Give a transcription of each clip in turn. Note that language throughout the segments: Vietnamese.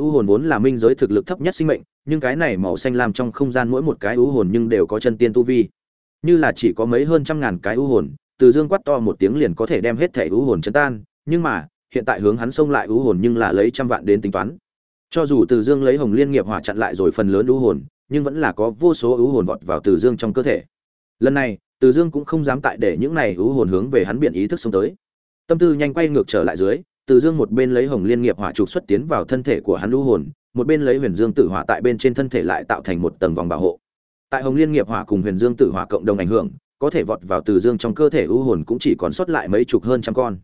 U hồn vốn là minh giới thực lực thấp nhất sinh mệnh, nhưng cái này màu xanh lam trong không gian mỗi một cái u hồn nhưng đều có chân tiên tu vi. Như là chỉ có mấy hơn trăm ngàn cái u hồn, từ dương quát to một tiếng liền có thể đem hết thể u hồn chấn tan, nhưng mà, hiện tại hướng hắn xông lại u hồn nhưng là lấy trăm vạn đến tính toán. Cho dù từ dương lấy hồng liên nghiệp hỏa chặn lại rồi phần lớn u hồn, nhưng vẫn là có vô số u hồn vọt vào từ dương trong cơ thể. Lần này, từ dương cũng không dám tại để những này u hồn hướng về hắn biển ý thức xông tới. Tâm tư nhanh quay ngược trở lại dưới từ dương một bên lấy hồng liên nghiệp hỏa trục xuất tiến vào thân thể của hắn lưu hồn một bên lấy huyền dương tử hỏa tại bên trên thân thể lại tạo thành một tầng vòng bảo hộ. Tại hồng liên nghiệp hỏa cùng huyền dương tử hỏa cộng đồng ảnh hưởng có thể vọt vào từ dương trong cơ thể U hồn cũng chỉ còn sót lại mấy chục hơn trăm con.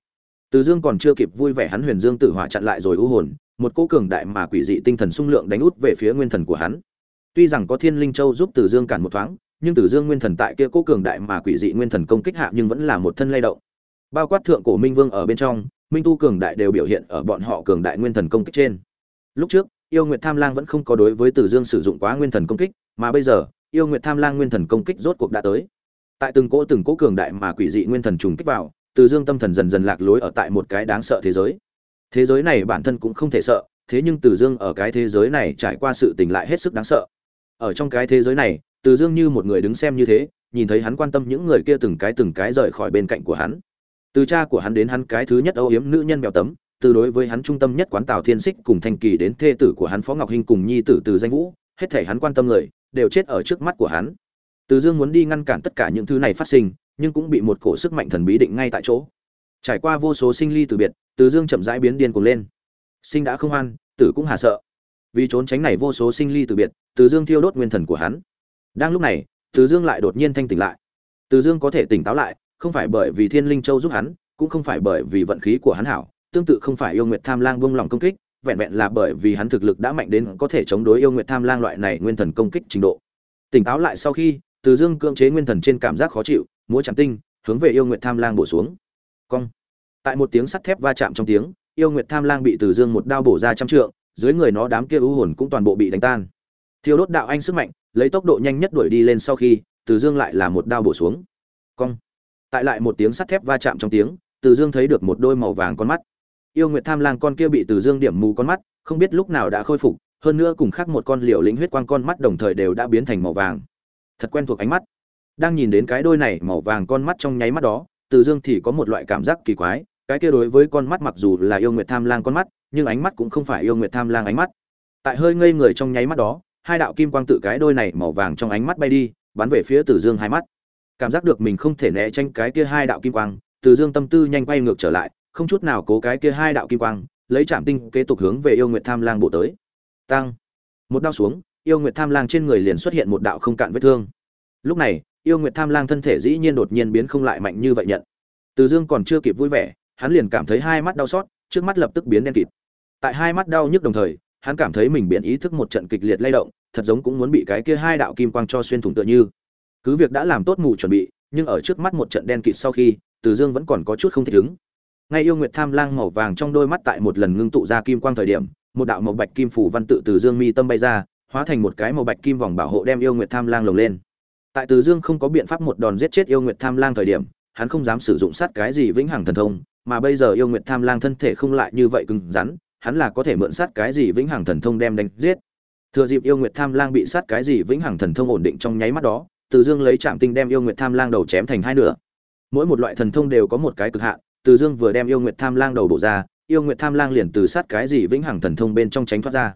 Từ dương còn chưa kịp vui vẻ hắn huyền dương tử hỏa chặn lại rồi U hồn một cỗ cường đại mà quỷ dị tinh thần sung lượng đánh út về phía nguyên thần của hắn. Tuy rằng có thiên linh châu giúp từ dương cản một thoáng nhưng Tử Dương Nguyên Thần tại kia cỗ cường đại mà quỷ dị nguyên thần công kích hạ nhưng vẫn là một thân lay động. Bao quát thượng cổ Minh Vương ở bên trong, Minh tu cường đại đều biểu hiện ở bọn họ cường đại nguyên thần công kích trên. Lúc trước, Yêu Nguyệt Tham Lang vẫn không có đối với Tử Dương sử dụng quá nguyên thần công kích, mà bây giờ, Yêu Nguyệt Tham Lang nguyên thần công kích rốt cuộc đã tới. Tại từng cỗ từng cỗ cường đại mà quỷ dị nguyên thần trùng kích vào, Tử Dương tâm thần dần dần lạc lối ở tại một cái đáng sợ thế giới. Thế giới này bản thân cũng không thể sợ, thế nhưng Tử Dương ở cái thế giới này trải qua sự tình lại hết sức đáng sợ. Ở trong cái thế giới này, Tử dương như một người đứng xem như thế nhìn thấy hắn quan tâm những người kia từng cái từng cái rời khỏi bên cạnh của hắn từ cha của hắn đến hắn cái thứ nhất âu yếm nữ nhân mèo tấm, từ đối với hắn trung tâm nhất quán tào thiên xích cùng thanh kỳ đến thê tử của hắn phó ngọc hinh cùng nhi tử từ danh vũ, hết thể hắn quan tâm người, đều chết ở trước mắt của hắn. Từ dương muốn đi ngăn cản tất cả những thứ này phát sinh, nhưng cũng bị một cổ sức mạnh thần bí định ngay tại chỗ. Trải qua vô số sinh ly từ biệt, từ dương chậm rãi biến điên cuồng lên. Sinh đã không hoan, tử cũng hà sợ. Vì trốn tránh này vô số sinh ly từ biệt, từ dương thiêu đốt nguyên thần của hắn. Đang lúc này, từ dương lại đột nhiên thanh tỉnh lại. Từ dương có thể tỉnh táo lại không phải bởi vì thiên linh châu giúp hắn, cũng không phải bởi vì vận khí của hắn hảo, tương tự không phải yêu nguyệt tham lang buông lòng công kích, vẹn vẹn là bởi vì hắn thực lực đã mạnh đến có thể chống đối yêu nguyệt tham lang loại này nguyên thần công kích trình độ. Tỉnh táo lại sau khi, từ dương cưỡng chế nguyên thần trên cảm giác khó chịu, múa chẳng tinh, hướng về yêu nguyệt tham lang bổ xuống. Cong. Tại một tiếng sắt thép va chạm trong tiếng, yêu nguyệt tham lang bị từ dương một đao bổ ra trăm trượng, dưới người nó đám kia ưu hồn cũng toàn bộ bị đánh tan. Thiêu đốt đạo anh sức mạnh, lấy tốc độ nhanh nhất đuổi đi lên sau khi, từ dương lại là một đao bổ xuống. Cong tại lại một tiếng sắt thép va chạm trong tiếng, từ dương thấy được một đôi màu vàng con mắt. Yêu nguyệt tham lang con kia bị từ dương điểm mù con mắt, không biết lúc nào đã khôi phục, hơn nữa cùng khác một con liều lĩnh huyết quang con mắt đồng thời đều đã biến thành màu vàng. Thật quen thuộc ánh mắt. Đang nhìn đến cái đôi này màu vàng con mắt trong nháy mắt đó, từ dương thì có một loại cảm giác kỳ quái, cái kia đối với con mắt mặc dù là yêu nguyệt tham lang con mắt, nhưng ánh mắt cũng không phải yêu nguyệt tham lang ánh mắt. Tại hơi ngây người trong nháy mắt đó, hai đạo kim quang tự cái đôi này màu vàng trong ánh mắt bay đi, bắn về phía tử dương hai mắt cảm giác được mình không thể né tránh cái kia hai đạo kim quang từ dương tâm tư nhanh quay ngược trở lại không chút nào cố cái kia hai đạo kim quang lấy chạm tinh kế tục hướng về yêu nguyệt tham lang bộ tới. Tăng. Một đao xuống yêu nguyệt tham lang trên người liền xuất hiện một đạo không cạn vết thương. Lúc này yêu nguyệt tham lang thân thể dĩ nhiên đột nhiên biến không lại mạnh như vậy nhận. Từ dương còn chưa kịp vui vẻ hắn liền cảm thấy hai mắt đau xót trước mắt lập tức biến đen kịt. Tại hai mắt đau nhức đồng thời hắn cảm thấy mình biến ý thức một trận kịch liệt lay động, thật giống cũng muốn bị cái kia hai đạo kim quang cho xuyên thủng tựa như. Cứ việc đã làm tốt mù chuẩn bị, nhưng ở trước mắt một trận đen kịt sau khi, Từ Dương vẫn còn có chút không thích ứng. Ngay yêu nguyệt tham lang màu vàng trong đôi mắt tại một lần ngưng tụ ra kim quang thời điểm, một đạo màu bạch kim phủ văn tự từ Dương mi tâm bay ra, hóa thành một cái màu bạch kim vòng bảo hộ đem yêu nguyệt tham lang lồng lên. Tại Từ Dương không có biện pháp một đòn giết chết yêu nguyệt tham lang thời điểm, hắn không dám sử dụng sát cái gì vĩnh hằng thần thông, mà bây giờ yêu nguyệt tham lang thân thể không lại như vậy cứng rắn, hắn là có thể mượn sát cái gì vĩnh hằng thần thông đem đánh giết. Thừa dịp yêu nguyệt tham lang bị sát cái gì vĩnh hằng thần thông ổn định trong nháy mắt đó, từ Dương lấy trạm Tinh đem yêu nguyệt tham lang đầu chém thành hai nửa. Mỗi một loại thần thông đều có một cái cực hạn, Từ Dương vừa đem yêu nguyệt tham lang đầu bổ ra, yêu nguyệt tham lang liền từ sát cái gì vĩnh hằng thần thông bên trong tránh thoát ra.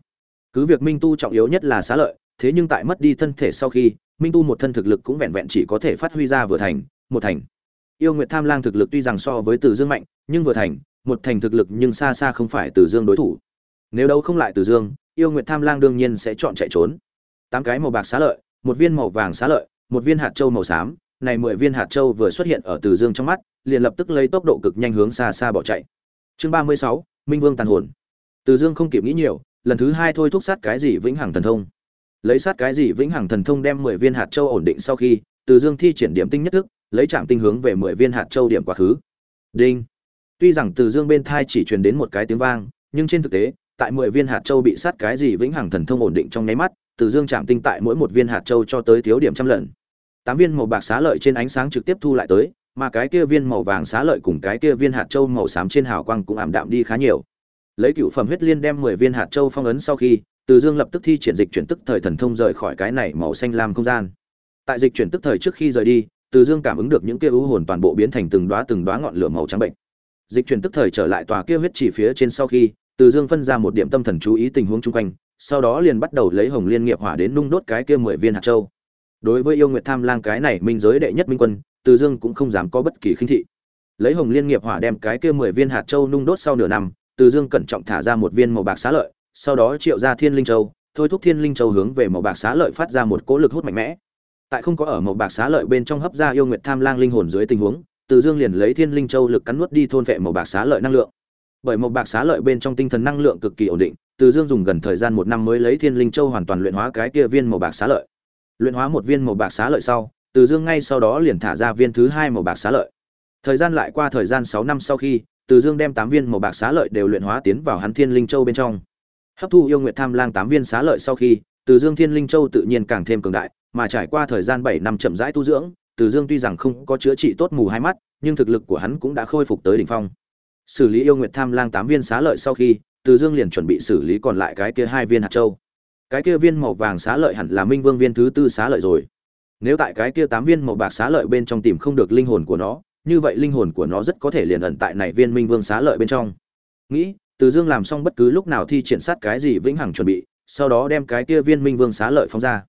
Cứ việc Minh Tu trọng yếu nhất là xá lợi, thế nhưng tại mất đi thân thể sau khi, Minh Tu một thân thực lực cũng vẹn vẹn chỉ có thể phát huy ra vừa thành, một thành. Yêu Nguyệt Tham Lang thực lực tuy rằng so với Từ Dương mạnh, nhưng vừa thành, một thành thực lực nhưng xa xa không phải Từ Dương đối thủ. Nếu đâu không lại Từ Dương, yêu nguyệt tham lang đương nhiên sẽ chọn chạy trốn. Tám cái màu bạc xá lợi, một viên màu vàng xá lợi, một viên hạt châu màu xám, này mười viên hạt châu vừa xuất hiện ở Từ Dương trong mắt, liền lập tức lấy tốc độ cực nhanh hướng xa xa bỏ chạy. Chương ba mươi sáu Minh Vương tàn hồn. Từ Dương không kịp nghĩ nhiều, lần thứ hai thôi thúc sát cái gì vĩnh hằng thần thông. Lấy sát cái gì vĩnh hằng thần thông đem mười viên hạt châu ổn định sau khi, Từ Dương thi triển điểm tinh nhất thức, lấy trạng tinh hướng về mười viên hạt châu điểm quá khứ. Đinh. Tuy rằng Từ Dương bên thai chỉ truyền đến một cái tiếng vang, nhưng trên thực tế, tại mười viên hạt châu bị sát cái gì vĩnh hằng thần thông ổn định trong nháy mắt, Từ Dương chạm tinh tại mỗi một viên hạt châu cho tới thiếu điểm trăm lần. Tám viên màu bạc xá lợi trên ánh sáng trực tiếp thu lại tới, mà cái kia viên màu vàng xá lợi cùng cái kia viên hạt châu màu xám trên hào quang cũng ảm đạm đi khá nhiều. lấy cựu phẩm huyết liên đem mười viên hạt châu phong ấn sau khi từ dương lập tức thi triển dịch chuyển tức thời thần thông rời khỏi cái này màu xanh lam không gian. Tại dịch chuyển tức thời trước khi rời đi từ dương cảm ứng được những kia u hồn toàn bộ biến thành từng đóa từng đóa ngọn lửa màu trắng bệnh. Dịch chuyển tức thời trở lại tòa kia huyết chỉ phía trên sau khi từ dương phân ra một điểm tâm thần chú ý tình huống chung quanh sau đó liền bắt đầu lấy hồng liên nghiệp hỏa đến nung đốt cái kia mười viên hạt châu đối với yêu nguyệt tham lang cái này minh giới đệ nhất minh quân, từ dương cũng không dám có bất kỳ khinh thị. Lấy hồng liên nghiệp hỏa đem cái kia mười viên hạt châu nung đốt sau nửa năm, từ dương cẩn trọng thả ra một viên màu bạc xá lợi, sau đó triệu ra thiên linh châu, thôi thúc thiên linh châu hướng về màu bạc xá lợi phát ra một cỗ lực hút mạnh mẽ. Tại không có ở màu bạc xá lợi bên trong hấp ra yêu nguyệt tham lang linh hồn dưới tình huống, từ dương liền lấy thiên linh châu lực cắn nuốt đi thôn vệ màu bạc xá lợi năng lượng. Bởi màu bạc xá lợi bên trong tinh thần năng lượng cực kỳ ổn định, từ dương dùng gần thời gian một năm mới lấy thiên linh châu hoàn toàn luyện hóa cái kia viên màu bạc xá lợi luyện hóa một viên màu bạc xá lợi sau, từ dương ngay sau đó liền thả ra viên thứ hai màu bạc xá lợi. Thời gian lại qua thời gian sáu năm sau khi, từ dương đem tám viên màu bạc xá lợi đều luyện hóa tiến vào hắn thiên linh châu bên trong. Hấp thu yêu nguyện tham lang tám viên xá lợi sau khi, từ dương thiên linh châu tự nhiên càng thêm cường đại, mà trải qua thời gian bảy năm chậm rãi tu dưỡng, từ dương tuy rằng không có chữa trị tốt mù hai mắt, nhưng thực lực của hắn cũng đã khôi phục tới đỉnh phong. Xử lý yêu nguyện tham lang tám viên xá lợi sau khi, từ dương liền chuẩn bị xử lý còn lại cái kia hai viên hạt châu cái kia viên màu vàng xá lợi hẳn là minh vương viên thứ tư xá lợi rồi. Nếu tại cái kia tám viên màu bạc xá lợi bên trong tìm không được linh hồn của nó, như vậy linh hồn của nó rất có thể liền ẩn tại này viên minh vương xá lợi bên trong. Nghĩ, từ dương làm xong bất cứ lúc nào thi triển sát cái gì vĩnh hằng chuẩn bị, sau đó đem cái kia viên minh vương xá lợi phóng ra.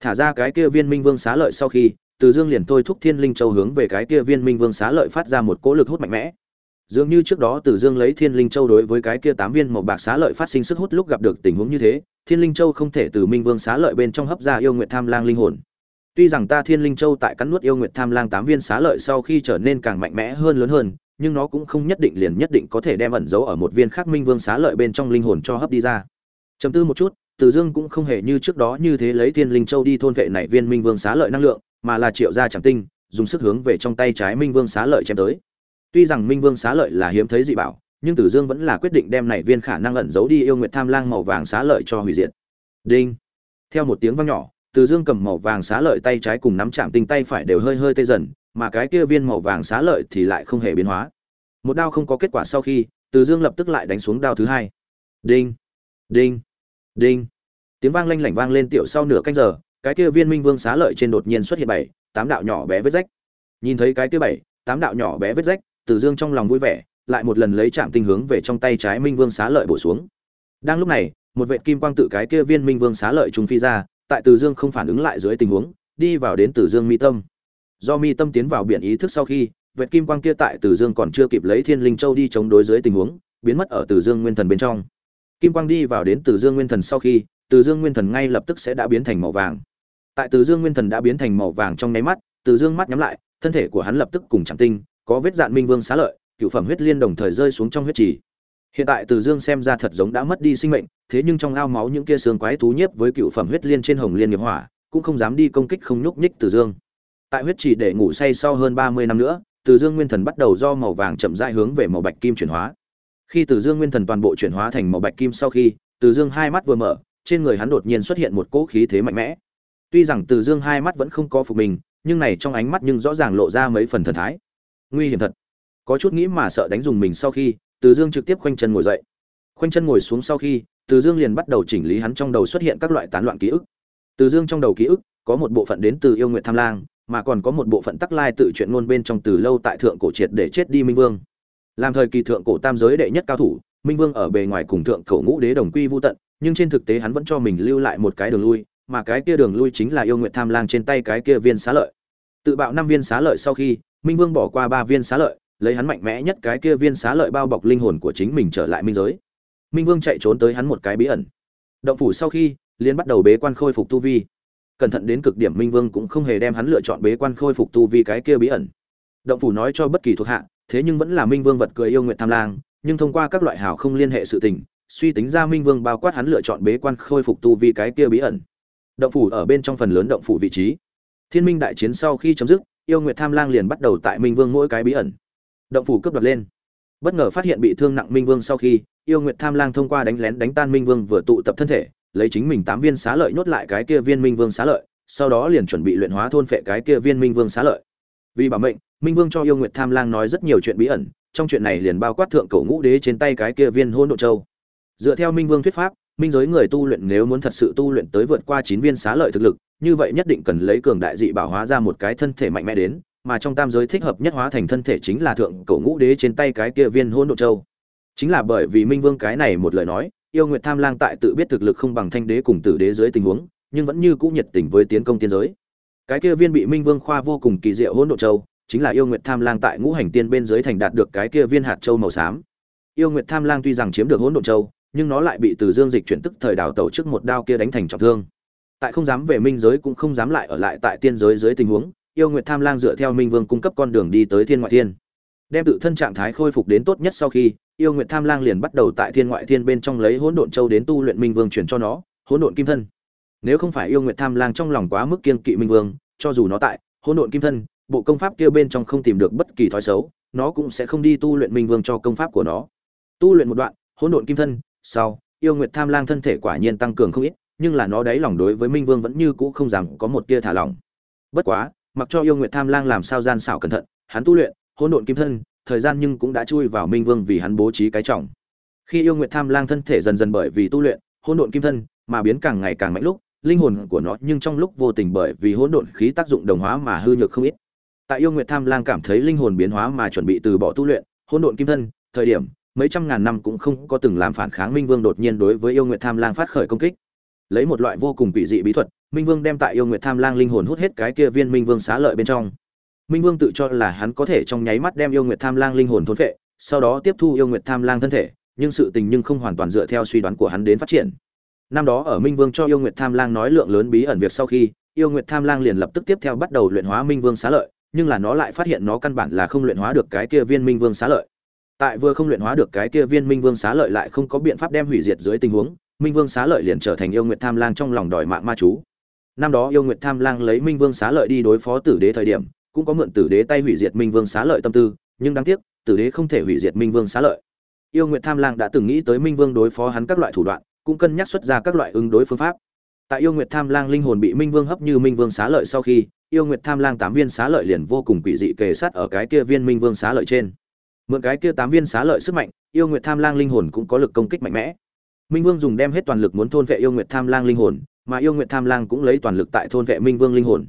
Thả ra cái kia viên minh vương xá lợi sau khi, từ dương liền thôi thúc thiên linh châu hướng về cái kia viên minh vương xá lợi phát ra một cỗ lực hút mạnh mẽ dường như trước đó từ dương lấy thiên linh châu đối với cái kia tám viên màu bạc xá lợi phát sinh sức hút lúc gặp được tình huống như thế, thiên linh châu không thể từ minh vương xá lợi bên trong hấp ra yêu nguyệt tham lang linh hồn. Tuy rằng ta thiên linh châu tại cắn nuốt yêu nguyệt tham lang tám viên xá lợi sau khi trở nên càng mạnh mẽ hơn lớn hơn, nhưng nó cũng không nhất định liền nhất định có thể đem ẩn giấu ở một viên khác minh vương xá lợi bên trong linh hồn cho hấp đi ra. Chấm tư một chút, từ dương cũng không hề như trước đó như thế lấy thiên linh châu đi thôn vệ này viên minh vương xá lợi năng lượng, mà là triệu ra chẳng tinh, dùng sức hướng về trong tay trái minh vương xá lợi chém tới tuy rằng minh vương xá lợi là hiếm thấy dị bảo, nhưng tử dương vẫn là quyết định đem này viên khả năng ẩn giấu đi yêu nguyệt tham lang màu vàng xá lợi cho hủy diệt. Đinh. Theo một tiếng vang nhỏ, tử dương cầm màu vàng xá lợi tay trái cùng nắm chạm tinh tay phải đều hơi hơi tê dần, mà cái kia viên màu vàng xá lợi thì lại không hề biến hóa. Một đao không có kết quả sau khi, tử dương lập tức lại đánh xuống đao thứ hai. Đinh. Đinh. Đinh. Tiếng vang lanh lảnh vang lên tiểu sau nửa canh giờ, cái kia viên minh vương xá lợi trên đột nhiên xuất hiện bảy, tám đạo nhỏ bé vết rách. Nhìn thấy cái kia bảy, tám đạo nhỏ bé vết rách tử dương trong lòng vui vẻ lại một lần lấy chạm tinh hướng về trong tay trái minh vương xá lợi bổ xuống đang lúc này một vệt kim quang tự cái kia viên minh vương xá lợi trùng phi ra tại Tử Dương không phản ứng lại dưới tình huống, đi vào đến Tử Dương mi tâm. Do mi tâm tiến vào biển ý thức sau khi, vệt kim quang kia tại Tử Dương còn chưa kịp lấy Thiên Linh Châu đi chống đối dưới tình huống, biến mất ở Tử Dương Nguyên Thần bên trong. Kim quang đi vào đến Tử Dương Nguyên Thần sau khi, Tử Dương Nguyên Thần ngay lập tức sẽ đã biến thành màu vàng. Tại Tử Dương Nguyên Thần đã biến thành màu vàng trong nháy mắt, Tử Dương mắt nhắm lại, thân thể của hắn lập tức cùng chẳng tinh, có vết dạn minh vương xá lợi, cựu phẩm huyết liên đồng thời rơi xuống trong huyết trì. Hiện tại Từ Dương xem ra thật giống đã mất đi sinh mệnh, thế nhưng trong ao máu những kia xương quái thú nhiếp với cựu phẩm huyết liên trên hồng liên nghiệp hỏa, cũng không dám đi công kích không nhúc nhích Từ Dương. Tại huyết trì để ngủ say sau hơn 30 năm nữa, Từ Dương nguyên thần bắt đầu do màu vàng chậm rãi hướng về màu bạch kim chuyển hóa. Khi Từ Dương nguyên thần toàn bộ chuyển hóa thành màu bạch kim sau khi, Từ Dương hai mắt vừa mở, trên người hắn đột nhiên xuất hiện một cỗ khí thế mạnh mẽ. Tuy rằng Từ Dương hai mắt vẫn không có phục mình, nhưng này trong ánh mắt nhưng rõ ràng lộ ra mấy phần thần thái. Nguy hiểm thật. Có chút nghĩ mà sợ đánh dùng mình sau khi, Từ Dương trực tiếp khoanh chân ngồi dậy. Khoanh chân ngồi xuống sau khi, Từ Dương liền bắt đầu chỉnh lý hắn trong đầu xuất hiện các loại tán loạn ký ức. Từ Dương trong đầu ký ức, có một bộ phận đến từ yêu nguyện tham lang, mà còn có một bộ phận tắc lai tự chuyện ngôn bên trong từ lâu tại thượng cổ triệt để chết đi Minh Vương. Làm thời kỳ thượng cổ tam giới đệ nhất cao thủ, Minh Vương ở bề ngoài cùng thượng cổ ngũ đế đồng quy vu tận, nhưng trên thực tế hắn vẫn cho mình lưu lại một cái đường lui, mà cái kia đường lui chính là yêu nguyện tham lang trên tay cái kia viên xá lợi. Tự bạo năm viên xá lợi sau khi, Minh Vương bỏ qua ba viên xá lợi, lấy hắn mạnh mẽ nhất cái kia viên xá lợi bao bọc linh hồn của chính mình trở lại minh giới. Minh vương chạy trốn tới hắn một cái bí ẩn. Động phủ sau khi liên bắt đầu bế quan khôi phục tu vi. Cẩn thận đến cực điểm minh vương cũng không hề đem hắn lựa chọn bế quan khôi phục tu vi cái kia bí ẩn. Động phủ nói cho bất kỳ thuộc hạ thế nhưng vẫn là minh vương vật cười yêu nguyện tham lang nhưng thông qua các loại hào không liên hệ sự tình suy tính ra minh vương bao quát hắn lựa chọn bế quan khôi phục tu vi cái kia bí ẩn. Động phủ ở bên trong phần lớn động phủ vị trí. Thiên minh đại chiến sau khi chấm dứt yêu nguyệt tham lang liền bắt đầu tại minh vương mỗi cái bí ẩn. Động phủ cướp đoạt lên. Bất ngờ phát hiện bị thương nặng minh vương sau khi, yêu nguyệt tham lang thông qua đánh lén đánh tan minh vương vừa tụ tập thân thể, lấy chính mình tám viên xá lợi nhốt lại cái kia viên minh vương xá lợi, sau đó liền chuẩn bị luyện hóa thôn phệ cái kia viên minh vương xá lợi. Vì bảo mệnh, minh vương cho yêu nguyệt tham lang nói rất nhiều chuyện bí ẩn, trong chuyện này liền bao quát thượng cổ ngũ đế trên tay cái kia viên hôn độ châu. Dựa theo minh vương thuyết pháp, minh giới người tu luyện nếu muốn thật sự tu luyện tới vượt qua chín viên xá lợi thực lực như vậy nhất định cần lấy cường đại dị bảo hóa ra một cái thân thể mạnh mẽ đến, mà trong tam giới thích hợp nhất hóa thành thân thể chính là thượng cổ ngũ đế trên tay cái kia viên hôn độ châu. Chính là bởi vì minh vương cái này một lời nói, yêu nguyệt tham lang tại tự biết thực lực không bằng thanh đế cùng tử đế dưới tình huống, nhưng vẫn như cũ nhiệt tình với tiến công tiên giới. Cái kia viên bị minh vương khoa vô cùng kỳ diệu hỗn độ châu, chính là yêu nguyệt tham lang tại ngũ hành tiên bên dưới thành đạt được cái kia viên hạt châu màu xám. Yêu nguyệt tham lang tuy rằng chiếm được hỗn độ châu, nhưng nó lại bị từ dương dịch chuyển tức thời đào tẩu trước một đao kia đánh thành trọng thương tại không dám về minh giới cũng không dám lại ở lại tại tiên giới dưới tình huống, yêu nguyệt tham lang dựa theo minh vương cung cấp con đường đi tới thiên ngoại thiên. Đem tự thân trạng thái khôi phục đến tốt nhất sau khi, yêu nguyệt tham lang liền bắt đầu tại thiên ngoại thiên bên trong lấy hỗn độn châu đến tu luyện minh vương chuyển cho nó, hỗn độn kim thân. Nếu không phải yêu nguyệt tham lang trong lòng quá mức kiên kỵ minh vương, cho dù nó tại, hỗn độn kim thân, bộ công pháp kia bên trong không tìm được bất kỳ thói xấu, nó cũng sẽ không đi tu luyện minh vương cho công pháp của nó. Tu luyện một đoạn, hỗn độn kim thân, sau, yêu nguyệt tham lang thân thể quả nhiên tăng cường không ít nhưng là nó đáy lòng đối với minh vương vẫn như cũ không dám có một tia thả lỏng. Bất quá, mặc cho yêu nguyệt tham lang làm sao gian xảo cẩn thận, hắn tu luyện, hỗn độn kim thân, thời gian nhưng cũng đã chui vào minh vương vì hắn bố trí cái trọng. Khi yêu nguyệt tham lang thân thể dần dần bởi vì tu luyện, hỗn độn kim thân mà biến càng ngày càng mạnh lúc, linh hồn của nó nhưng trong lúc vô tình bởi vì hỗn độn khí tác dụng đồng hóa mà hư nhược không ít. Tại yêu nguyệt tham lang cảm thấy linh hồn biến hóa mà chuẩn bị từ bỏ tu luyện, hỗn độn kim thân, thời điểm, mấy trăm ngàn năm cũng không có từng làm phản kháng minh vương đột nhiên đối với yêu nguyệt tham lang phát khởi công kích lấy một loại vô cùng quỷ dị bí thuật, minh vương đem tại yêu nguyệt tham lang linh hồn hút hết cái kia viên minh vương xá lợi bên trong. Minh vương tự cho là hắn có thể trong nháy mắt đem yêu nguyệt tham lang linh hồn thôn phệ, sau đó tiếp thu yêu nguyệt tham lang thân thể, nhưng sự tình nhưng không hoàn toàn dựa theo suy đoán của hắn đến phát triển. Năm đó ở minh vương cho yêu nguyệt tham lang nói lượng lớn bí ẩn việc sau khi, yêu nguyệt tham lang liền lập tức tiếp theo bắt đầu luyện hóa minh vương xá lợi, nhưng là nó lại phát hiện nó căn bản là không luyện hóa được cái kia viên minh vương xá lợi. Tại vừa không luyện hóa được cái kia viên minh vương xá lợi lại không có biện pháp đem hủy diệt dưới tình huống minh vương xá lợi liền trở thành yêu nguyệt tham lang trong lòng đòi mạng ma chú. Năm đó yêu nguyệt tham lang lấy minh vương xá lợi đi đối phó tử đế thời điểm, cũng có mượn tử đế tay hủy diệt minh vương xá lợi tâm tư, nhưng đáng tiếc, tử đế không thể hủy diệt minh vương xá lợi. Yêu nguyệt tham lang đã từng nghĩ tới minh vương đối phó hắn các loại thủ đoạn, cũng cân nhắc xuất ra các loại ứng đối phương pháp. Tại yêu nguyệt tham lang linh hồn bị minh vương hấp như minh vương xá lợi sau khi, yêu nguyệt tham lang tám viên xá lợi liền vô cùng quỷ dị kề sát ở cái kia viên minh vương xá lợi trên. Mượn cái kia tám viên xá lợi sức mạnh, yêu nguyệt tham lang linh hồn cũng có lực công kích mạnh mẽ minh vương dùng đem hết toàn lực muốn thôn vệ yêu nguyệt tham lang linh hồn, mà yêu nguyệt tham lang cũng lấy toàn lực tại thôn vệ minh vương linh hồn.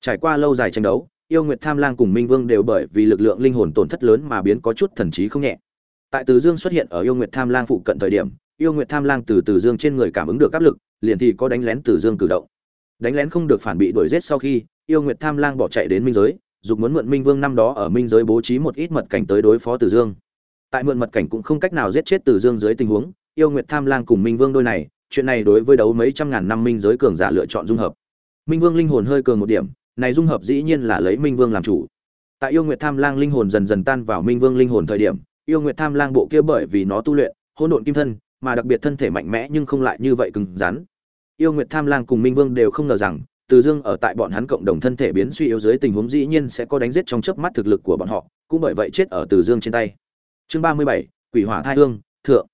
Trải qua lâu dài tranh đấu, yêu nguyệt tham lang cùng minh vương đều bởi vì lực lượng linh hồn tổn thất lớn mà biến có chút thần trí không nhẹ. Tại từ dương xuất hiện ở yêu nguyệt tham lang phụ cận thời điểm, yêu nguyệt tham lang từ từ dương trên người cảm ứng được áp lực, liền thì có đánh lén từ dương cử động. Đánh lén không được phản bị đuổi giết sau khi, yêu nguyệt tham lang bỏ chạy đến minh giới, dục muốn mượn minh vương năm đó ở minh giới bố trí một ít mật cảnh tới đối phó từ dương. Tại mượn mật cảnh cũng không cách nào giết chết từ dương dưới tình huống yêu nguyệt tham lang cùng minh vương đôi này, chuyện này đối với đấu mấy trăm ngàn năm minh giới cường giả lựa chọn dung hợp. Minh vương linh hồn hơi cường một điểm, này dung hợp dĩ nhiên là lấy minh vương làm chủ. Tại yêu nguyệt tham lang linh hồn dần dần tan vào minh vương linh hồn thời điểm, yêu nguyệt tham lang bộ kia bởi vì nó tu luyện, hỗn độn kim thân, mà đặc biệt thân thể mạnh mẽ nhưng không lại như vậy cứng rắn. Yêu nguyệt tham lang cùng minh vương đều không ngờ rằng, từ dương ở tại bọn hắn cộng đồng thân thể biến suy yếu dưới tình huống dĩ nhiên sẽ có đánh giết trong chớp mắt thực lực của bọn họ, cũng bởi vậy chết ở từ dương trên tay. Chương ba mươi bảy, quỷ hỏa thai hương, thượng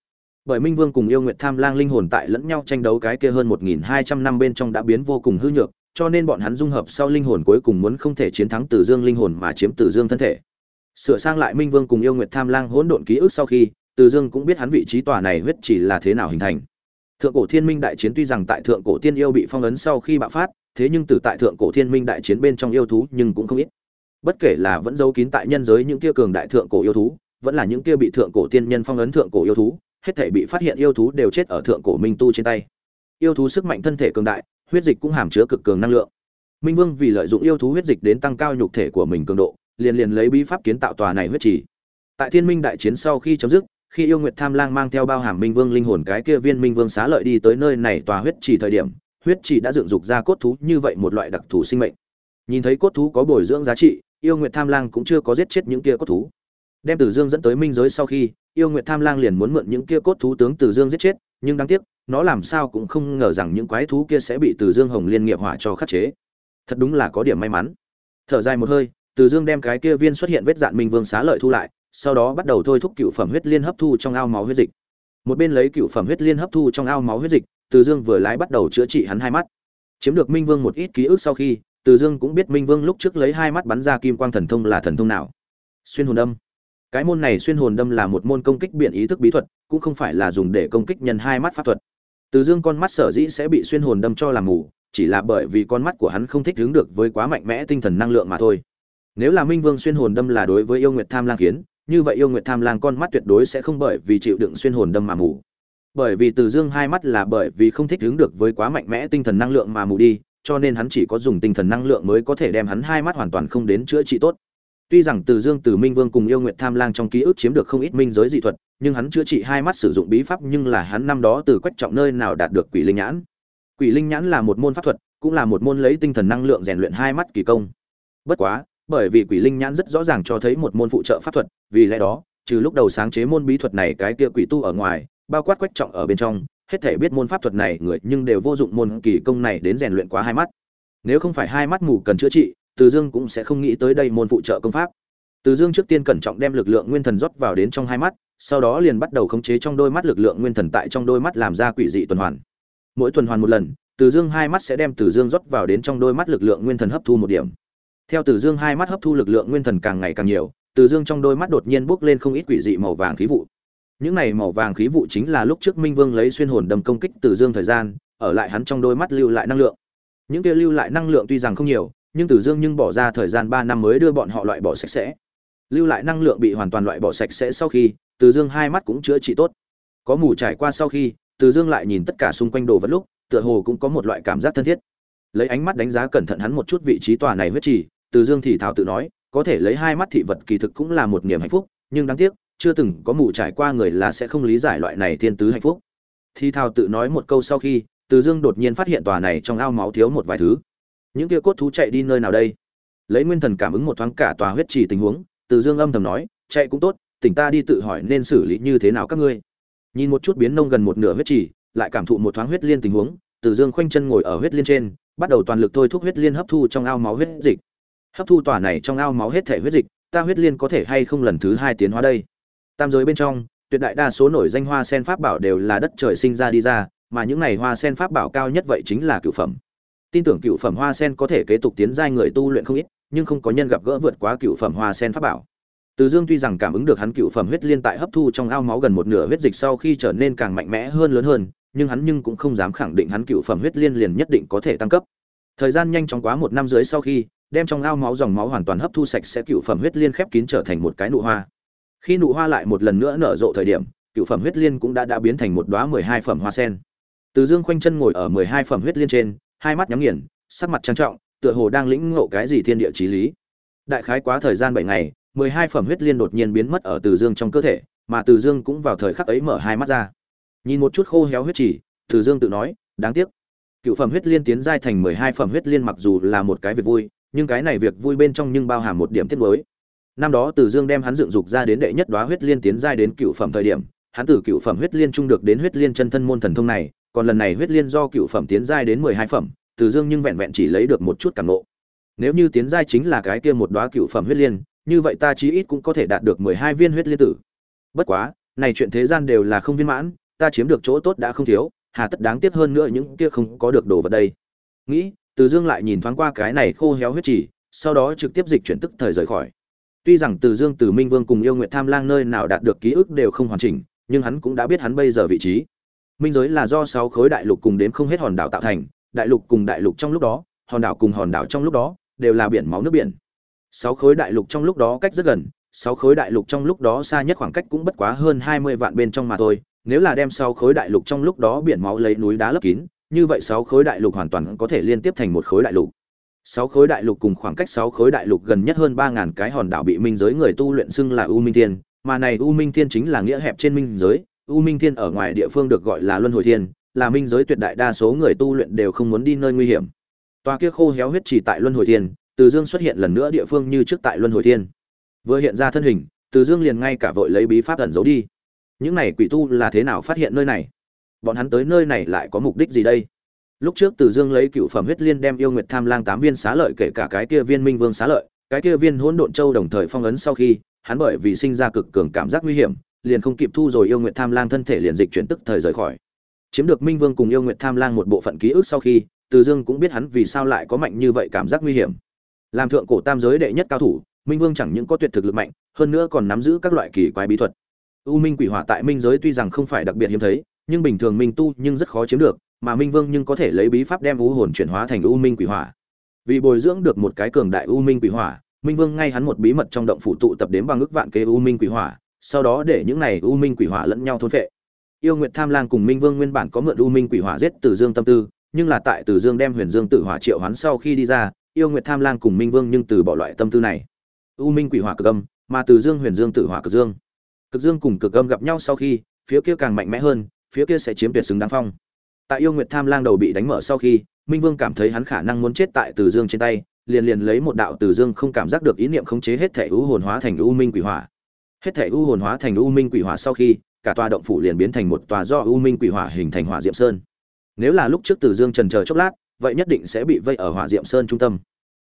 bởi minh vương cùng yêu nguyệt tham lang linh hồn tại lẫn nhau tranh đấu cái kia hơn một nghìn hai trăm năm bên trong đã biến vô cùng hư nhược cho nên bọn hắn dung hợp sau linh hồn cuối cùng muốn không thể chiến thắng Từ Dương linh hồn mà chiếm Từ Dương thân thể. Sửa sang lại Minh Vương cùng yêu Nguyệt Tham Lang hỗn độn ký ức sau khi, Từ Dương cũng biết hắn vị trí tòa này huyết chỉ là thế nào hình thành. Thượng cổ Thiên Minh đại chiến tuy rằng tại thượng cổ tiên yêu bị phong ấn sau khi bạo phát, thế nhưng từ tại thượng cổ Thiên Minh đại chiến bên trong yêu thú nhưng cũng không ít. Bất kể là vẫn giấu kín tại nhân giới những kia cường đại thượng cổ yêu thú, vẫn là những kia bị thượng cổ tiên nhân phong ấn thượng cổ yêu thú, hết thảy bị phát hiện yêu thú đều chết ở thượng cổ minh tu trên tay. Yêu thú sức mạnh thân thể cường đại, huyết dịch cũng hàm chứa cực cường năng lượng. Minh Vương vì lợi dụng yêu thú huyết dịch đến tăng cao nhục thể của mình cường độ, liền liền lấy bí pháp kiến tạo tòa này huyết trì. Tại Thiên Minh đại chiến sau khi chấm dứt, khi yêu Nguyệt Tham Lang mang theo bao hàm Minh Vương linh hồn cái kia viên Minh Vương xá lợi đi tới nơi này tòa huyết trì thời điểm, huyết trì đã dựng dục ra cốt thú như vậy một loại đặc thù sinh mệnh. Nhìn thấy cốt thú có bồi dưỡng giá trị, yêu Nguyệt Tham Lang cũng chưa có giết chết những kia cốt thú. Đem Tử Dương dẫn tới minh giới sau khi, yêu Nguyệt Tham Lang liền muốn mượn những kia cốt thú tướng Tử Dương giết chết, nhưng đáng tiếc, nó làm sao cũng không ngờ rằng những quái thú kia sẽ bị Tử Dương Hồng Liên nghiệp hỏa cho khắc chế. Thật đúng là có điểm may mắn. Thở dài một hơi từ dương đem cái kia viên xuất hiện vết dạn minh vương xá lợi thu lại sau đó bắt đầu thôi thúc cựu phẩm huyết liên hấp thu trong ao máu huyết dịch. Một bên lấy cựu phẩm huyết liên hấp thu trong ao máu huyết dịch từ dương vừa lái bắt đầu chữa trị hắn hai mắt. Chiếm được minh vương một ít ký ức sau khi từ dương cũng biết minh vương lúc trước lấy hai mắt bắn ra kim quang thần thông là thần thông nào. Xuyên hồn âm cái môn này xuyên hồn đâm là một môn công kích biện ý thức bí thuật cũng không phải là dùng để công kích nhân hai mắt pháp thuật. Từ dương con mắt sở dĩ sẽ bị xuyên hồn đâm cho làm mù chỉ là bởi vì con mắt của hắn không thích hướng được với quá mạnh mẽ tinh thần năng lượng mà thôi. Nếu là minh vương xuyên hồn đâm là đối với yêu nguyệt tham lang kiến, như vậy yêu nguyệt tham lang con mắt tuyệt đối sẽ không bởi vì chịu đựng xuyên hồn đâm mà mù. Bởi vì từ dương hai mắt là bởi vì không thích hướng được với quá mạnh mẽ tinh thần năng lượng mà mù đi cho nên hắn chỉ có dùng tinh thần năng lượng mới có thể đem hắn hai mắt hoàn toàn không đến chữa trị tốt tuy rằng từ dương, từ minh vương cùng yêu nguyện tham lang trong ký ức chiếm được không ít minh giới dị thuật, nhưng hắn chữa trị hai mắt sử dụng bí pháp nhưng là hắn năm đó từ quách trọng nơi nào đạt được quỷ linh nhãn. Quỷ linh nhãn là một môn pháp thuật, cũng là một môn lấy tinh thần năng lượng rèn luyện hai mắt kỳ công. Bất quá, bởi vì quỷ linh nhãn rất rõ ràng cho thấy một môn phụ trợ pháp thuật, vì lẽ đó, trừ lúc đầu sáng chế môn bí thuật này cái kia quỷ tu ở ngoài, bao quát quách trọng ở bên trong, hết thể biết môn pháp thuật này người nhưng đều vô dụng môn kỳ công này đến rèn luyện quá hai mắt. Nếu không phải hai mắt mù cần chữa trị từ dương cũng sẽ không nghĩ tới đây môn phụ trợ công pháp. Từ dương trước tiên cẩn trọng đem lực lượng nguyên thần rót vào đến trong hai mắt, sau đó liền bắt đầu khống chế trong đôi mắt lực lượng nguyên thần tại trong đôi mắt làm ra quỷ dị tuần hoàn. Mỗi tuần hoàn một lần, từ dương hai mắt sẽ đem từ dương rót vào đến trong đôi mắt lực lượng nguyên thần hấp thu một điểm. Theo từ dương hai mắt hấp thu lực lượng nguyên thần càng ngày càng nhiều, từ dương trong đôi mắt đột nhiên bốc lên không ít quỷ dị màu vàng khí vụ. Những này màu vàng khí vụ chính là lúc trước minh vương lấy xuyên hồn đâm công kích từ dương thời gian, ở lại hắn trong đôi mắt lưu lại năng lượng. Những kia lưu lại năng lượng tuy rằng không nhiều nhưng từ dương nhưng bỏ ra thời gian ba năm mới đưa bọn họ loại bỏ sạch sẽ. Lưu lại năng lượng bị hoàn toàn loại bỏ sạch sẽ sau khi, từ dương hai mắt cũng chữa trị tốt. Có mù trải qua sau khi, từ dương lại nhìn tất cả xung quanh đồ vật lúc, tựa hồ cũng có một loại cảm giác thân thiết. Lấy ánh mắt đánh giá cẩn thận hắn một chút vị trí tòa này huyết trì, từ dương thì thào tự nói, có thể lấy hai mắt thị vật kỳ thực cũng là một niềm hạnh phúc, nhưng đáng tiếc, chưa từng có mù trải qua người là sẽ không lý giải loại này thiên tứ hạnh phúc. Thi thao tự nói một câu sau khi, từ dương đột nhiên phát hiện tòa này trong ao máu thiếu một vài thứ những kia cốt thú chạy đi nơi nào đây? Lấy nguyên thần cảm ứng một thoáng cả tòa huyết trì tình huống, từ dương âm thầm nói, chạy cũng tốt, tỉnh ta đi tự hỏi nên xử lý như thế nào các ngươi. Nhìn một chút biến nông gần một nửa huyết trì, lại cảm thụ một thoáng huyết liên tình huống, từ dương khoanh chân ngồi ở huyết liên trên, bắt đầu toàn lực thôi thúc huyết liên hấp thu trong ao máu huyết dịch. Hấp thu tòa này trong ao máu hết thể huyết dịch, ta huyết liên có thể hay không lần thứ hai tiến hóa đây? Tam giới bên trong, tuyệt đại đa số nổi danh hoa sen pháp bảo đều là đất trời sinh ra đi ra, mà những này hoa sen pháp bảo cao nhất vậy chính là cựu phẩm tin tưởng cựu phẩm hoa sen có thể kế tục tiến giai người tu luyện không ít, nhưng không có nhân gặp gỡ vượt quá cựu phẩm hoa sen pháp bảo. Từ dương tuy rằng cảm ứng được hắn cựu phẩm huyết liên tại hấp thu trong ao máu gần một nửa huyết dịch sau khi trở nên càng mạnh mẽ hơn lớn hơn, nhưng hắn nhưng cũng không dám khẳng định hắn cựu phẩm huyết liên liền nhất định có thể tăng cấp. Thời gian nhanh chóng quá một năm dưới sau khi, đem trong ao máu dòng máu hoàn toàn hấp thu sạch sẽ cựu phẩm huyết liên khép kín trở thành một cái nụ hoa. Khi nụ hoa lại một lần nữa nở rộ thời điểm, cựu phẩm huyết liên cũng đã đã biến thành một đoá mười hai phẩm hoa sen. Từ dương khoanh chân ngồi ở mười hai phẩm huyết liên trên hai mắt nhắm nghiền, sắc mặt trang trọng, tựa hồ đang lĩnh ngộ cái gì thiên địa chí lý. Đại khái quá thời gian bảy ngày, mười hai phẩm huyết liên đột nhiên biến mất ở từ dương trong cơ thể, mà từ dương cũng vào thời khắc ấy mở hai mắt ra. Nhìn một chút khô héo huyết chỉ từ dương tự nói, đáng tiếc. Cựu phẩm huyết liên tiến giai thành mười hai phẩm huyết liên mặc dù là một cái việc vui, nhưng cái này việc vui bên trong nhưng bao hàm một điểm tiết mới. Năm đó từ dương đem hắn dựng dục ra đến đệ nhất đoá huyết liên tiến giai đến cựu phẩm thời điểm, hắn từ cựu phẩm huyết liên trung được đến huyết liên chân thân môn thần thông này còn lần này huyết liên do cựu phẩm tiến giai đến mười hai phẩm, từ dương nhưng vẹn vẹn chỉ lấy được một chút cảm nộ. Nếu như tiến giai chính là cái kia một đoá cựu phẩm huyết liên, như vậy ta chí ít cũng có thể đạt được mười hai viên huyết liên tử. Bất quá, này chuyện thế gian đều là không viên mãn, ta chiếm được chỗ tốt đã không thiếu, hà tất đáng tiếc hơn nữa những kia không có được đồ vật đây. Nghĩ, từ dương lại nhìn thoáng qua cái này khô héo huyết chỉ sau đó trực tiếp dịch chuyển tức thời rời khỏi. Tuy rằng từ dương, từ minh vương cùng yêu nguyện tham lang nơi nào đạt được ký ức đều không hoàn chỉnh, nhưng hắn cũng đã biết hắn bây giờ vị trí minh giới là do sáu khối đại lục cùng đến không hết hòn đảo tạo thành, đại lục cùng đại lục trong lúc đó, hòn đảo cùng hòn đảo trong lúc đó, đều là biển máu nước biển. Sáu khối đại lục trong lúc đó cách rất gần, sáu khối đại lục trong lúc đó xa nhất khoảng cách cũng bất quá hơn hai mươi vạn bên trong mà thôi. Nếu là đem sáu khối đại lục trong lúc đó biển máu lấy núi đá lấp kín, như vậy sáu khối đại lục hoàn toàn có thể liên tiếp thành một khối đại lục. Sáu khối đại lục cùng khoảng cách sáu khối đại lục gần nhất hơn ba ngàn cái hòn đảo bị minh giới người tu luyện xưng là u minh thiên, mà này u minh thiên chính là nghĩa hẹp trên minh giới u minh thiên ở ngoài địa phương được gọi là luân hồi thiên, là minh giới tuyệt đại đa số người tu luyện đều không muốn đi nơi nguy hiểm. Tòa kia khô héo huyết chỉ tại luân hồi thiên, từ dương xuất hiện lần nữa địa phương như trước tại luân hồi thiên. Vừa hiện ra thân hình, từ dương liền ngay cả vội lấy bí pháp ẩn giấu đi. Những này quỷ tu là thế nào phát hiện nơi này? Bọn hắn tới nơi này lại có mục đích gì đây? Lúc trước từ dương lấy cựu phẩm huyết liên đem yêu nguyệt tham lang tám viên xá lợi kể cả cái kia viên minh vương xá lợi, cái kia viên hỗn độn châu đồng thời phong ấn sau khi, hắn bởi vì sinh ra cực cường cảm giác nguy hiểm liền không kịp thu rồi yêu nguyệt tham lang thân thể liền dịch chuyển tức thời rời khỏi. Chiếm được minh vương cùng yêu nguyệt tham lang một bộ phận ký ức sau khi, từ dương cũng biết hắn vì sao lại có mạnh như vậy cảm giác nguy hiểm. Làm thượng cổ tam giới đệ nhất cao thủ, minh vương chẳng những có tuyệt thực lực mạnh, hơn nữa còn nắm giữ các loại kỳ quái bí thuật. U minh quỷ hỏa tại minh giới tuy rằng không phải đặc biệt hiếm thấy, nhưng bình thường minh tu nhưng rất khó chiếm được, mà minh vương nhưng có thể lấy bí pháp đem u hồn chuyển hóa thành u minh quỷ hỏa. Vì bồi dưỡng được một cái cường đại u minh quỷ hỏa, minh vương ngay hắn một bí mật trong động phủ tụ tập đến bằng ước vạn kế u minh quỷ hỏa sau đó để những này u minh quỷ hỏa lẫn nhau thôn phệ. Yêu nguyệt tham lang cùng minh vương nguyên bản có mượn u minh quỷ hỏa giết từ dương tâm tư, nhưng là tại từ dương đem huyền dương tử hỏa triệu hoán sau khi đi ra, yêu nguyệt tham lang cùng minh vương nhưng từ bỏ loại tâm tư này. U minh quỷ hỏa cực âm, mà từ dương huyền dương tử hỏa cực dương. Cực dương cùng cực âm gặp nhau sau khi, phía kia càng mạnh mẽ hơn, phía kia sẽ chiếm tuyệt xứng đáng phong. Tại yêu nguyệt tham lang đầu bị đánh mở sau khi, minh vương cảm thấy hắn khả năng muốn chết tại từ dương trên tay, liền liền lấy một đạo từ dương không cảm giác được ý niệm khống chế hết thể u hồn hóa thành u minh quỷ hỏa hết thể u hồn hóa thành u minh quỷ hỏa sau khi, cả tòa động phủ liền biến thành một tòa do u minh quỷ hỏa hình thành hỏa diệm sơn. Nếu là lúc trước từ dương trần chờ chốc lát, vậy nhất định sẽ bị vây ở hỏa diệm sơn trung tâm.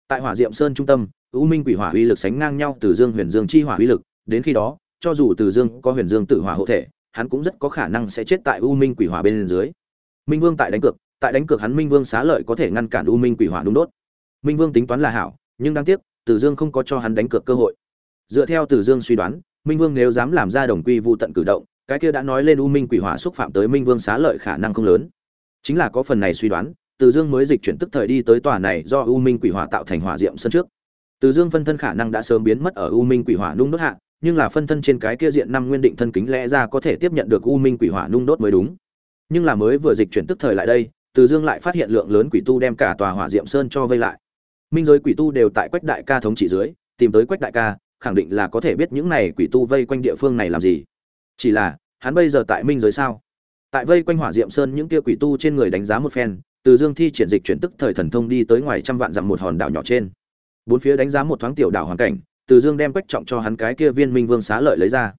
Tại hỏa diệm sơn trung tâm, u minh quỷ hỏa uy lực sánh ngang nhau từ dương huyền dương chi hỏa uy lực, đến khi đó, cho dù từ dương có huyền dương tự hỏa hộ thể, hắn cũng rất có khả năng sẽ chết tại u minh quỷ hỏa bên dưới. Minh vương tại đánh cược, tại đánh cược hắn minh vương xá lợi có thể ngăn cản u minh quỷ hỏa đúng đốt. Minh vương tính toán là hảo, nhưng đáng tiếc, từ dương không có cho hắn đánh cược cơ hội. Dựa theo từ dương suy đoán minh vương nếu dám làm ra đồng quy vụ tận cử động, cái kia đã nói lên u minh quỷ hỏa xúc phạm tới minh vương xá lợi khả năng không lớn. Chính là có phần này suy đoán, từ dương mới dịch chuyển tức thời đi tới tòa này do u minh quỷ hỏa tạo thành hỏa diệm sân trước. Từ dương phân thân khả năng đã sớm biến mất ở u minh quỷ hỏa nung đốt hạ, nhưng là phân thân trên cái kia diện năm nguyên định thân kính lẽ ra có thể tiếp nhận được u minh quỷ hỏa nung đốt mới đúng. Nhưng là mới vừa dịch chuyển tức thời lại đây, từ dương lại phát hiện lượng lớn quỷ tu đem cả tòa hỏa diệm sơn cho vây lại. Minh giới quỷ tu đều tại quách đại ca thống trị dưới, tìm tới quách đại ca khẳng định là có thể biết những này quỷ tu vây quanh địa phương này làm gì. Chỉ là, hắn bây giờ tại minh giới sao? Tại vây quanh hỏa diệm sơn những kia quỷ tu trên người đánh giá một phen, từ dương thi triển dịch chuyển tức thời thần thông đi tới ngoài trăm vạn dặm một hòn đảo nhỏ trên. Bốn phía đánh giá một thoáng tiểu đảo hoàn cảnh, từ dương đem quách trọng cho hắn cái kia viên minh vương xá lợi lấy ra.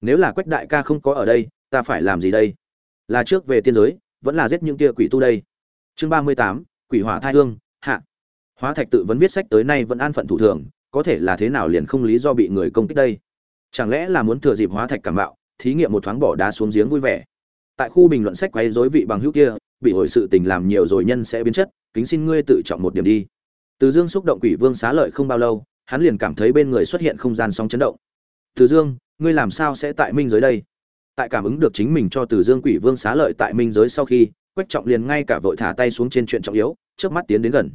Nếu là quách đại ca không có ở đây, ta phải làm gì đây? Là trước về tiên giới, vẫn là giết những kia quỷ tu đây? Chương ba mươi tám, quỷ hỏa thai hương, hạ. Hóa thạch tự vẫn viết sách tới nay vẫn an phận thủ thường có thể là thế nào liền không lý do bị người công kích đây? Chẳng lẽ là muốn thừa dịp hóa thạch cảm bạo, thí nghiệm một thoáng bỏ đá xuống giếng vui vẻ? Tại khu bình luận sách quấy rối vị bằng hữu kia, bị hội sự tình làm nhiều rồi nhân sẽ biến chất, kính xin ngươi tự chọn một điểm đi. Từ dương xúc động quỷ vương xá lợi không bao lâu, hắn liền cảm thấy bên người xuất hiện không gian sóng chấn động. Từ dương, ngươi làm sao sẽ tại minh giới đây? Tại cảm ứng được chính mình cho từ dương quỷ vương xá lợi tại minh giới sau khi, quách trọng liền ngay cả vội thả tay xuống trên chuyện trọng yếu trước mắt tiến đến gần.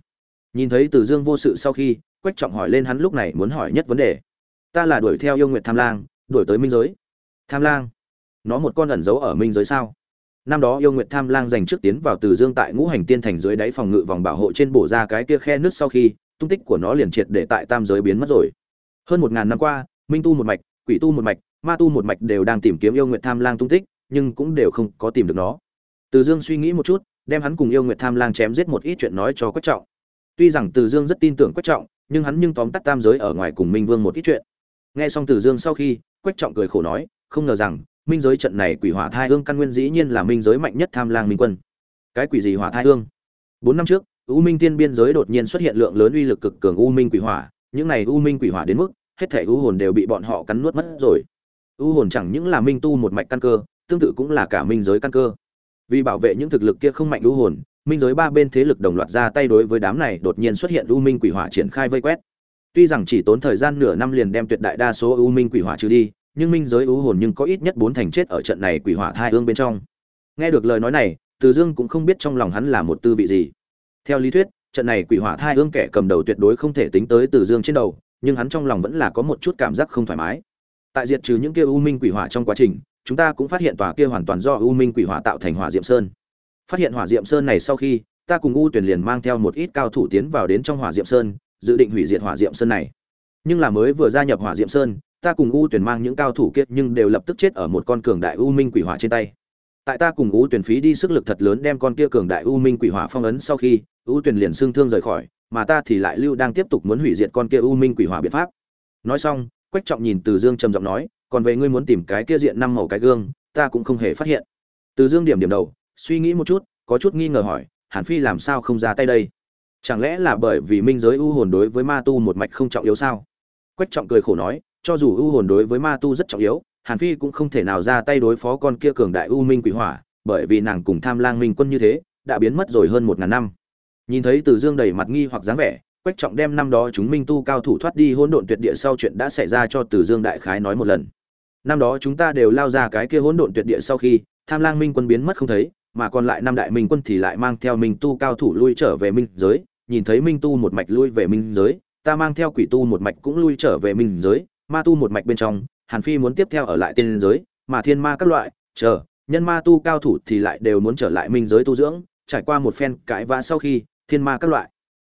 Nhìn thấy từ dương vô sự sau khi quách trọng hỏi lên hắn lúc này muốn hỏi nhất vấn đề. Ta là đuổi theo yêu nguyệt tham lang, đuổi tới minh giới. Tham lang? Nó một con ẩn giấu ở minh giới sao? Năm đó yêu nguyệt tham lang dành trước tiến vào từ dương tại ngũ hành tiên thành dưới đáy phòng ngự vòng bảo hộ trên bổ ra cái kia khe nước sau khi, tung tích của nó liền triệt để tại tam giới biến mất rồi. Hơn một ngàn năm qua, minh tu một mạch, quỷ tu một mạch, ma tu một mạch đều đang tìm kiếm yêu nguyệt tham lang tung tích, nhưng cũng đều không có tìm được nó. Từ dương suy nghĩ một chút, đem hắn cùng yêu nguyệt tham lang chém giết một ít chuyện nói cho quách trọng. Tuy rằng từ dương rất tin tưởng quách trọng nhưng hắn nhưng tóm tắt tam giới ở ngoài cùng minh vương một ít chuyện. Nghe xong từ dương sau khi, quách trọng cười khổ nói, không ngờ rằng, minh giới trận này quỷ hỏa thai hương căn nguyên dĩ nhiên là minh giới mạnh nhất tham lang minh quân. Cái quỷ gì hỏa thai hương? Bốn năm trước, u minh tiên biên giới đột nhiên xuất hiện lượng lớn uy lực cực cường u minh quỷ hỏa, những này u minh quỷ hỏa đến mức, hết thể u hồn đều bị bọn họ cắn nuốt mất rồi. U hồn chẳng những là minh tu một mạch căn cơ, tương tự cũng là cả minh giới căn cơ. Vì bảo vệ những thực lực kia không mạnh u hồn minh giới ba bên thế lực đồng loạt ra tay đối với đám này đột nhiên xuất hiện u minh quỷ hỏa triển khai vây quét. Tuy rằng chỉ tốn thời gian nửa năm liền đem tuyệt đại đa số u minh quỷ hỏa trừ đi, nhưng minh giới u hồn nhưng có ít nhất bốn thành chết ở trận này quỷ hỏa thai ương bên trong. Nghe được lời nói này, từ dương cũng không biết trong lòng hắn là một tư vị gì. Theo lý thuyết, trận này quỷ hỏa thai ương kẻ cầm đầu tuyệt đối không thể tính tới từ dương trên đầu, nhưng hắn trong lòng vẫn là có một chút cảm giác không thoải mái. Tại diệt trừ những kia u minh quỷ hỏa trong quá trình, chúng ta cũng phát hiện tòa kia hoàn toàn do u minh quỷ hỏa tạo thành hỏa diệm sơn phát hiện hỏa diệm sơn này sau khi, ta cùng u tuyển liền mang theo một ít cao thủ tiến vào đến trong hỏa diệm sơn, dự định hủy diệt hỏa diệm sơn này. Nhưng là mới vừa gia nhập hỏa diệm sơn, ta cùng u tuyển mang những cao thủ kiệt nhưng đều lập tức chết ở một con cường đại u minh quỷ hỏa trên tay. Tại ta cùng u tuyển phí đi sức lực thật lớn đem con kia cường đại u minh quỷ hỏa phong ấn sau khi, u tuyển liền xương thương rời khỏi, mà ta thì lại lưu đang tiếp tục muốn hủy diệt con kia u minh quỷ hỏa biện pháp. Nói xong, quách trọng nhìn từ dương trầm giọng nói, còn về ngươi muốn tìm cái kia diện năm màu cái gương, ta cũng không hề phát hiện. Từ dương điểm điểm đầu suy nghĩ một chút, có chút nghi ngờ hỏi, hàn phi làm sao không ra tay đây? Chẳng lẽ là bởi vì minh giới u hồn đối với ma tu một mạch không trọng yếu sao? Quách trọng cười khổ nói, cho dù u hồn đối với ma tu rất trọng yếu, hàn phi cũng không thể nào ra tay đối phó con kia cường đại u minh quỷ hỏa, bởi vì nàng cùng tham lang minh quân như thế, đã biến mất rồi hơn một ngàn năm. Nhìn thấy từ dương đầy mặt nghi hoặc dáng vẻ, quách trọng đem năm đó chúng minh tu cao thủ thoát đi hỗn độn tuyệt địa sau chuyện đã xảy ra cho từ dương đại khái nói một lần. Năm đó chúng ta đều lao ra cái kia hỗn độn tuyệt địa sau khi tham lang minh quân biến mất không thấy mà còn lại năm đại minh quân thì lại mang theo minh tu cao thủ lui trở về minh giới, nhìn thấy minh tu một mạch lui về minh giới, ta mang theo quỷ tu một mạch cũng lui trở về minh giới, ma tu một mạch bên trong, hàn phi muốn tiếp theo ở lại tiên giới, mà thiên ma các loại, chờ, nhân ma tu cao thủ thì lại đều muốn trở lại minh giới tu dưỡng, trải qua một phen cãi vã sau khi, thiên ma các loại.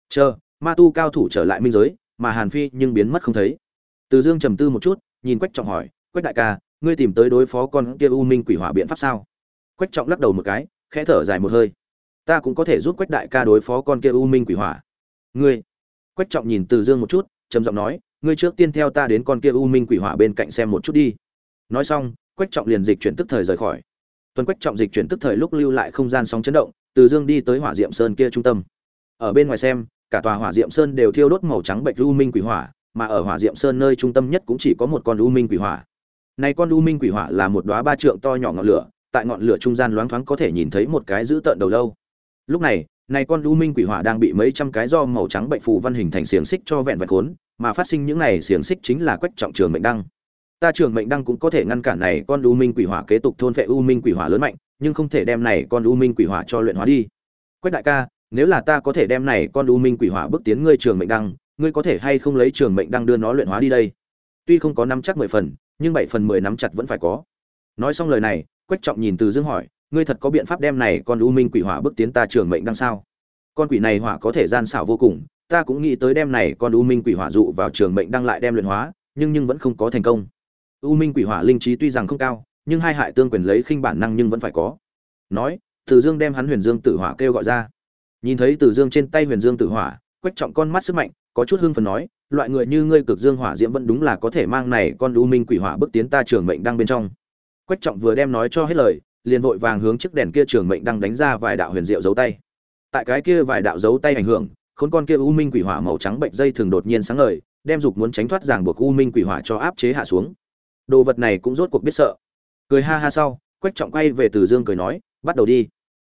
Chờ, ma tu cao thủ trở lại minh giới, mà hàn phi nhưng biến mất không thấy. Từ dương trầm tư một chút, nhìn quách trọng hỏi, quách đại ca, ngươi tìm tới đối phó con kia u minh quỷ hỏa biện pháp sao? Quách trọng lắc đầu một cái, khẽ thở dài một hơi. Ta cũng có thể giúp quách đại ca đối phó con kia u minh quỷ hỏa. Ngươi? Quách trọng nhìn từ dương một chút, trầm giọng nói, ngươi trước tiên theo ta đến con kia u minh quỷ hỏa bên cạnh xem một chút đi. Nói xong, quách trọng liền dịch chuyển tức thời rời khỏi. Tuần quách trọng dịch chuyển tức thời lúc lưu lại không gian sóng chấn động, từ dương đi tới hỏa diệm sơn kia trung tâm. Ở bên ngoài xem, cả tòa hỏa diệm sơn đều thiêu đốt màu trắng bệnh u minh quỷ hỏa, mà ở hỏa diệm sơn nơi trung tâm nhất cũng chỉ có một con u minh quỷ hỏa. Này con u minh quỷ hỏa là một đóa ba trượng to nhỏ ngọn lửa tại ngọn lửa trung gian loáng thoáng có thể nhìn thấy một cái giữ tợn đầu lâu. Lúc này này con u minh quỷ hỏa đang bị mấy trăm cái do màu trắng bệnh phù văn hình thành xiềng xích cho vẹn vẹn cuốn mà phát sinh những này xiềng xích chính là quách trọng trường mệnh đăng. Ta trường mệnh đăng cũng có thể ngăn cản này con u minh quỷ hỏa kế tục thôn vệ u minh quỷ hỏa lớn mạnh, nhưng không thể đem này con u minh quỷ hỏa cho luyện hóa đi. Quách đại ca, nếu là ta có thể đem này con u minh quỷ hỏa bước tiến ngươi trường mệnh đăng, ngươi có thể hay không lấy trường mệnh đăng đưa nó luyện hóa đi đây? Tuy không có năm chắc mười phần, nhưng bảy phần mười nắm chặt vẫn phải có. Nói xong lời này quách trọng nhìn từ dương hỏi, ngươi thật có biện pháp đem này con u minh quỷ hỏa bước tiến ta trường mệnh đăng sao? Con quỷ này hỏa có thể gian xảo vô cùng, ta cũng nghĩ tới đem này con u minh quỷ hỏa dụ vào trường mệnh đăng lại đem luyện hóa, nhưng nhưng vẫn không có thành công. U minh quỷ hỏa linh trí tuy rằng không cao, nhưng hai hại tương quyền lấy khinh bản năng nhưng vẫn phải có. Nói, từ dương đem hắn huyền dương tử hỏa kêu gọi ra. Nhìn thấy từ dương trên tay huyền dương tử hỏa, quách trọng con mắt sức mạnh, có chút hưng phần nói, loại người như ngươi cực dương hỏa diễm vẫn đúng là có thể mang này con u minh quỷ hỏa bước tiến ta trường mệnh đăng bên trong quách trọng vừa đem nói cho hết lời, liền vội vàng hướng chiếc đèn kia trường mệnh đang đánh ra vài đạo huyền diệu dấu tay. Tại cái kia vài đạo dấu tay ảnh hưởng, khốn con kia u minh quỷ hỏa màu trắng bệnh dây thường đột nhiên sáng ngời, đem dục muốn tránh thoát ràng buộc u minh quỷ hỏa cho áp chế hạ xuống. Đồ vật này cũng rốt cuộc biết sợ. Cười ha ha sau, quách trọng quay về từ dương cười nói, bắt đầu đi.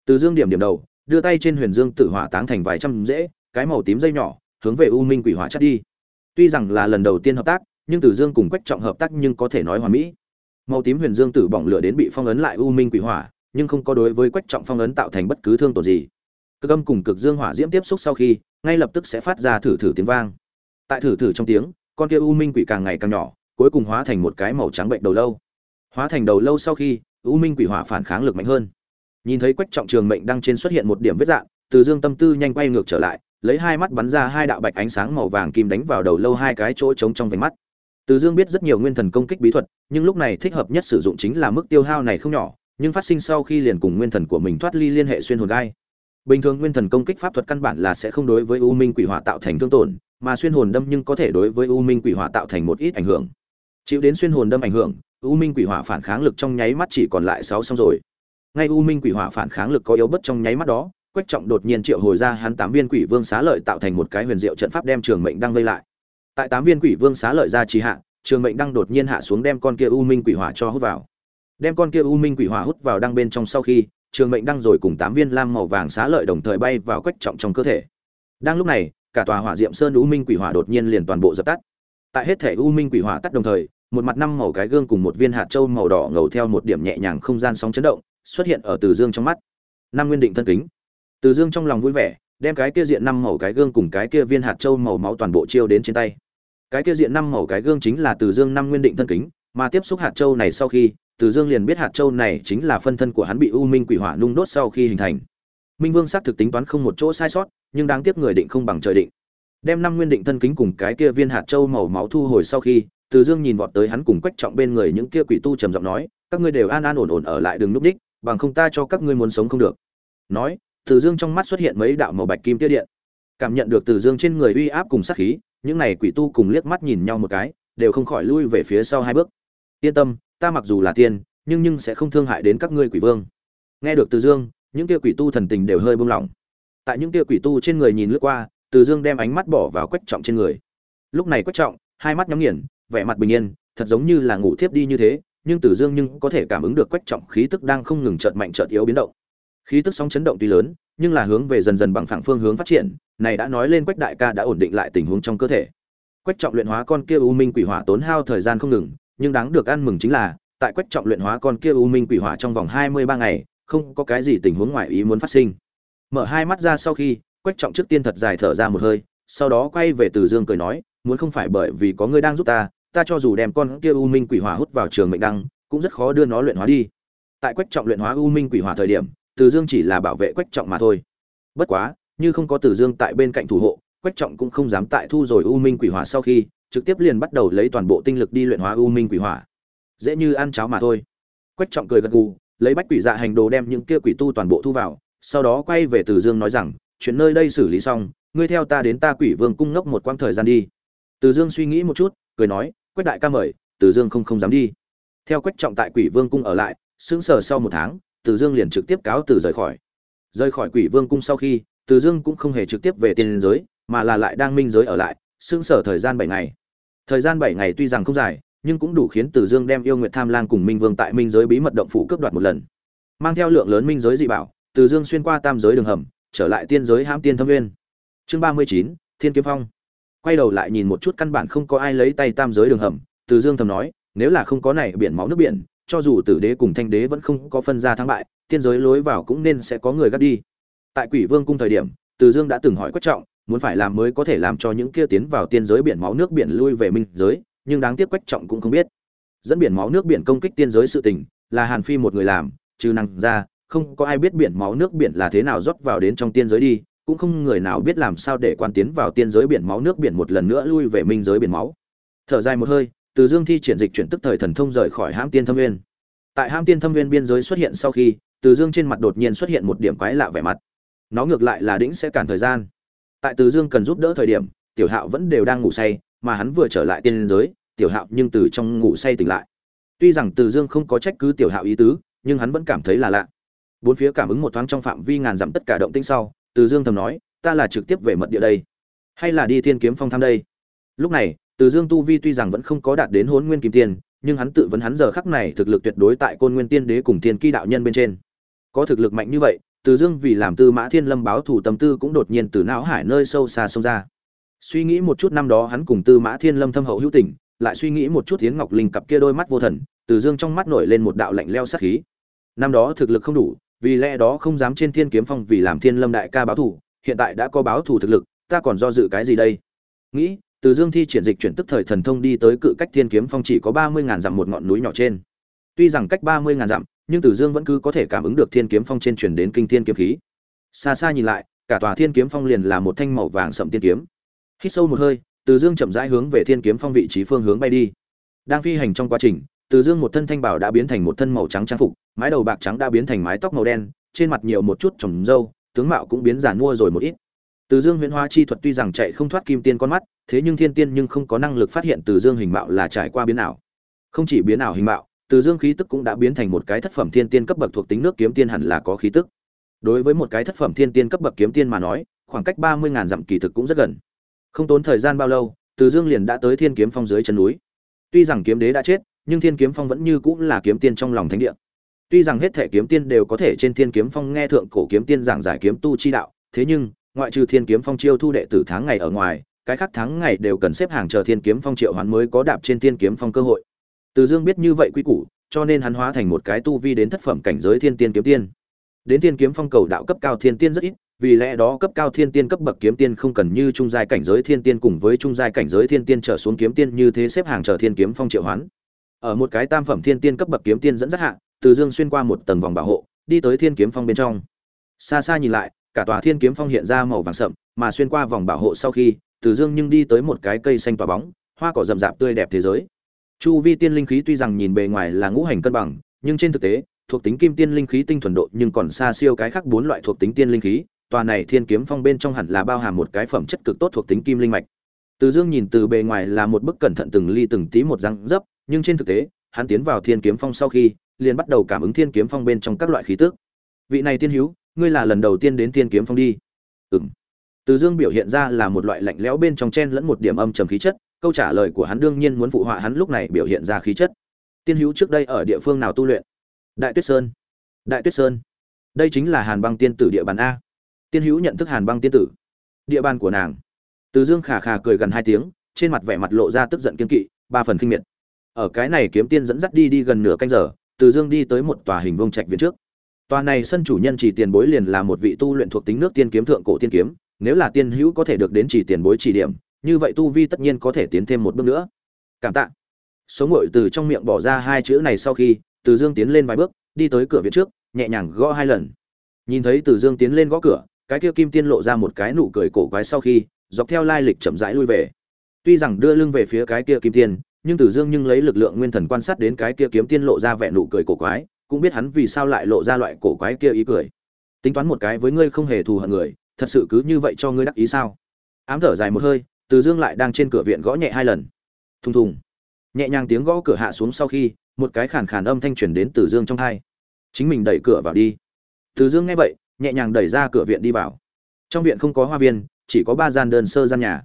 Từ dương điểm điểm đầu, đưa tay trên huyền dương tử hỏa táng thành vài trăm dễ cái màu tím dây nhỏ, hướng về u minh quỷ hỏa chắt đi. Tuy rằng là lần đầu tiên hợp tác, nhưng từ dương cùng quách trọng hợp tác nhưng có thể nói hoàn mỹ màu tím huyền dương tử bỏng lửa đến bị phong ấn lại u minh quỷ hỏa, nhưng không có đối với quách trọng phong ấn tạo thành bất cứ thương tổn gì. Cực âm cùng cực dương hỏa diễm tiếp xúc sau khi, ngay lập tức sẽ phát ra thử thử tiếng vang. Tại thử thử trong tiếng, con kia u minh quỷ càng ngày càng nhỏ, cuối cùng hóa thành một cái màu trắng bệnh đầu lâu. Hóa thành đầu lâu sau khi, u minh quỷ hỏa phản kháng lực mạnh hơn. Nhìn thấy quách trọng trường mệnh đang trên xuất hiện một điểm vết dạng, từ dương tâm tư nhanh quay ngược trở lại, lấy hai mắt bắn ra hai đạo bạch ánh sáng màu vàng kim đánh vào đầu lâu hai cái chỗ trống trong vành mắt từ dương biết rất nhiều nguyên thần công kích bí thuật, nhưng lúc này thích hợp nhất sử dụng chính là mức tiêu hao này không nhỏ, nhưng phát sinh sau khi liền cùng nguyên thần của mình thoát ly liên hệ xuyên hồn gai. Bình thường nguyên thần công kích pháp thuật căn bản là sẽ không đối với u minh quỷ hỏa tạo thành thương tổn, mà xuyên hồn đâm nhưng có thể đối với u minh quỷ hỏa tạo thành một ít ảnh hưởng. Chịu đến xuyên hồn đâm ảnh hưởng, u minh quỷ hỏa phản kháng lực trong nháy mắt chỉ còn lại sáu xong rồi. Ngay u minh quỷ hỏa phản kháng lực có yếu bất trong nháy mắt đó, quách trọng đột nhiên triệu hồi ra hắn tám viên quỷ vương xá lợi tạo thành một cái huyền diệu trận pháp đem trường mệnh đang vây lại tại tám viên quỷ vương xá lợi ra trì hạ, trường mệnh đăng đột nhiên hạ xuống đem con kia u minh quỷ hỏa cho hút vào. Đem con kia u minh quỷ hỏa hút vào đăng bên trong sau khi, trường mệnh đăng rồi cùng tám viên lam màu vàng xá lợi đồng thời bay vào quách trọng trong cơ thể. Đang lúc này, cả tòa hỏa diệm sơn u minh quỷ hỏa đột nhiên liền toàn bộ dập tắt. Tại hết thể u minh quỷ hỏa tắt đồng thời, một mặt năm màu cái gương cùng một viên hạt châu màu đỏ ngầu theo một điểm nhẹ nhàng không gian sóng chấn động, xuất hiện ở từ dương trong mắt. Năm nguyên định thân kính. Từ dương trong lòng vui vẻ, đem cái kia diện năm màu cái gương cùng cái kia viên hạt châu màu máu toàn bộ chiêu đến trên tay cái kia diện năm màu cái gương chính là từ dương năm nguyên định thân kính, mà tiếp xúc hạt châu này sau khi, từ dương liền biết hạt châu này chính là phân thân của hắn bị u minh quỷ hỏa nung đốt sau khi hình thành. Minh vương xác thực tính toán không một chỗ sai sót, nhưng đáng tiếc người định không bằng trời định. Đem năm nguyên định thân kính cùng cái kia viên hạt châu màu máu thu hồi sau khi, từ dương nhìn vọt tới hắn cùng quách trọng bên người những kia quỷ tu trầm giọng nói, các ngươi đều an an ổn ổn ở lại đường núp đích, bằng không ta cho các ngươi muốn sống không được. Nói, từ dương trong mắt xuất hiện mấy đạo màu bạch kim tiết điện. Cảm nhận được từ dương trên người uy áp cùng sát khí những này quỷ tu cùng liếc mắt nhìn nhau một cái, đều không khỏi lui về phía sau hai bước. Yên tâm, ta mặc dù là tiên, nhưng nhưng sẽ không thương hại đến các ngươi quỷ vương. Nghe được từ dương, những kia quỷ tu thần tình đều hơi buông lỏng tại những kia quỷ tu trên người nhìn lướt qua, từ dương đem ánh mắt bỏ vào quách trọng trên người. Lúc này quách trọng, hai mắt nhắm nghiền, vẻ mặt bình yên, thật giống như là ngủ thiếp đi như thế, nhưng từ dương nhưng có thể cảm ứng được quách trọng khí tức đang không ngừng chợt mạnh chợt yếu biến động. Khí tức sóng chấn động tuy lớn, nhưng là hướng về dần dần bằng phẳng phương hướng phát triển này đã nói lên quách đại ca đã ổn định lại tình huống trong cơ thể. Quách trọng luyện hóa con kia u minh quỷ hỏa tốn hao thời gian không ngừng, nhưng đáng được ăn mừng chính là, tại quách trọng luyện hóa con kia u minh quỷ hỏa trong vòng hai mươi ba ngày, không có cái gì tình huống ngoài ý muốn phát sinh. Mở hai mắt ra sau khi, quách trọng trước tiên thật dài thở ra một hơi, sau đó quay về từ dương cười nói, muốn không phải bởi vì có người đang giúp ta ta cho dù đem con kia u minh quỷ hỏa hút vào trường mệnh đăng, cũng rất khó đưa nó luyện hóa đi. Tại quách trọng luyện hóa u minh quỷ hỏa thời điểm, từ dương chỉ là bảo vệ quách trọng mà thôi. Bất quá như không có Tử dương tại bên cạnh thủ hộ, quách trọng cũng không dám tại thu rồi u minh quỷ hỏa sau khi, trực tiếp liền bắt đầu lấy toàn bộ tinh lực đi luyện hóa u minh quỷ hỏa. Dễ như ăn cháo mà thôi. Quách trọng cười gật gù, lấy bách quỷ dạ hành đồ đem những kia quỷ tu toàn bộ thu vào, sau đó quay về Tử dương nói rằng, chuyện nơi đây xử lý xong, ngươi theo ta đến ta quỷ vương cung ngốc một quãng thời gian đi. Từ dương suy nghĩ một chút, cười nói, quách đại ca mời, từ dương không không dám đi. Theo quách trọng tại quỷ vương cung ở lại, sững sờ sau một tháng, từ dương liền trực tiếp cáo từ rời khỏi. Rời khỏi quỷ vương cung sau khi từ dương cũng không hề trực tiếp về tiên giới, mà là lại đang minh giới ở lại, sững sờ thời gian bảy ngày. Thời gian bảy ngày tuy rằng không dài, nhưng cũng đủ khiến từ dương đem yêu nguyệt tham lang cùng minh vương tại minh giới bí mật động phủ cướp đoạt một lần. Mang theo lượng lớn minh giới dị bảo, từ dương xuyên qua tam giới đường hầm, trở lại tiên giới hãm tiên thâm nguyên. Chương ba mươi chín, thiên kiếm phong. Quay đầu lại nhìn một chút căn bản không có ai lấy tay tam giới đường hầm, từ dương thầm nói, nếu là không có này biển máu nước biển, cho dù tử đế cùng thanh đế vẫn không có phân ra thắng bại, tiên giới lối vào cũng nên sẽ có người gắt đi tại quỷ vương cung thời điểm, từ dương đã từng hỏi quách trọng, muốn phải làm mới có thể làm cho những kia tiến vào tiên giới biển máu nước biển lui về minh giới, nhưng đáng tiếc quách trọng cũng không biết. Dẫn biển máu nước biển công kích tiên giới sự tình, là hàn phi một người làm, trừ năng ra, không có ai biết biển máu nước biển là thế nào rót vào đến trong tiên giới đi, cũng không người nào biết làm sao để quan tiến vào tiên giới biển máu nước biển một lần nữa lui về minh giới biển máu. Thở dài một hơi, từ dương thi triển dịch chuyển tức thời thần thông rời khỏi hãm tiên thâm nguyên. Tại hãm tiên thâm nguyên biên giới xuất hiện sau khi, từ dương trên mặt đột nhiên xuất hiện một điểm quái lạ vẻ mặt nó ngược lại là đĩnh sẽ cản thời gian. Tại từ dương cần giúp đỡ thời điểm, tiểu hạo vẫn đều đang ngủ say, mà hắn vừa trở lại tiên giới, tiểu hạo nhưng từ trong ngủ say tỉnh lại. Tuy rằng từ dương không có trách cứ tiểu hạo ý tứ, nhưng hắn vẫn cảm thấy là lạ. Bốn phía cảm ứng một thoáng trong phạm vi ngàn dặm tất cả động tĩnh sau, từ dương thầm nói, ta là trực tiếp về mật địa đây, hay là đi thiên kiếm phong thăm đây? Lúc này, từ dương tu vi tuy rằng vẫn không có đạt đến hôn nguyên kim tiên, nhưng hắn tự vấn hắn giờ khắc này thực lực tuyệt đối tại côn nguyên tiên đế cùng thiên kỳ đạo nhân bên trên. Có thực lực mạnh như vậy từ dương vì làm tư mã thiên lâm báo thủ tâm tư cũng đột nhiên từ não hải nơi sâu xa xông ra. Suy nghĩ một chút năm đó hắn cùng tư mã thiên lâm thâm hậu hữu tình, lại suy nghĩ một chút hiến ngọc linh cặp kia đôi mắt vô thần, từ dương trong mắt nổi lên một đạo lạnh leo sát khí. Năm đó thực lực không đủ, vì lẽ đó không dám trên thiên kiếm phong vì làm thiên lâm đại ca báo thủ, hiện tại đã có báo thủ thực lực, ta còn do dự cái gì đây? Nghĩ, từ dương thi triển dịch chuyển tức thời thần thông đi tới cự cách thiên kiếm phong chỉ có ba mươi ngàn dặm một ngọn núi nhỏ trên. Tuy rằng cách ba mươi ngàn dặm nhưng từ dương vẫn cứ có thể cảm ứng được thiên kiếm phong trên truyền đến kinh thiên kiếm khí. Xa xa nhìn lại, cả tòa thiên kiếm phong liền là một thanh màu vàng sậm tiên kiếm. Hít sâu một hơi, từ dương chậm rãi hướng về thiên kiếm phong vị trí phương hướng bay đi. Đang phi hành trong quá trình, từ dương một thân thanh bảo đã biến thành một thân màu trắng trang phục, mái đầu bạc trắng đã biến thành mái tóc màu đen, trên mặt nhiều một chút trồng râu tướng mạo cũng biến giản mua rồi một ít. Từ dương huyễn hóa chi thuật tuy rằng chạy không thoát kim tiên con mắt, thế nhưng thiên tiên nhưng không có năng lực phát hiện từ dương hình mạo là trải qua biến ảo. Không chỉ biến ảo hình mạo từ dương khí tức cũng đã biến thành một cái thất phẩm thiên tiên cấp bậc thuộc tính nước kiếm tiên hẳn là có khí tức. Đối với một cái thất phẩm thiên tiên cấp bậc kiếm tiên mà nói, khoảng cách ba mươi ngàn dặm kỳ thực cũng rất gần. Không tốn thời gian bao lâu, từ dương liền đã tới thiên kiếm phong dưới chân núi. Tuy rằng kiếm đế đã chết, nhưng thiên kiếm phong vẫn như cũng là kiếm tiên trong lòng thánh địa. Tuy rằng hết thể kiếm tiên đều có thể trên thiên kiếm phong nghe thượng cổ kiếm tiên giảng giải kiếm tu chi đạo, thế nhưng, ngoại trừ thiên kiếm phong chiêu thu đệ tử tháng ngày ở ngoài, cái khác tháng ngày đều cần xếp hàng chờ thiên kiếm phong triệu hoán mới có đạp trên thiên kiếm phong cơ hội từ dương biết như vậy quy củ, cho nên hắn hóa thành một cái tu vi đến thất phẩm cảnh giới thiên tiên kiếm tiên. Đến thiên kiếm phong cầu đạo cấp cao thiên tiên rất ít, vì lẽ đó cấp cao thiên tiên cấp bậc kiếm tiên không cần như trung giai cảnh giới thiên tiên cùng với trung giai cảnh giới thiên tiên trở xuống kiếm tiên như thế xếp hàng chờ thiên kiếm phong triệu hoán. Ở một cái tam phẩm thiên tiên cấp bậc kiếm tiên dẫn dắt hạ, từ dương xuyên qua một tầng vòng bảo hộ, đi tới thiên kiếm phong bên trong. Xa xa nhìn lại, cả tòa thiên kiếm phong hiện ra màu vàng sậm, mà xuyên qua vòng bảo hộ sau khi, từ dương nhưng đi tới một cái cây xanh tỏa bóng, hoa cỏ rậm rạp tươi đẹp thế giới chu vi tiên linh khí tuy rằng nhìn bề ngoài là ngũ hành cân bằng, nhưng trên thực tế, thuộc tính kim tiên linh khí tinh thuần độ nhưng còn xa siêu cái khác bốn loại thuộc tính tiên linh khí. Tòa này thiên kiếm phong bên trong hẳn là bao hàm một cái phẩm chất cực tốt thuộc tính kim linh mạch. Từ dương nhìn từ bề ngoài là một bức cẩn thận từng ly từng tí một răng dấp, nhưng trên thực tế, hắn tiến vào thiên kiếm phong sau khi, liền bắt đầu cảm ứng thiên kiếm phong bên trong các loại khí tức. Vị này tiên hữu, ngươi là lần đầu tiên đến thiên kiếm phong đi. Ừm. Từ dương biểu hiện ra là một loại lạnh lẽo bên trong chen lẫn một điểm âm trầm khí chất câu trả lời của hắn đương nhiên muốn phụ họa hắn lúc này biểu hiện ra khí chất. Tiên hữu trước đây ở địa phương nào tu luyện? Đại tuyết sơn. Đại tuyết sơn. Đây chính là hàn băng tiên tử địa bàn a. Tiên hữu nhận thức hàn băng tiên tử. Địa bàn của nàng. Từ dương khà khà cười gần hai tiếng, trên mặt vẻ mặt lộ ra tức giận kiên kỵ, ba phần kinh miệt. Ở cái này kiếm tiên dẫn dắt đi đi gần nửa canh giờ, từ dương đi tới một tòa hình vông trạch viện trước. Tòa này sân chủ nhân chỉ tiền bối liền là một vị tu luyện thuộc tính nước tiên kiếm thượng cổ tiên kiếm, nếu là tiên hữu có thể được đến chỉ tiền bối chỉ điểm như vậy tu vi tất nhiên có thể tiến thêm một bước nữa. Cảm tạ. Số ngội từ trong miệng bỏ ra hai chữ này sau khi, từ dương tiến lên vài bước, đi tới cửa viện trước, nhẹ nhàng gõ hai lần. Nhìn thấy từ dương tiến lên gõ cửa, cái kia kim tiên lộ ra một cái nụ cười cổ quái sau khi, dọc theo lai lịch chậm rãi lui về. Tuy rằng đưa lưng về phía cái kia kim tiên, nhưng từ dương nhưng lấy lực lượng nguyên thần quan sát đến cái kia kiếm tiên lộ ra vẻ nụ cười cổ quái, cũng biết hắn vì sao lại lộ ra loại cổ quái kia ý cười. Tính toán một cái với ngươi không hề thù hận người, thật sự cứ như vậy cho ngươi đắc ý sao? Ám thở dài một hơi từ dương lại đang trên cửa viện gõ nhẹ hai lần. Thùng thùng. Nhẹ nhàng tiếng gõ cửa hạ xuống sau khi, một cái khàn khàn âm thanh truyền đến từ dương trong hai chính mình đẩy cửa vào đi. Từ dương nghe vậy, nhẹ nhàng đẩy ra cửa viện đi vào. Trong viện không có hoa viên, chỉ có ba gian đơn sơ gian nhà.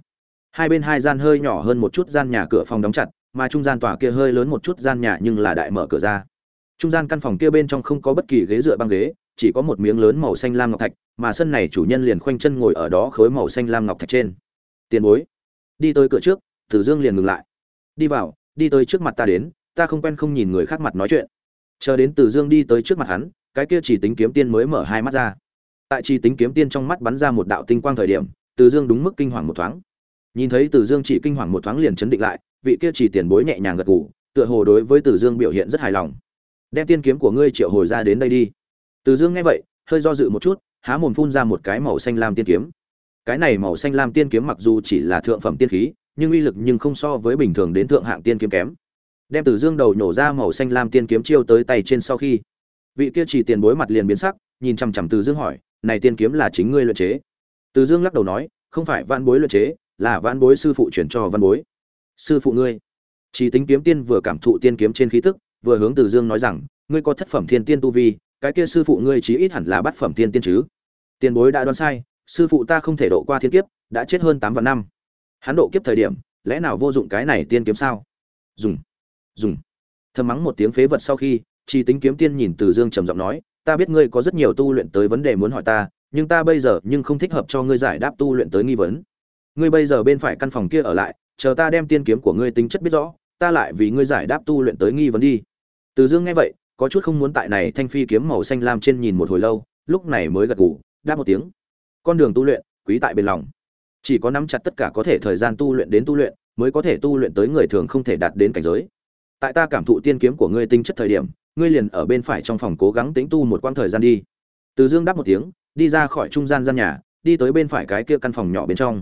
Hai bên hai gian hơi nhỏ hơn một chút gian nhà cửa phòng đóng chặt, mà trung gian tòa kia hơi lớn một chút gian nhà nhưng là đại mở cửa ra. Trung gian căn phòng kia bên trong không có bất kỳ ghế dựa băng ghế, chỉ có một miếng lớn màu xanh lam ngọc thạch, mà sân này chủ nhân liền khoanh chân ngồi ở đó khối màu xanh lam ngọc thạch trên. Tiền bối đi tới cửa trước tử dương liền ngừng lại. Đi vào, đi tới trước mặt ta đến, ta không quen không nhìn người khác mặt nói chuyện. Chờ đến tử dương đi tới trước mặt hắn, cái kia chỉ tính kiếm tiên mới mở hai mắt ra. Tại chỉ tính kiếm tiên trong mắt bắn ra một đạo tinh quang thời điểm tử dương đúng mức kinh hoàng một thoáng. Nhìn thấy tử dương chỉ kinh hoàng một thoáng liền chấn định lại, vị kia chỉ tiền bối nhẹ nhàng gật gù, tựa hồ đối với tử dương biểu hiện rất hài lòng. Đem tiên kiếm của ngươi triệu hồi ra đến đây đi. Tử dương nghe vậy, hơi do dự một chút, há mồm phun ra một cái màu xanh lam tiên kiếm cái này màu xanh lam tiên kiếm mặc dù chỉ là thượng phẩm tiên khí, nhưng uy lực nhưng không so với bình thường đến thượng hạng tiên kiếm kém. Đem từ dương đầu nhổ ra màu xanh lam tiên kiếm chiêu tới tay trên sau khi, vị kia chỉ tiền bối mặt liền biến sắc, nhìn chằm chằm từ dương hỏi, này tiên kiếm là chính ngươi luyện chế? Từ dương lắc đầu nói, không phải văn bối luyện chế, là văn bối sư phụ chuyển cho văn bối. Sư phụ ngươi? Chỉ tính kiếm tiên vừa cảm thụ tiên kiếm trên khí tức, vừa hướng từ dương nói rằng, ngươi có thất phẩm thiên tiên tu vi, cái kia sư phụ ngươi chí ít hẳn là bát phẩm thiên tiên chứ? Tiền bối đã đoán sai sư phụ ta không thể độ qua thiên kiếp, đã chết hơn tám vạn năm. Hắn độ kiếp thời điểm, lẽ nào vô dụng cái này tiên kiếm sao? Dùng dùng. Thầm mắng một tiếng phế vật sau khi chỉ tính kiếm tiên nhìn từ dương trầm giọng nói, ta biết ngươi có rất nhiều tu luyện tới vấn đề muốn hỏi ta, nhưng ta bây giờ nhưng không thích hợp cho ngươi giải đáp tu luyện tới nghi vấn. Ngươi bây giờ bên phải căn phòng kia ở lại, chờ ta đem tiên kiếm của ngươi tính chất biết rõ, ta lại vì ngươi giải đáp tu luyện tới nghi vấn đi. Từ dương nghe vậy, có chút không muốn tại này thanh phi kiếm màu xanh lam trên nhìn một hồi lâu, lúc này mới gật gù, đáp một tiếng con đường tu luyện, quý tại bên lòng. Chỉ có nắm chặt tất cả có thể thời gian tu luyện đến tu luyện, mới có thể tu luyện tới người thường không thể đạt đến cảnh giới. Tại ta cảm thụ tiên kiếm của ngươi tinh chất thời điểm, ngươi liền ở bên phải trong phòng cố gắng tĩnh tu một quãng thời gian đi. Từ dương đáp một tiếng, đi ra khỏi trung gian gian nhà, đi tới bên phải cái kia căn phòng nhỏ bên trong.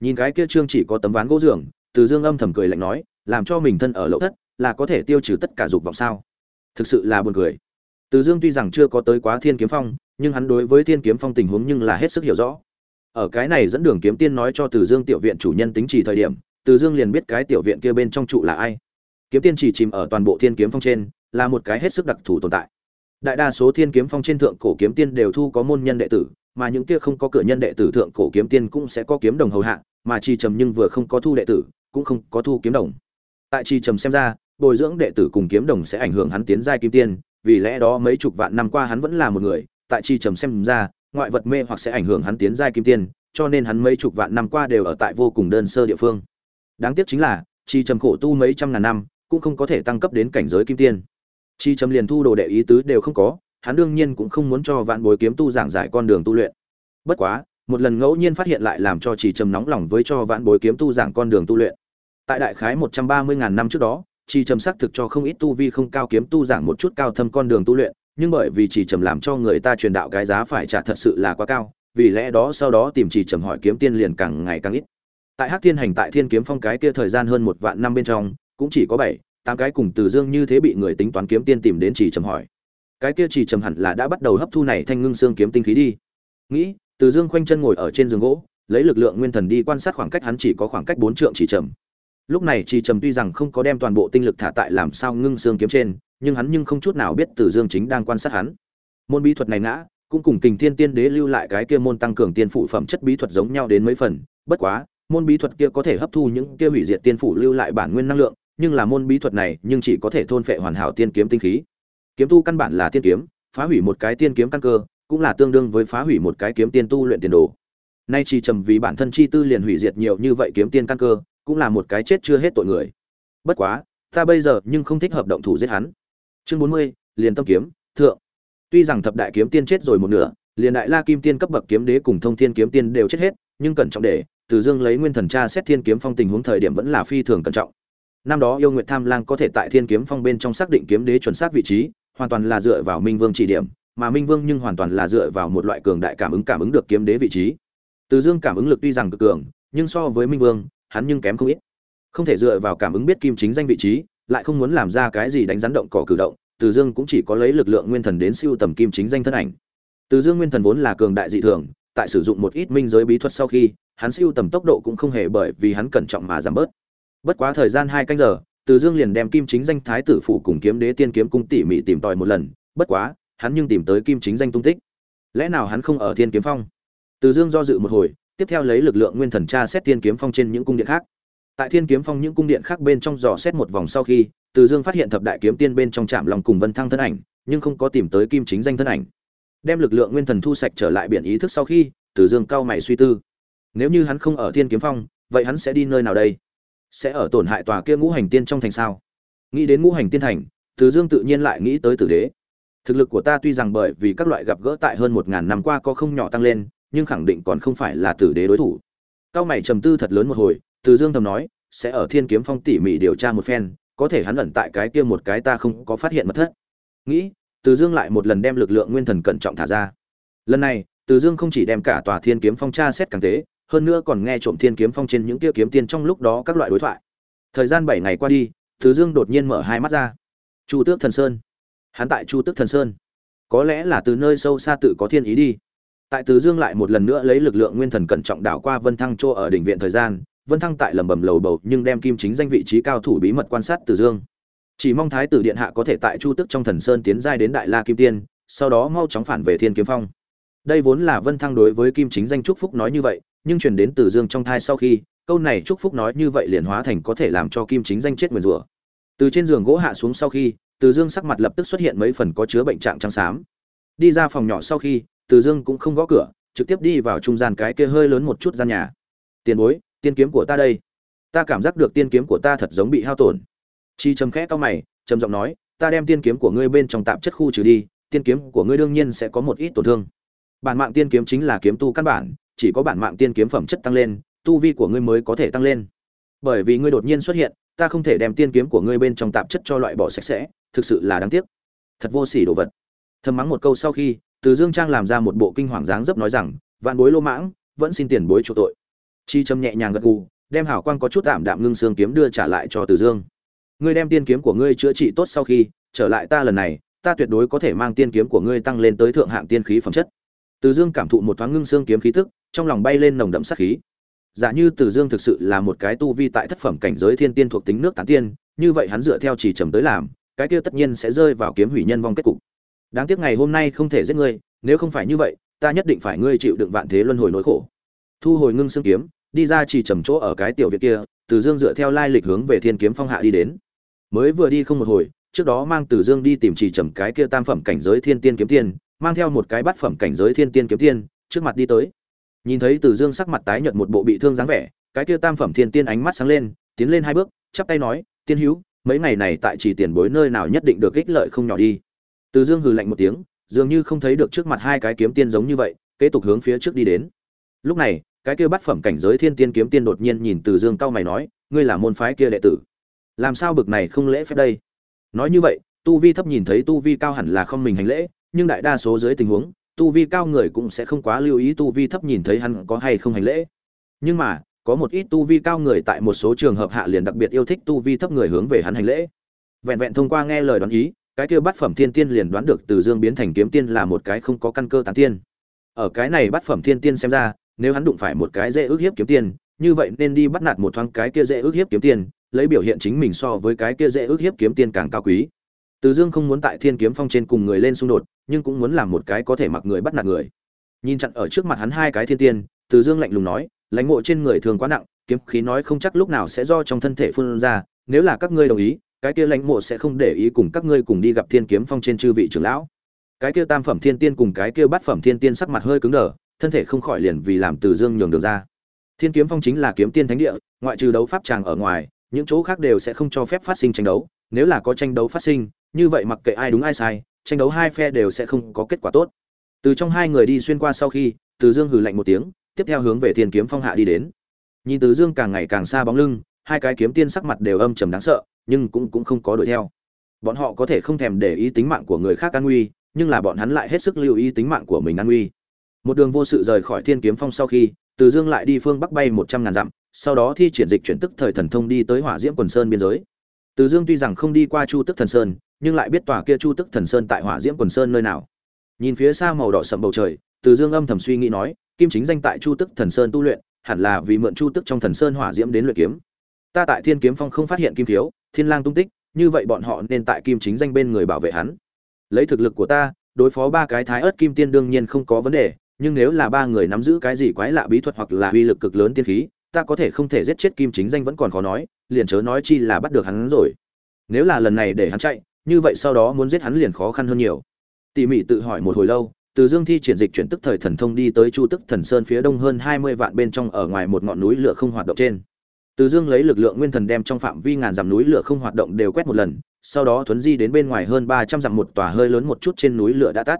Nhìn cái kia trương chỉ có tấm ván gỗ giường, từ dương âm thầm cười lạnh nói, làm cho mình thân ở lậu thất, là có thể tiêu trừ tất cả dục vọng sao? Thực sự là buồn cười từ dương tuy rằng chưa có tới quá thiên kiếm phong, nhưng hắn đối với thiên kiếm phong tình huống nhưng là hết sức hiểu rõ. Ở cái này dẫn đường kiếm tiên nói cho từ dương tiểu viện chủ nhân tính chỉ thời điểm, từ dương liền biết cái tiểu viện kia bên trong trụ là ai. Kiếm tiên chỉ chìm ở toàn bộ thiên kiếm phong trên, là một cái hết sức đặc thù tồn tại. Đại đa số thiên kiếm phong trên thượng cổ kiếm tiên đều thu có môn nhân đệ tử, mà những kia không có cửa nhân đệ tử thượng cổ kiếm tiên cũng sẽ có kiếm đồng hầu hạ, mà chi trầm nhưng vừa không có thu đệ tử, cũng không có thu kiếm đồng. Tại chi trầm xem ra, bồi dưỡng đệ tử cùng kiếm đồng sẽ ảnh hưởng hắn tiến giai kim tiên vì lẽ đó mấy chục vạn năm qua hắn vẫn là một người, tại chi trầm xem ra, ngoại vật mê hoặc sẽ ảnh hưởng hắn tiến giai kim tiên, cho nên hắn mấy chục vạn năm qua đều ở tại vô cùng đơn sơ địa phương. Đáng tiếc chính là, chi trầm khổ tu mấy trăm ngàn năm, cũng không có thể tăng cấp đến cảnh giới kim tiên. Chi trầm liền thu đồ đệ ý tứ đều không có, hắn đương nhiên cũng không muốn cho vạn bối kiếm tu giảng giải con đường tu luyện. Bất quá, một lần ngẫu nhiên phát hiện lại làm cho chỉ trầm nóng lòng với cho vạn bối kiếm tu giảng con đường tu luyện. Tại đại khái một trăm ba mươi ngàn năm trước đó chỉ trầm xác thực cho không ít tu vi không cao kiếm tu giảng một chút cao thâm con đường tu luyện, nhưng bởi vì chỉ trầm làm cho người ta truyền đạo cái giá phải trả thật sự là quá cao, vì lẽ đó sau đó tìm chỉ trầm hỏi kiếm tiên liền càng ngày càng ít. Tại hắc thiên hành tại thiên kiếm phong cái kia thời gian hơn một vạn năm bên trong, cũng chỉ có bảy, tám cái cùng từ dương như thế bị người tính toán kiếm tiên tìm đến chỉ trầm hỏi. Cái kia chỉ trầm hẳn là đã bắt đầu hấp thu này thanh ngưng xương kiếm tinh khí đi. Nghĩ, từ dương khoanh chân ngồi ở trên giường gỗ, lấy lực lượng nguyên thần đi quan sát khoảng cách hắn chỉ có khoảng cách bốn trượng chỉ trầm lúc này chỉ trầm tuy rằng không có đem toàn bộ tinh lực thả tại làm sao ngưng xương kiếm trên, nhưng hắn nhưng không chút nào biết từ dương chính đang quan sát hắn. Môn bí thuật này ngã, cũng cùng kình thiên tiên đế lưu lại cái kia môn tăng cường tiên phụ phẩm chất bí thuật giống nhau đến mấy phần, bất quá, môn bí thuật kia có thể hấp thu những kia hủy diệt tiên phủ lưu lại bản nguyên năng lượng, nhưng là môn bí thuật này nhưng chỉ có thể thôn phệ hoàn hảo tiên kiếm tinh khí. Kiếm tu căn bản là tiên kiếm, phá hủy một cái tiên kiếm căn cơ, cũng là tương đương với phá hủy một cái kiếm tiên tu luyện tiền đồ. Nay chỉ trầm vì bản thân chi tư liền hủy diệt nhiều như vậy kiếm tiên căn cơ cũng là một cái chết chưa hết tội người. Bất quá, ta bây giờ nhưng không thích hợp động thủ giết hắn. Chương bốn mươi, liền tâm kiếm, thượng. Tuy rằng thập đại kiếm tiên chết rồi một nửa, liền đại la kim tiên cấp bậc kiếm đế cùng thông thiên kiếm tiên đều chết hết, nhưng cẩn trọng để, từ dương lấy nguyên thần tra xét thiên kiếm phong tình huống thời điểm vẫn là phi thường cẩn trọng. Năm đó yêu nguyệt tham lang có thể tại thiên kiếm phong bên trong xác định kiếm đế chuẩn xác vị trí, hoàn toàn là dựa vào minh vương chỉ điểm, mà minh vương nhưng hoàn toàn là dựa vào một loại cường đại cảm ứng cảm ứng được kiếm đế vị trí. Từ dương cảm ứng lực tuy rằng cực cường, nhưng so với minh vương hắn nhưng kém không ít. Không thể dựa vào cảm ứng biết kim chính danh vị trí, lại không muốn làm ra cái gì đánh rắn động cỏ cử động, từ dương cũng chỉ có lấy lực lượng nguyên thần đến siêu tầm kim chính danh thân ảnh. Từ dương nguyên thần vốn là cường đại dị thường, tại sử dụng một ít minh giới bí thuật sau khi, hắn siêu tầm tốc độ cũng không hề bởi vì hắn cẩn trọng mà giảm bớt. Bất quá thời gian hai canh giờ, từ dương liền đem kim chính danh thái tử phụ cùng kiếm đế tiên kiếm cung tỉ mỉ tìm tòi một lần, bất quá, hắn nhưng tìm tới kim chính danh tung tích. Lẽ nào hắn không ở thiên kiếm phong? Từ dương do dự một hồi tiếp theo lấy lực lượng nguyên thần tra xét thiên kiếm phong trên những cung điện khác. Tại thiên kiếm phong những cung điện khác bên trong dò xét một vòng sau khi, từ dương phát hiện thập đại kiếm tiên bên trong trạm lòng cùng vân thăng thân ảnh, nhưng không có tìm tới kim chính danh thân ảnh. Đem lực lượng nguyên thần thu sạch trở lại biển ý thức sau khi, từ dương cao mày suy tư. Nếu như hắn không ở thiên kiếm phong, vậy hắn sẽ đi nơi nào đây? Sẽ ở tổn hại tòa kia ngũ hành tiên trong thành sao? Nghĩ đến ngũ hành tiên thành, từ dương tự nhiên lại nghĩ tới tử đế. Thực lực của ta tuy rằng bởi vì các loại gặp gỡ tại hơn một ngàn năm qua có không nhỏ tăng lên nhưng khẳng định còn không phải là tử đế đối thủ. Cao mày trầm tư thật lớn một hồi, từ dương thầm nói, sẽ ở thiên kiếm phong tỉ mỉ điều tra một phen, có thể hắn ẩn tại cái kia một cái ta không có phát hiện mất thất. Nghĩ, từ dương lại một lần đem lực lượng nguyên thần cẩn trọng thả ra. Lần này, từ dương không chỉ đem cả tòa thiên kiếm phong tra xét càng tế, hơn nữa còn nghe trộm thiên kiếm phong trên những kia kiếm tiên trong lúc đó các loại đối thoại. Thời gian bảy ngày qua đi, từ dương đột nhiên mở hai mắt ra. Chu tước thần sơn. Hắn tại chu tước thần sơn. Có lẽ là từ nơi sâu xa tự có thiên ý đi tại từ dương lại một lần nữa lấy lực lượng nguyên thần cẩn trọng đảo qua vân thăng chỗ ở đỉnh viện thời gian, vân thăng tại lầm bầm lầu bầu nhưng đem kim chính danh vị trí cao thủ bí mật quan sát từ dương. Chỉ mong thái tử điện hạ có thể tại chu tức trong thần sơn tiến giai đến đại la kim tiên, sau đó mau chóng phản về thiên kiếm phong. Đây vốn là vân thăng đối với kim chính danh trúc phúc nói như vậy, nhưng truyền đến từ dương trong thai sau khi, câu này trúc phúc nói như vậy liền hóa thành có thể làm cho kim chính danh chết nguyền rủa. Từ trên giường gỗ hạ xuống sau khi, từ dương sắc mặt lập tức xuất hiện mấy phần có chứa bệnh trạng trắng xám. Đi ra phòng nhỏ sau khi từ dương cũng không gõ cửa, trực tiếp đi vào trung gian cái kia hơi lớn một chút gian nhà. Tiền bối, tiên kiếm của ta đây. Ta cảm giác được tiên kiếm của ta thật giống bị hao tổn. Chi trầm khẽ cao mày, trầm giọng nói, ta đem tiên kiếm của ngươi bên trong tạp chất khu trừ đi, tiên kiếm của ngươi đương nhiên sẽ có một ít tổn thương. Bản mạng tiên kiếm chính là kiếm tu căn bản, chỉ có bản mạng tiên kiếm phẩm chất tăng lên, tu vi của ngươi mới có thể tăng lên. Bởi vì ngươi đột nhiên xuất hiện, ta không thể đem tiên kiếm của ngươi bên trong tạp chất cho loại bỏ sạch sẽ, thực sự là đáng tiếc. Thật vô sỉ đồ vật. Thầm mắng một câu sau khi từ dương trang làm ra một bộ kinh hoàng dáng dấp nói rằng, vạn bối lô mãng, vẫn xin tiền bối chỗ tội. Chi trầm nhẹ nhàng gật gù, đem hảo quang có chút tạm đạm ngưng xương kiếm đưa trả lại cho từ dương. Ngươi đem tiên kiếm của ngươi chữa trị tốt sau khi, trở lại ta lần này, ta tuyệt đối có thể mang tiên kiếm của ngươi tăng lên tới thượng hạng tiên khí phẩm chất. Từ dương cảm thụ một thoáng ngưng xương kiếm khí tức, trong lòng bay lên nồng đậm sát khí. Giả như từ dương thực sự là một cái tu vi tại thất phẩm cảnh giới thiên tiên thuộc tính nước tán tiên, như vậy hắn dựa theo chỉ trầm tới làm, cái kia tất nhiên sẽ rơi vào kiếm hủy nhân vong kết cục đáng tiếc ngày hôm nay không thể giết ngươi, nếu không phải như vậy, ta nhất định phải ngươi chịu đựng vạn thế luân hồi nỗi khổ. Thu hồi ngưng xương kiếm, đi ra chỉ trầm chỗ ở cái tiểu viện kia, từ dương dựa theo lai lịch hướng về thiên kiếm phong hạ đi đến. Mới vừa đi không một hồi, trước đó mang từ dương đi tìm chỉ trầm cái kia tam phẩm cảnh giới thiên tiên kiếm tiên, mang theo một cái bát phẩm cảnh giới thiên tiên kiếm tiên, trước mặt đi tới. Nhìn thấy từ dương sắc mặt tái nhợt một bộ bị thương dáng vẻ, cái kia tam phẩm thiên tiên ánh mắt sáng lên, tiến lên hai bước, chắp tay nói, tiên hữu, mấy ngày này tại chỉ tiền bối nơi nào nhất định được ích lợi không nhỏ đi từ dương hừ lạnh một tiếng, dường như không thấy được trước mặt hai cái kiếm tiên giống như vậy, kế tục hướng phía trước đi đến. Lúc này, cái kia bát phẩm cảnh giới thiên tiên kiếm tiên đột nhiên nhìn từ dương cao mày nói, ngươi là môn phái kia đệ tử. Làm sao bực này không lễ phép đây? Nói như vậy, tu vi thấp nhìn thấy tu vi cao hẳn là không mình hành lễ, nhưng đại đa số dưới tình huống, tu vi cao người cũng sẽ không quá lưu ý tu vi thấp nhìn thấy hắn có hay không hành lễ. Nhưng mà, có một ít tu vi cao người tại một số trường hợp hạ liền đặc biệt yêu thích tu vi thấp người hướng về hắn hành lễ. Vẹn vẹn thông qua nghe lời đoán ý cái kia bát phẩm thiên tiên liền đoán được từ dương biến thành kiếm tiên là một cái không có căn cơ tán tiên. Ở cái này bát phẩm thiên tiên xem ra, nếu hắn đụng phải một cái dễ ước hiếp kiếm tiên, như vậy nên đi bắt nạt một thoáng cái kia dễ ước hiếp kiếm tiên, lấy biểu hiện chính mình so với cái kia dễ ước hiếp kiếm tiên càng cao quý. Từ dương không muốn tại thiên kiếm phong trên cùng người lên xung đột, nhưng cũng muốn làm một cái có thể mặc người bắt nạt người. Nhìn chặn ở trước mặt hắn hai cái thiên tiên, từ dương lạnh lùng nói, lãnh mộ trên người thường quá nặng, kiếm khí nói không chắc lúc nào sẽ do trong thân thể phun ra, nếu là các ngươi đồng ý cái kia lãnh mộ sẽ không để ý cùng các ngươi cùng đi gặp thiên kiếm phong trên chư vị trưởng lão. Cái kia tam phẩm thiên tiên cùng cái kia bát phẩm thiên tiên sắc mặt hơi cứng đờ, thân thể không khỏi liền vì làm từ dương nhường được ra. Thiên kiếm phong chính là kiếm tiên thánh địa, ngoại trừ đấu pháp tràng ở ngoài, những chỗ khác đều sẽ không cho phép phát sinh tranh đấu. Nếu là có tranh đấu phát sinh, như vậy mặc kệ ai đúng ai sai, tranh đấu hai phe đều sẽ không có kết quả tốt. Từ trong hai người đi xuyên qua sau khi, từ dương hừ lạnh một tiếng, tiếp theo hướng về thiên kiếm phong hạ đi đến. Nhìn từ dương càng ngày càng xa bóng lưng, hai cái kiếm tiên sắc mặt đều âm trầm đáng sợ nhưng cũng cũng không có đuổi theo. Bọn họ có thể không thèm để ý tính mạng của người khác an nguy, nhưng là bọn hắn lại hết sức lưu ý tính mạng của mình an nguy. Một đường vô sự rời khỏi thiên kiếm phong sau khi, từ dương lại đi phương bắc bay một trăm ngàn dặm, sau đó thi triển dịch chuyển tức thời thần thông đi tới hỏa diễm quần sơn biên giới. Từ dương tuy rằng không đi qua chu tức thần sơn, nhưng lại biết tòa kia chu tức thần sơn tại hỏa diễm quần sơn nơi nào. Nhìn phía xa màu đỏ sậm bầu trời, từ dương âm thầm suy nghĩ nói, kim chính danh tại chu tức thần sơn tu luyện, hẳn là vì mượn chu tức trong thần sơn hỏa diễm đến luyện kiếm ta tại thiên kiếm phong không phát hiện kim thiếu, thiên lang tung tích, như vậy bọn họ nên tại kim chính danh bên người bảo vệ hắn. Lấy thực lực của ta, đối phó ba cái thái ớt kim tiên đương nhiên không có vấn đề, nhưng nếu là ba người nắm giữ cái gì quái lạ bí thuật hoặc là uy lực cực lớn tiên khí, ta có thể không thể giết chết kim chính danh vẫn còn khó nói, liền chớ nói chi là bắt được hắn rồi. Nếu là lần này để hắn chạy, như vậy sau đó muốn giết hắn liền khó khăn hơn nhiều. Tỉ mỉ tự hỏi một hồi lâu, từ dương thi triển dịch chuyển tức thời thần thông đi tới chu tức thần sơn phía đông hơn hai mươi vạn bên trong ở ngoài một ngọn núi lửa không hoạt động trên từ dương lấy lực lượng nguyên thần đem trong phạm vi ngàn dặm núi lửa không hoạt động đều quét một lần, sau đó thuấn di đến bên ngoài hơn ba trăm dặm một tòa hơi lớn một chút trên núi lửa đã tắt.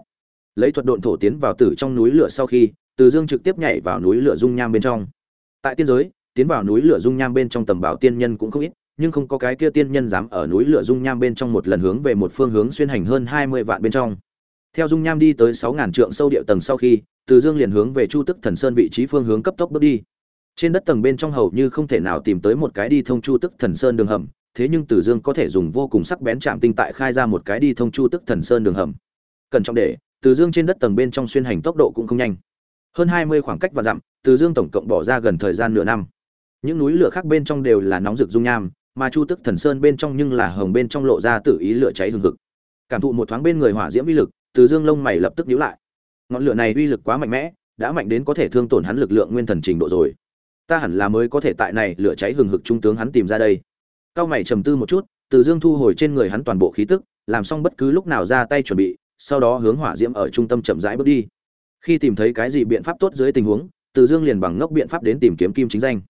Lấy thuật độn thổ tiến vào tử trong núi lửa sau khi, từ dương trực tiếp nhảy vào núi lửa dung nham bên trong. Tại tiên giới, tiến vào núi lửa dung nham bên trong tầm bảo tiên nhân cũng không ít, nhưng không có cái kia tiên nhân dám ở núi lửa dung nham bên trong một lần hướng về một phương hướng xuyên hành hơn hai mươi vạn bên trong. Theo dung nham đi tới sáu ngàn trượng sâu địa tầng sau khi, từ dương liền hướng về chu tức thần sơn vị trí phương hướng cấp tốc bước đi trên đất tầng bên trong hầu như không thể nào tìm tới một cái đi thông chu tức thần sơn đường hầm thế nhưng Từ Dương có thể dùng vô cùng sắc bén chạm tinh tại khai ra một cái đi thông chu tức thần sơn đường hầm. Cần trọng để, Từ Dương trên đất tầng bên trong xuyên hành tốc độ cũng không nhanh. Hơn hai mươi khoảng cách và dặm, Từ Dương tổng cộng bỏ ra gần thời gian nửa năm. Những núi lửa khác bên trong đều là nóng rực dung nham, mà chu tức thần sơn bên trong nhưng là hồng bên trong lộ ra tự ý lửa cháy hừng hực. Cảm thụ một thoáng bên người hỏa diễm uy lực, Từ Dương lông mày lập tức nhíu lại. Ngọn lửa này uy lực quá mạnh mẽ, đã mạnh đến có thể thương tổn hắn lực lượng nguyên thần trình độ rồi. Ta hẳn là mới có thể tại này lửa cháy hừng hực trung tướng hắn tìm ra đây. Cao mày trầm tư một chút, từ dương thu hồi trên người hắn toàn bộ khí tức, làm xong bất cứ lúc nào ra tay chuẩn bị, sau đó hướng hỏa diễm ở trung tâm chậm rãi bước đi. Khi tìm thấy cái gì biện pháp tốt dưới tình huống, từ dương liền bằng ngốc biện pháp đến tìm kiếm kim chính danh.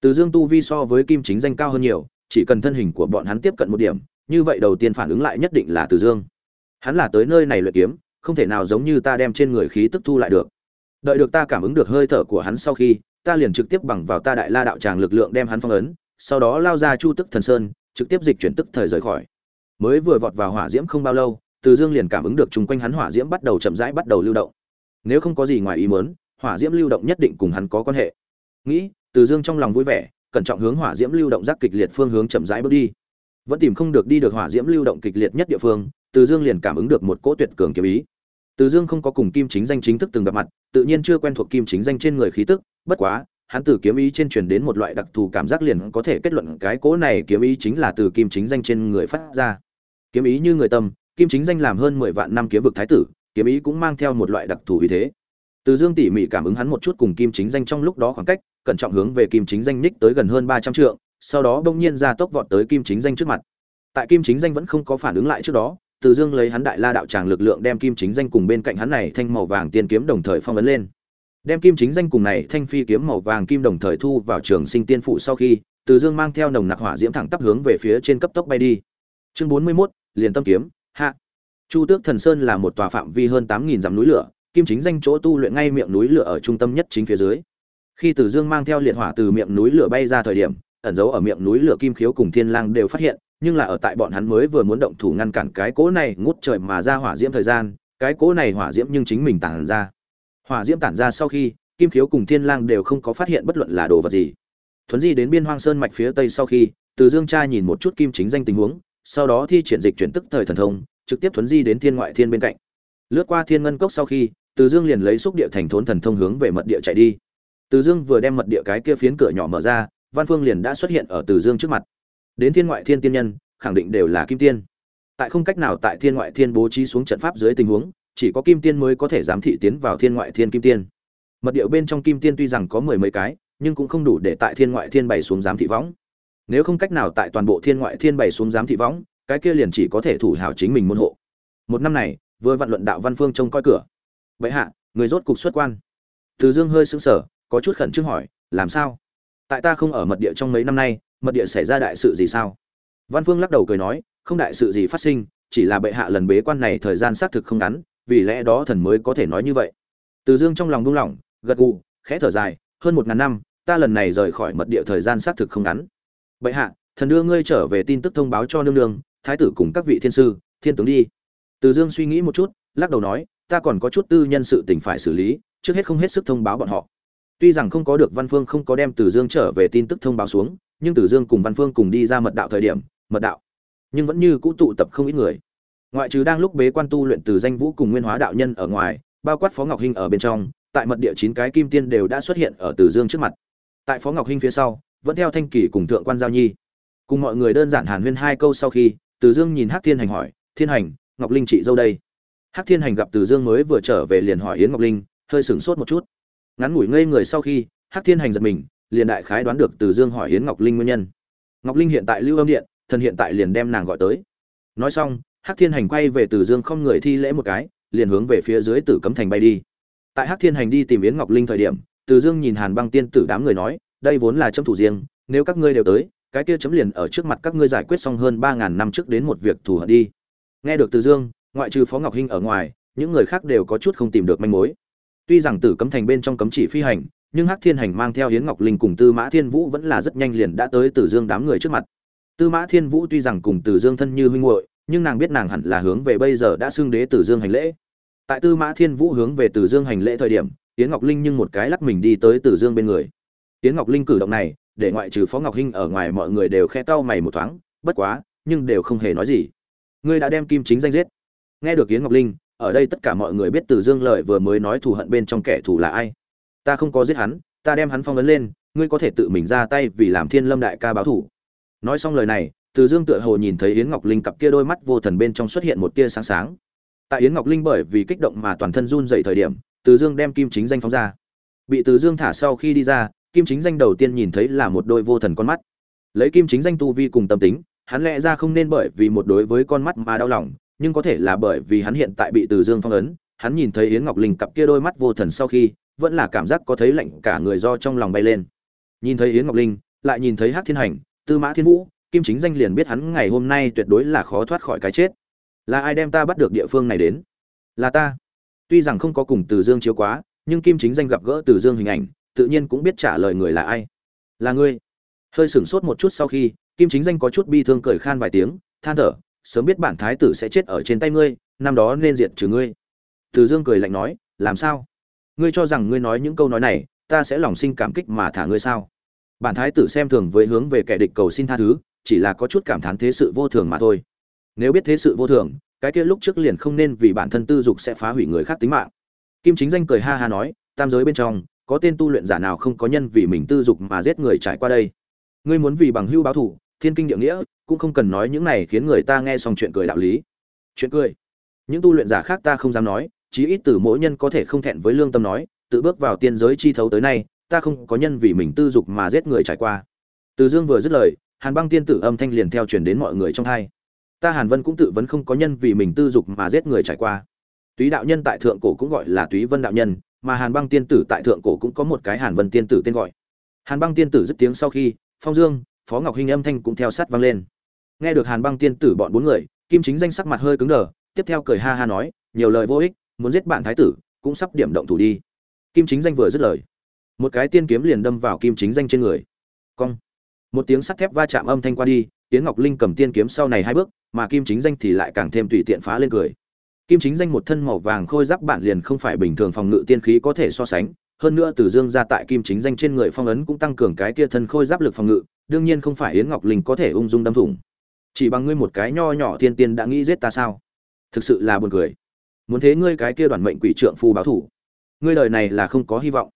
Từ dương tu vi so với kim chính danh cao hơn nhiều, chỉ cần thân hình của bọn hắn tiếp cận một điểm, như vậy đầu tiên phản ứng lại nhất định là từ dương. Hắn là tới nơi này luyện kiếm, không thể nào giống như ta đem trên người khí tức thu lại được. Đợi được ta cảm ứng được hơi thở của hắn sau khi ta liền trực tiếp bằng vào ta đại la đạo tràng lực lượng đem hắn phong ấn, sau đó lao ra chu tức thần sơn, trực tiếp dịch chuyển tức thời rời khỏi. Mới vừa vọt vào hỏa diễm không bao lâu, từ dương liền cảm ứng được chung quanh hắn hỏa diễm bắt đầu chậm rãi bắt đầu lưu động. Nếu không có gì ngoài ý muốn, hỏa diễm lưu động nhất định cùng hắn có quan hệ. Nghĩ, từ dương trong lòng vui vẻ, cẩn trọng hướng hỏa diễm lưu động giác kịch liệt phương hướng chậm rãi bước đi. Vẫn tìm không được đi được hỏa diễm lưu động kịch liệt nhất địa phương, từ dương liền cảm ứng được một cỗ tuyệt cường kiếm ý. Từ dương không có cùng kim chính danh chính thức từng gặp mặt, tự nhiên chưa quen thuộc kim chính danh trên người khí tức bất quá, hắn từ kiếm ý trên truyền đến một loại đặc thù cảm giác liền có thể kết luận cái cỗ này kiếm ý chính là từ kim chính danh trên người phát ra. Kiếm ý như người tâm, kim chính danh làm hơn mười vạn năm kiếm vực thái tử, kiếm ý cũng mang theo một loại đặc thù ý thế. Từ dương tỉ mỉ cảm ứng hắn một chút cùng kim chính danh trong lúc đó khoảng cách, cẩn trọng hướng về kim chính danh ních tới gần hơn ba trăm trượng, sau đó bỗng nhiên ra tốc vọt tới kim chính danh trước mặt. Tại kim chính danh vẫn không có phản ứng lại trước đó, từ dương lấy hắn đại la đạo tràng lực lượng đem kim chính danh cùng bên cạnh hắn này thanh màu vàng tiên kiếm đồng thời phong ấn lên đem kim chính danh cùng này thanh phi kiếm màu vàng kim đồng thời thu vào trường sinh tiên phụ sau khi từ dương mang theo nồng nặc hỏa diễm thẳng tắp hướng về phía trên cấp tốc bay đi. Chương bốn mươi 41, liền tâm kiếm hạ. Chu tước thần sơn là một tòa phạm vi hơn tám nghìn dặm núi lửa kim chính danh chỗ tu luyện ngay miệng núi lửa ở trung tâm nhất chính phía dưới. Khi từ dương mang theo liệt hỏa từ miệng núi lửa bay ra thời điểm ẩn giấu ở miệng núi lửa kim khiếu cùng thiên lang đều phát hiện nhưng là ở tại bọn hắn mới vừa muốn động thủ ngăn cản cái cỗ này ngút trời mà ra hỏa diễm thời gian cái cỗ này hỏa diễm nhưng chính mình tản ra hỏa diễm tản ra sau khi, kim khiếu cùng thiên lang đều không có phát hiện bất luận là đồ vật gì. Thuấn di đến biên hoang sơn mạch phía tây sau khi, từ dương tra nhìn một chút kim chính danh tình huống, sau đó thi triển dịch chuyển tức thời thần thông, trực tiếp thuấn di đến thiên ngoại thiên bên cạnh. Lướt qua thiên ngân cốc sau khi, từ dương liền lấy xúc địa thành thốn thần thông hướng về mật địa chạy đi. Từ dương vừa đem mật địa cái kia phiến cửa nhỏ mở ra, văn phương liền đã xuất hiện ở từ dương trước mặt. Đến thiên ngoại thiên tiên nhân, khẳng định đều là kim tiên. Tại không cách nào tại thiên ngoại thiên bố trí xuống trận pháp dưới tình huống chỉ có kim tiên mới có thể giám thị tiến vào thiên ngoại thiên kim tiên. Mật điệu bên trong kim tiên tuy rằng có mười mấy cái, nhưng cũng không đủ để tại thiên ngoại thiên bày xuống giám thị võng. Nếu không cách nào tại toàn bộ thiên ngoại thiên bày xuống giám thị võng, cái kia liền chỉ có thể thủ hảo chính mình môn hộ. Một năm này, vừa vạn luận đạo văn phương trông coi cửa. Vậy hạ, người rốt cục xuất quan. Từ dương hơi sững sờ, có chút khẩn trương hỏi, làm sao? Tại ta không ở mật địa trong mấy năm nay, mật địa xảy ra đại sự gì sao? Văn phương lắc đầu cười nói, không đại sự gì phát sinh, chỉ là bệ hạ lần bế quan này thời gian xác thực không ngắn vì lẽ đó thần mới có thể nói như vậy. Từ dương trong lòng buông lỏng, gật gù, khẽ thở dài, hơn một ngàn năm, ta lần này rời khỏi mật địa thời gian xác thực không ngắn. Bệ hạ, thần đưa ngươi trở về tin tức thông báo cho nương nương, thái tử cùng các vị thiên sư, thiên tướng đi. Từ dương suy nghĩ một chút, lắc đầu nói, ta còn có chút tư nhân sự tình phải xử lý, trước hết không hết sức thông báo bọn họ. Tuy rằng không có được văn phương không có đem từ dương trở về tin tức thông báo xuống, nhưng từ dương cùng văn phương cùng đi ra mật đạo thời điểm, mật đạo, nhưng vẫn như cũ tụ tập không ít người ngoại trừ đang lúc bế quan tu luyện từ danh vũ cùng nguyên hóa đạo nhân ở ngoài, bao quát phó ngọc hinh ở bên trong, tại mật địa chín cái kim tiên đều đã xuất hiện ở từ dương trước mặt. Tại phó ngọc hinh phía sau, vẫn theo thanh kỳ cùng thượng quan giao nhi. Cùng mọi người đơn giản hàn huyên hai câu sau khi, từ dương nhìn hắc thiên hành hỏi, thiên hành, ngọc linh chị dâu đây? Hắc thiên hành gặp từ dương mới vừa trở về liền hỏi yến ngọc linh, hơi sửng sốt một chút. Ngắn ngủi ngây người sau khi, hắc thiên hành giật mình, liền đại khái đoán được từ dương hỏi yến ngọc linh nguyên nhân. Ngọc linh hiện tại lưu âm điện, thần hiện tại liền đem nàng gọi tới. Nói xong hắc thiên hành quay về từ dương không người thi lễ một cái, liền hướng về phía dưới tử cấm thành bay đi. Tại hắc thiên hành đi tìm yến ngọc linh thời điểm, từ dương nhìn hàn băng tiên tử đám người nói, đây vốn là chấm thủ riêng, nếu các ngươi đều tới, cái kia chấm liền ở trước mặt các ngươi giải quyết xong hơn ba ngàn năm trước đến một việc thù hận đi. Nghe được từ dương, ngoại trừ phó ngọc hinh ở ngoài, những người khác đều có chút không tìm được manh mối. Tuy rằng tử cấm thành bên trong cấm chỉ phi hành, nhưng hắc thiên hành mang theo hiến ngọc linh cùng tư mã thiên vũ vẫn là rất nhanh liền đã tới từ dương đám người trước mặt. Tư mã thiên vũ tuy rằng cùng từ dương thân như huynh muội nhưng nàng biết nàng hẳn là hướng về bây giờ đã xưng đế từ dương hành lễ. Tại tư mã thiên vũ hướng về từ dương hành lễ thời điểm tiến ngọc linh nhưng một cái lắc mình đi tới từ dương bên người. Tiến ngọc linh cử động này, để ngoại trừ phó ngọc hinh ở ngoài mọi người đều khe cau mày một thoáng, bất quá, nhưng đều không hề nói gì. Ngươi đã đem kim chính danh giết. Nghe được tiến ngọc linh, ở đây tất cả mọi người biết từ dương lợi vừa mới nói thù hận bên trong kẻ thù là ai. Ta không có giết hắn, ta đem hắn phong ấn lên, ngươi có thể tự mình ra tay vì làm thiên lâm đại ca báo thủ nói xong lời này từ dương tựa hồ nhìn thấy yến ngọc linh cặp kia đôi mắt vô thần bên trong xuất hiện một tia sáng sáng. Tại yến ngọc linh bởi vì kích động mà toàn thân run dậy thời điểm, từ dương đem kim chính danh phóng ra. Bị từ dương thả sau khi đi ra, kim chính danh đầu tiên nhìn thấy là một đôi vô thần con mắt. Lấy kim chính danh tu vi cùng tâm tính, hắn lẽ ra không nên bởi vì một đối với con mắt mà đau lòng, nhưng có thể là bởi vì hắn hiện tại bị từ dương phong ấn, hắn nhìn thấy yến ngọc linh cặp kia đôi mắt vô thần sau khi, vẫn là cảm giác có thấy lạnh cả người do trong lòng bay lên. Nhìn thấy yến ngọc linh, lại nhìn thấy hát thiên hành, tư mã thiên vũ kim chính danh liền biết hắn ngày hôm nay tuyệt đối là khó thoát khỏi cái chết. Là ai đem ta bắt được địa phương này đến? Là ta. Tuy rằng không có cùng từ dương chiếu quá, nhưng kim chính danh gặp gỡ từ dương hình ảnh, tự nhiên cũng biết trả lời người là ai. Là ngươi. Hơi sửng sốt một chút sau khi, kim chính danh có chút bi thương cười khan vài tiếng, than thở, sớm biết bản thái tử sẽ chết ở trên tay ngươi, năm đó nên diệt trừ ngươi. Từ dương cười lạnh nói, làm sao? Ngươi cho rằng ngươi nói những câu nói này, ta sẽ lòng sinh cảm kích mà thả ngươi sao? Bản thái tử xem thường với hướng về kẻ địch cầu xin tha thứ chỉ là có chút cảm thán thế sự vô thường mà thôi. Nếu biết thế sự vô thường, cái kia lúc trước liền không nên vì bản thân tư dục sẽ phá hủy người khác tính mạng. Kim chính danh cười ha ha nói, tam giới bên trong, có tên tu luyện giả nào không có nhân vì mình tư dục mà giết người trải qua đây? Ngươi muốn vì bằng hưu báo thủ thiên kinh địa nghĩa, cũng không cần nói những này khiến người ta nghe xong chuyện cười đạo lý. Chuyện cười? Những tu luyện giả khác ta không dám nói, chí ít từ mỗi nhân có thể không thẹn với lương tâm nói, tự bước vào tiên giới chi thấu tới nay, ta không có nhân vì mình tư dục mà giết người trải qua. Từ dương vừa dứt lời hàn băng tiên tử âm thanh liền theo truyền đến mọi người trong hai. Ta hàn vân cũng tự vấn không có nhân vì mình tư dục mà giết người trải qua. Túy đạo nhân tại thượng cổ cũng gọi là túy vân đạo nhân, mà hàn băng tiên tử tại thượng cổ cũng có một cái hàn vân tiên tử tên gọi. Hàn băng tiên tử dứt tiếng sau khi, phong dương, phó ngọc hinh âm thanh cũng theo sát vang lên. Nghe được hàn băng tiên tử bọn bốn người, kim chính danh sắc mặt hơi cứng đờ, tiếp theo cười ha ha nói, nhiều lời vô ích, muốn giết bạn thái tử, cũng sắp điểm động thủ đi. Kim chính danh vừa dứt lời, một cái tiên kiếm liền đâm vào kim chính danh trên người. Cong một tiếng sắt thép va chạm âm thanh qua đi tiến ngọc linh cầm tiên kiếm sau này hai bước, mà kim chính danh thì lại càng thêm tùy tiện phá lên cười. Kim chính danh một thân màu vàng khôi giáp bản liền không phải bình thường phòng ngự tiên khí có thể so sánh, hơn nữa từ dương ra tại kim chính danh trên người phong ấn cũng tăng cường cái kia thân khôi giáp lực phòng ngự, đương nhiên không phải yến ngọc linh có thể ung dung đâm thủng. Chỉ bằng ngươi một cái nho nhỏ tiên tiên đã nghĩ giết ta sao? Thực sự là buồn cười. Muốn thế ngươi cái kia đoàn mệnh quỷ trượng phu báo thủ. Ngươi đời này là không có hy vọng.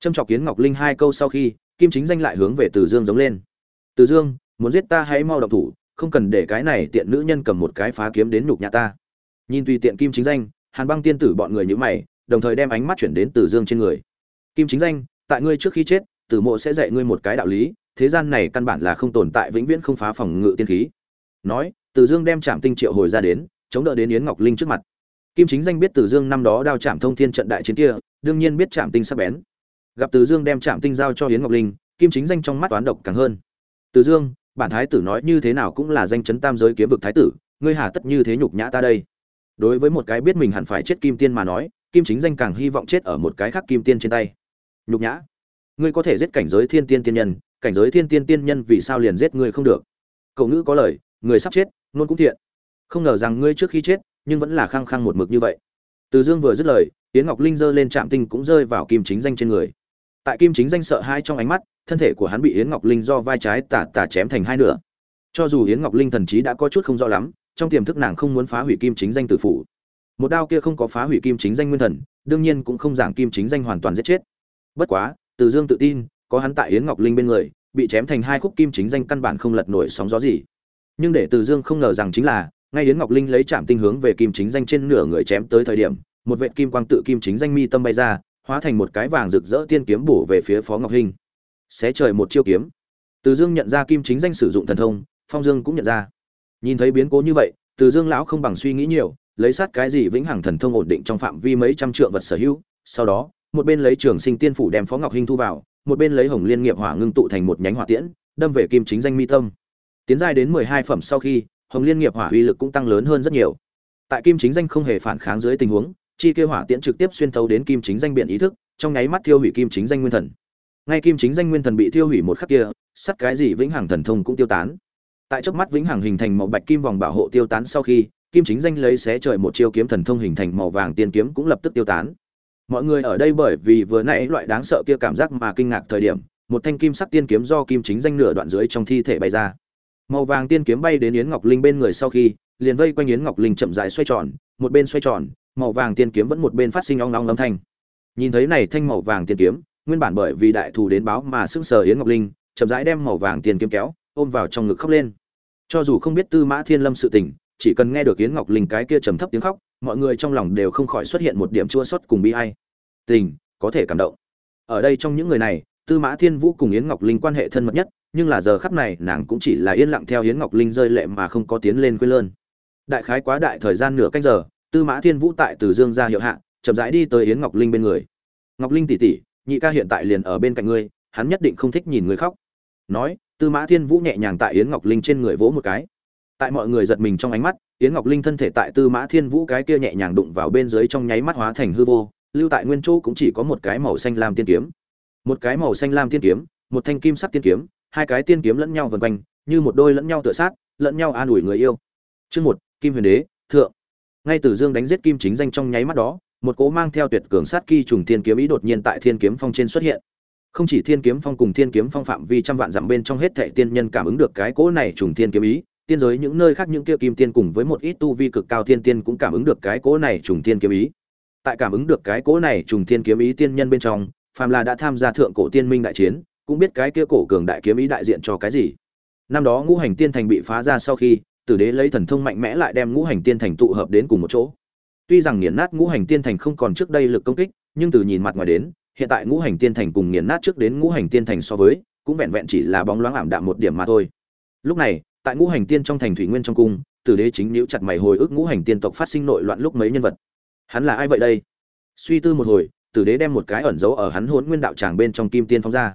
Châm chọc yến ngọc linh hai câu sau khi, kim chính danh lại hướng về từ dương giống lên từ dương muốn giết ta hãy mau động thủ không cần để cái này tiện nữ nhân cầm một cái phá kiếm đến nhục nhà ta nhìn tùy tiện kim chính danh hàn băng tiên tử bọn người nhữ mày đồng thời đem ánh mắt chuyển đến từ dương trên người kim chính danh tại ngươi trước khi chết tử mộ sẽ dạy ngươi một cái đạo lý thế gian này căn bản là không tồn tại vĩnh viễn không phá phòng ngự tiên khí nói từ dương đem trạm tinh triệu hồi ra đến chống đỡ đến yến ngọc linh trước mặt kim chính danh biết từ dương năm đó đao trạm thông thiên trận đại chiến kia đương nhiên biết Trạm Tinh sắc bén. Gặp Từ Dương đem Trạm Tinh giao cho Yến Ngọc Linh, Kim Chính Danh trong mắt toán độc càng hơn. Từ Dương, bản thái tử nói như thế nào cũng là danh chấn tam giới kiếm vực thái tử, ngươi hà tất như thế nhục nhã ta đây. Đối với một cái biết mình hẳn phải chết Kim Tiên mà nói, Kim Chính Danh càng hy vọng chết ở một cái khác Kim Tiên trên tay. Nhục nhã? Ngươi có thể giết cảnh giới thiên tiên tiên nhân, cảnh giới thiên tiên tiên nhân vì sao liền giết ngươi không được? Cậu ngữ có lời, người sắp chết, luôn cũng thiện. Không ngờ rằng ngươi trước khi chết, nhưng vẫn là khăng khăng một mực như vậy. Từ Dương vừa dứt lời, Yến Ngọc Linh giơ lên chạm tinh cũng rơi vào Kim Chính Danh trên người. Tại Kim Chính Danh sợ hai trong ánh mắt, thân thể của hắn bị Yến Ngọc Linh do vai trái tả tả chém thành hai nửa. Cho dù Yến Ngọc Linh thần trí đã có chút không rõ lắm, trong tiềm thức nàng không muốn phá hủy Kim Chính Danh tử phụ. Một đao kia không có phá hủy Kim Chính Danh nguyên thần, đương nhiên cũng không giảng Kim Chính Danh hoàn toàn giết chết. Bất quá, Từ Dương tự tin, có hắn tại Yến Ngọc Linh bên người, bị chém thành hai khúc Kim Chính Danh căn bản không lật nổi sóng gió gì. Nhưng để Từ Dương không ngờ rằng chính là, ngay Yến Ngọc Linh lấy chạm tinh hướng về Kim Chính Danh trên nửa người chém tới thời điểm, một vệt kim quang tự kim chính danh mi tâm bay ra, hóa thành một cái vàng rực rỡ tiên kiếm bổ về phía Phó Ngọc Hinh. Xé trời một chiêu kiếm. Từ Dương nhận ra kim chính danh sử dụng thần thông, Phong Dương cũng nhận ra. Nhìn thấy biến cố như vậy, Từ Dương lão không bằng suy nghĩ nhiều, lấy sát cái gì vĩnh hằng thần thông ổn định trong phạm vi mấy trăm trượng vật sở hữu, sau đó, một bên lấy Trường Sinh Tiên phủ đem Phó Ngọc Hinh thu vào, một bên lấy Hồng Liên Nghiệp Hỏa ngưng tụ thành một nhánh hỏa tiễn, đâm về kim chính danh mi tâm. Tiến giai đến mười hai phẩm sau khi, Hồng Liên Nghiệp Hỏa uy lực cũng tăng lớn hơn rất nhiều. Tại kim chính danh không hề phản kháng dưới tình huống, chi kia hỏa tiễn trực tiếp xuyên thấu đến kim chính danh biện ý thức trong nháy mắt thiêu hủy kim chính danh nguyên thần ngay kim chính danh nguyên thần bị tiêu hủy một khắc kia sắt cái gì vĩnh hằng thần thông cũng tiêu tán. Tại chớp mắt vĩnh hằng hình thành màu bạch kim vòng bảo hộ tiêu tán sau khi kim chính danh lấy xé trời một chiêu kiếm thần thông hình thành màu vàng tiên kiếm cũng lập tức tiêu tán. Mọi người ở đây bởi vì vừa nãy loại đáng sợ kia cảm giác mà kinh ngạc thời điểm một thanh kim sắc tiên kiếm do kim chính danh nửa đoạn dưới trong thi thể bay ra. Màu vàng tiên kiếm bay đến yến ngọc linh bên người sau khi liền vây quanh yến ngọc linh chậm rãi xoay tròn một bên xoay tròn màu vàng tiên kiếm vẫn một bên phát sinh ong ong âm thanh. Nhìn thấy này thanh màu vàng tiên kiếm, nguyên bản bởi vì đại thù đến báo mà sững sờ Yến Ngọc Linh, chậm rãi đem màu vàng tiền kiếm kéo, ôm vào trong ngực khóc lên. Cho dù không biết Tư Mã Thiên Lâm sự tình, chỉ cần nghe được Yến Ngọc Linh cái kia trầm thấp tiếng khóc, mọi người trong lòng đều không khỏi xuất hiện một điểm chua xót cùng bi ai. Tình, có thể cảm động. Ở đây trong những người này, Tư Mã Thiên Vũ cùng Yến Ngọc Linh quan hệ thân mật nhất, nhưng là giờ khắc này nàng cũng chỉ là yên lặng theo Yến Ngọc Linh rơi lệ mà không có tiến lên quên lơn. Đại khái quá đại thời gian nửa canh giờ, Tư Mã Thiên Vũ tại Từ Dương ra hiệu hạ, chậm rãi đi tới Yến Ngọc Linh bên người. "Ngọc Linh tỷ tỷ, nhị ca hiện tại liền ở bên cạnh ngươi, hắn nhất định không thích nhìn ngươi khóc." Nói, Tư Mã Thiên Vũ nhẹ nhàng tại Yến Ngọc Linh trên người vỗ một cái. Tại mọi người giật mình trong ánh mắt, Yến Ngọc Linh thân thể tại Tư Mã Thiên Vũ cái kia nhẹ nhàng đụng vào bên dưới trong nháy mắt hóa thành hư vô, lưu tại nguyên chỗ cũng chỉ có một cái màu xanh lam tiên kiếm. Một cái màu xanh lam tiên kiếm, một thanh kim sắc tiên kiếm, hai cái tiên kiếm lẫn nhau vần quanh, như một đôi lẫn nhau tựa sát, lẫn nhau an ủi người yêu. Chương một, Kim Huyền Đế, thượng ngay từ dương đánh giết kim chính danh trong nháy mắt đó một cỗ mang theo tuyệt cường sát kỳ trùng thiên kiếm ý đột nhiên tại thiên kiếm phong trên xuất hiện. Không chỉ thiên kiếm phong cùng thiên kiếm phong phạm vi trăm vạn dặm bên trong hết thệ tiên nhân cảm ứng được cái cỗ này trùng thiên kiếm ý, tiên giới những nơi khác những kia kim tiên cùng với một ít tu vi cực cao thiên tiên cũng cảm ứng được cái cỗ này trùng thiên kiếm ý. Tại cảm ứng được cái cỗ này trùng thiên kiếm ý tiên nhân bên trong phàm là đã tham gia thượng cổ tiên minh đại chiến, cũng biết cái kia cổ cường đại kiếm ý đại diện cho cái gì. Năm đó ngũ hành tiên thành bị phá ra sau khi, tử đế lấy thần thông mạnh mẽ lại đem ngũ hành tiên thành tụ hợp đến cùng một chỗ tuy rằng nghiền nát ngũ hành tiên thành không còn trước đây lực công kích, nhưng từ nhìn mặt ngoài đến, hiện tại ngũ hành tiên thành cùng nghiền nát trước đến ngũ hành tiên thành so với, cũng vẹn vẹn chỉ là bóng loáng ảm đạm một điểm mà thôi. Lúc này, tại ngũ hành tiên trong thành thủy nguyên trong cung, tử đế chính nhíu chặt mày hồi ức ngũ hành tiên tộc phát sinh nội loạn lúc mấy nhân vật. Hắn là ai vậy đây? Suy tư một hồi, tử đế đem một cái ẩn giấu ở hắn hồn nguyên đạo tràng bên trong kim tiên phóng ra.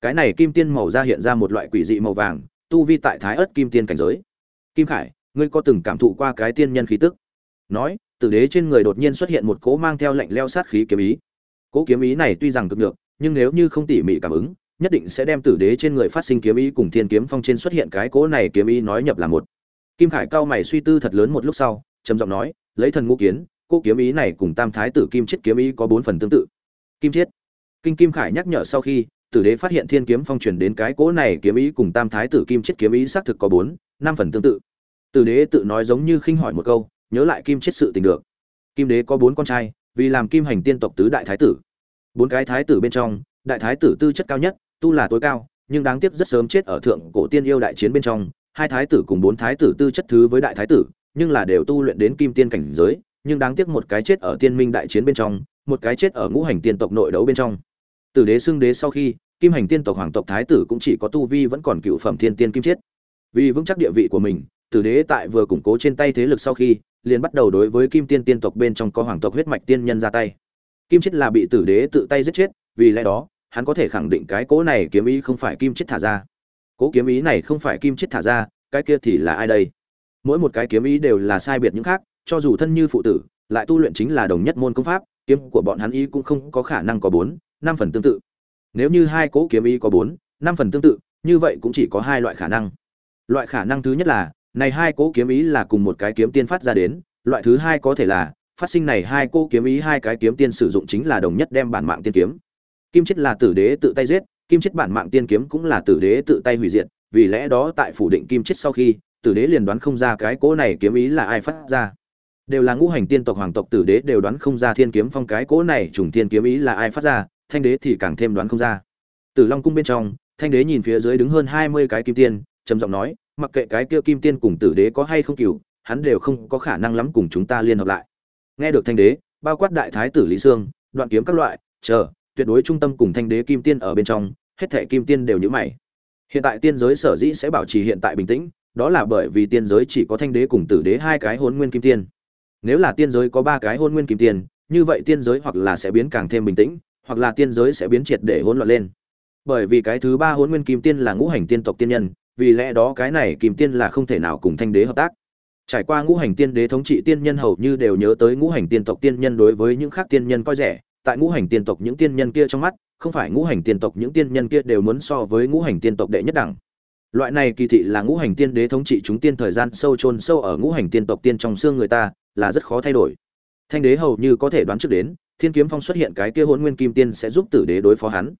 Cái này kim tiên màu ra hiện ra một loại quỷ dị màu vàng, tu vi tại thái ớt kim tiên cảnh giới. Kim khải, ngươi có từng cảm thụ qua cái tiên nhân khí tức? Nói tử đế trên người đột nhiên xuất hiện một cỗ mang theo lệnh leo sát khí kiếm ý. Cỗ kiếm ý này tuy rằng cực được nhưng nếu như không tỉ mỉ cảm ứng nhất định sẽ đem tử đế trên người phát sinh kiếm ý cùng thiên kiếm phong trên xuất hiện cái cỗ này kiếm ý nói nhập là một. Kim khải cao mày suy tư thật lớn một lúc sau trầm giọng nói lấy thần ngũ kiến cỗ kiếm ý này cùng tam thái tử kim Chiết kiếm ý có bốn phần tương tự. Kim Chiết, kinh kim khải nhắc nhở sau khi tử đế phát hiện thiên kiếm phong truyền đến cái cỗ này kiếm ý cùng tam thái tử kim Chiết kiếm ý xác thực có bốn năm phần tương tự. Tử đế tự nói giống như khinh hỏi một câu nhớ lại kim chết sự tình được. Kim đế có bốn con trai, vì làm kim hành tiên tộc tứ đại thái tử. Bốn cái thái tử bên trong, đại thái tử tư chất cao nhất, tu là tối cao, nhưng đáng tiếc rất sớm chết ở thượng cổ tiên yêu đại chiến bên trong. Hai thái tử cùng bốn thái tử tư chất thứ với đại thái tử, nhưng là đều tu luyện đến kim tiên cảnh giới, nhưng đáng tiếc một cái chết ở tiên minh đại chiến bên trong, một cái chết ở ngũ hành tiên tộc nội đấu bên trong. Tử đế xưng đế sau khi, kim hành tiên tộc hoàng tộc thái tử cũng chỉ có tu vi vẫn còn cựu phẩm thiên tiên kim chết. Vì vững chắc địa vị của mình tử đế tại vừa củng cố trên tay thế lực sau khi liền bắt đầu đối với kim tiên tiên tộc bên trong có hoàng tộc huyết mạch tiên nhân ra tay. Kim chết là bị tử đế tự tay giết chết, vì lẽ đó, hắn có thể khẳng định cái cỗ này kiếm ý không phải kim chết thả ra. Cỗ kiếm ý này không phải kim chết thả ra, cái kia thì là ai đây? Mỗi một cái kiếm ý đều là sai biệt những khác, cho dù thân như phụ tử, lại tu luyện chính là đồng nhất môn công pháp, kiếm của bọn hắn ý cũng không có khả năng có bốn, năm phần tương tự. Nếu như hai cỗ kiếm ý có bốn, năm phần tương tự, như vậy cũng chỉ có hai loại khả năng. Loại khả năng thứ nhất là này hai cỗ kiếm ý là cùng một cái kiếm tiên phát ra đến, loại thứ hai có thể là, phát sinh này hai cỗ kiếm ý hai cái kiếm tiên sử dụng chính là đồng nhất đem bản mạng tiên kiếm. Kim chết là tử đế tự tay giết, kim chết bản mạng tiên kiếm cũng là tử đế tự tay hủy diệt, vì lẽ đó tại phủ định kim chết sau khi, tử đế liền đoán không ra cái cỗ này kiếm ý là ai phát ra. Đều là ngũ hành tiên tộc hoàng tộc tử đế đều đoán không ra thiên kiếm phong cái cỗ này trùng thiên kiếm ý là ai phát ra, thanh đế thì càng thêm đoán không ra. Tử long cung bên trong, thanh đế nhìn phía dưới đứng hơn hai mươi cái kim tiên, trầm giọng nói mặc kệ cái kia kim tiên cùng tử đế có hay không cừu, hắn đều không có khả năng lắm cùng chúng ta liên hợp lại. Nghe được thanh đế, bao quát đại thái tử lý sương, đoạn kiếm các loại, chờ, tuyệt đối trung tâm cùng thanh đế kim tiên ở bên trong, hết thảy kim tiên đều như mày. Hiện tại tiên giới sở dĩ sẽ bảo trì hiện tại bình tĩnh, đó là bởi vì tiên giới chỉ có thanh đế cùng tử đế hai cái hôn nguyên kim tiên. Nếu là tiên giới có ba cái hôn nguyên kim tiên, như vậy tiên giới hoặc là sẽ biến càng thêm bình tĩnh, hoặc là tiên giới sẽ biến triệt để hỗn loạn lên. Bởi vì cái thứ ba hôn nguyên kim tiên là ngũ hành tiên tộc tiên nhân vì lẽ đó cái này kim tiên là không thể nào cùng thanh đế hợp tác. Trải qua ngũ hành tiên đế thống trị tiên nhân hầu như đều nhớ tới ngũ hành tiên tộc tiên nhân đối với những khác tiên nhân coi rẻ. Tại ngũ hành tiên tộc những tiên nhân kia trong mắt, không phải ngũ hành tiên tộc những tiên nhân kia đều muốn so với ngũ hành tiên tộc đệ nhất đẳng. Loại này kỳ thị là ngũ hành tiên đế thống trị chúng tiên thời gian sâu chôn sâu ở ngũ hành tiên tộc tiên trong xương người ta, là rất khó thay đổi. Thanh đế hầu như có thể đoán trước đến, thiên kiếm phong xuất hiện cái kia hôn nguyên kim tiên sẽ giúp tử đế đối phó hắn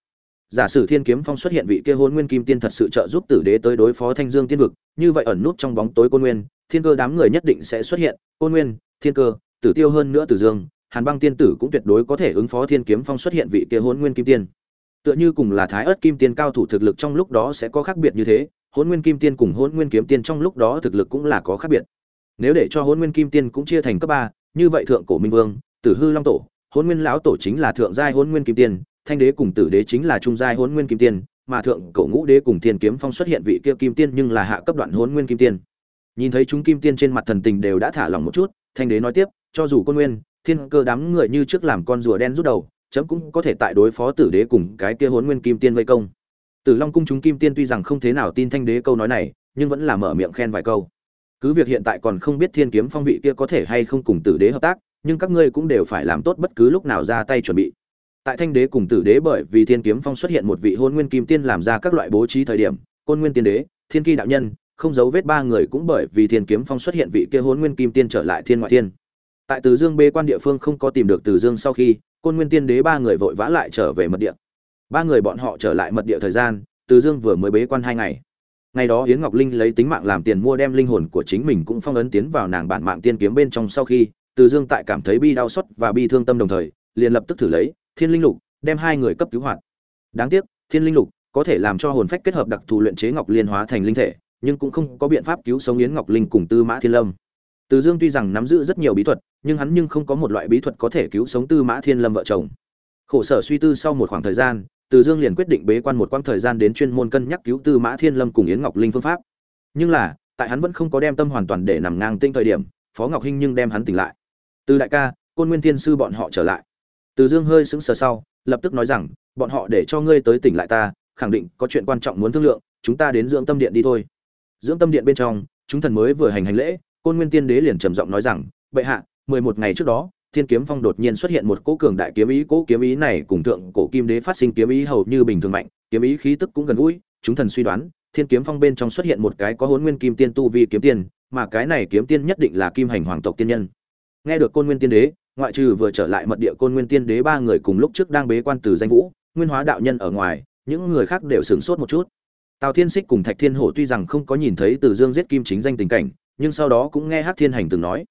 giả sử thiên kiếm phong xuất hiện vị kia hôn nguyên kim tiên thật sự trợ giúp tử đế tới đối phó thanh dương tiên vực, như vậy ẩn nút trong bóng tối côn nguyên, thiên cơ đám người nhất định sẽ xuất hiện. Côn nguyên, thiên cơ, tử tiêu hơn nữa tử dương, hàn băng tiên tử cũng tuyệt đối có thể ứng phó thiên kiếm phong xuất hiện vị kia hôn nguyên kim tiên. Tựa như cùng là thái ớt kim tiên cao thủ thực lực trong lúc đó sẽ có khác biệt như thế hôn nguyên kim tiên cùng hôn nguyên kiếm tiên trong lúc đó thực lực cũng là có khác biệt. Nếu để cho hôn nguyên kim tiên cũng chia thành cấp ba, như vậy thượng cổ minh vương, tử hư long tổ hôn nguyên lão tổ chính là thượng giai hôn nguyên kim tiên thanh đế cùng tử đế chính là trung giai hỗn nguyên kim tiên, mà thượng cổ ngũ đế cùng thiên kiếm phong xuất hiện vị kia kim tiên nhưng là hạ cấp đoạn hỗn nguyên kim tiên. Nhìn thấy chúng kim tiên trên mặt thần tình đều đã thả lỏng một chút, thanh đế nói tiếp, cho dù côn nguyên, thiên cơ đám người như trước làm con rùa đen rút đầu, chấm cũng có thể tại đối phó tử đế cùng cái kia hỗn nguyên kim tiên vây công. Tử long cung chúng kim tiên tuy rằng không thế nào tin thanh đế câu nói này, nhưng vẫn là mở miệng khen vài câu. Cứ việc hiện tại còn không biết thiên kiếm phong vị kia có thể hay không cùng tử đế hợp tác, nhưng các ngươi cũng đều phải làm tốt bất cứ lúc nào ra tay chuẩn bị tại thanh đế cùng tử đế bởi vì thiên kiếm phong xuất hiện một vị hôn nguyên kim tiên làm ra các loại bố trí thời điểm, côn nguyên tiên đế, thiên kỳ đạo nhân, không giấu vết ba người cũng bởi vì thiên kiếm phong xuất hiện vị kia hôn nguyên kim tiên trở lại thiên ngoại thiên. Tại từ dương bê quan địa phương không có tìm được từ dương sau khi, côn nguyên tiên đế ba người vội vã lại trở về mật địa. Ba người bọn họ trở lại mật địa thời gian, từ dương vừa mới bế quan hai ngày. Ngày đó yến ngọc linh lấy tính mạng làm tiền mua đem linh hồn của chính mình cũng phong ấn tiến vào nàng bản mạng tiên kiếm bên trong sau khi, từ dương tại cảm thấy bi đau xót và bi thương tâm đồng thời, liền lập tức thử lấy thiên linh lục, đem hai người cấp cứu hoạt. Đáng tiếc, thiên linh lục có thể làm cho hồn phách kết hợp đặc thù luyện chế ngọc liên hóa thành linh thể, nhưng cũng không có biện pháp cứu sống yến ngọc linh cùng tư mã thiên lâm. Từ dương tuy rằng nắm giữ rất nhiều bí thuật, nhưng hắn nhưng không có một loại bí thuật có thể cứu sống tư mã thiên lâm vợ chồng. Khổ sở suy tư sau một khoảng thời gian, từ dương liền quyết định bế quan một quãng thời gian đến chuyên môn cân nhắc cứu tư mã thiên lâm cùng yến ngọc linh phương pháp. Nhưng là, tại hắn vẫn không có đem tâm hoàn toàn để nằm ngang tinh thời điểm, phó ngọc hinh nhưng đem hắn tỉnh lại. Từ đại ca, côn nguyên thiên sư bọn họ trở lại từ dương hơi sững sờ sau, lập tức nói rằng, bọn họ để cho ngươi tới tỉnh lại ta, khẳng định có chuyện quan trọng muốn thương lượng, chúng ta đến dưỡng tâm điện đi thôi. Dưỡng tâm điện bên trong, chúng thần mới vừa hành hành lễ, côn nguyên tiên đế liền trầm giọng nói rằng, bệ hạ, mười một ngày trước đó, thiên kiếm phong đột nhiên xuất hiện một cỗ cường đại kiếm ý cỗ kiếm ý này cùng thượng cổ kim đế phát sinh kiếm ý hầu như bình thường mạnh, kiếm ý khí tức cũng gần gũi, chúng thần suy đoán, thiên kiếm phong bên trong xuất hiện một cái có hôn nguyên kim tiên tu vi kiếm tiên, mà cái này kiếm tiên nhất định là kim hành hoàng tộc tiên nhân. Nghe được côn nguyên tiên đế ngoại trừ vừa trở lại mật địa côn nguyên tiên đế ba người cùng lúc trước đang bế quan từ danh vũ, nguyên hóa đạo nhân ở ngoài, những người khác đều sửng sốt một chút. Tào thiên xích cùng thạch thiên hổ tuy rằng không có nhìn thấy từ dương giết kim chính danh tình cảnh, nhưng sau đó cũng nghe hát thiên hành từng nói.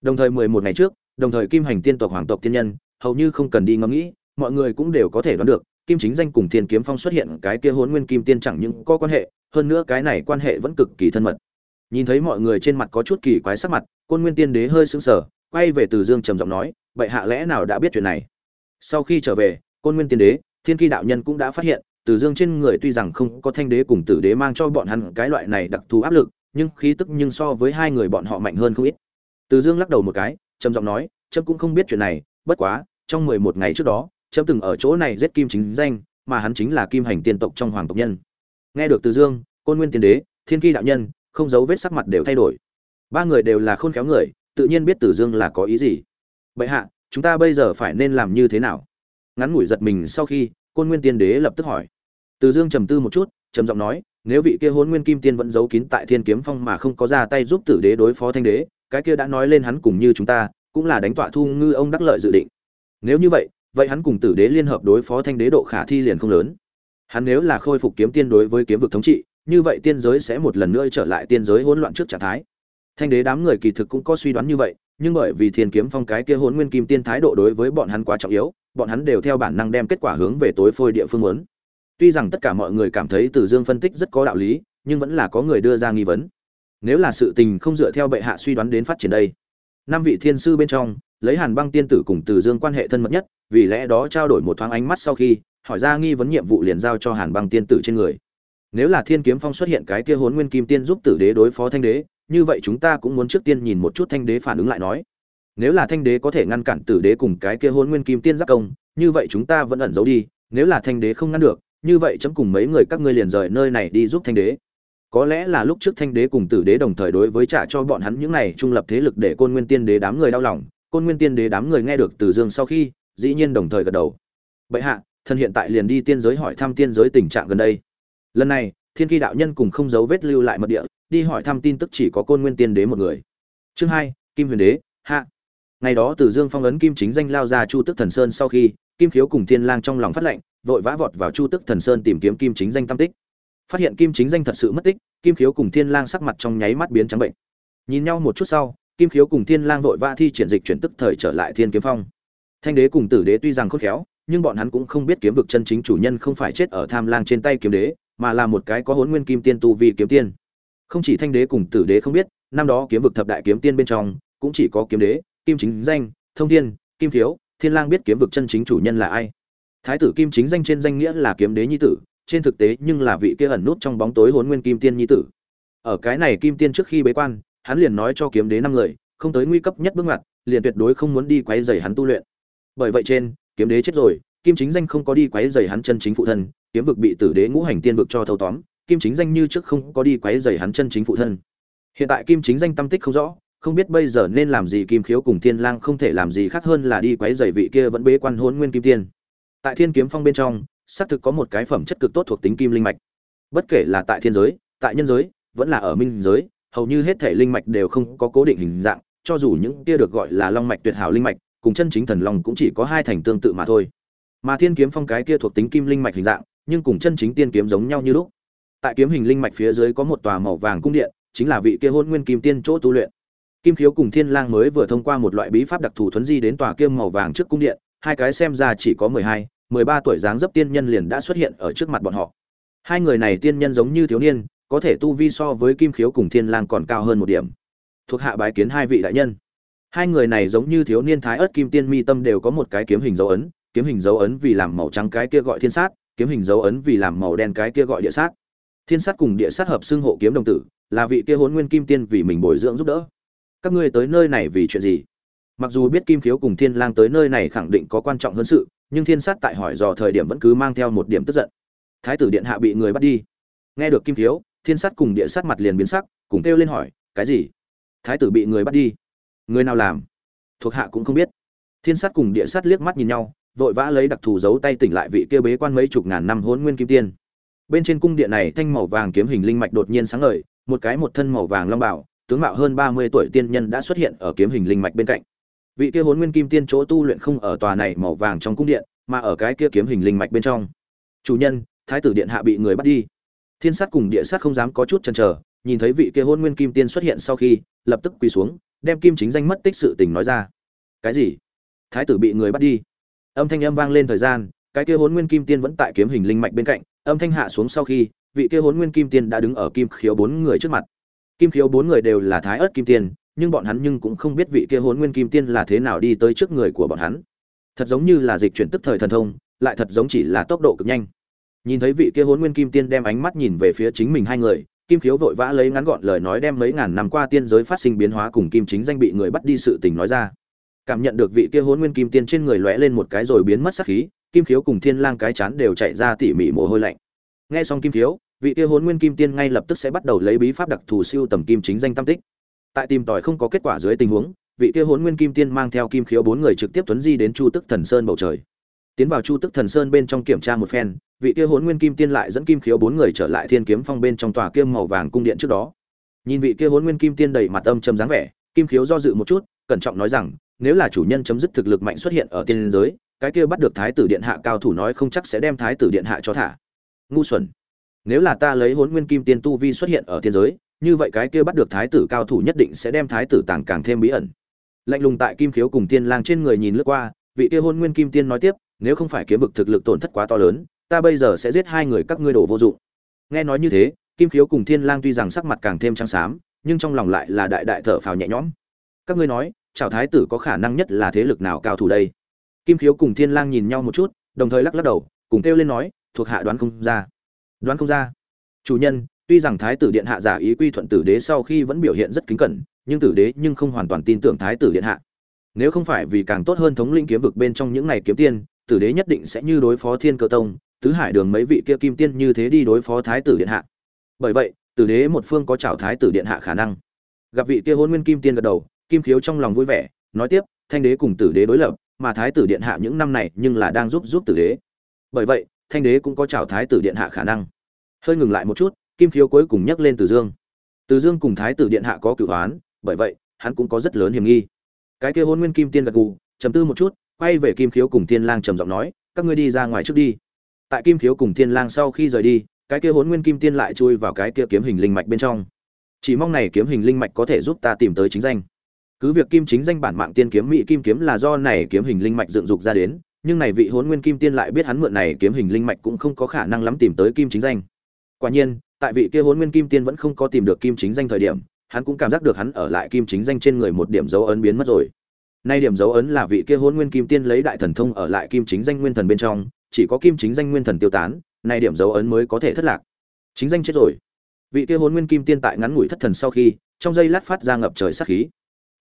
Đồng thời mười một ngày trước, đồng thời kim hành tiên tộc, hoàng tộc tiên nhân, hầu như không cần đi ngẫm nghĩ, mọi người cũng đều có thể đoán được, kim chính danh cùng thiên kiếm phong xuất hiện cái kia hốn nguyên kim tiên chẳng những có quan hệ, hơn nữa cái này quan hệ vẫn cực kỳ thân mật. Nhìn thấy mọi người trên mặt có chút kỳ quái sắc mặt, côn nguyên tiên đế hơi sững sờ quay về từ dương trầm giọng nói, vậy hạ lẽ nào đã biết chuyện này? Sau khi trở về, côn nguyên tiên đế, thiên kỳ đạo nhân cũng đã phát hiện, từ dương trên người tuy rằng không có thanh đế cùng tử đế mang cho bọn hắn cái loại này đặc thù áp lực, nhưng khí tức nhưng so với hai người bọn họ mạnh hơn không ít. Từ dương lắc đầu một cái, trầm giọng nói trâm cũng không biết chuyện này, bất quá, trong mười một ngày trước đó, chấm từng ở chỗ này giết kim chính danh, mà hắn chính là kim hành tiên tộc trong hoàng tộc nhân. Nghe được từ dương, côn nguyên tiên đế, thiên kỳ đạo nhân, không giấu vết sắc mặt đều thay đổi. Ba người đều là khôn khéo người tự nhiên biết Tử dương là có ý gì. Bệ hạ, chúng ta bây giờ phải nên làm như thế nào? Ngắn ngủi giật mình sau khi, côn nguyên tiên đế lập tức hỏi. Tử dương trầm tư một chút, trầm giọng nói, nếu vị kia Hỗn nguyên kim tiên vẫn giấu kín tại thiên kiếm phong mà không có ra tay giúp tử đế đối phó thanh đế, cái kia đã nói lên hắn cùng như chúng ta, cũng là đánh tọa thu ngư ông đắc lợi dự định. Nếu như vậy vậy hắn cùng tử đế liên hợp đối phó thanh đế độ khả thi liền không lớn. Hắn nếu là khôi phục kiếm tiên đối với kiếm vực thống trị, như vậy tiên giới sẽ một lần nữa trở lại tiên giới hỗn loạn trước trạng thái thanh đế đám người kỳ thực cũng có suy đoán như vậy, nhưng bởi vì thiên kiếm phong cái kia hỗn nguyên kim tiên thái độ đối với bọn hắn quá trọng yếu, bọn hắn đều theo bản năng đem kết quả hướng về tối phôi địa phương muốn. Tuy rằng tất cả mọi người cảm thấy từ dương phân tích rất có đạo lý, nhưng vẫn là có người đưa ra nghi vấn. Nếu là sự tình không dựa theo bệ hạ suy đoán đến phát triển đây, năm vị thiên sư bên trong, lấy hàn băng tiên tử cùng từ dương quan hệ thân mật nhất, vì lẽ đó trao đổi một thoáng ánh mắt sau khi, hỏi ra nghi vấn nhiệm vụ liền giao cho hàn băng tiên tử trên người. Nếu là thiên kiếm phong xuất hiện cái kia hốn nguyên kim tiên giúp tử đế đối phó thanh đế như vậy chúng ta cũng muốn trước tiên nhìn một chút thanh đế phản ứng lại nói. Nếu là thanh đế có thể ngăn cản tử đế cùng cái kia hôn nguyên kim tiên giác công, như vậy chúng ta vẫn ẩn giấu đi, nếu là thanh đế không ngăn được, như vậy chấm cùng mấy người các ngươi liền rời nơi này đi giúp thanh đế. Có lẽ là lúc trước thanh đế cùng tử đế đồng thời đối với trả cho bọn hắn những này trung lập thế lực để côn nguyên tiên đế đám người đau lòng, côn nguyên tiên đế đám người nghe được từ dương sau khi, dĩ nhiên đồng thời gật đầu. Bệ hạ thần hiện tại liền đi tiên giới hỏi thăm tiên giới tình trạng gần đây. Lần này, thiên kỳ đạo nhân cùng không giấu vết lưu lại mật địa đi hỏi thăm tin tức chỉ có côn nguyên tiên đế một người. Chương hai, kim huyền đế, hạ. Ngày đó từ dương phong ấn kim chính danh lao ra chu tức thần sơn sau khi, kim khiếu cùng thiên lang trong lòng phát lệnh, vội vã vọt vào chu tức thần sơn tìm kiếm kim chính danh tam tích. Phát hiện kim chính danh thật sự mất tích, kim khiếu cùng thiên lang sắc mặt trong nháy mắt biến trắng bệnh. Nhìn nhau một chút sau, kim khiếu cùng thiên lang vội vã thi triển dịch chuyển tức thời trở lại thiên kiếm phong. Thanh đế cùng tử đế tuy rằng khôn khéo, nhưng bọn hắn cũng không biết kiếm vực chân chính chủ nhân không phải chết ở tham lang trên tay kiếm đế, mà là một cái có hồn nguyên kim tiên tu vi kiếm tiên không chỉ thanh đế cùng tử đế không biết, năm đó kiếm vực thập đại kiếm tiên bên trong, cũng chỉ có kiếm đế, kim chính danh, thông thiên, kim thiếu, thiên lang biết kiếm vực chân chính chủ nhân là ai. Thái tử kim chính danh trên danh nghĩa là kiếm đế nhi tử, trên thực tế nhưng là vị kia ẩn nút trong bóng tối huấn nguyên kim tiên nhi tử. Ở cái này kim tiên trước khi bế quan, hắn liền nói cho kiếm đế năm người, không tới nguy cấp nhất bước ngoặt, liền tuyệt đối không muốn đi quấy rầy hắn tu luyện. Bởi vậy trên, kiếm đế chết rồi, kim chính danh không có đi quấy rầy hắn chân chính phụ thân, kiếm vực bị tử đế ngũ hành tiên vực cho thâu tóm kim chính danh như trước không có đi quấy rầy hắn chân chính phụ thân. Hiện tại kim chính danh tâm tích không rõ, không biết bây giờ nên làm gì kim khiếu cùng thiên lang không thể làm gì khác hơn là đi quấy rầy vị kia vẫn bế quan hôn nguyên kim tiên. Tại thiên kiếm phong bên trong, xác thực có một cái phẩm chất cực tốt thuộc tính kim linh mạch. Bất kể là tại thiên giới, tại nhân giới, vẫn là ở minh giới, hầu như hết thể linh mạch đều không có cố định hình dạng, cho dù những kia được gọi là long mạch tuyệt hảo linh mạch, cùng chân chính thần long cũng chỉ có hai thành tương tự mà thôi. Mà thiên kiếm phong cái kia thuộc tính kim linh mạch hình dạng, nhưng cùng chân chính tiên kiếm giống nhau như lúc tại kiếm hình linh mạch phía dưới có một tòa màu vàng cung điện chính là vị kia hôn nguyên kim tiên chỗ tu luyện. Kim khiếu cùng thiên lang mới vừa thông qua một loại bí pháp đặc thù thuấn di đến tòa kim màu vàng trước cung điện hai cái xem ra chỉ có mười hai, mười ba tuổi dáng dấp tiên nhân liền đã xuất hiện ở trước mặt bọn họ. Hai người này tiên nhân giống như thiếu niên có thể tu vi so với kim khiếu cùng thiên lang còn cao hơn một điểm. Thuộc hạ bái kiến hai vị đại nhân. Hai người này giống như thiếu niên thái ớt kim tiên mi tâm đều có một cái kiếm hình dấu ấn kiếm hình dấu ấn vì làm màu trắng cái kia gọi thiên sát kiếm hình dấu ấn vì làm màu đen cái kia gọi địa sát thiên sát cùng địa sát hợp xưng hộ kiếm đồng tử, là vị kia hốn nguyên kim tiên vì mình bồi dưỡng giúp đỡ. Các ngươi tới nơi này vì chuyện gì? Mặc dù biết kim khiếu cùng thiên lang tới nơi này khẳng định có quan trọng hơn sự, nhưng thiên sát tại hỏi dò thời điểm vẫn cứ mang theo một điểm tức giận. Thái tử điện hạ bị người bắt đi. Nghe được kim khiếu, thiên sát cùng địa sát mặt liền biến sắc, cùng kêu lên hỏi, cái gì? Thái tử bị người bắt đi. Người nào làm? Thuộc hạ cũng không biết. Thiên sát cùng địa sát liếc mắt nhìn nhau, vội vã lấy đặc thù giấu tay tỉnh lại vị kia bế quan mấy chục ngàn năm hôn nguyên kim tiên bên trên cung điện này thanh màu vàng kiếm hình linh mạch đột nhiên sáng ngời, một cái một thân màu vàng long bảo, tướng mạo hơn ba mươi tuổi tiên nhân đã xuất hiện ở kiếm hình linh mạch bên cạnh. Vị kia hôn nguyên kim tiên chỗ tu luyện không ở tòa này màu vàng trong cung điện, mà ở cái kia kiếm hình linh mạch bên trong. Chủ nhân, thái tử điện hạ bị người bắt đi. Thiên sát cùng địa sát không dám có chút chần chờ, nhìn thấy vị kia hôn nguyên kim tiên xuất hiện sau khi, lập tức quỳ xuống, đem kim chính danh mất tích sự tình nói ra. Cái gì? Thái tử bị người bắt đi? Âm thanh âm vang lên thời gian, cái kia hôn nguyên kim tiên vẫn tại kiếm hình linh mạch bên cạnh âm thanh hạ xuống sau khi, vị kia hốn nguyên kim tiên đã đứng ở kim khiếu bốn người trước mặt. Kim khiếu bốn người đều là thái ớt kim tiên, nhưng bọn hắn nhưng cũng không biết vị kia hốn nguyên kim tiên là thế nào đi tới trước người của bọn hắn. Thật giống như là dịch chuyển tức thời thần thông, lại thật giống chỉ là tốc độ cực nhanh. Nhìn thấy vị kia hốn nguyên kim tiên đem ánh mắt nhìn về phía chính mình hai người, kim khiếu vội vã lấy ngắn gọn lời nói đem mấy ngàn năm qua tiên giới phát sinh biến hóa cùng kim chính danh bị người bắt đi sự tình nói ra. Cảm nhận được vị kia hốn nguyên kim tiên trên người lóe lên một cái rồi biến mất sắc khí kim khiếu cùng thiên lang cái chán đều chạy ra tỉ mỉ mồ hôi lạnh. Nghe xong kim khiếu, vị kia hôn nguyên kim tiên ngay lập tức sẽ bắt đầu lấy bí pháp đặc thù siêu tầm kim chính danh tam tích. Tại tìm tòi không có kết quả dưới tình huống, vị kia hôn nguyên kim tiên mang theo kim khiếu bốn người trực tiếp tuấn di đến chu tức thần sơn bầu trời. Tiến vào chu tức thần sơn bên trong kiểm tra một phen, vị kia hôn nguyên kim tiên lại dẫn kim khiếu bốn người trở lại thiên kiếm phong bên trong tòa kiêm màu vàng cung điện trước đó. Nhìn vị kia hôn nguyên kim tiên đầy mặt âm trầm dáng vẻ, kim khiếu do dự một chút, cẩn trọng nói rằng, nếu là chủ nhân chấm dứt thực lực mạnh xuất hiện ở tiên giới cái kia bắt được thái tử điện hạ cao thủ nói không chắc sẽ đem thái tử điện hạ cho thả. Ngu xuẩn. Nếu là ta lấy hốn nguyên kim tiên tu vi xuất hiện ở thiên giới, như vậy cái kia bắt được thái tử cao thủ nhất định sẽ đem thái tử tàng càng thêm bí ẩn. Lạnh lùng tại kim khiếu cùng tiên lang trên người nhìn lướt qua, vị kia hôn nguyên kim tiên nói tiếp, nếu không phải kiếm vực thực lực tổn thất quá to lớn, ta bây giờ sẽ giết hai người các ngươi đổ vô dụng. Nghe nói như thế, kim khiếu cùng thiên lang tuy rằng sắc mặt càng thêm trắng xám, nhưng trong lòng lại là đại đại thở phào nhẹ nhõm. Các ngươi nói, chào thái tử có khả năng nhất là thế lực nào cao thủ đây? Kim khiếu cùng thiên lang nhìn nhau một chút, đồng thời lắc lắc đầu, cùng kêu lên nói, thuộc hạ đoán không ra. Đoán không ra. Chủ nhân, tuy rằng thái tử điện hạ giả ý quy thuận tử đế sau khi vẫn biểu hiện rất kính cẩn, nhưng tử đế nhưng không hoàn toàn tin tưởng thái tử điện hạ. Nếu không phải vì càng tốt hơn thống linh kiếm vực bên trong những này kiếm tiên, tử đế nhất định sẽ như đối phó thiên cơ tông, tứ hải đường mấy vị kia kim tiên như thế đi đối phó thái tử điện hạ. Bởi vậy, tử đế một phương có chảo thái tử điện hạ khả năng. Gặp vị kia hôn nguyên kim tiên gật đầu, kim khiếu trong lòng vui vẻ, nói tiếp, thanh đế cùng tử đế đối lập mà thái tử điện hạ những năm này nhưng là đang giúp giúp tử đế. Bởi vậy, thanh đế cũng có chào thái tử điện hạ khả năng. Hơi ngừng lại một chút, kim khiếu cuối cùng nhắc lên từ dương. Từ dương cùng thái tử điện hạ có cửu hoán bởi vậy, hắn cũng có rất lớn hiểm nghi. Cái kia hôn nguyên kim tiên gật gù chấm tư một chút, quay về kim khiếu cùng tiên lang trầm giọng nói, các ngươi đi ra ngoài trước đi. Tại kim khiếu cùng tiên lang sau khi rời đi, cái kia hôn nguyên kim tiên lại chui vào cái kia kiếm hình linh mạch bên trong. Chỉ mong này kiếm hình linh mạch có thể giúp ta tìm tới chính danh cứ việc kim chính danh bản mạng tiên kiếm mỹ kim kiếm là do này kiếm hình linh mạch dựng dục ra đến, nhưng này vị hốn nguyên kim tiên lại biết hắn mượn này kiếm hình linh mạch cũng không có khả năng lắm tìm tới kim chính danh. Quả nhiên, tại vị kia hốn nguyên kim tiên vẫn không có tìm được kim chính danh thời điểm, hắn cũng cảm giác được hắn ở lại kim chính danh trên người một điểm dấu ấn biến mất rồi. Nay điểm dấu ấn là vị kia hốn nguyên kim tiên lấy đại thần thông ở lại kim chính danh nguyên thần bên trong, chỉ có kim chính danh nguyên thần tiêu tán, nay điểm dấu ấn mới có thể thất lạc. Chính danh chết rồi. Vị kia hốn nguyên kim tiên tại ngắn ngủi thất thần sau khi, trong giây lát phát ra ngập trời sát khí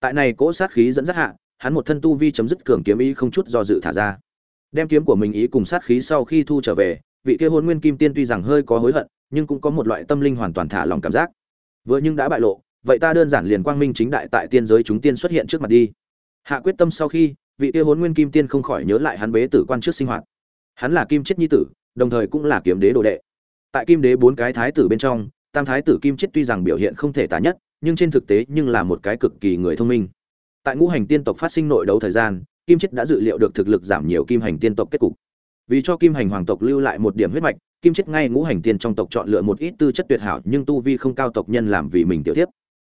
tại này cỗ sát khí dẫn dắt hạ, hắn một thân tu vi chấm dứt cường kiếm ý không chút do dự thả ra. Đem kiếm của mình ý cùng sát khí sau khi thu trở về, vị kia hôn nguyên kim tiên tuy rằng hơi có hối hận, nhưng cũng có một loại tâm linh hoàn toàn thả lòng cảm giác. Vừa nhưng đã bại lộ, vậy ta đơn giản liền quang minh chính đại tại tiên giới chúng tiên xuất hiện trước mặt đi. Hạ quyết tâm sau khi, vị kia hôn nguyên kim tiên không khỏi nhớ lại hắn bế tử quan trước sinh hoạt. Hắn là kim chết nhi tử, đồng thời cũng là kiếm đế đồ đệ. Tại kim đế bốn cái thái tử bên trong, tam thái tử kim chết tuy rằng biểu hiện không thể tả nhất nhưng trên thực tế nhưng là một cái cực kỳ người thông minh. Tại ngũ hành tiên tộc phát sinh nội đấu thời gian, kim chết đã dự liệu được thực lực giảm nhiều kim hành tiên tộc kết cục. Vì cho kim hành hoàng tộc lưu lại một điểm huyết mạch, kim chết ngay ngũ hành tiên trong tộc chọn lựa một ít tư chất tuyệt hảo nhưng tu vi không cao tộc nhân làm vì mình tiểu thiếp.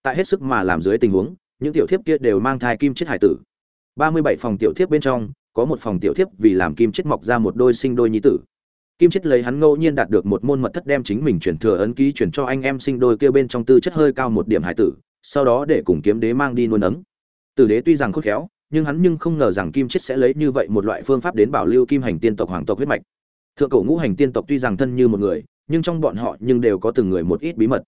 Tại hết sức mà làm dưới tình huống, những tiểu thiếp kia đều mang thai kim chết hải tử. Ba mươi bảy phòng tiểu thiếp bên trong, có một phòng tiểu thiếp vì làm kim chết mọc ra một đôi sinh đôi nhi tử kim chết lấy hắn ngẫu nhiên đạt được một môn mật thất đem chính mình chuyển thừa ấn ký chuyển cho anh em sinh đôi kia bên trong tư chất hơi cao một điểm hải tử, sau đó để cùng kiếm đế mang đi nuôi nấng. Tử đế tuy rằng khôn khéo, nhưng hắn nhưng không ngờ rằng kim chết sẽ lấy như vậy một loại phương pháp đến bảo lưu kim hành tiên tộc, hoàng tộc huyết mạch. Thượng cổ ngũ hành tiên tộc tuy rằng thân như một người, nhưng trong bọn họ nhưng đều có từng người một ít bí mật.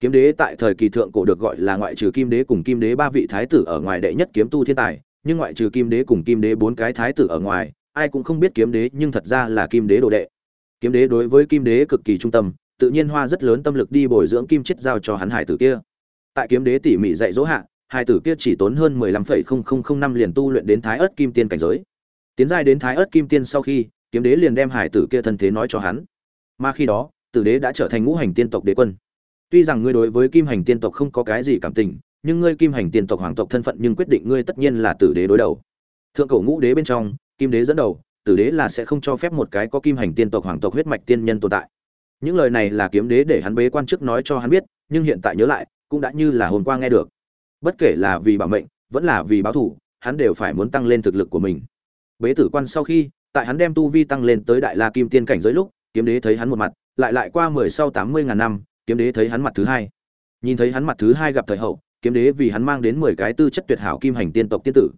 Kiếm đế tại thời kỳ thượng cổ được gọi là ngoại trừ kim đế cùng kim đế ba vị thái tử ở ngoài đệ nhất kiếm tu thiên tài, nhưng ngoại trừ kim đế cùng kim đế bốn cái thái tử ở ngoài, ai cũng không biết kiếm đế nhưng thật ra là kim đế đồ đệ kiếm đế đối với kim đế cực kỳ trung tâm, tự nhiên hoa rất lớn tâm lực đi bồi dưỡng kim chết giao cho hắn hải tử kia. Tại kiếm đế tỉ mỉ dạy dỗ hạ, hải tử kia chỉ tốn hơn mười lăm phẩy không không không năm liền tu luyện đến thái ớt kim tiên cảnh giới. Tiến giai đến thái ớt kim tiên sau khi, kiếm đế liền đem hải tử kia thân thế nói cho hắn. Mà khi đó, tử đế đã trở thành ngũ hành tiên tộc đế quân. Tuy rằng ngươi đối với kim hành tiên tộc không có cái gì cảm tình, nhưng ngươi kim hành tiên tộc hoàng tộc thân phận nhưng quyết định ngươi tất nhiên là tử đế đối đầu. Thượng cổ ngũ đế bên trong, kim đế dẫn đầu tử đế là sẽ không cho phép một cái có kim hành tiên tộc hoàng tộc huyết mạch tiên nhân tồn tại. Những lời này là kiếm đế để hắn bế quan trước nói cho hắn biết nhưng hiện tại nhớ lại cũng đã như là hôm qua nghe được. Bất kể là vì bảo mệnh vẫn là vì báo thủ, hắn đều phải muốn tăng lên thực lực của mình. Bế tử quan sau khi tại hắn đem tu vi tăng lên tới đại la kim tiên cảnh giới lúc kiếm đế thấy hắn một mặt lại lại qua mười sau tám mươi ngàn năm kiếm đế thấy hắn mặt thứ hai. Nhìn thấy hắn mặt thứ hai gặp thời hậu kiếm đế vì hắn mang đến mười cái tư chất tuyệt hảo kim hành tiên tộc tiên tử.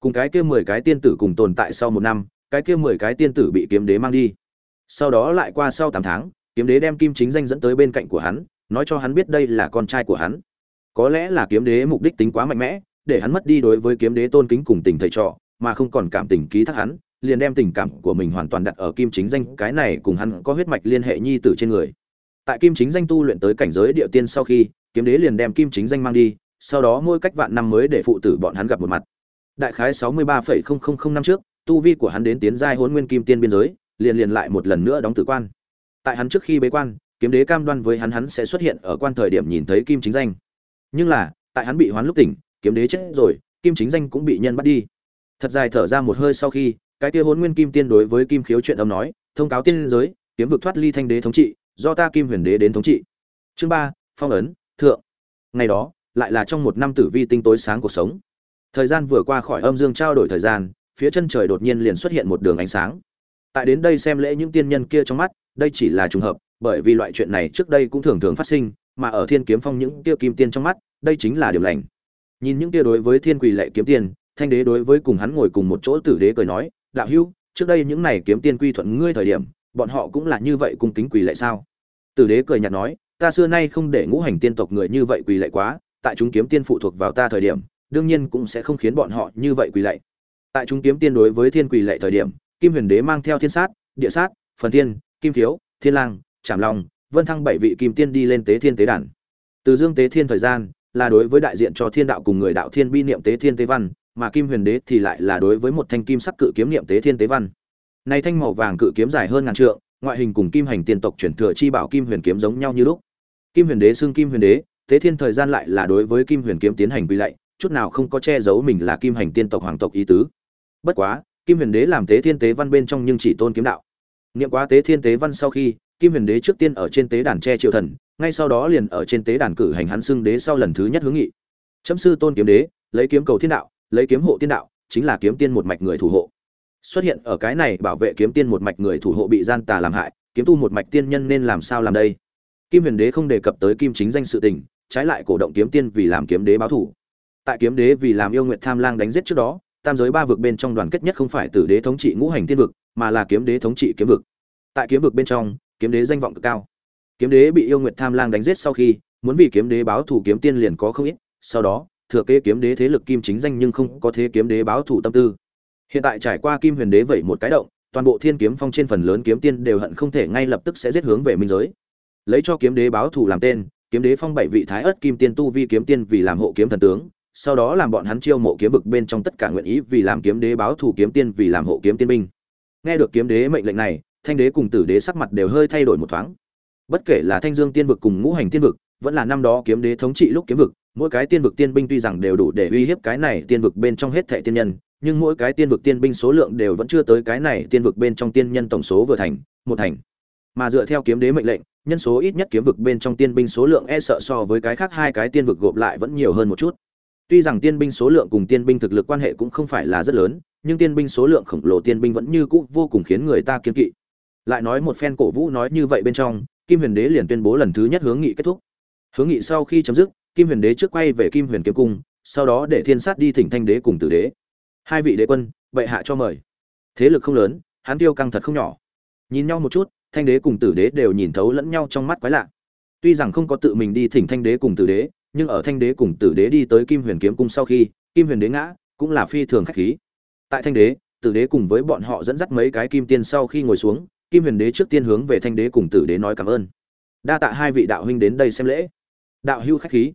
Cùng cái kia mười cái tiên tử cùng tồn tại sau một năm cái kia mười cái tiên tử bị kiếm đế mang đi. Sau đó lại qua sau tám tháng, kiếm đế đem kim chính danh dẫn tới bên cạnh của hắn, nói cho hắn biết đây là con trai của hắn. Có lẽ là kiếm đế mục đích tính quá mạnh mẽ, để hắn mất đi đối với kiếm đế tôn kính cùng tình thầy trò, mà không còn cảm tình ký thác hắn, liền đem tình cảm của mình hoàn toàn đặt ở kim chính danh, cái này cùng hắn có huyết mạch liên hệ nhi tử trên người. Tại kim chính danh tu luyện tới cảnh giới địa tiên sau khi, kiếm đế liền đem kim chính danh mang đi, sau đó mỗi cách vạn năm mới để phụ tử bọn hắn gặp một mặt. Đại khái sáu mươi ba phẩy không không không năm trước tu vi của hắn đến tiến giai hôn nguyên kim tiên biên giới, liền liền lại một lần nữa đóng tử quan. Tại hắn trước khi bế quan, kiếm đế cam đoan với hắn hắn sẽ xuất hiện ở quan thời điểm nhìn thấy kim chính danh. Nhưng là, tại hắn bị hoán lúc tỉnh, kiếm đế chết rồi, kim chính danh cũng bị nhân bắt đi. Thật dài thở ra một hơi sau khi, cái kia hôn nguyên kim tiên đối với kim khiếu chuyện âm nói, thông cáo tiên giới, kiếm vực thoát ly thanh đế thống trị, do ta kim huyền đế đến thống trị. Chương ba, phong ấn, thượng. Ngày đó, lại là trong một năm tử vi tinh tối sáng cuộc sống. Thời gian vừa qua khỏi âm dương trao đổi thời gian phía chân trời đột nhiên liền xuất hiện một đường ánh sáng. Tại đến đây xem lễ những tiên nhân kia trong mắt, đây chỉ là trùng hợp, bởi vì loại chuyện này trước đây cũng thường thường phát sinh, mà ở thiên kiếm phong những kia kim tiên trong mắt, đây chính là điểm lành. Nhìn những kia đối với thiên quỳ lệ kiếm tiên, thanh đế đối với cùng hắn ngồi cùng một chỗ tử đế cười nói, đạo hữu, trước đây những này kiếm tiên quy thuận ngươi thời điểm, bọn họ cũng là như vậy cung kính quỳ lệ sao? Tử đế cười nhạt nói, ta xưa nay không để ngũ hành tiên tộc người như vậy quỳ lệ quá, tại chúng kiếm tiên phụ thuộc vào ta thời điểm, đương nhiên cũng sẽ không khiến bọn họ như vậy quỳ lạy tại chúng kiếm tiên đối với thiên quỷ lệ thời điểm, kim huyền đế mang theo thiên sát, địa sát, phần thiên, kim thiếu thiên lang, trảm long, vân thăng bảy vị kim tiên đi lên tế thiên tế đàn. Từ dương tế thiên thời gian, là đối với đại diện cho thiên đạo cùng người đạo thiên bi niệm tế thiên tế văn, mà kim huyền đế thì lại là đối với một thanh kim sắc cự kiếm niệm tế thiên tế văn. Này thanh màu vàng cự kiếm dài hơn ngàn trượng, ngoại hình cùng kim hành tiên tộc chuyển thừa chi bảo kim huyền kiếm giống nhau như lúc. Kim huyền đế xưng kim huyền đế, tế thiên thời gian lại là đối với kim huyền kiếm tiến hành quy lạy, chút nào không có che giấu mình là kim hành tiên tộc hoàng tộc ý tứ bất quá, kim huyền đế làm tế thiên tế văn bên trong nhưng chỉ tôn kiếm đạo. Niệm quá tế thiên tế văn sau khi, kim huyền đế trước tiên ở trên tế đàn che triệu thần, ngay sau đó liền ở trên tế đàn cử hành hắn xưng đế sau lần thứ nhất hướng nghị. Chấm sư tôn kiếm đế, lấy kiếm cầu thiên đạo, lấy kiếm hộ thiên đạo, chính là kiếm tiên một mạch người thủ hộ. Xuất hiện ở cái này bảo vệ kiếm tiên một mạch người thủ hộ bị gian tà làm hại, kiếm tu một mạch tiên nhân nên làm sao làm đây? Kim huyền đế không đề cập tới kim chính danh sự tình, trái lại cổ động kiếm tiên vì làm kiếm đế báo thủ. Tại kiếm đế vì làm yêu nguyện tham lang đánh giết trước đó tam giới ba vực bên trong đoàn kết nhất không phải tử đế thống trị ngũ hành tiên vực, mà là kiếm đế thống trị kiếm vực. Tại kiếm vực bên trong, kiếm đế danh vọng cực cao. Kiếm đế bị yêu nguyện tham lang đánh giết sau khi, muốn vì kiếm đế báo thủ kiếm tiên liền có không ít, sau đó, thừa kế kiếm đế thế lực kim chính danh nhưng không có thế kiếm đế báo thủ tâm tư. Hiện tại trải qua kim huyền đế vậy một cái động, toàn bộ thiên kiếm phong trên phần lớn kiếm tiên đều hận không thể ngay lập tức sẽ giết hướng về minh giới. Lấy cho kiếm đế báo thủ làm tên, kiếm đế phong bảy vị thái ớt kim tiên tu vi kiếm tiên vì làm hộ kiếm thần tướng sau đó làm bọn hắn chiêu mộ kiếm vực bên trong tất cả nguyện ý vì làm kiếm đế báo thù kiếm tiên vì làm hộ kiếm tiên binh. Nghe được kiếm đế mệnh lệnh này, thanh đế cùng tử đế sắc mặt đều hơi thay đổi một thoáng. Bất kể là thanh dương tiên vực cùng ngũ hành tiên vực, vẫn là năm đó kiếm đế thống trị lúc kiếm vực, mỗi cái tiên vực tiên binh tuy rằng đều đủ để uy hiếp cái này tiên vực bên trong hết thảy tiên nhân, nhưng mỗi cái tiên vực tiên binh số lượng đều vẫn chưa tới cái này tiên vực bên trong tiên nhân tổng số vừa thành, một thành. Mà dựa theo kiếm đế mệnh lệnh, nhân số ít nhất kiếm vực bên trong tiên binh số lượng e sợ so với cái khác hai cái tiên vực gộp lại vẫn nhiều hơn một chút tuy rằng tiên binh số lượng cùng tiên binh thực lực quan hệ cũng không phải là rất lớn, nhưng tiên binh số lượng khổng lồ tiên binh vẫn như cũ vô cùng khiến người ta kiên kỵ. Lại nói một phen cổ vũ nói như vậy bên trong, kim huyền đế liền tuyên bố lần thứ nhất hướng nghị kết thúc. Hướng nghị sau khi chấm dứt, kim huyền đế trước quay về kim huyền kiếm cung, sau đó để thiên sát đi thỉnh thanh đế cùng tử đế. Hai vị đế quân, bệ hạ cho mời. Thế lực không lớn, hắn tiêu căng thật không nhỏ. Nhìn nhau một chút, thanh đế cùng tử đế đều nhìn thấu lẫn nhau trong mắt quái lạ. Tuy rằng không có tự mình đi thỉnh thanh đế cùng tử đế nhưng ở thanh đế cùng tử đế đi tới kim huyền kiếm cung sau khi, kim huyền đế ngã, cũng là phi thường khách khí. Tại thanh đế, tử đế cùng với bọn họ dẫn dắt mấy cái kim tiên sau khi ngồi xuống, kim huyền đế trước tiên hướng về thanh đế cùng tử đế nói cảm ơn. Đa tạ hai vị đạo huynh đến đây xem lễ. Đạo hưu khách khí.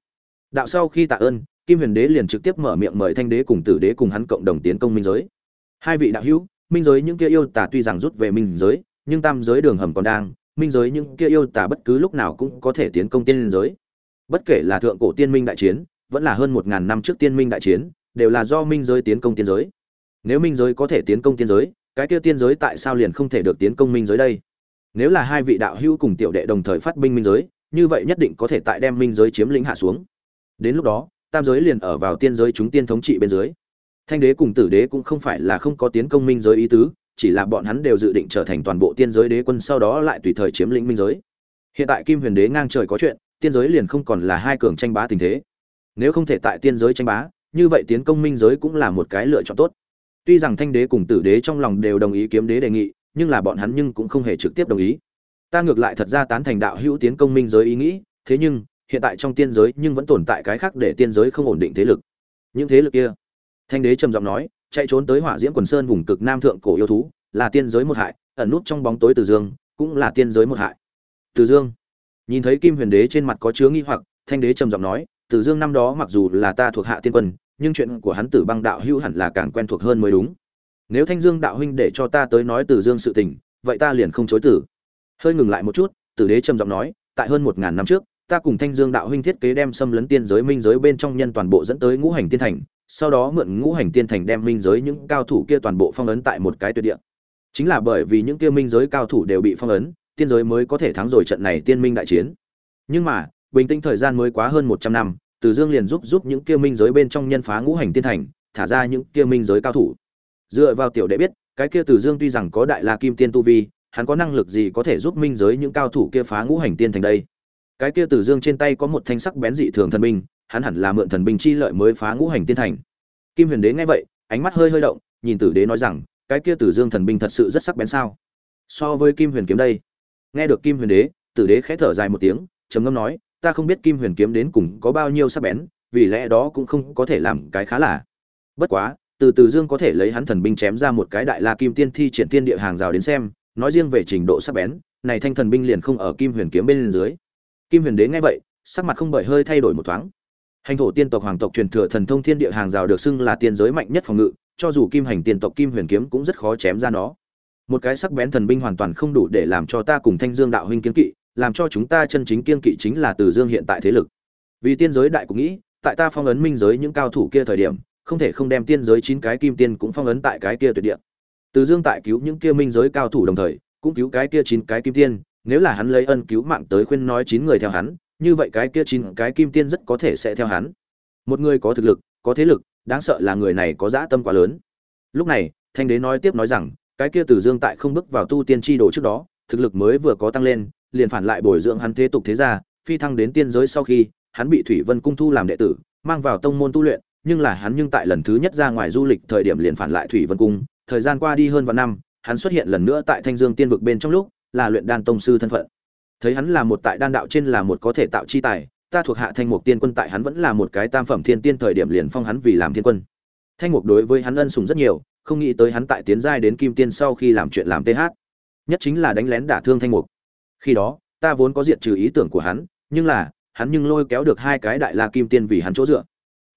Đạo sau khi tạ ơn, kim huyền đế liền trực tiếp mở miệng mời thanh đế cùng tử đế cùng hắn cộng đồng tiến công minh giới. Hai vị đạo hữu, minh giới những kia yêu tả tuy rằng rút về minh giới, nhưng tam giới đường hầm còn đang, minh giới những kia yêu tả bất cứ lúc nào cũng có thể tiến công tiên giới bất kể là thượng cổ tiên minh đại chiến, vẫn là hơn một ngàn năm trước tiên minh đại chiến, đều là do minh giới tiến công tiên giới. Nếu minh giới có thể tiến công tiên giới, cái kia tiên giới tại sao liền không thể được tiến công minh giới đây? Nếu là hai vị đạo hữu cùng tiểu đệ đồng thời phát binh minh giới, như vậy nhất định có thể tại đem minh giới chiếm lĩnh hạ xuống. Đến lúc đó, tam giới liền ở vào tiên giới chúng tiên thống trị bên dưới. Thanh đế cùng tử đế cũng không phải là không có tiến công minh giới ý tứ, chỉ là bọn hắn đều dự định trở thành toàn bộ tiên giới đế quân sau đó lại tùy thời chiếm lĩnh minh giới. Hiện tại kim huyền đế ngang trời có chuyện tiên giới liền không còn là hai cường tranh bá tình thế. Nếu không thể tại tiên giới tranh bá, như vậy tiến công minh giới cũng là một cái lựa chọn tốt. Tuy rằng thanh đế cùng tử đế trong lòng đều đồng ý kiếm đế đề nghị, nhưng là bọn hắn nhưng cũng không hề trực tiếp đồng ý. Ta ngược lại thật ra tán thành đạo hữu tiến công minh giới ý nghĩ, thế nhưng, hiện tại trong tiên giới nhưng vẫn tồn tại cái khác để tiên giới không ổn định thế lực. Những thế lực kia, thanh đế trầm giọng nói, chạy trốn tới hỏa diễm quần sơn vùng cực nam thượng cổ yêu thú, là tiên giới một hại, ẩn nút trong bóng tối từ dương, cũng là tiên giới một hại. Từ dương nhìn thấy kim huyền đế trên mặt có chứa nghi hoặc, thanh đế trầm giọng nói tử dương năm đó mặc dù là ta thuộc hạ tiên quân, nhưng chuyện của hắn tử băng đạo hữu hẳn là càng quen thuộc hơn mới đúng. Nếu thanh dương đạo huynh để cho ta tới nói tử dương sự tình, vậy ta liền không chối tử hơi ngừng lại một chút, tử đế trầm giọng nói, tại hơn một ngàn năm trước, ta cùng thanh dương đạo huynh thiết kế đem xâm lấn tiên giới minh giới bên trong nhân toàn bộ dẫn tới ngũ hành tiên thành, sau đó mượn ngũ hành tiên thành đem minh giới những cao thủ kia toàn bộ phong ấn tại một cái tuyệt địa. Chính là bởi vì những kia minh giới cao thủ đều bị phong ấn tiên giới mới có thể thắng rồi trận này tiên minh đại chiến. Nhưng mà, bình tĩnh thời gian mới quá hơn một trăm năm, từ dương liền giúp giúp những kia minh giới bên trong nhân phá ngũ hành tiên thành, thả ra những kia minh giới cao thủ. Dựa vào tiểu đệ biết, cái kia từ dương tuy rằng có đại la kim tiên tu vi, hắn có năng lực gì có thể giúp minh giới những cao thủ kia phá ngũ hành tiên thành đây? Cái kia từ dương trên tay có một thanh sắc bén dị thường thần binh, hắn hẳn là mượn thần binh chi lợi mới phá ngũ hành tiên thành. Kim huyền đế nghe vậy, ánh mắt hơi hơi động, nhìn tử đế nói rằng, cái kia tử dương thần binh thật sự rất sắc bén sao? So với kim huyền kiếm đây nghe được kim huyền đế, tử đế khẽ thở dài một tiếng, trầm ngâm nói, ta không biết kim huyền kiếm đến cùng có bao nhiêu sắc bén, vì lẽ đó cũng không có thể làm cái khá là. Bất quá, từ từ dương có thể lấy hắn thần binh chém ra một cái đại la kim tiên thi triển tiên địa hàng rào đến xem, nói riêng về trình độ sắc bén, này thanh thần binh liền không ở kim huyền kiếm bên dưới. Kim huyền đế nghe vậy, sắc mặt không bởi hơi thay đổi một thoáng. Hành thổ tiên tộc hoàng tộc truyền thừa thần thông thiên địa hàng rào được xưng là tiên giới mạnh nhất phòng ngự, cho dù kim hành tiên tộc kim huyền kiếm cũng rất khó chém ra nó một cái sắc bén thần binh hoàn toàn không đủ để làm cho ta cùng thanh dương đạo huynh kiên kỵ, làm cho chúng ta chân chính kiên kỵ chính là từ dương hiện tại thế lực. Vì tiên giới đại cũng nghĩ, tại ta phong ấn minh giới những cao thủ kia thời điểm, không thể không đem tiên giới chín cái kim tiên cũng phong ấn tại cái kia tuyệt địa. Từ dương tại cứu những kia minh giới cao thủ đồng thời, cũng cứu cái kia chín cái kim tiên, nếu là hắn lấy ân cứu mạng tới khuyên nói chín người theo hắn, như vậy cái kia chín cái kim tiên rất có thể sẽ theo hắn. Một người có thực lực, có thế lực, đáng sợ là người này có dã tâm quá lớn. Lúc này, thanh đế nói tiếp nói rằng cái kia từ dương tại không bước vào tu tiên tri đồ trước đó, thực lực mới vừa có tăng lên, liền phản lại bồi dưỡng hắn thế tục thế gia, phi thăng đến tiên giới sau khi, hắn bị thủy vân cung thu làm đệ tử, mang vào tông môn tu luyện, nhưng là hắn nhưng tại lần thứ nhất ra ngoài du lịch thời điểm liền phản lại thủy vân cung, thời gian qua đi hơn vạn năm, hắn xuất hiện lần nữa tại thanh dương tiên vực bên trong lúc, là luyện đan tông sư thân phận. Thấy hắn là một tại đan đạo trên là một có thể tạo chi tài, ta thuộc hạ thanh mục tiên quân tại hắn vẫn là một cái tam phẩm thiên tiên thời điểm liền phong hắn vì làm thiên quân. Thanh mục đối với hắn ân sùng rất nhiều không nghĩ tới hắn tại tiến giai đến kim tiên sau khi làm chuyện làm th nhất chính là đánh lén đả thương thanh mục. Khi đó, ta vốn có diệt trừ ý tưởng của hắn, nhưng là, hắn nhưng lôi kéo được hai cái đại la kim tiên vì hắn chỗ dựa.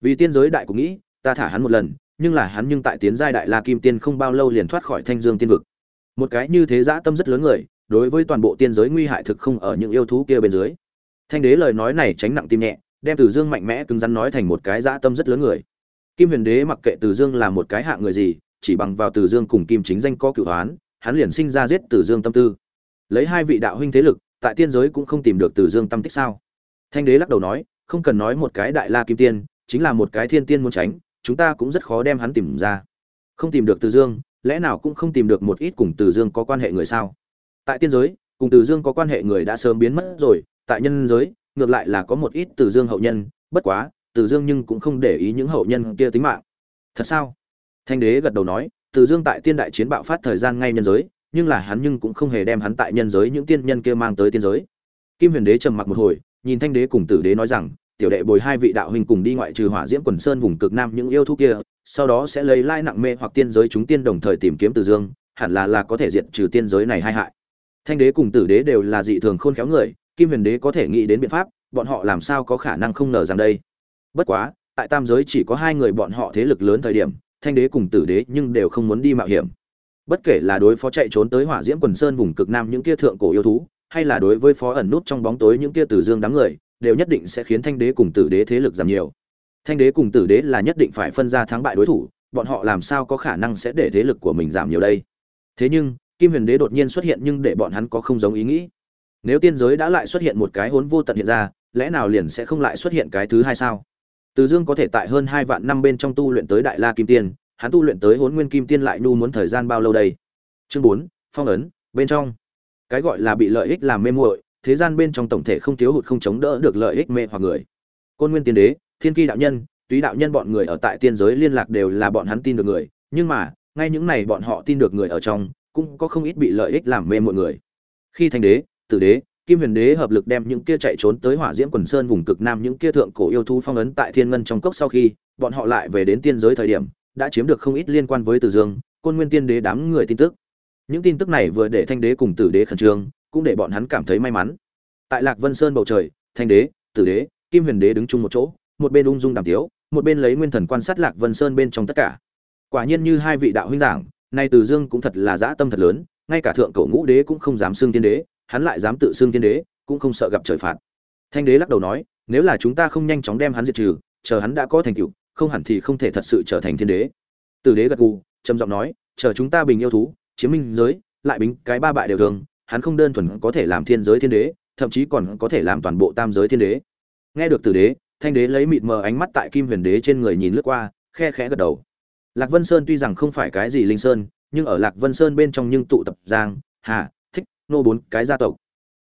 Vì tiên giới đại cũng nghĩ, ta thả hắn một lần, nhưng là hắn nhưng tại tiến giai đại la kim tiên không bao lâu liền thoát khỏi thanh dương tiên vực. Một cái như thế dã tâm rất lớn người, đối với toàn bộ tiên giới nguy hại thực không ở những yêu thú kia bên dưới. Thanh đế lời nói này tránh nặng tim nhẹ, đem từ dương mạnh mẽ cứng rắn nói thành một cái dã tâm rất lớn người. Kim huyền đế mặc kệ từ dương là một cái hạ người gì chỉ bằng vào từ dương cùng kim chính danh có cửu hoán, hắn liền sinh ra giết từ dương tâm tư. Lấy hai vị đạo huynh thế lực, tại tiên giới cũng không tìm được từ dương tâm tích sao? Thanh đế lắc đầu nói, không cần nói một cái đại la kim tiên, chính là một cái thiên tiên muốn tránh, chúng ta cũng rất khó đem hắn tìm ra. Không tìm được từ dương, lẽ nào cũng không tìm được một ít cùng từ dương có quan hệ người sao? Tại tiên giới, cùng từ dương có quan hệ người đã sớm biến mất rồi, tại nhân giới, ngược lại là có một ít từ dương hậu nhân, bất quá, từ dương nhưng cũng không để ý những hậu nhân kia tính mạng. Thật sao? Thanh đế gật đầu nói, từ dương tại tiên đại chiến bạo phát thời gian ngay nhân giới, nhưng là hắn nhưng cũng không hề đem hắn tại nhân giới những tiên nhân kia mang tới tiên giới. Kim huyền đế trầm mặc một hồi, nhìn thanh đế cùng tử đế nói rằng, tiểu đệ bồi hai vị đạo huynh cùng đi ngoại trừ hỏa diễm quần sơn vùng cực nam những yêu thú kia, sau đó sẽ lấy lai nặng mê hoặc tiên giới chúng tiên đồng thời tìm kiếm từ dương, hẳn là là có thể diệt trừ tiên giới này hai hại. Thanh đế cùng tử đế đều là dị thường khôn khéo người, kim huyền đế có thể nghĩ đến biện pháp, bọn họ làm sao có khả năng không ngờ rằng đây. Bất quá, tại tam giới chỉ có hai người bọn họ thế lực lớn thời điểm thanh đế cùng tử đế nhưng đều không muốn đi mạo hiểm. Bất kể là đối phó chạy trốn tới hỏa diễm quần sơn vùng cực nam những kia thượng cổ yêu thú, hay là đối với phó ẩn nút trong bóng tối những kia tử dương đám người, đều nhất định sẽ khiến thanh đế cùng tử đế thế lực giảm nhiều. Thanh đế cùng tử đế là nhất định phải phân ra thắng bại đối thủ, bọn họ làm sao có khả năng sẽ để thế lực của mình giảm nhiều đây? Thế nhưng, kim huyền đế đột nhiên xuất hiện nhưng để bọn hắn có không giống ý nghĩ. Nếu tiên giới đã lại xuất hiện một cái hốn vô tận hiện ra, lẽ nào liền sẽ không lại xuất hiện cái thứ hai sao? Từ dương có thể tại hơn hai vạn năm bên trong tu luyện tới đại la kim tiên, hắn tu luyện tới Hỗn nguyên kim tiên lại nu muốn thời gian bao lâu đây? Chương bốn, phong ấn, bên trong. Cái gọi là bị lợi ích làm mê muội, thế gian bên trong tổng thể không thiếu hụt không chống đỡ được lợi ích mê hoặc người. Côn nguyên tiên đế, thiên kỳ đạo nhân, túy đạo nhân bọn người ở tại tiên giới liên lạc đều là bọn hắn tin được người, nhưng mà, ngay những này bọn họ tin được người ở trong, cũng có không ít bị lợi ích làm mê muội người. Khi thành đế, tử đế kim huyền đế hợp lực đem những kia chạy trốn tới hỏa diễm quần sơn vùng cực nam những kia thượng cổ yêu thú phong ấn tại thiên ngân trong cốc sau khi, bọn họ lại về đến tiên giới thời điểm, đã chiếm được không ít liên quan với từ dương, côn nguyên tiên đế đám người tin tức. Những tin tức này vừa để thanh đế cùng tử đế khẩn trương, cũng để bọn hắn cảm thấy may mắn. Tại lạc vân sơn bầu trời, thanh đế, tử đế, kim huyền đế đứng chung một chỗ, một bên ung dung đàm tiếu, một bên lấy nguyên thần quan sát lạc vân sơn bên trong tất cả. Quả nhiên như hai vị đạo huynh giảng, nay từ dương cũng thật là dã tâm thật lớn, ngay cả thượng cổ ngũ đế cũng không dám xưng tiên đế hắn lại dám tự xưng thiên đế, cũng không sợ gặp trời phạt. Thanh đế lắc đầu nói, nếu là chúng ta không nhanh chóng đem hắn diệt trừ, chờ hắn đã có thành tựu, không hẳn thì không thể thật sự trở thành thiên đế. Tử đế gật gù, trầm giọng nói, chờ chúng ta bình yêu thú, chiếm minh giới, lại bính cái ba bại đều thường, hắn không đơn thuần có thể làm thiên giới thiên đế, thậm chí còn có thể làm toàn bộ tam giới thiên đế. Nghe được tử đế, thanh đế lấy mịt mờ ánh mắt tại kim huyền đế trên người nhìn lướt qua, khe khẽ gật đầu. Lạc vân sơn tuy rằng không phải cái gì linh sơn, nhưng ở lạc vân sơn bên trong nhưng tụ tập giang, hà nô bốn cái gia tộc.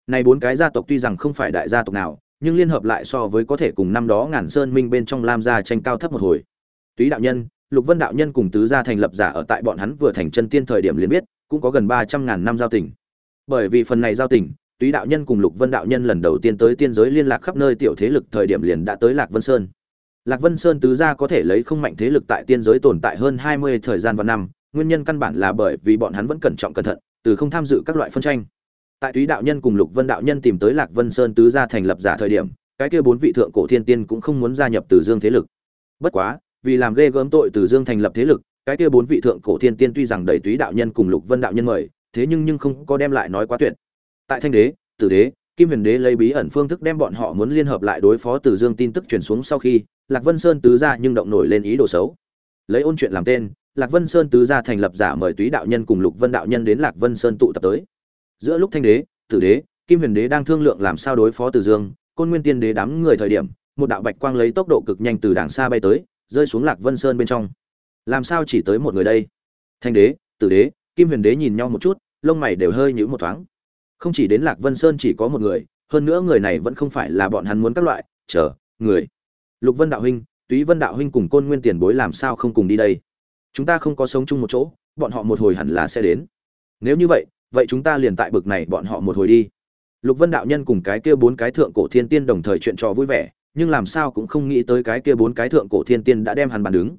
Này bốn cái gia tộc tuy rằng không phải đại gia tộc nào, nhưng liên hợp lại so với có thể cùng năm đó ngàn sơn minh bên trong lam gia tranh cao thấp một hồi. Túy đạo nhân, lục vân đạo nhân cùng tứ gia thành lập giả ở tại bọn hắn vừa thành chân tiên thời điểm liền biết, cũng có gần ba trăm ngàn năm giao tình. Bởi vì phần này giao tình, túy đạo nhân cùng lục vân đạo nhân lần đầu tiên tới tiên giới liên lạc khắp nơi tiểu thế lực thời điểm liền đã tới lạc vân sơn. Lạc vân sơn tứ gia có thể lấy không mạnh thế lực tại tiên giới tồn tại hơn hai mươi thời gian và năm, nguyên nhân căn bản là bởi vì bọn hắn vẫn cẩn trọng cẩn thận từ không tham dự các loại phân tranh. Tại túy đạo nhân cùng lục vân đạo nhân tìm tới lạc vân sơn tứ gia thành lập giả thời điểm, cái kia bốn vị thượng cổ thiên tiên cũng không muốn gia nhập từ dương thế lực. Bất quá, vì làm ghê gớm tội từ dương thành lập thế lực, cái kia bốn vị thượng cổ thiên tiên tuy rằng đầy túy đạo nhân cùng lục vân đạo nhân mời, thế nhưng nhưng không có đem lại nói quá tuyệt. Tại thanh đế, tử đế, kim huyền đế lấy bí ẩn phương thức đem bọn họ muốn liên hợp lại đối phó từ dương tin tức truyền xuống sau khi, lạc vân sơn tứ gia nhưng động nổi lên ý đồ xấu. Lấy ôn chuyện làm tên lạc vân sơn tứ gia thành lập giả mời túy đạo nhân cùng lục vân đạo nhân đến lạc vân sơn tụ tập tới. Giữa lúc thanh đế, tử đế, kim huyền đế đang thương lượng làm sao đối phó từ dương, côn nguyên tiên đế đám người thời điểm, một đạo bạch quang lấy tốc độ cực nhanh từ đàng xa bay tới, rơi xuống lạc vân sơn bên trong. Làm sao chỉ tới một người đây? Thanh đế, tử đế, kim huyền đế nhìn nhau một chút, lông mày đều hơi nhữ một thoáng. Không chỉ đến lạc vân sơn chỉ có một người, hơn nữa người này vẫn không phải là bọn hắn muốn các loại. Chờ, người. Lục vân đạo huynh, túy vân đạo huynh cùng côn nguyên tiền bối làm sao không cùng đi đây? Chúng ta không có sống chung một chỗ, bọn họ một hồi hẳn là sẽ đến. Nếu như vậy vậy chúng ta liền tại bực này bọn họ một hồi đi. Lục vân đạo nhân cùng cái kia bốn cái thượng cổ thiên tiên đồng thời chuyện trò vui vẻ, nhưng làm sao cũng không nghĩ tới cái kia bốn cái thượng cổ thiên tiên đã đem hắn bàn đứng.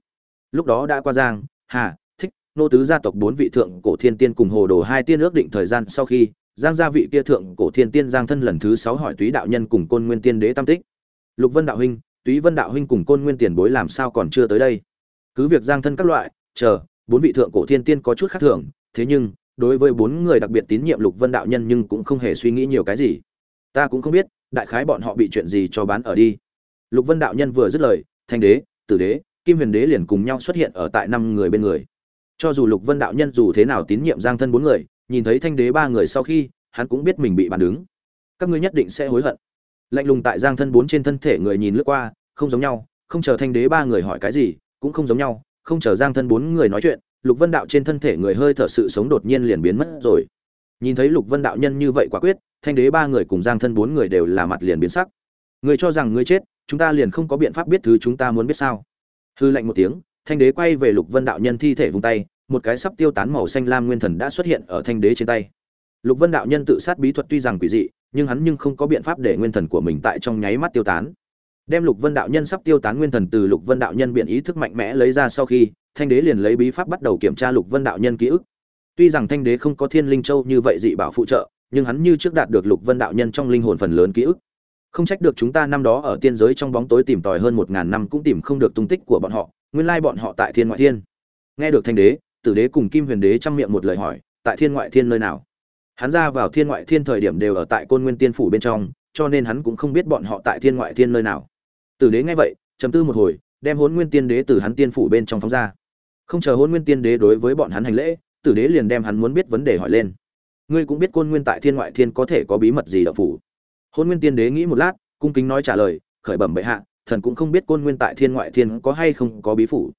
Lúc đó đã qua giang, hà, thích, nô tứ gia tộc bốn vị thượng cổ thiên tiên cùng hồ đồ hai tiên ước định thời gian sau khi, giang gia vị kia thượng cổ thiên tiên giang thân lần thứ sáu hỏi túy đạo nhân cùng côn nguyên tiên đế tam tích. Lục vân đạo huynh, túy vân đạo huynh cùng côn nguyên tiền bối làm sao còn chưa tới đây? Cứ việc giang thân các loại chờ, bốn vị thượng cổ thiên tiên có chút khác thường, thế nhưng, đối với bốn người đặc biệt tín nhiệm lục vân đạo nhân nhưng cũng không hề suy nghĩ nhiều cái gì. Ta cũng không biết, đại khái bọn họ bị chuyện gì cho bán ở đi. Lục vân đạo nhân vừa dứt lời, thanh đế, tử đế, kim huyền đế liền cùng nhau xuất hiện ở tại năm người bên người. Cho dù lục vân đạo nhân dù thế nào tín nhiệm giang thân bốn người, nhìn thấy thanh đế ba người sau khi, hắn cũng biết mình bị bàn đứng. Các ngươi nhất định sẽ hối hận. Lạnh lùng tại giang thân bốn trên thân thể người nhìn lướt qua, không giống nhau, không chờ thanh đế ba người hỏi cái gì, cũng không giống nhau không chờ giang thân bốn người nói chuyện, lục vân đạo trên thân thể người hơi thở sự sống đột nhiên liền biến mất rồi. Nhìn thấy lục vân đạo nhân như vậy quả quyết, thanh đế ba người cùng giang thân bốn người đều là mặt liền biến sắc. Người cho rằng ngươi chết, chúng ta liền không có biện pháp biết thứ chúng ta muốn biết sao. Hư lạnh một tiếng, thanh đế quay về lục vân đạo nhân thi thể vung tay, một cái sắp tiêu tán màu xanh lam nguyên thần đã xuất hiện ở thanh đế trên tay. Lục vân đạo nhân tự sát bí thuật tuy rằng quỷ dị, nhưng hắn nhưng không có biện pháp để nguyên thần của mình tại trong nháy mắt tiêu tán đem lục vân đạo nhân sắp tiêu tán nguyên thần từ lục vân đạo nhân biện ý thức mạnh mẽ lấy ra sau khi, thanh đế liền lấy bí pháp bắt đầu kiểm tra lục vân đạo nhân ký ức. Tuy rằng thanh đế không có thiên linh châu như vậy dị bảo phụ trợ, nhưng hắn như trước đạt được lục vân đạo nhân trong linh hồn phần lớn ký ức. Không trách được chúng ta năm đó ở tiên giới trong bóng tối tìm tòi hơn một ngàn năm cũng tìm không được tung tích của bọn họ, nguyên lai bọn họ tại thiên ngoại thiên. Nghe được thanh đế, tử đế cùng kim huyền đế chăm miệng một lời hỏi, tại thiên ngoại thiên nơi nào? Hắn ra vào thiên ngoại thiên thời điểm đều ở tại côn nguyên tiên phủ bên trong, cho nên hắn cũng không biết bọn họ tại thiên ngoại thiên nơi nào tử đế nghe vậy, trầm tư một hồi, đem hôn nguyên tiên đế từ hắn tiên phủ bên trong phóng ra. Không chờ hôn nguyên tiên đế đối với bọn hắn hành lễ, tử đế liền đem hắn muốn biết vấn đề hỏi lên. Ngươi cũng biết côn nguyên tại thiên ngoại thiên có thể có bí mật gì đạo phủ? Hôn nguyên tiên đế nghĩ một lát, cung kính nói trả lời, khởi bẩm bệ hạ, thần cũng không biết côn nguyên tại thiên ngoại thiên có hay không có bí phủ.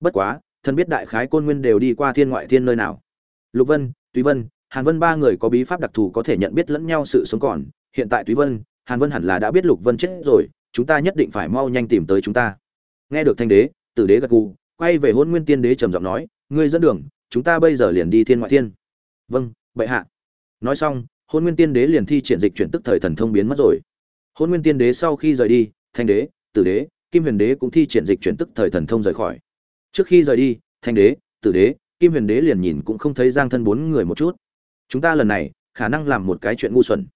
Bất quá, thần biết đại khái côn nguyên đều đi qua thiên ngoại thiên nơi nào. Lục vân, túy vân, hàn vân ba người có bí pháp đặc thù có thể nhận biết lẫn nhau sự sống còn. Hiện tại túy vân, hàn vân hẳn là đã biết lục vân chết rồi chúng ta nhất định phải mau nhanh tìm tới chúng ta. Nghe được thanh đế, tử đế gật gù, quay về hôn nguyên tiên đế trầm giọng nói, ngươi dẫn đường, chúng ta bây giờ liền đi thiên ngoại thiên. Vâng bệ hạ. Nói xong hôn nguyên tiên đế liền thi triển dịch chuyển tức thời thần thông biến mất rồi. Hôn nguyên tiên đế sau khi rời đi, thanh đế, tử đế, kim huyền đế cũng thi triển dịch chuyển tức thời thần thông rời khỏi. Trước khi rời đi, thanh đế, tử đế, kim huyền đế liền nhìn cũng không thấy giang thân bốn người một chút. Chúng ta lần này khả năng làm một cái chuyện ngu xuẩn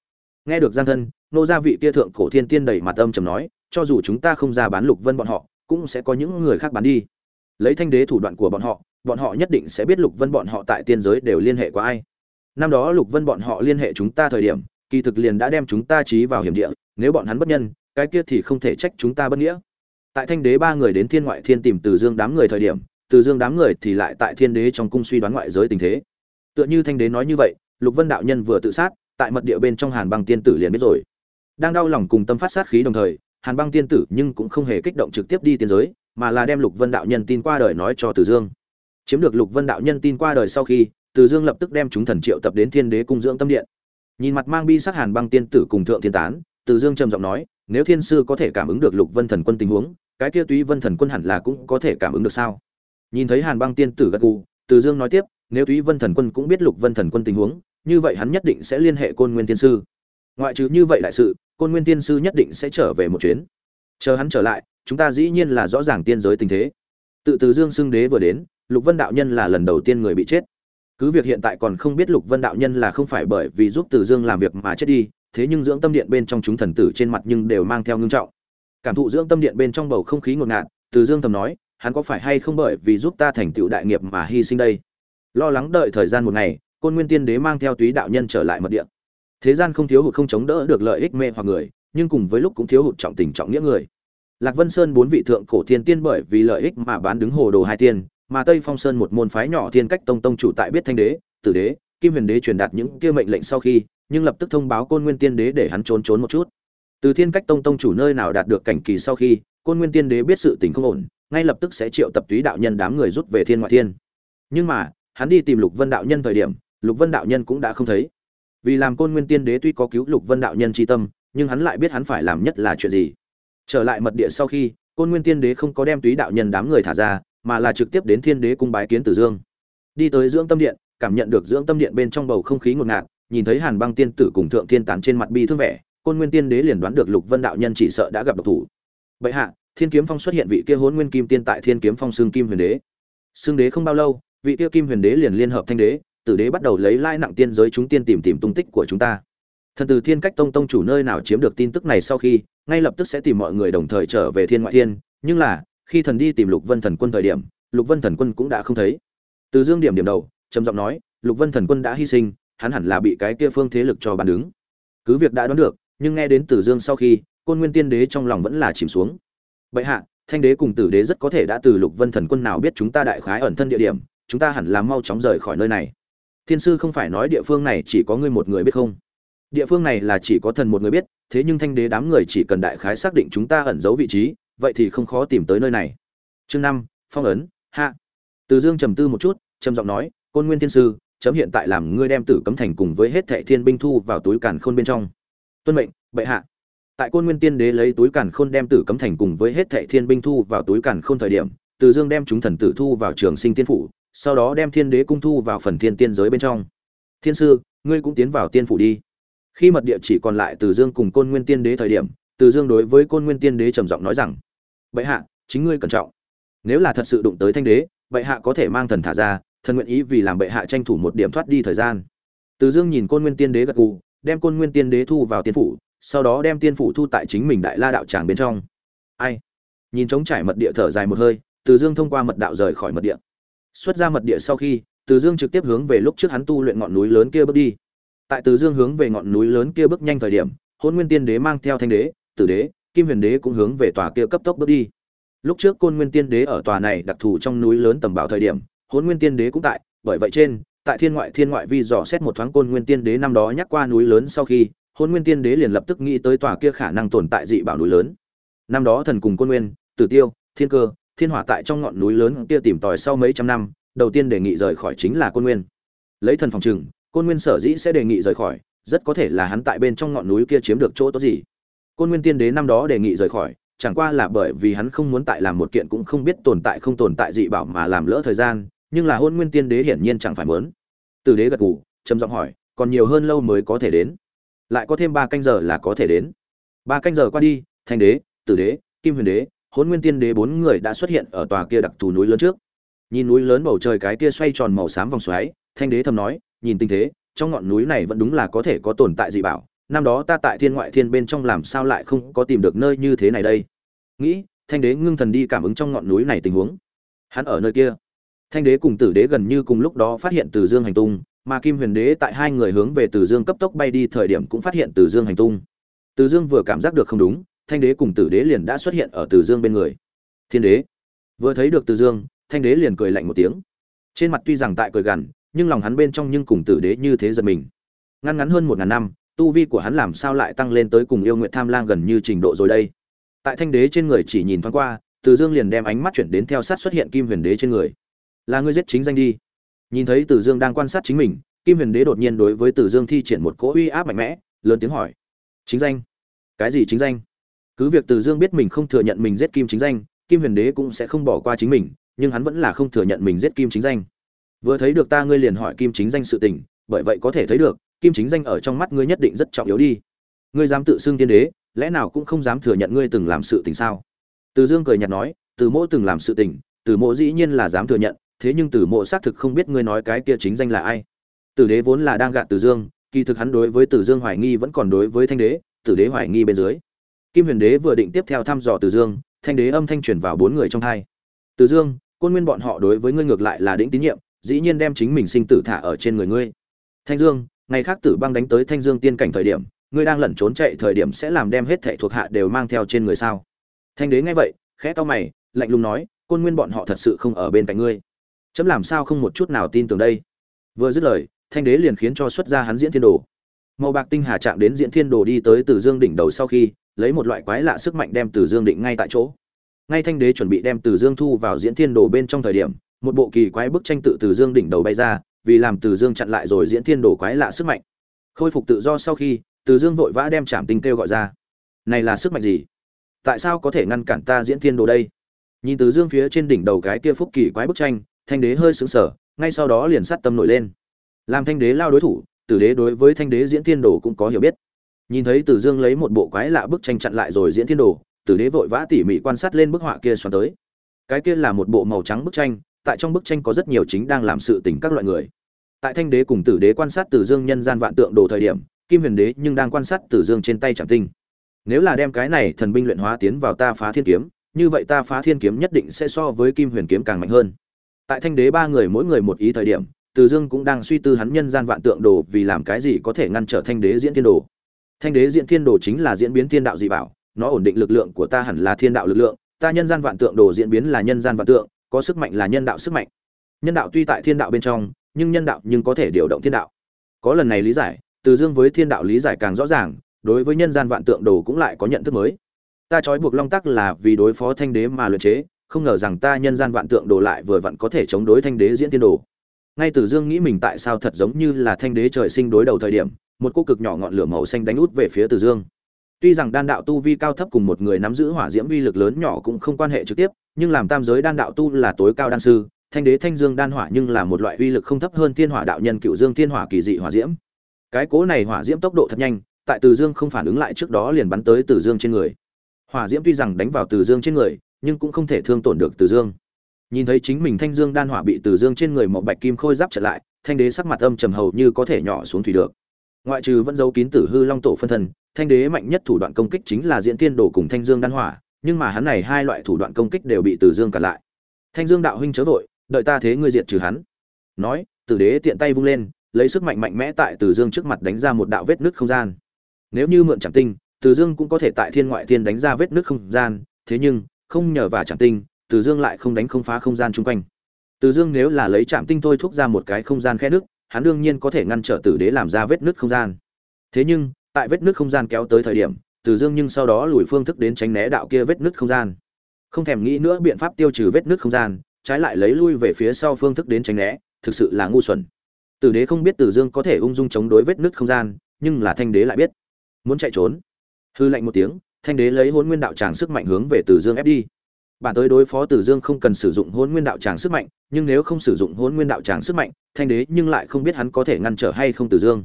nghe được giang thân, nô gia vị kia thượng cổ thiên tiên đầy mặt âm trầm nói, cho dù chúng ta không ra bán lục vân bọn họ, cũng sẽ có những người khác bán đi. Lấy thanh đế thủ đoạn của bọn họ bọn họ nhất định sẽ biết lục vân bọn họ tại tiên giới đều liên hệ qua ai. Năm đó lục vân bọn họ liên hệ chúng ta thời điểm, kỳ thực liền đã đem chúng ta trí vào hiểm địa, nếu bọn hắn bất nhân, cái kia thì không thể trách chúng ta bất nghĩa. Tại thanh đế ba người đến thiên ngoại thiên tìm từ dương đám người thời điểm, từ dương đám người thì lại tại thiên đế trong cung suy đoán ngoại giới tình thế. Tựa như thanh đế nói như vậy, lục vân đạo nhân vừa tự sát tại mật địa bên trong hàn băng tiên tử liền biết rồi. Đang đau lòng cùng tâm phát sát khí đồng thời, hàn băng tiên tử nhưng cũng không hề kích động trực tiếp đi tiên giới, mà là đem lục vân đạo nhân tin qua đời nói cho từ dương. Chiếm được lục vân đạo nhân tin qua đời sau khi, từ dương lập tức đem chúng thần triệu tập đến thiên đế cung dưỡng tâm điện. Nhìn mặt mang bi sắc hàn băng tiên tử cùng thượng thiên tán, từ dương trầm giọng nói, nếu thiên sư có thể cảm ứng được lục vân thần quân tình huống, cái kia túy vân thần quân hẳn là cũng có thể cảm ứng được sao? Nhìn thấy hàn băng tiên tử gật gù, từ dương nói tiếp, nếu túy vân thần quân cũng biết lục vân thần quân tình huống như vậy hắn nhất định sẽ liên hệ côn nguyên tiên sư. Ngoại trừ như vậy đại sự, côn nguyên tiên sư nhất định sẽ trở về một chuyến. Chờ hắn trở lại, chúng ta dĩ nhiên là rõ ràng tiên giới tình thế. Tự từ dương xưng đế vừa đến, lục vân đạo nhân là lần đầu tiên người bị chết. Cứ việc hiện tại còn không biết lục vân đạo nhân là không phải bởi vì giúp từ dương làm việc mà chết đi, thế nhưng dưỡng tâm điện bên trong chúng thần tử trên mặt nhưng đều mang theo ngưng trọng. Cảm thụ dưỡng tâm điện bên trong bầu không khí ngột ngạt, từ dương thầm nói, hắn có phải hay không bởi vì giúp ta thành tựu đại nghiệp mà hy sinh đây? Lo lắng đợi thời gian một ngày côn nguyên tiên đế mang theo túy đạo nhân trở lại mật điện thế gian không thiếu hụt không chống đỡ được lợi ích mê hoặc người, nhưng cùng với lúc cũng thiếu hụt trọng tình trọng nghĩa người. Lạc vân sơn bốn vị thượng cổ thiên tiên bởi vì lợi ích mà bán đứng hồ đồ hai tiên, mà tây phong sơn một môn phái nhỏ thiên cách tông tông chủ tại biết thanh đế, tử đế, kim huyền đế truyền đạt những kia mệnh lệnh sau khi, nhưng lập tức thông báo côn nguyên tiên đế để hắn trốn trốn một chút. Từ thiên cách tông tông chủ nơi nào đạt được cảnh kỳ sau khi, côn nguyên tiên đế biết sự tình không ổn, ngay lập tức sẽ triệu tập túy đạo nhân đám người rút về thiên ngoại thiên. Nhưng mà, hắn đi tìm lục vân đạo nhân thời điểm lục vân đạo nhân cũng đã không thấy. Vì làm côn nguyên tiên đế tuy có cứu lục vân đạo nhân tri tâm, nhưng hắn lại biết hắn phải làm nhất là chuyện gì. Trở lại mật địa sau khi, côn nguyên tiên đế không có đem túy đạo nhân đám người thả ra, mà là trực tiếp đến thiên đế cung bái kiến tử dương. Đi tới dưỡng tâm điện, cảm nhận được dưỡng tâm điện bên trong bầu không khí ngột ngạt, nhìn thấy hàn băng tiên tử cùng thượng thiên tán trên mặt bi thương vẻ, côn nguyên tiên đế liền đoán được lục vân đạo nhân chỉ sợ đã gặp độc thủ. Bệ hạ, thiên kiếm phong xuất hiện vị kia Hỗn nguyên kim tiên tại thiên kiếm phong xương kim huyền đế. Xương đế không bao lâu, vị kia kim huyền đế liền liên hợp thanh đế tử đế bắt đầu lấy lai nặng tiên giới chúng tiên tìm tìm tung tích của chúng ta. Thần từ thiên cách tông tông chủ nơi nào chiếm được tin tức này sau khi, ngay lập tức sẽ tìm mọi người đồng thời trở về thiên ngoại thiên. Nhưng là, khi thần đi tìm lục vân thần quân thời điểm, lục vân thần quân cũng đã không thấy. Từ dương điểm điểm đầu, trầm giọng nói, lục vân thần quân đã hy sinh, hắn hẳn là bị cái kia phương thế lực cho bàn đứng. Cứ việc đã đoán được, nhưng nghe đến từ dương sau khi, côn nguyên tiên đế trong lòng vẫn là chìm xuống. Bệ hạ, thanh đế cùng tử đế rất có thể đã từ lục vân thần quân nào biết chúng ta đại khái ẩn thân địa điểm, chúng ta hẳn là mau chóng rời khỏi nơi này thiên sư không phải nói địa phương này chỉ có ngươi một người biết không? Địa phương này là chỉ có thần một người biết, thế nhưng thanh đế đám người chỉ cần đại khái xác định chúng ta ẩn giấu vị trí, vậy thì không khó tìm tới nơi này. Chương năm, phong ấn, hạ. Từ dương trầm tư một chút, trầm giọng nói, côn nguyên thiên sư, chấm hiện tại làm ngươi đem tử cấm thành cùng với hết thệ thiên binh thu vào túi càn khôn bên trong. Tuân mệnh, bệ hạ. Tại côn nguyên tiên đế lấy túi càn khôn đem tử cấm thành cùng với hết thệ thiên binh thu vào túi càn khôn thời điểm, từ dương đem chúng thần tử thu vào trường sinh tiên phủ sau đó đem thiên đế cung thu vào phần thiên tiên giới bên trong. Thiên sư, ngươi cũng tiến vào tiên phủ đi. Khi mật địa chỉ còn lại từ dương cùng côn nguyên tiên đế thời điểm, từ dương đối với côn nguyên tiên đế trầm giọng nói rằng, bệ hạ, chính ngươi cẩn trọng. Nếu là thật sự đụng tới thanh đế, bệ hạ có thể mang thần thả ra, thần nguyện ý vì làm bệ hạ tranh thủ một điểm thoát đi thời gian. Từ dương nhìn côn nguyên tiên đế gật gù, đem côn nguyên tiên đế thu vào tiên phủ, sau đó đem tiên phủ thu tại chính mình đại la đạo tràng bên trong. Ai? Nhìn trống trải mật địa thở dài một hơi, từ dương thông qua mật đạo rời khỏi mật địa xuất ra mật địa sau khi, từ dương trực tiếp hướng về lúc trước hắn tu luyện ngọn núi lớn kia bước đi. Tại từ dương hướng về ngọn núi lớn kia bước nhanh thời điểm hôn nguyên tiên đế mang theo thanh đế, tử đế, kim huyền đế cũng hướng về tòa kia cấp tốc bước đi. Lúc trước côn nguyên tiên đế ở tòa này đặc thù trong núi lớn tầm bảo thời điểm hôn nguyên tiên đế cũng tại, bởi vậy trên, tại thiên ngoại thiên ngoại vi dò xét một thoáng côn nguyên tiên đế năm đó nhắc qua núi lớn sau khi hôn nguyên tiên đế liền lập tức nghĩ tới tòa kia khả năng tồn tại dị bảo núi lớn. Năm đó thần cùng côn nguyên, tử tiêu, thiên cơ thiên hỏa tại trong ngọn núi lớn kia tìm tòi sau mấy trăm năm, đầu tiên đề nghị rời khỏi chính là côn nguyên. Lấy thần phòng trừng, côn nguyên sở dĩ sẽ đề nghị rời khỏi, rất có thể là hắn tại bên trong ngọn núi kia chiếm được chỗ tốt gì. Côn nguyên tiên đế năm đó đề nghị rời khỏi, chẳng qua là bởi vì hắn không muốn tại làm một kiện cũng không biết tồn tại không tồn tại dị bảo mà làm lỡ thời gian, nhưng là hôn nguyên tiên đế hiển nhiên chẳng phải mớn từ đế gật gù, trầm giọng hỏi, còn nhiều hơn lâu mới có thể đến? Lại có thêm ba canh giờ là có thể đến. Ba canh giờ qua đi, thanh đế, tử đế, kim huyền đế hôn nguyên tiên đế bốn người đã xuất hiện ở tòa kia đặc thù núi lớn trước. Nhìn núi lớn bầu trời cái kia xoay tròn màu xám vòng xoáy, thanh đế thầm nói, nhìn tình thế, trong ngọn núi này vẫn đúng là có thể có tồn tại dị bảo. Năm đó ta tại thiên ngoại thiên bên trong làm sao lại không có tìm được nơi như thế này đây? Nghĩ, thanh đế ngưng thần đi cảm ứng trong ngọn núi này tình huống. Hắn ở nơi kia. Thanh đế cùng tử đế gần như cùng lúc đó phát hiện từ dương hành tung, mà kim huyền đế tại hai người hướng về từ dương cấp tốc bay đi thời điểm cũng phát hiện từ dương hành tung. Từ dương vừa cảm giác được không đúng thanh đế cùng tử đế liền đã xuất hiện ở từ dương bên người. Thiên đế. Vừa thấy được từ dương, thanh đế liền cười lạnh một tiếng. Trên mặt tuy rằng tại cười gằn, nhưng lòng hắn bên trong nhưng cùng tử đế như thế giật mình. Ngăn ngắn hơn một ngàn năm, tu vi của hắn làm sao lại tăng lên tới cùng yêu nguyện tham lang gần như trình độ rồi đây? Tại thanh đế trên người chỉ nhìn thoáng qua, từ dương liền đem ánh mắt chuyển đến theo sát xuất hiện kim huyền đế trên người. Là ngươi giết chính danh đi. Nhìn thấy từ dương đang quan sát chính mình, kim huyền đế đột nhiên đối với từ dương thi triển một cỗ uy áp mạnh mẽ, lớn tiếng hỏi, chính danh? Cái gì chính danh? Cứ việc từ dương biết mình không thừa nhận mình giết kim chính danh, kim huyền đế cũng sẽ không bỏ qua chính mình, nhưng hắn vẫn là không thừa nhận mình giết kim chính danh. Vừa thấy được ta ngươi liền hỏi kim chính danh sự tình, bởi vậy có thể thấy được, kim chính danh ở trong mắt ngươi nhất định rất trọng yếu đi. Ngươi dám tự xưng tiên đế, lẽ nào cũng không dám thừa nhận ngươi từng làm sự tình sao? Từ dương cười nhạt nói, từ mỗ từng làm sự tình, từ mỗ dĩ nhiên là dám thừa nhận, thế nhưng từ mộ xác thực không biết ngươi nói cái kia chính danh là ai. Tử đế vốn là đang gạt từ dương, kỳ thực hắn đối với từ dương hoài nghi vẫn còn đối với thanh đế, tử đế hoài nghi bên dưới kim huyền đế vừa định tiếp theo thăm dò từ dương, thanh đế âm thanh truyền vào bốn người trong hai. Từ dương, côn nguyên bọn họ đối với ngươi ngược lại là đĩnh tín nhiệm, dĩ nhiên đem chính mình sinh tử thả ở trên người ngươi. Thanh dương, ngày khác tử băng đánh tới thanh dương tiên cảnh thời điểm, ngươi đang lẩn trốn chạy thời điểm sẽ làm đem hết thệ thuộc hạ đều mang theo trên người sao? Thanh đế nghe vậy, khẽ to mày, lạnh lùng nói, côn nguyên bọn họ thật sự không ở bên cạnh ngươi. Chấm làm sao không một chút nào tin tưởng đây? Vừa dứt lời, thanh đế liền khiến cho xuất ra hắn diễn thiên đồ. Màu bạc tinh hà chạm đến diễn thiên đồ đi tới từ dương đỉnh đầu sau khi lấy một loại quái lạ sức mạnh đem từ dương định ngay tại chỗ. Ngay thanh đế chuẩn bị đem từ dương thu vào diễn thiên đồ bên trong thời điểm, một bộ kỳ quái bức tranh tự từ dương đỉnh đầu bay ra, vì làm từ dương chặn lại rồi diễn thiên đồ quái lạ sức mạnh. Khôi phục tự do sau khi, từ dương vội vã đem trảm tinh kêu gọi ra. Này là sức mạnh gì? Tại sao có thể ngăn cản ta diễn thiên đồ đây? Nhìn từ dương phía trên đỉnh đầu cái kia phúc kỳ quái bức tranh, thanh đế hơi sững sờ, ngay sau đó liền sát tâm nổi lên. Làm thanh đế lao đối thủ, tử đế đối với thanh đế diễn thiên đồ cũng có hiểu biết nhìn thấy tử dương lấy một bộ quái lạ bức tranh chặn lại rồi diễn thiên đồ tử đế vội vã tỉ mỉ quan sát lên bức họa kia xoắn tới. Cái kia là một bộ màu trắng bức tranh, tại trong bức tranh có rất nhiều chính đang làm sự tình các loại người. Tại thanh đế cùng tử đế quan sát tử dương nhân gian vạn tượng đồ thời điểm, kim huyền đế nhưng đang quan sát tử dương trên tay trạm tinh. Nếu là đem cái này thần binh luyện hóa tiến vào ta phá thiên kiếm, như vậy ta phá thiên kiếm nhất định sẽ so với kim huyền kiếm càng mạnh hơn. Tại thanh đế ba người mỗi người một ý thời điểm, từ dương cũng đang suy tư hắn nhân gian vạn tượng đồ vì làm cái gì có thể ngăn trở thanh đế diễn thiên đồ thanh đế diễn thiên đồ chính là diễn biến thiên đạo dị bảo, nó ổn định lực lượng của ta hẳn là thiên đạo lực lượng, ta nhân gian vạn tượng đồ diễn biến là nhân gian vạn tượng, có sức mạnh là nhân đạo sức mạnh. Nhân đạo tuy tại thiên đạo bên trong, nhưng nhân đạo nhưng có thể điều động thiên đạo. Có lần này lý giải, từ dương với thiên đạo lý giải càng rõ ràng, đối với nhân gian vạn tượng đồ cũng lại có nhận thức mới. Ta trói buộc long tắc là vì đối phó thanh đế mà luyện chế, không ngờ rằng ta nhân gian vạn tượng đồ lại vừa vặn có thể chống đối thanh đế diễn tiên đồ. Ngay từ dương nghĩ mình tại sao thật giống như là thanh đế trời sinh đối đầu thời điểm một cô cực nhỏ ngọn lửa màu xanh đánh út về phía từ dương tuy rằng đan đạo tu vi cao thấp cùng một người nắm giữ hỏa diễm uy lực lớn nhỏ cũng không quan hệ trực tiếp nhưng làm tam giới đan đạo tu là tối cao đan sư thanh đế thanh dương đan hỏa nhưng là một loại uy lực không thấp hơn thiên hỏa đạo nhân cựu dương thiên hỏa kỳ dị hỏa diễm cái cố này hỏa diễm tốc độ thật nhanh tại từ dương không phản ứng lại trước đó liền bắn tới từ dương trên người hỏa diễm tuy rằng đánh vào từ dương trên người nhưng cũng không thể thương tổn được Từ Dương. Nhìn thấy chính mình Thanh Dương đan hỏa bị Từ Dương trên người một bạch kim khôi giáp trở lại, Thanh Đế sắc mặt âm trầm hầu như có thể nhỏ xuống thủy được. Ngoại trừ vẫn giấu kín Tử Hư Long tổ phân thân, Thanh Đế mạnh nhất thủ đoạn công kích chính là Diễn Tiên Đồ cùng Thanh Dương đan hỏa, nhưng mà hắn này hai loại thủ đoạn công kích đều bị tử Dương cản lại. Thanh Dương đạo huynh chớ vội, đợi ta thế ngươi diệt trừ hắn. Nói, Tử Đế tiện tay vung lên, lấy sức mạnh mạnh mẽ tại tử Dương trước mặt đánh ra một đạo vết nứt không gian. Nếu như mượn chẳng Tinh, tử Dương cũng có thể tại Thiên Ngoại Thiên đánh ra vết nứt không gian, thế nhưng, không nhờ vào chạm tinh tử dương lại không đánh không phá không gian chung quanh tử dương nếu là lấy chạm tinh thôi thúc ra một cái không gian khe nước hắn đương nhiên có thể ngăn trở tử đế làm ra vết nứt không gian. Thế nhưng, tại vết nứt không gian kéo tới thời điểm, từ dương nhưng sau đó lùi phương thức đến tránh né đạo kia vết nứt không gian. Không thèm nghĩ nữa biện pháp tiêu trừ vết nứt không gian, trái lại lấy lui về phía sau phương thức đến tránh né, thực sự là ngu xuẩn. Tử đế không biết tử dương có thể ung dung chống đối vết nứt không gian, nhưng là thanh đế lại biết. Muốn chạy trốn. Hư lạnh một tiếng, thanh đế lấy hôn nguyên đạo tràng sức mạnh hướng về từ dương ép đi bản tới đối phó từ dương không cần sử dụng Hỗn nguyên đạo tràng sức mạnh, nhưng nếu không sử dụng Hỗn nguyên đạo tràng sức mạnh, thanh đế nhưng lại không biết hắn có thể ngăn trở hay không từ dương.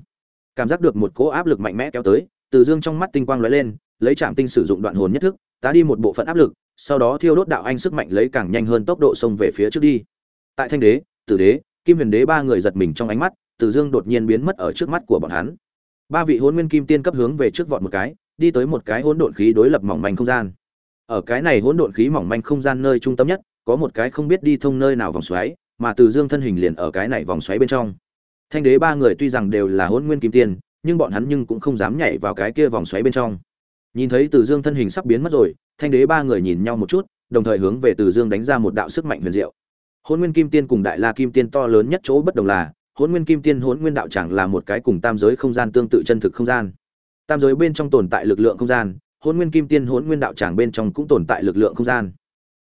Cảm giác được một cỗ áp lực mạnh mẽ kéo tới, từ dương trong mắt tinh quang lóe lên, lấy trạm tinh sử dụng đoạn hồn nhất thức, tá đi một bộ phận áp lực, sau đó thiêu đốt đạo anh sức mạnh lấy càng nhanh hơn tốc độ xông về phía trước đi. Tại thanh đế, tử đế, kim huyền đế ba người giật mình trong ánh mắt tử dương đột nhiên biến mất ở trước mắt của bọn hắn. Ba vị Hỗn nguyên kim tiên cấp hướng về trước vọt một cái, đi tới một cái hỗn độn khí đối lập mỏng manh không gian ở cái này hỗn độn khí mỏng manh không gian nơi trung tâm nhất, có một cái không biết đi thông nơi nào vòng xoáy, mà từ dương thân hình liền ở cái này vòng xoáy bên trong. Thanh đế ba người tuy rằng đều là hôn nguyên kim tiên, nhưng bọn hắn nhưng cũng không dám nhảy vào cái kia vòng xoáy bên trong. Nhìn thấy từ dương thân hình sắp biến mất rồi, thanh đế ba người nhìn nhau một chút, đồng thời hướng về từ dương đánh ra một đạo sức mạnh huyền diệu. Hôn nguyên kim tiên cùng đại la kim tiên to lớn nhất chỗ bất đồng là hôn nguyên kim tiên hôn nguyên đạo chẳng là một cái cùng tam giới không gian tương tự chân thực không gian. Tam giới bên trong tồn tại lực lượng không gian hôn nguyên kim tiên hôn nguyên đạo tràng bên trong cũng tồn tại lực lượng không gian.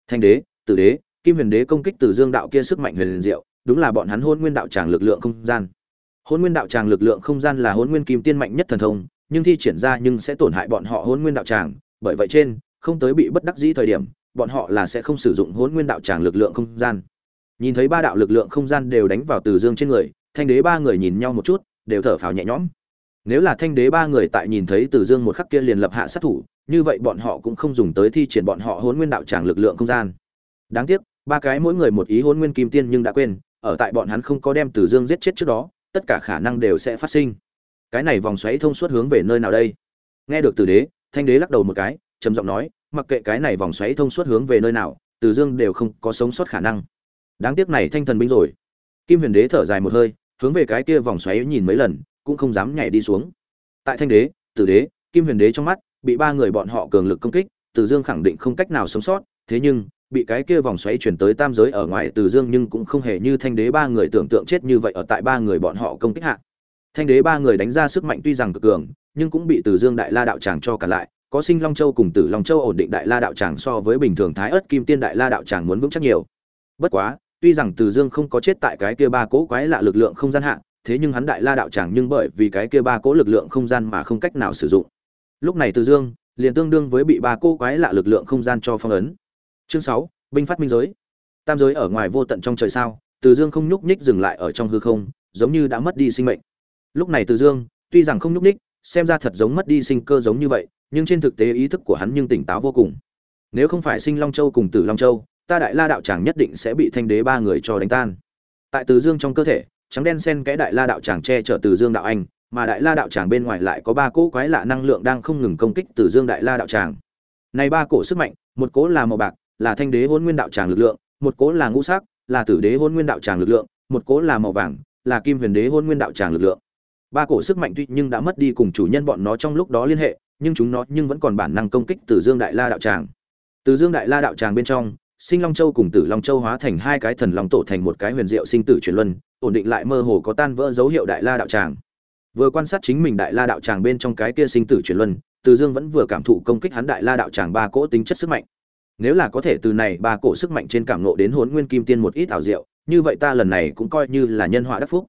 Thanh đế, tử đế, kim huyền đế công kích từ dương đạo kia sức mạnh huyền diệu, đúng là bọn hắn hôn nguyên đạo tràng lực lượng không gian. Hôn nguyên đạo tràng lực lượng không gian là hôn nguyên kim tiên mạnh nhất thần thông, nhưng thi triển ra nhưng sẽ tổn hại bọn họ hôn nguyên đạo tràng, bởi vậy trên, không tới bị bất đắc dĩ thời điểm, bọn họ là sẽ không sử dụng hôn nguyên đạo tràng lực lượng không gian. Nhìn thấy ba đạo lực lượng không gian đều đánh vào từ dương trên người, thanh đế ba người nhìn nhau một chút, đều thở phào nhẹ nhõm. Nếu là thanh đế ba người tại nhìn thấy từ dương một khắc kia liền lập hạ sát thủ như vậy bọn họ cũng không dùng tới thi triển bọn họ hôn nguyên đạo tràng lực lượng không gian. Đáng tiếc, ba cái mỗi người một ý hôn nguyên kim tiên nhưng đã quên, ở tại bọn hắn không có đem từ dương giết chết trước đó, tất cả khả năng đều sẽ phát sinh. Cái này vòng xoáy thông suốt hướng về nơi nào đây? Nghe được từ đế, thanh đế lắc đầu một cái, trầm giọng nói, mặc kệ cái này vòng xoáy thông suốt hướng về nơi nào, từ dương đều không có sống sót khả năng. Đáng tiếc này thanh thần binh rồi. Kim huyền đế thở dài một hơi, hướng về cái kia vòng xoáy nhìn mấy lần, cũng không dám nhảy đi xuống. Tại thanh đế tử đế, kim huyền đế trong mắt bị ba người bọn họ cường lực công kích, từ dương khẳng định không cách nào sống sót, thế nhưng, bị cái kia vòng xoáy chuyển tới tam giới ở ngoài từ dương nhưng cũng không hề như thanh đế ba người tưởng tượng chết như vậy ở tại ba người bọn họ công kích hạ. Thanh đế ba người đánh ra sức mạnh tuy rằng cực cường, nhưng cũng bị từ dương đại la đạo tràng cho cả lại, có sinh long châu cùng tử long châu ổn định đại la đạo tràng so với bình thường thái ớt kim tiên đại la đạo tràng muốn vững chắc nhiều. Bất quá, tuy rằng từ dương không có chết tại cái kia ba cỗ quái lạ lực lượng không gian hạ, thế nhưng hắn đại la đạo tràng nhưng bởi vì cái kia ba cỗ lực lượng không gian mà không cách nào sử dụng lúc này từ dương liền tương đương với bị ba cô quái lạ lực lượng không gian cho phong ấn. Chương sáu, binh phát minh giới. Tam giới ở ngoài vô tận trong trời sao, từ dương không nhúc nhích dừng lại ở trong hư không, giống như đã mất đi sinh mệnh. Lúc này từ dương, tuy rằng không nhúc nhích, xem ra thật giống mất đi sinh cơ giống như vậy, nhưng trên thực tế ý thức của hắn nhưng tỉnh táo vô cùng. Nếu không phải sinh long châu cùng tử long châu, ta đại la đạo tràng nhất định sẽ bị thanh đế ba người cho đánh tan. Tại từ dương trong cơ thể, trắng đen sen kẽ đại la đạo tràng che chở từ dương đạo anh mà đại la đạo tràng bên ngoài lại có ba cỗ quái lạ năng lượng đang không ngừng công kích từ dương đại la đạo tràng. Này ba cổ sức mạnh, một cỗ là màu bạc, là thanh đế hôn nguyên đạo tràng lực lượng, một cỗ là ngũ sắc, là tử đế hôn nguyên đạo tràng lực lượng, một cỗ là màu vàng, là kim huyền đế hôn nguyên đạo tràng lực lượng. Ba cổ sức mạnh tuy nhưng đã mất đi cùng chủ nhân bọn nó trong lúc đó liên hệ, nhưng chúng nó nhưng vẫn còn bản năng công kích từ dương đại la đạo tràng. Từ dương đại la đạo tràng bên trong, sinh long châu cùng tử long châu hóa thành hai cái thần long tổ thành một cái huyền diệu sinh tử chuyển luân, ổn định lại mơ hồ có tan vỡ dấu hiệu đại la đạo tràng vừa quan sát chính mình đại la đạo tràng bên trong cái kia sinh tử chuyển luân, từ dương vẫn vừa cảm thụ công kích hắn đại la đạo tràng ba cỗ tính chất sức mạnh. Nếu là có thể từ này ba cổ sức mạnh trên cảm nộ đến hốn nguyên kim tiên một ít ảo diệu, như vậy ta lần này cũng coi như là nhân họa đắc phúc.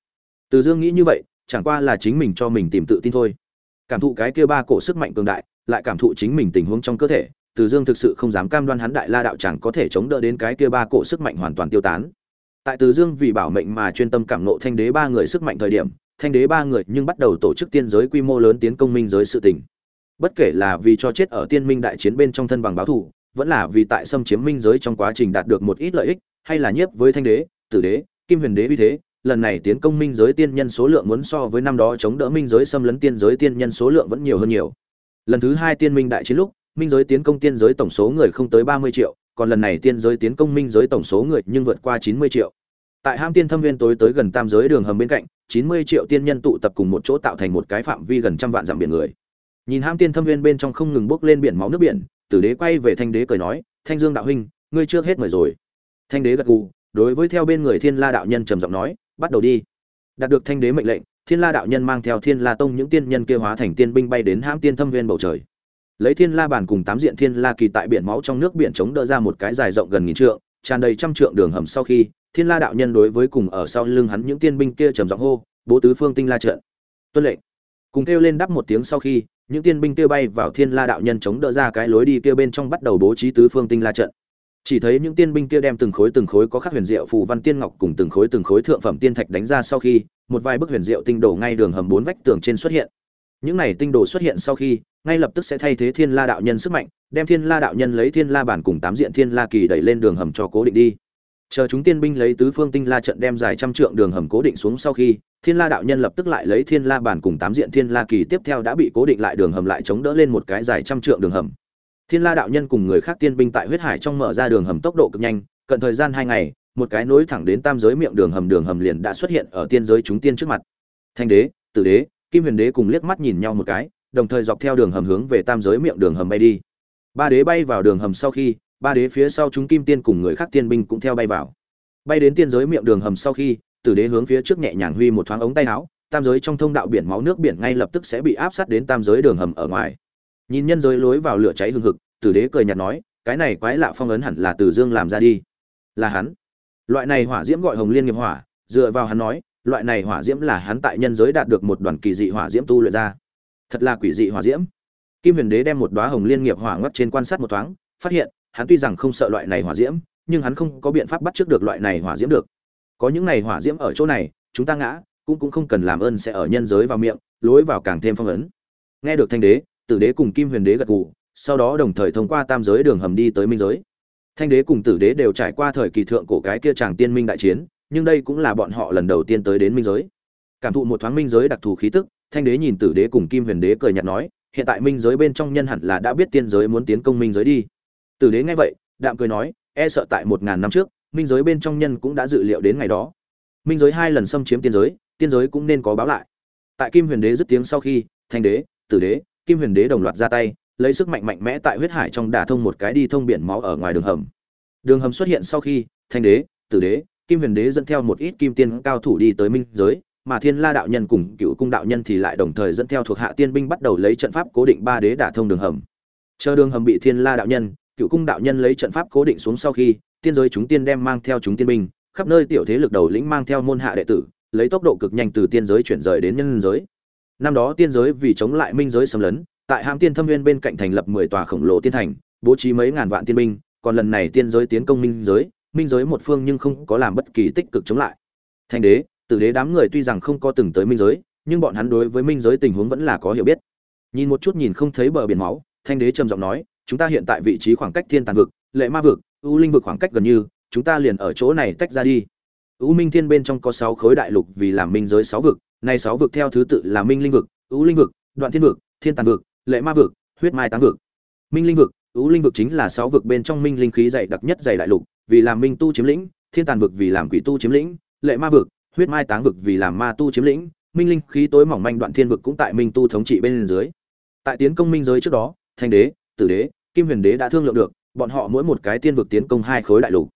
Từ dương nghĩ như vậy, chẳng qua là chính mình cho mình tìm tự tin thôi. Cảm thụ cái kia ba cổ sức mạnh cường đại, lại cảm thụ chính mình tình huống trong cơ thể, từ dương thực sự không dám cam đoan hắn đại la đạo tràng có thể chống đỡ đến cái kia ba cổ sức mạnh hoàn toàn tiêu tán. Tại từ dương vì bảo mệnh mà chuyên tâm cảm nộ thanh đế ba người sức mạnh thời điểm thanh đế ba người nhưng bắt đầu tổ chức tiên giới quy mô lớn tiến công minh giới sự tình. Bất kể là vì cho chết ở tiên minh đại chiến bên trong thân bằng báo thù, vẫn là vì tại xâm chiếm minh giới trong quá trình đạt được một ít lợi ích, hay là nhiếp với thanh đế, tử đế, kim huyền đế uy thế, lần này tiến công minh giới tiên nhân số lượng muốn so với năm đó chống đỡ minh giới xâm lấn tiên giới tiên nhân số lượng vẫn nhiều hơn nhiều. Lần thứ hai tiên minh đại chiến lúc, minh giới tiến công tiên giới tổng số người không tới ba mươi triệu, còn lần này tiên giới tiến công minh giới tổng số người nhưng vượt qua chín mươi triệu tại ham tiên thâm viên tối tới gần tam giới đường hầm bên cạnh, chín mươi triệu tiên nhân tụ tập cùng một chỗ tạo thành một cái phạm vi gần trăm vạn dặm biển người. Nhìn ham tiên thâm viên bên trong không ngừng bốc lên biển máu nước biển, tử đế quay về thanh đế cười nói, thanh dương đạo huynh, ngươi chưa hết mời rồi. Thanh đế gật gù, đối với theo bên người thiên la đạo nhân trầm giọng nói, bắt đầu đi. Đạt được thanh đế mệnh lệnh, thiên la đạo nhân mang theo thiên la tông những tiên nhân kia hóa thành tiên binh bay đến hãm tiên thâm viên bầu trời. Lấy thiên la bàn cùng tám diện thiên la kỳ tại biển máu trong nước biển chống đỡ ra một cái dài rộng gần nghìn trượng, tràn đầy trăm trượng đường hầm sau khi thiên la đạo nhân đối với cùng ở sau lưng hắn những tiên binh kia trầm giọng hô, bố tứ phương tinh la trận. Tuân lệnh. Cùng kêu lên đáp một tiếng sau khi, những tiên binh kia bay vào thiên la đạo nhân chống đỡ ra cái lối đi kia bên trong bắt đầu bố trí tứ phương tinh la trận. Chỉ thấy những tiên binh kia đem từng khối từng khối có khắc huyền diệu phù văn tiên ngọc cùng từng khối từng khối thượng phẩm tiên thạch đánh ra sau khi, một vài bức huyền diệu tinh đổ ngay đường hầm bốn vách tường trên xuất hiện. Những này tinh đồ xuất hiện sau khi, ngay lập tức sẽ thay thế thiên la đạo nhân sức mạnh, đem thiên la đạo nhân lấy thiên la bản cùng tám diện thiên la kỳ đẩy lên đường hầm cho cố định đi chờ chúng tiên binh lấy tứ phương tinh la trận đem dài trăm trượng đường hầm cố định xuống sau khi, thiên la đạo nhân lập tức lại lấy thiên la bản cùng tám diện thiên la kỳ tiếp theo đã bị cố định lại đường hầm lại chống đỡ lên một cái dài trăm trượng đường hầm. Thiên la đạo nhân cùng người khác tiên binh tại huyết hải trong mở ra đường hầm tốc độ cực nhanh, cận thời gian hai ngày, một cái nối thẳng đến tam giới miệng đường hầm đường hầm liền đã xuất hiện ở tiên giới chúng tiên trước mặt. Thanh đế, tử đế, kim huyền đế cùng liếc mắt nhìn nhau một cái, đồng thời dọc theo đường hầm hướng về tam giới miệng đường hầm bay đi. Ba đế bay vào đường hầm sau khi ba đế phía sau chúng kim tiên cùng người khác tiên binh cũng theo bay vào. Bay đến tiên giới miệng đường hầm sau khi, tử đế hướng phía trước nhẹ nhàng huy một thoáng ống tay áo, tam giới trong thông đạo biển máu nước biển ngay lập tức sẽ bị áp sát đến tam giới đường hầm ở ngoài. Nhìn nhân giới lối vào lửa cháy hừng hực, tử đế cười nhạt nói, cái này quái lạ phong ấn hẳn là từ dương làm ra đi. Là hắn. Loại này hỏa diễm gọi hồng liên nghiệp hỏa, dựa vào hắn nói, loại này hỏa diễm là hắn tại nhân giới đạt được một đoàn kỳ dị hỏa diễm tu luyện ra. Thật là quỷ dị hỏa diễm. Kim huyền đế đem một đóa hồng liên nghiệp hỏa ngất trên quan sát một thoáng, phát hiện hắn tuy rằng không sợ loại này hỏa diễm, nhưng hắn không có biện pháp bắt trước được loại này hỏa diễm được. Có những này hỏa diễm ở chỗ này, chúng ta ngã, cũng cũng không cần làm ơn sẽ ở nhân giới vào miệng, lối vào càng thêm phong ấn. Nghe được thanh đế, tử đế cùng kim huyền đế gật gù, sau đó đồng thời thông qua tam giới đường hầm đi tới minh giới. Thanh đế cùng tử đế đều trải qua thời kỳ thượng cổ cái kia chàng tiên minh đại chiến, nhưng đây cũng là bọn họ lần đầu tiên tới đến minh giới. Cảm thụ một thoáng minh giới đặc thù khí tức, thanh đế nhìn tử đế cùng kim huyền đế cười nhạt nói, hiện tại minh giới bên trong nhân hẳn là đã biết tiên giới muốn tiến công minh giới đi tử đế nghe vậy, đạm cười nói e sợ tại một ngàn năm trước, minh giới bên trong nhân cũng đã dự liệu đến ngày đó. Minh giới hai lần xâm chiếm tiên giới tiên giới cũng nên có báo lại. Tại kim huyền đế dứt tiếng sau khi, thanh đế, tử đế, kim huyền đế đồng loạt ra tay, lấy sức mạnh mạnh mẽ tại huyết hải trong đả thông một cái đi thông biển máu ở ngoài đường hầm. Đường hầm xuất hiện sau khi, thanh đế, tử đế, kim huyền đế dẫn theo một ít kim tiên cao thủ đi tới minh giới, mà thiên la đạo nhân cùng cựu cung đạo nhân thì lại đồng thời dẫn theo thuộc hạ tiên binh bắt đầu lấy trận pháp cố định ba đế đả thông đường hầm. Chờ đường hầm bị thiên la đạo nhân cựu cung đạo nhân lấy trận pháp cố định xuống sau khi, tiên giới chúng tiên đem mang theo chúng tiên binh, khắp nơi tiểu thế lực đầu lĩnh mang theo môn hạ đệ tử, lấy tốc độ cực nhanh từ tiên giới chuyển rời đến nhân giới. Năm đó tiên giới vì chống lại minh giới xâm lấn, tại hãm tiên thâm nguyên bên cạnh thành lập mười tòa khổng lồ tiên thành, bố trí mấy ngàn vạn tiên binh, còn lần này tiên giới tiến công minh giới minh giới một phương nhưng không có làm bất kỳ tích cực chống lại. Thành đế, tử đế đám người tuy rằng không có từng tới minh giới, nhưng bọn hắn đối với minh giới tình huống vẫn là có hiểu biết. Nhìn một chút nhìn không thấy bờ biển máu, thanh đế trầm giọng nói chúng ta hiện tại vị trí khoảng cách thiên tàn vực, lệ ma vực u linh vực khoảng cách gần như, chúng ta liền ở chỗ này tách ra đi. U minh thiên bên trong có sáu khối đại lục vì làm minh giới sáu vực nay sáu vực theo thứ tự là minh linh vực u linh vực, đoạn thiên vực, thiên tàn vực, lệ ma vực, huyết mai táng vực. Minh linh vực u linh vực chính là sáu vực bên trong minh linh khí dày đặc nhất dày đại lục, vì làm minh tu chiếm lĩnh, thiên tàn vực vì làm quỷ tu chiếm lĩnh, lệ ma vực, huyết mai táng vực vì làm ma tu chiếm lĩnh, minh linh khí tối mỏng manh đoạn thiên vực cũng tại minh tu thống trị bên dưới. Tại tiến công minh giới trước đó, thanh đế, tử đế kim huyền đế đã thương lượng được, bọn họ mỗi một cái tiên vực tiến công hai khối đại lục.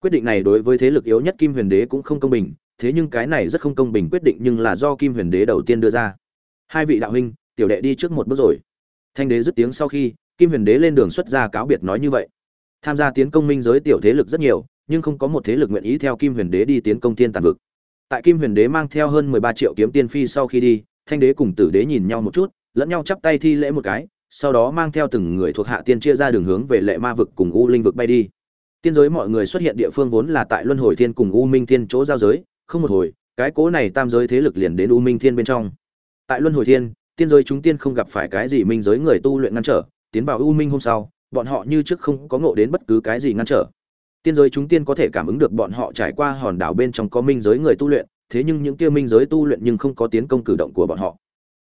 Quyết định này đối với thế lực yếu nhất kim huyền đế cũng không công bình, thế nhưng cái này rất không công bình quyết định nhưng là do kim huyền đế đầu tiên đưa ra. Hai vị đạo huynh, tiểu đệ đi trước một bước rồi. Thanh đế dứt tiếng sau khi, kim huyền đế lên đường xuất ra cáo biệt nói như vậy. Tham gia tiến công minh giới tiểu thế lực rất nhiều, nhưng không có một thế lực nguyện ý theo kim huyền đế đi tiến công tiên tàn vực. Tại kim huyền đế mang theo hơn mười ba triệu kiếm tiên phi sau khi đi, thanh đế cùng tử đế nhìn nhau một chút, lẫn nhau chắp tay thi lễ một cái sau đó mang theo từng người thuộc hạ tiên chia ra đường hướng về lệ ma vực cùng u linh vực bay đi. Tiên giới mọi người xuất hiện địa phương vốn là tại luân hồi thiên cùng u minh thiên chỗ giao giới, không một hồi, cái cố này tam giới thế lực liền đến u minh thiên bên trong. Tại luân hồi thiên, tiên giới chúng tiên không gặp phải cái gì minh giới người tu luyện ngăn trở, tiến vào u minh hôm sau, bọn họ như trước không có ngộ đến bất cứ cái gì ngăn trở. Tiên giới chúng tiên có thể cảm ứng được bọn họ trải qua hòn đảo bên trong có minh giới người tu luyện, thế nhưng những kia minh giới tu luyện nhưng không có tiến công cử động của bọn họ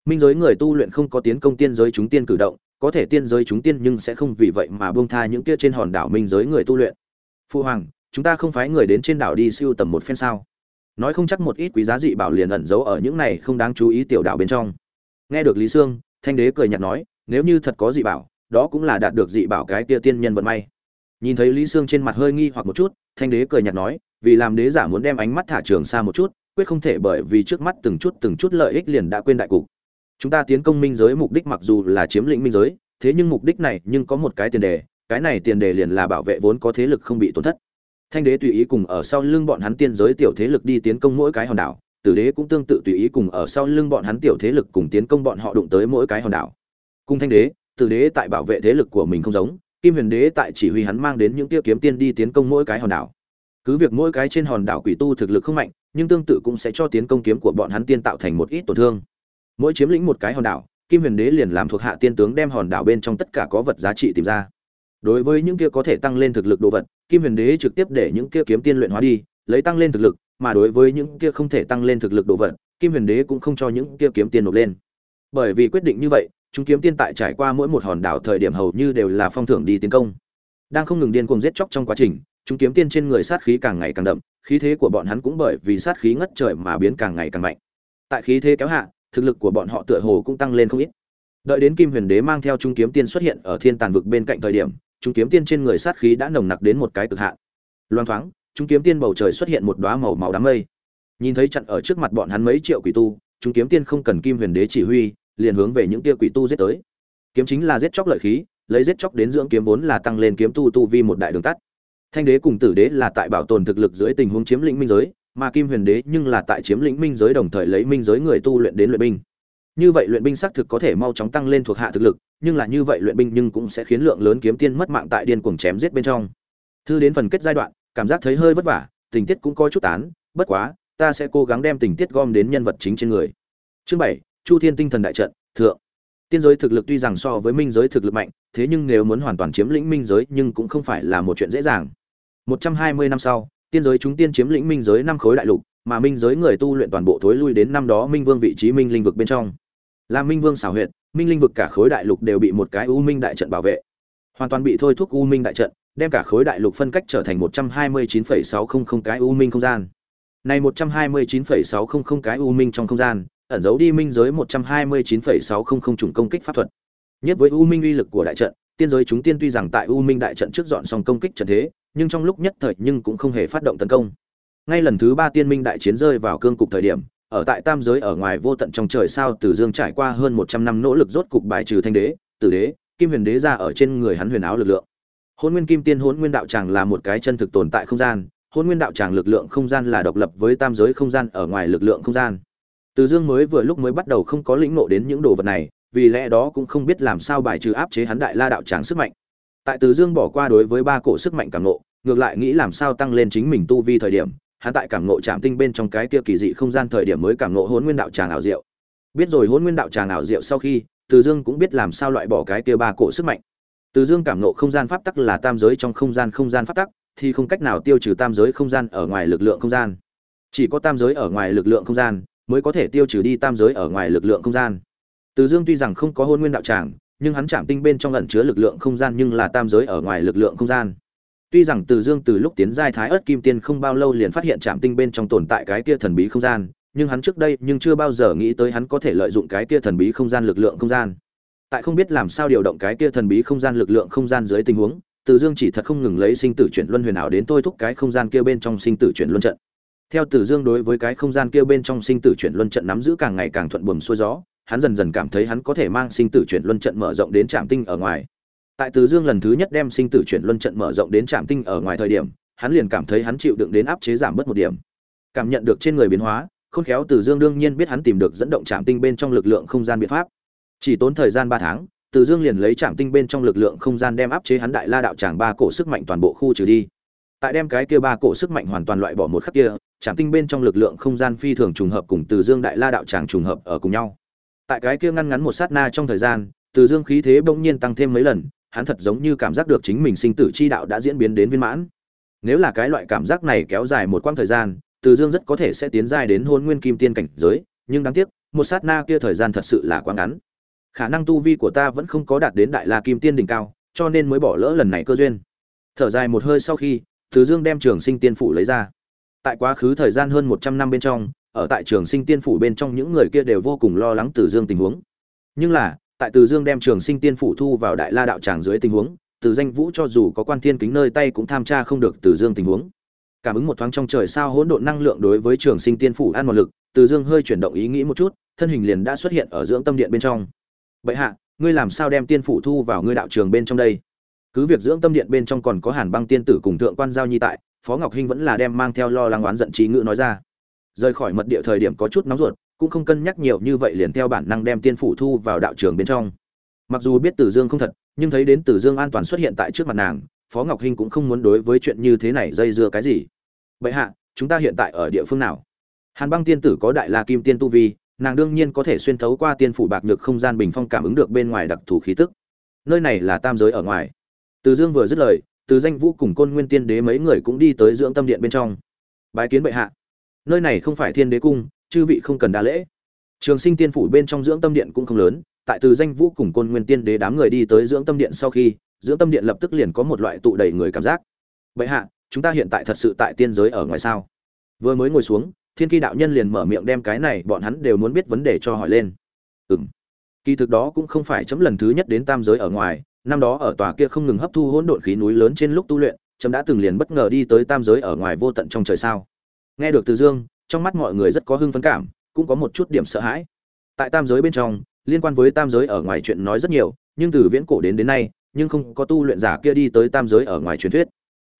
minh giới người tu luyện không có tiến công tiên giới chúng tiên cử động, có thể tiên giới chúng tiên nhưng sẽ không vì vậy mà buông tha những kia trên hòn đảo minh giới người tu luyện. Phu hoàng, chúng ta không phái người đến trên đảo đi siêu tầm một phen sao? Nói không chắc một ít quý giá dị bảo liền ẩn giấu ở những này không đáng chú ý tiểu đảo bên trong. Nghe được lý sương, thanh đế cười nhạt nói, nếu như thật có dị bảo, đó cũng là đạt được dị bảo cái kia tiên nhân vận may. Nhìn thấy lý sương trên mặt hơi nghi hoặc một chút, thanh đế cười nhạt nói, vì làm đế giả muốn đem ánh mắt thả trường xa một chút, quyết không thể bởi vì trước mắt từng chút từng chút lợi ích liền đã quên đại cục chúng ta tiến công minh giới mục đích mặc dù là chiếm lĩnh minh giới, thế nhưng mục đích này nhưng có một cái tiền đề, cái này tiền đề liền là bảo vệ vốn có thế lực không bị tổn thất. Thanh đế tùy ý cùng ở sau lưng bọn hắn tiên giới tiểu thế lực đi tiến công mỗi cái hòn đảo, tử đế cũng tương tự tùy ý cùng ở sau lưng bọn hắn tiểu thế lực cùng tiến công bọn họ đụng tới mỗi cái hòn đảo. Cùng thanh đế, tử đế tại bảo vệ thế lực của mình không giống, kim huyền đế tại chỉ huy hắn mang đến những tiêu kiếm tiên đi tiến công mỗi cái hòn đảo. Cứ việc mỗi cái trên hòn đảo quỷ tu thực lực không mạnh, nhưng tương tự cũng sẽ cho tiến công kiếm của bọn hắn tiên tạo thành một ít tổn thương mỗi chiếm lĩnh một cái hòn đảo, kim huyền đế liền làm thuộc hạ tiên tướng đem hòn đảo bên trong tất cả có vật giá trị tìm ra. Đối với những kia có thể tăng lên thực lực đồ vật, kim huyền đế trực tiếp để những kia kiếm tiên luyện hóa đi, lấy tăng lên thực lực, mà đối với những kia không thể tăng lên thực lực đồ vật, kim huyền đế cũng không cho những kia kiếm tiên nộp lên. Bởi vì quyết định như vậy, chúng kiếm tiên tại trải qua mỗi một hòn đảo thời điểm hầu như đều là phong thưởng đi tiến công. Đang không ngừng điên cuồng giết chóc trong quá trình, chúng kiếm tiên trên người sát khí càng ngày càng đậm, khí thế của bọn hắn cũng bởi vì sát khí ngất trời mà biến càng ngày càng mạnh. Tại khí thế kéo hạ thực lực của bọn họ tựa hồ cũng tăng lên không ít. Đợi đến kim huyền đế mang theo trung kiếm tiên xuất hiện ở thiên tàn vực bên cạnh thời điểm, trung kiếm tiên trên người sát khí đã nồng nặc đến một cái cực hạn. Loang thoáng, trung kiếm tiên bầu trời xuất hiện một đóa màu màu đám mây. Nhìn thấy chặn ở trước mặt bọn hắn mấy triệu quỷ tu, trung kiếm tiên không cần kim huyền đế chỉ huy, liền hướng về những kia quỷ tu giết tới. Kiếm chính là giết chóc lợi khí, lấy giết chóc đến dưỡng kiếm vốn là tăng lên kiếm tu tu vi một đại đường tắt. Thanh đế cùng tử đế là tại bảo tồn thực lực dưới tình huống chiếm lĩnh minh giới mà kim huyền đế nhưng là tại chiếm lĩnh minh giới đồng thời lấy minh giới người tu luyện đến luyện binh. Như vậy luyện binh xác thực có thể mau chóng tăng lên thuộc hạ thực lực, nhưng là như vậy luyện binh nhưng cũng sẽ khiến lượng lớn kiếm tiên mất mạng tại điên cuồng chém giết bên trong. Thư đến phần kết giai đoạn, cảm giác thấy hơi vất vả, tình tiết cũng có chút tán, bất quá, ta sẽ cố gắng đem tình tiết gom đến nhân vật chính trên người. Chương bảy, chu thiên tinh thần đại trận, thượng. Tiên giới thực lực tuy rằng so với minh giới thực lực mạnh, thế nhưng nếu muốn hoàn toàn chiếm lĩnh minh giới nhưng cũng không phải là một chuyện dễ dàng. Một trăm hai mươi năm sau tiên giới chúng tiên chiếm lĩnh minh giới năm khối đại lục, mà minh giới người tu luyện toàn bộ thối lui đến năm đó minh vương vị trí minh linh vực bên trong. Là minh vương xảo huyệt, minh linh vực cả khối đại lục đều bị một cái u minh đại trận bảo vệ. Hoàn toàn bị thôi thúc u minh đại trận, đem cả khối đại lục phân cách trở thành một trăm hai mươi chín phẩy sáu không không cái u minh không gian. Này một trăm hai mươi chín phẩy sáu không không cái u minh trong không gian, ẩn giấu đi minh giới một trăm hai mươi chín phẩy sáu không không chủng công kích pháp thuật. Nhất với u minh uy lực của đại trận, tiên giới chúng tiên tuy rằng tại u minh đại trận trước dọn xong công kích trận thế nhưng trong lúc nhất thời nhưng cũng không hề phát động tấn công. Ngay lần thứ ba tiên minh đại chiến rơi vào cương cục thời điểm, ở tại tam giới ở ngoài vô tận trong trời sao tử dương trải qua hơn một trăm năm nỗ lực rốt cục bài trừ thanh đế, tử đế, kim huyền đế ra ở trên người hắn huyền áo lực lượng. Hôn nguyên kim tiên, hôn nguyên đạo tràng là một cái chân thực tồn tại không gian, hôn nguyên đạo tràng lực lượng không gian là độc lập với tam giới không gian ở ngoài lực lượng không gian. Từ dương mới vừa lúc mới bắt đầu không có lĩnh nộ đến những đồ vật này, vì lẽ đó cũng không biết làm sao bài trừ áp chế hắn đại la đạo tràng sức mạnh tại từ dương bỏ qua đối với ba cổ sức mạnh cảm nộ ngược lại nghĩ làm sao tăng lên chính mình tu vi thời điểm, hắn tại cảm ngộ chạm tinh bên trong cái kia kỳ dị không gian thời điểm mới cảm ngộ hôn nguyên đạo tràng ảo diệu. Biết rồi hôn nguyên đạo tràng ảo diệu sau khi, từ dương cũng biết làm sao loại bỏ cái kia ba cổ sức mạnh. Từ dương cảm ngộ không gian pháp tắc là tam giới trong không gian không gian pháp tắc, thì không cách nào tiêu trừ tam giới không gian ở ngoài lực lượng không gian. Chỉ có tam giới ở ngoài lực lượng không gian, mới có thể tiêu trừ đi tam giới ở ngoài lực lượng không gian. Từ dương tuy rằng không có hôn nguyên đạo tràng nhưng hắn chạm tinh bên trong ẩn chứa lực lượng không gian nhưng là tam giới ở ngoài lực lượng không gian Tuy rằng Từ Dương từ lúc tiến giai Thái Ức Kim Tiên không bao lâu liền phát hiện chạm Tinh bên trong tồn tại cái kia thần bí không gian, nhưng hắn trước đây nhưng chưa bao giờ nghĩ tới hắn có thể lợi dụng cái kia thần bí không gian lực lượng không gian. Tại không biết làm sao điều động cái kia thần bí không gian lực lượng không gian dưới tình huống, Từ Dương chỉ thật không ngừng lấy sinh tử chuyển luân huyền ảo đến tôi thúc cái không gian kia bên trong sinh tử chuyển luân trận. Theo Từ Dương đối với cái không gian kia bên trong sinh tử chuyển luân trận nắm giữ càng ngày càng thuận buồm xuôi gió, hắn dần dần cảm thấy hắn có thể mang sinh tử chuyển luân trận mở rộng đến trạm Tinh ở ngoài. Tại từ dương lần thứ nhất đem sinh tử chuyển luân trận mở rộng đến trạm tinh ở ngoài thời điểm, hắn liền cảm thấy hắn chịu đựng đến áp chế giảm bớt một điểm. Cảm nhận được trên người biến hóa, khôn khéo từ dương đương nhiên biết hắn tìm được dẫn động trạm tinh bên trong lực lượng không gian biện pháp. Chỉ tốn thời gian ba tháng, từ dương liền lấy trạm tinh bên trong lực lượng không gian đem áp chế hắn đại la đạo tràng ba cổ sức mạnh toàn bộ khu trừ đi. Tại đem cái kia ba cổ sức mạnh hoàn toàn loại bỏ một khắc kia, trạm tinh bên trong lực lượng không gian phi thường trùng hợp cùng từ dương đại la đạo tràng trùng hợp ở cùng nhau tại cái kia ngăn ngắn một sát na trong thời gian từ dương khí thế bỗng nhiên tăng thêm mấy lần hắn thật giống như cảm giác được chính mình sinh tử chi đạo đã diễn biến đến viên mãn. Nếu là cái loại cảm giác này kéo dài một quãng thời gian, Từ Dương rất có thể sẽ tiến giai đến Hôn Nguyên Kim Tiên cảnh giới, nhưng đáng tiếc, một sát na kia thời gian thật sự là quá ngắn. Khả năng tu vi của ta vẫn không có đạt đến Đại La Kim Tiên đỉnh cao, cho nên mới bỏ lỡ lần này cơ duyên. Thở dài một hơi sau khi, Từ Dương đem Trường Sinh Tiên phủ lấy ra. Tại quá khứ thời gian hơn 100 năm bên trong, ở tại Trường Sinh Tiên phủ bên trong những người kia đều vô cùng lo lắng Từ Dương tình huống. Nhưng là, tại từ dương đem trường sinh tiên phủ thu vào đại la đạo tràng dưới tình huống từ danh vũ cho dù có quan thiên kính nơi tay cũng tham tra không được từ dương tình huống. Cảm ứng một thoáng trong trời sao hỗn độn năng lượng đối với trường sinh tiên phủ ăn một lực từ dương hơi chuyển động ý nghĩ một chút thân hình liền đã xuất hiện ở dưỡng tâm điện bên trong. Bệ hạ ngươi làm sao đem tiên phủ thu vào ngươi đạo trường bên trong đây? Cứ việc dưỡng tâm điện bên trong còn có hàn băng tiên tử cùng thượng quan giao nhi tại phó ngọc hinh vẫn là đem mang theo lo lắng oán giận trí ngữ nói ra rời khỏi mật địa thời điểm có chút nóng ruột, cũng không cân nhắc nhiều như vậy liền theo bản năng đem tiên phủ thu vào đạo trường bên trong. Mặc dù biết tử dương không thật, nhưng thấy đến tử dương an toàn xuất hiện tại trước mặt nàng, phó ngọc hinh cũng không muốn đối với chuyện như thế này dây dưa cái gì. Vậy hạ, chúng ta hiện tại ở địa phương nào? Hàn băng tiên tử có đại la kim tiên tu vi, nàng đương nhiên có thể xuyên thấu qua tiên phủ bạc nhược không gian bình phong cảm ứng được bên ngoài đặc thù khí tức. Nơi này là tam giới ở ngoài. Từ dương vừa dứt lời từ danh vũ cùng côn nguyên tiên đế mấy người cũng đi tới dưỡng tâm điện bên trong. Bái kiến bệ hạ nơi này không phải thiên đế cung, chư vị không cần đa lễ. Trường sinh tiên phủ bên trong dưỡng tâm điện cũng không lớn, tại từ danh vũ cùng côn nguyên tiên đế đám người đi tới dưỡng tâm điện sau khi, dưỡng tâm điện lập tức liền có một loại tụ đầy người cảm giác. Vậy hạ, chúng ta hiện tại thật sự tại tiên giới ở ngoài sao? Vừa mới ngồi xuống, thiên kỳ đạo nhân liền mở miệng đem cái này, bọn hắn đều muốn biết vấn đề cho hỏi lên. Ừ m kỳ thực đó cũng không phải chấm lần thứ nhất đến tam giới ở ngoài, năm đó ở tòa kia không ngừng hấp thu hỗn độn khí núi lớn trên lúc tu luyện, chấm đã từng liền bất ngờ đi tới tam giới ở ngoài vô tận trong trời sao? Nghe được từ dương, trong mắt mọi người rất có hưng phấn cảm, cũng có một chút điểm sợ hãi. Tại tam giới bên trong, liên quan với tam giới ở ngoài chuyện nói rất nhiều, nhưng từ viễn cổ đến đến nay, nhưng không có tu luyện giả kia đi tới tam giới ở ngoài truyền thuyết.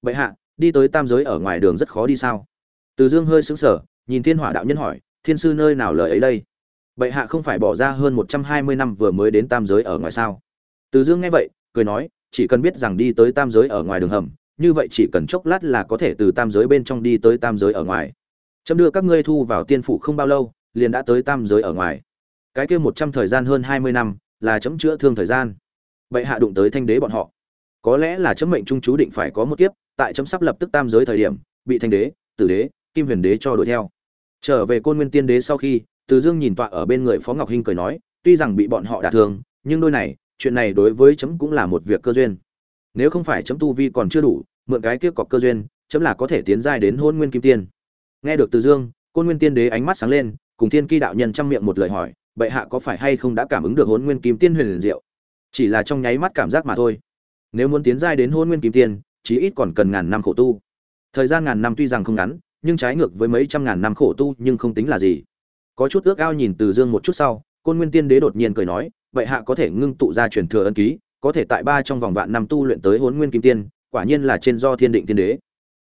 Bệ hạ, đi tới tam giới ở ngoài đường rất khó đi sao? Từ dương hơi sững sờ, nhìn thiên hỏa đạo nhân hỏi, thiên sư nơi nào lời ấy đây? Bệ hạ không phải bỏ ra hơn một trăm hai mươi năm vừa mới đến tam giới ở ngoài sao? Từ dương nghe vậy, cười nói, chỉ cần biết rằng đi tới tam giới ở ngoài đường hầm như vậy chỉ cần chốc lát là có thể từ tam giới bên trong đi tới tam giới ở ngoài. Chấm đưa các ngươi thu vào tiên phủ không bao lâu, liền đã tới tam giới ở ngoài. Cái kia một trăm thời gian hơn hai mươi năm, là chấm chữa thương thời gian. Bệ hạ đụng tới thanh đế bọn họ. Có lẽ là chấm mệnh trung chú định phải có một kiếp, tại chấm sắp lập tức tam giới thời điểm, bị thanh đế, tử đế, kim huyền đế cho đuổi theo. Trở về côn nguyên tiên đế sau khi, từ dương nhìn tọa ở bên người phó ngọc hinh cười nói, tuy rằng bị bọn họ đả thương, nhưng đôi này, chuyện này đối với chấm cũng là một việc cơ duyên nếu không phải chấm tu vi còn chưa đủ, mượn cái kia cọc cơ duyên, chấm là có thể tiến giai đến hôn nguyên kim tiên. Nghe được từ dương, côn nguyên tiên đế ánh mắt sáng lên, cùng thiên kỳ đạo nhân chăm miệng một lời hỏi, bệ hạ có phải hay không đã cảm ứng được hôn nguyên kim tiên huyền liền diệu? Chỉ là trong nháy mắt cảm giác mà thôi. Nếu muốn tiến giai đến hôn nguyên kim tiên, chí ít còn cần ngàn năm khổ tu. Thời gian ngàn năm tuy rằng không ngắn, nhưng trái ngược với mấy trăm ngàn năm khổ tu nhưng không tính là gì. Có chút ước ao nhìn từ dương một chút sau, côn nguyên tiên đế đột nhiên cười nói vậy hạ có thể ngưng tụ ra truyền thừa ân ký có thể tại ba trong vòng vạn năm tu luyện tới hôn nguyên kim tiên, quả nhiên là trên do thiên định tiên đế.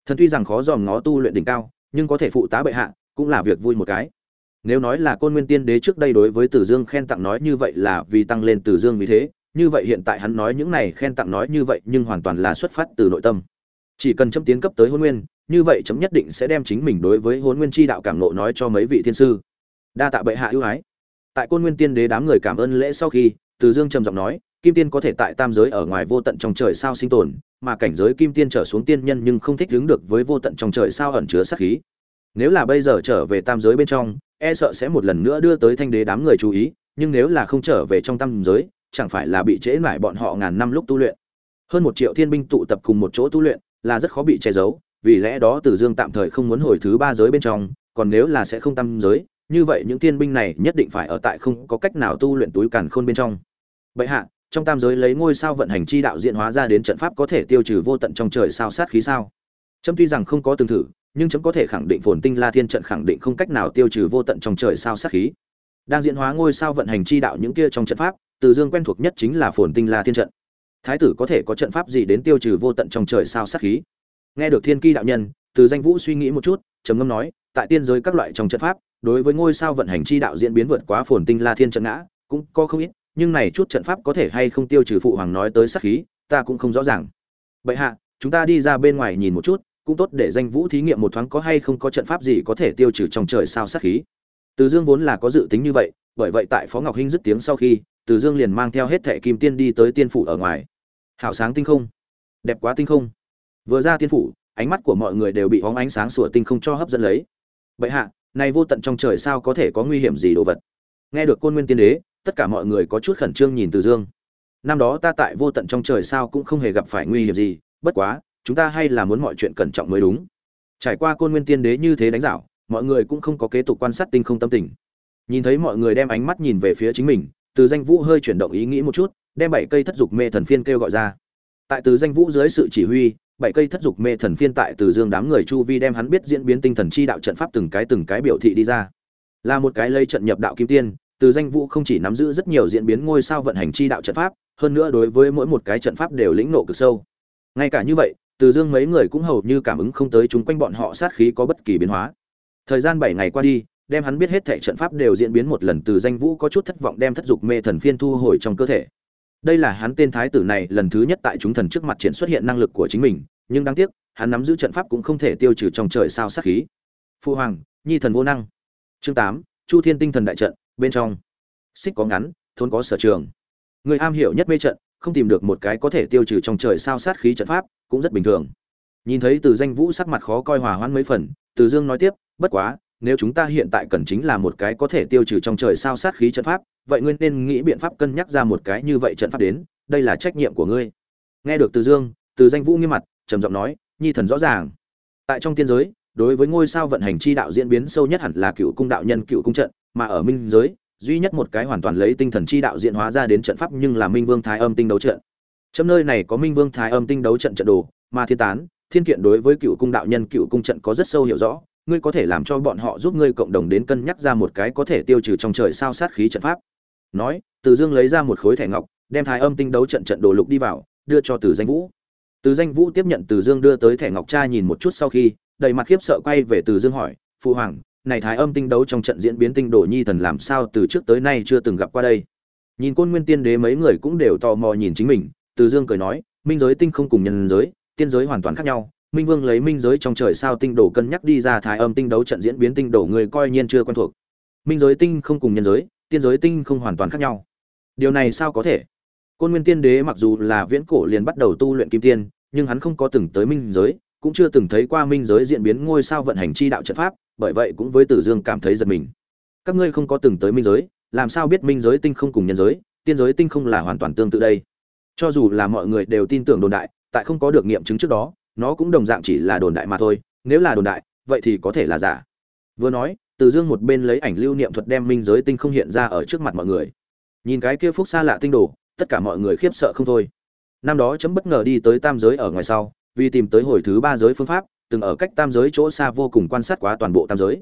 Thần tuy rằng khó dòm ngó tu luyện đỉnh cao, nhưng có thể phụ tá bệ hạ cũng là việc vui một cái. Nếu nói là côn nguyên tiên đế trước đây đối với tử dương khen tặng nói như vậy là vì tăng lên tử dương vì thế, như vậy hiện tại hắn nói những này khen tặng nói như vậy nhưng hoàn toàn là xuất phát từ nội tâm. Chỉ cần chấm tiến cấp tới hôn nguyên, như vậy chấm nhất định sẽ đem chính mình đối với hôn nguyên chi đạo cảm ngộ nói cho mấy vị thiên sư. Đa tạ bệ hạ ưu ái. Tại côn nguyên tiên đế đám người cảm ơn lễ sau khi, từ dương trầm giọng nói kim tiên có thể tại tam giới ở ngoài vô tận trong trời sao sinh tồn mà cảnh giới kim tiên trở xuống tiên nhân nhưng không thích đứng được với vô tận trong trời sao ẩn chứa sát khí nếu là bây giờ trở về tam giới bên trong e sợ sẽ một lần nữa đưa tới thanh đế đám người chú ý nhưng nếu là không trở về trong tam giới chẳng phải là bị trễ lại bọn họ ngàn năm lúc tu luyện hơn một triệu thiên binh tụ tập cùng một chỗ tu luyện là rất khó bị che giấu vì lẽ đó Tử Dương tạm thời không muốn hồi thứ ba giới bên trong, còn nếu là sẽ không tam giới, như vậy những Thiên binh này nhất định phải ở tại không có cách nào tu luyện túi càn khôn bên trong. Bệ hạ, trong tam giới lấy ngôi sao vận hành chi đạo diễn hóa ra đến trận pháp có thể tiêu trừ vô tận trong trời sao sát khí sao? Chấm tuy rằng không có từng thử, nhưng chấm có thể khẳng định Phồn Tinh La Thiên trận khẳng định không cách nào tiêu trừ vô tận trong trời sao sát khí. Đang diễn hóa ngôi sao vận hành chi đạo những kia trong trận pháp, Từ Dương quen thuộc nhất chính là Phồn Tinh La Thiên trận. Thái tử có thể có trận pháp gì đến tiêu trừ vô tận trong trời sao sát khí? nghe được thiên ki đạo nhân từ danh vũ suy nghĩ một chút trầm ngâm nói tại tiên giới các loại trong trận pháp đối với ngôi sao vận hành chi đạo diễn biến vượt quá phồn tinh la thiên trận ngã cũng có không ít nhưng này chút trận pháp có thể hay không tiêu trừ phụ hoàng nói tới sát khí, ta cũng không rõ ràng. Bệ hạ, chúng ta đi ra bên ngoài nhìn một chút, cũng tốt để danh vũ thí nghiệm một thoáng có hay không có trận pháp gì có thể tiêu trừ trong trời sao sát khí. Từ dương vốn là có dự tính như vậy, bởi vậy tại phó ngọc hinh dứt tiếng sau khi, từ dương liền mang theo hết thệ kim tiên đi tới tiên phủ ở ngoài. Hảo sáng tinh không. Đẹp quá tinh không. Vừa ra tiên phủ, ánh mắt của mọi người đều bị bóng ánh sáng sủa tinh không cho hấp dẫn lấy. Bệ hạ, này vô tận trong trời sao có thể có nguy hiểm gì đồ vật? Nghe được côn nguyên tiên đế tất cả mọi người có chút khẩn trương nhìn từ dương. Năm đó ta tại vô tận trong trời sao cũng không hề gặp phải nguy hiểm gì, bất quá, chúng ta hay là muốn mọi chuyện cẩn trọng mới đúng. Trải qua côn nguyên tiên đế như thế đánh dạo, mọi người cũng không có kế tục quan sát tinh không tâm tình. Nhìn thấy mọi người đem ánh mắt nhìn về phía chính mình, từ danh vũ hơi chuyển động ý nghĩ một chút, đem bảy cây thất dục mê thần phiên kêu gọi ra. Tại từ danh vũ dưới sự chỉ huy, bảy cây thất dục mê thần phiên tại từ dương đám người chu vi đem hắn biết diễn biến tinh thần chi đạo trận pháp từng cái từng cái biểu thị đi ra. Là một cái lây trận nhập đạo kim tiên từ danh vũ không chỉ nắm giữ rất nhiều diễn biến ngôi sao vận hành chi đạo trận pháp, hơn nữa đối với mỗi một cái trận pháp đều lĩnh nộ cực sâu. Ngay cả như vậy, từ dương mấy người cũng hầu như cảm ứng không tới chúng quanh bọn họ sát khí có bất kỳ biến hóa. Thời gian bảy ngày qua đi, đem hắn biết hết thảy trận pháp đều diễn biến một lần, từ danh vũ có chút thất vọng đem thất dục mê thần phiên thu hồi trong cơ thể. Đây là hắn tên thái tử này lần thứ nhất tại chúng thần trước mặt triển xuất hiện năng lực của chính mình, nhưng đáng tiếc, hắn nắm giữ trận pháp cũng không thể tiêu trừ trong trời sao sát khí. Phu hoàng, nhi thần vô năng. Chương tám, chu thiên tinh thần đại trận bên trong. Xích có ngắn thôn có sở trường. Người am hiểu nhất mê trận, không tìm được một cái có thể tiêu trừ trong trời sao sát khí trận pháp, cũng rất bình thường. Nhìn thấy từ danh vũ sắc mặt khó coi hòa hoãn mấy phần, từ dương nói tiếp, bất quá, nếu chúng ta hiện tại cần chính là một cái có thể tiêu trừ trong trời sao sát khí trận pháp, vậy ngươi nên nghĩ biện pháp cân nhắc ra một cái như vậy trận pháp đến, đây là trách nhiệm của ngươi. Nghe được từ dương, từ danh vũ nghiêm mặt, trầm giọng nói, nhi thần rõ ràng. Tại trong tiên giới, đối với ngôi sao vận hành chi đạo diễn biến sâu nhất hẳn là cựu cung đạo nhân cựu cung trận mà ở minh giới, duy nhất một cái hoàn toàn lấy tinh thần chi đạo diễn hóa ra đến trận pháp nhưng là minh vương thái âm tinh đấu trận. Trong nơi này có minh vương thái âm tinh đấu trận trận đồ, mà thiên tán, thiên kiện đối với cựu cung đạo nhân cựu cung trận có rất sâu hiểu rõ, ngươi có thể làm cho bọn họ giúp ngươi cộng đồng đến cân nhắc ra một cái có thể tiêu trừ trong trời sao sát khí trận pháp. Nói, từ dương lấy ra một khối thẻ ngọc, đem thái âm tinh đấu trận trận đồ lục đi vào, đưa cho từ danh vũ. Từ danh vũ tiếp nhận từ dương đưa tới thẻ ngọc cha nhìn một chút sau khi, đầy mặt khiếp sợ quay về từ dương hỏi, phụ hoàng này thái âm tinh đấu trong trận diễn biến tinh đồ nhi thần làm sao từ trước tới nay chưa từng gặp qua đây? Nhìn côn nguyên tiên đế mấy người cũng đều tò mò nhìn chính mình, từ dương cười nói, minh giới tinh không cùng nhân giới, tiên giới hoàn toàn khác nhau. Minh vương lấy minh giới trong trời sao tinh đồ cân nhắc đi ra thái âm tinh đấu trận diễn biến tinh đồ người coi nhiên chưa quen thuộc. Minh giới tinh không cùng nhân giới, tiên giới tinh không hoàn toàn khác nhau. Điều này sao có thể? Côn nguyên tiên đế mặc dù là viễn cổ liền bắt đầu tu luyện kim tiên, nhưng hắn không có từng tới minh giới, cũng chưa từng thấy qua minh giới diễn biến ngôi sao vận hành chi đạo trận pháp bởi vậy cũng với tử dương cảm thấy giật mình. Các ngươi không có từng tới minh giới, làm sao biết minh giới tinh không cùng nhân giới, tiên giới tinh không là hoàn toàn tương tự đây? Cho dù là mọi người đều tin tưởng đồn đại, tại không có được nghiệm chứng trước đó, nó cũng đồng dạng chỉ là đồn đại mà thôi, nếu là đồn đại, vậy thì có thể là giả. Vừa nói từ dương một bên lấy ảnh lưu niệm thuật đem minh giới tinh không hiện ra ở trước mặt mọi người. Nhìn cái kia phúc xa lạ tinh đồ, tất cả mọi người khiếp sợ không thôi. Năm đó chấm bất ngờ đi tới tam giới ở ngoài sau, vì tìm tới hồi thứ ba giới phương pháp từng ở cách tam giới chỗ xa vô cùng quan sát quá toàn bộ tam giới.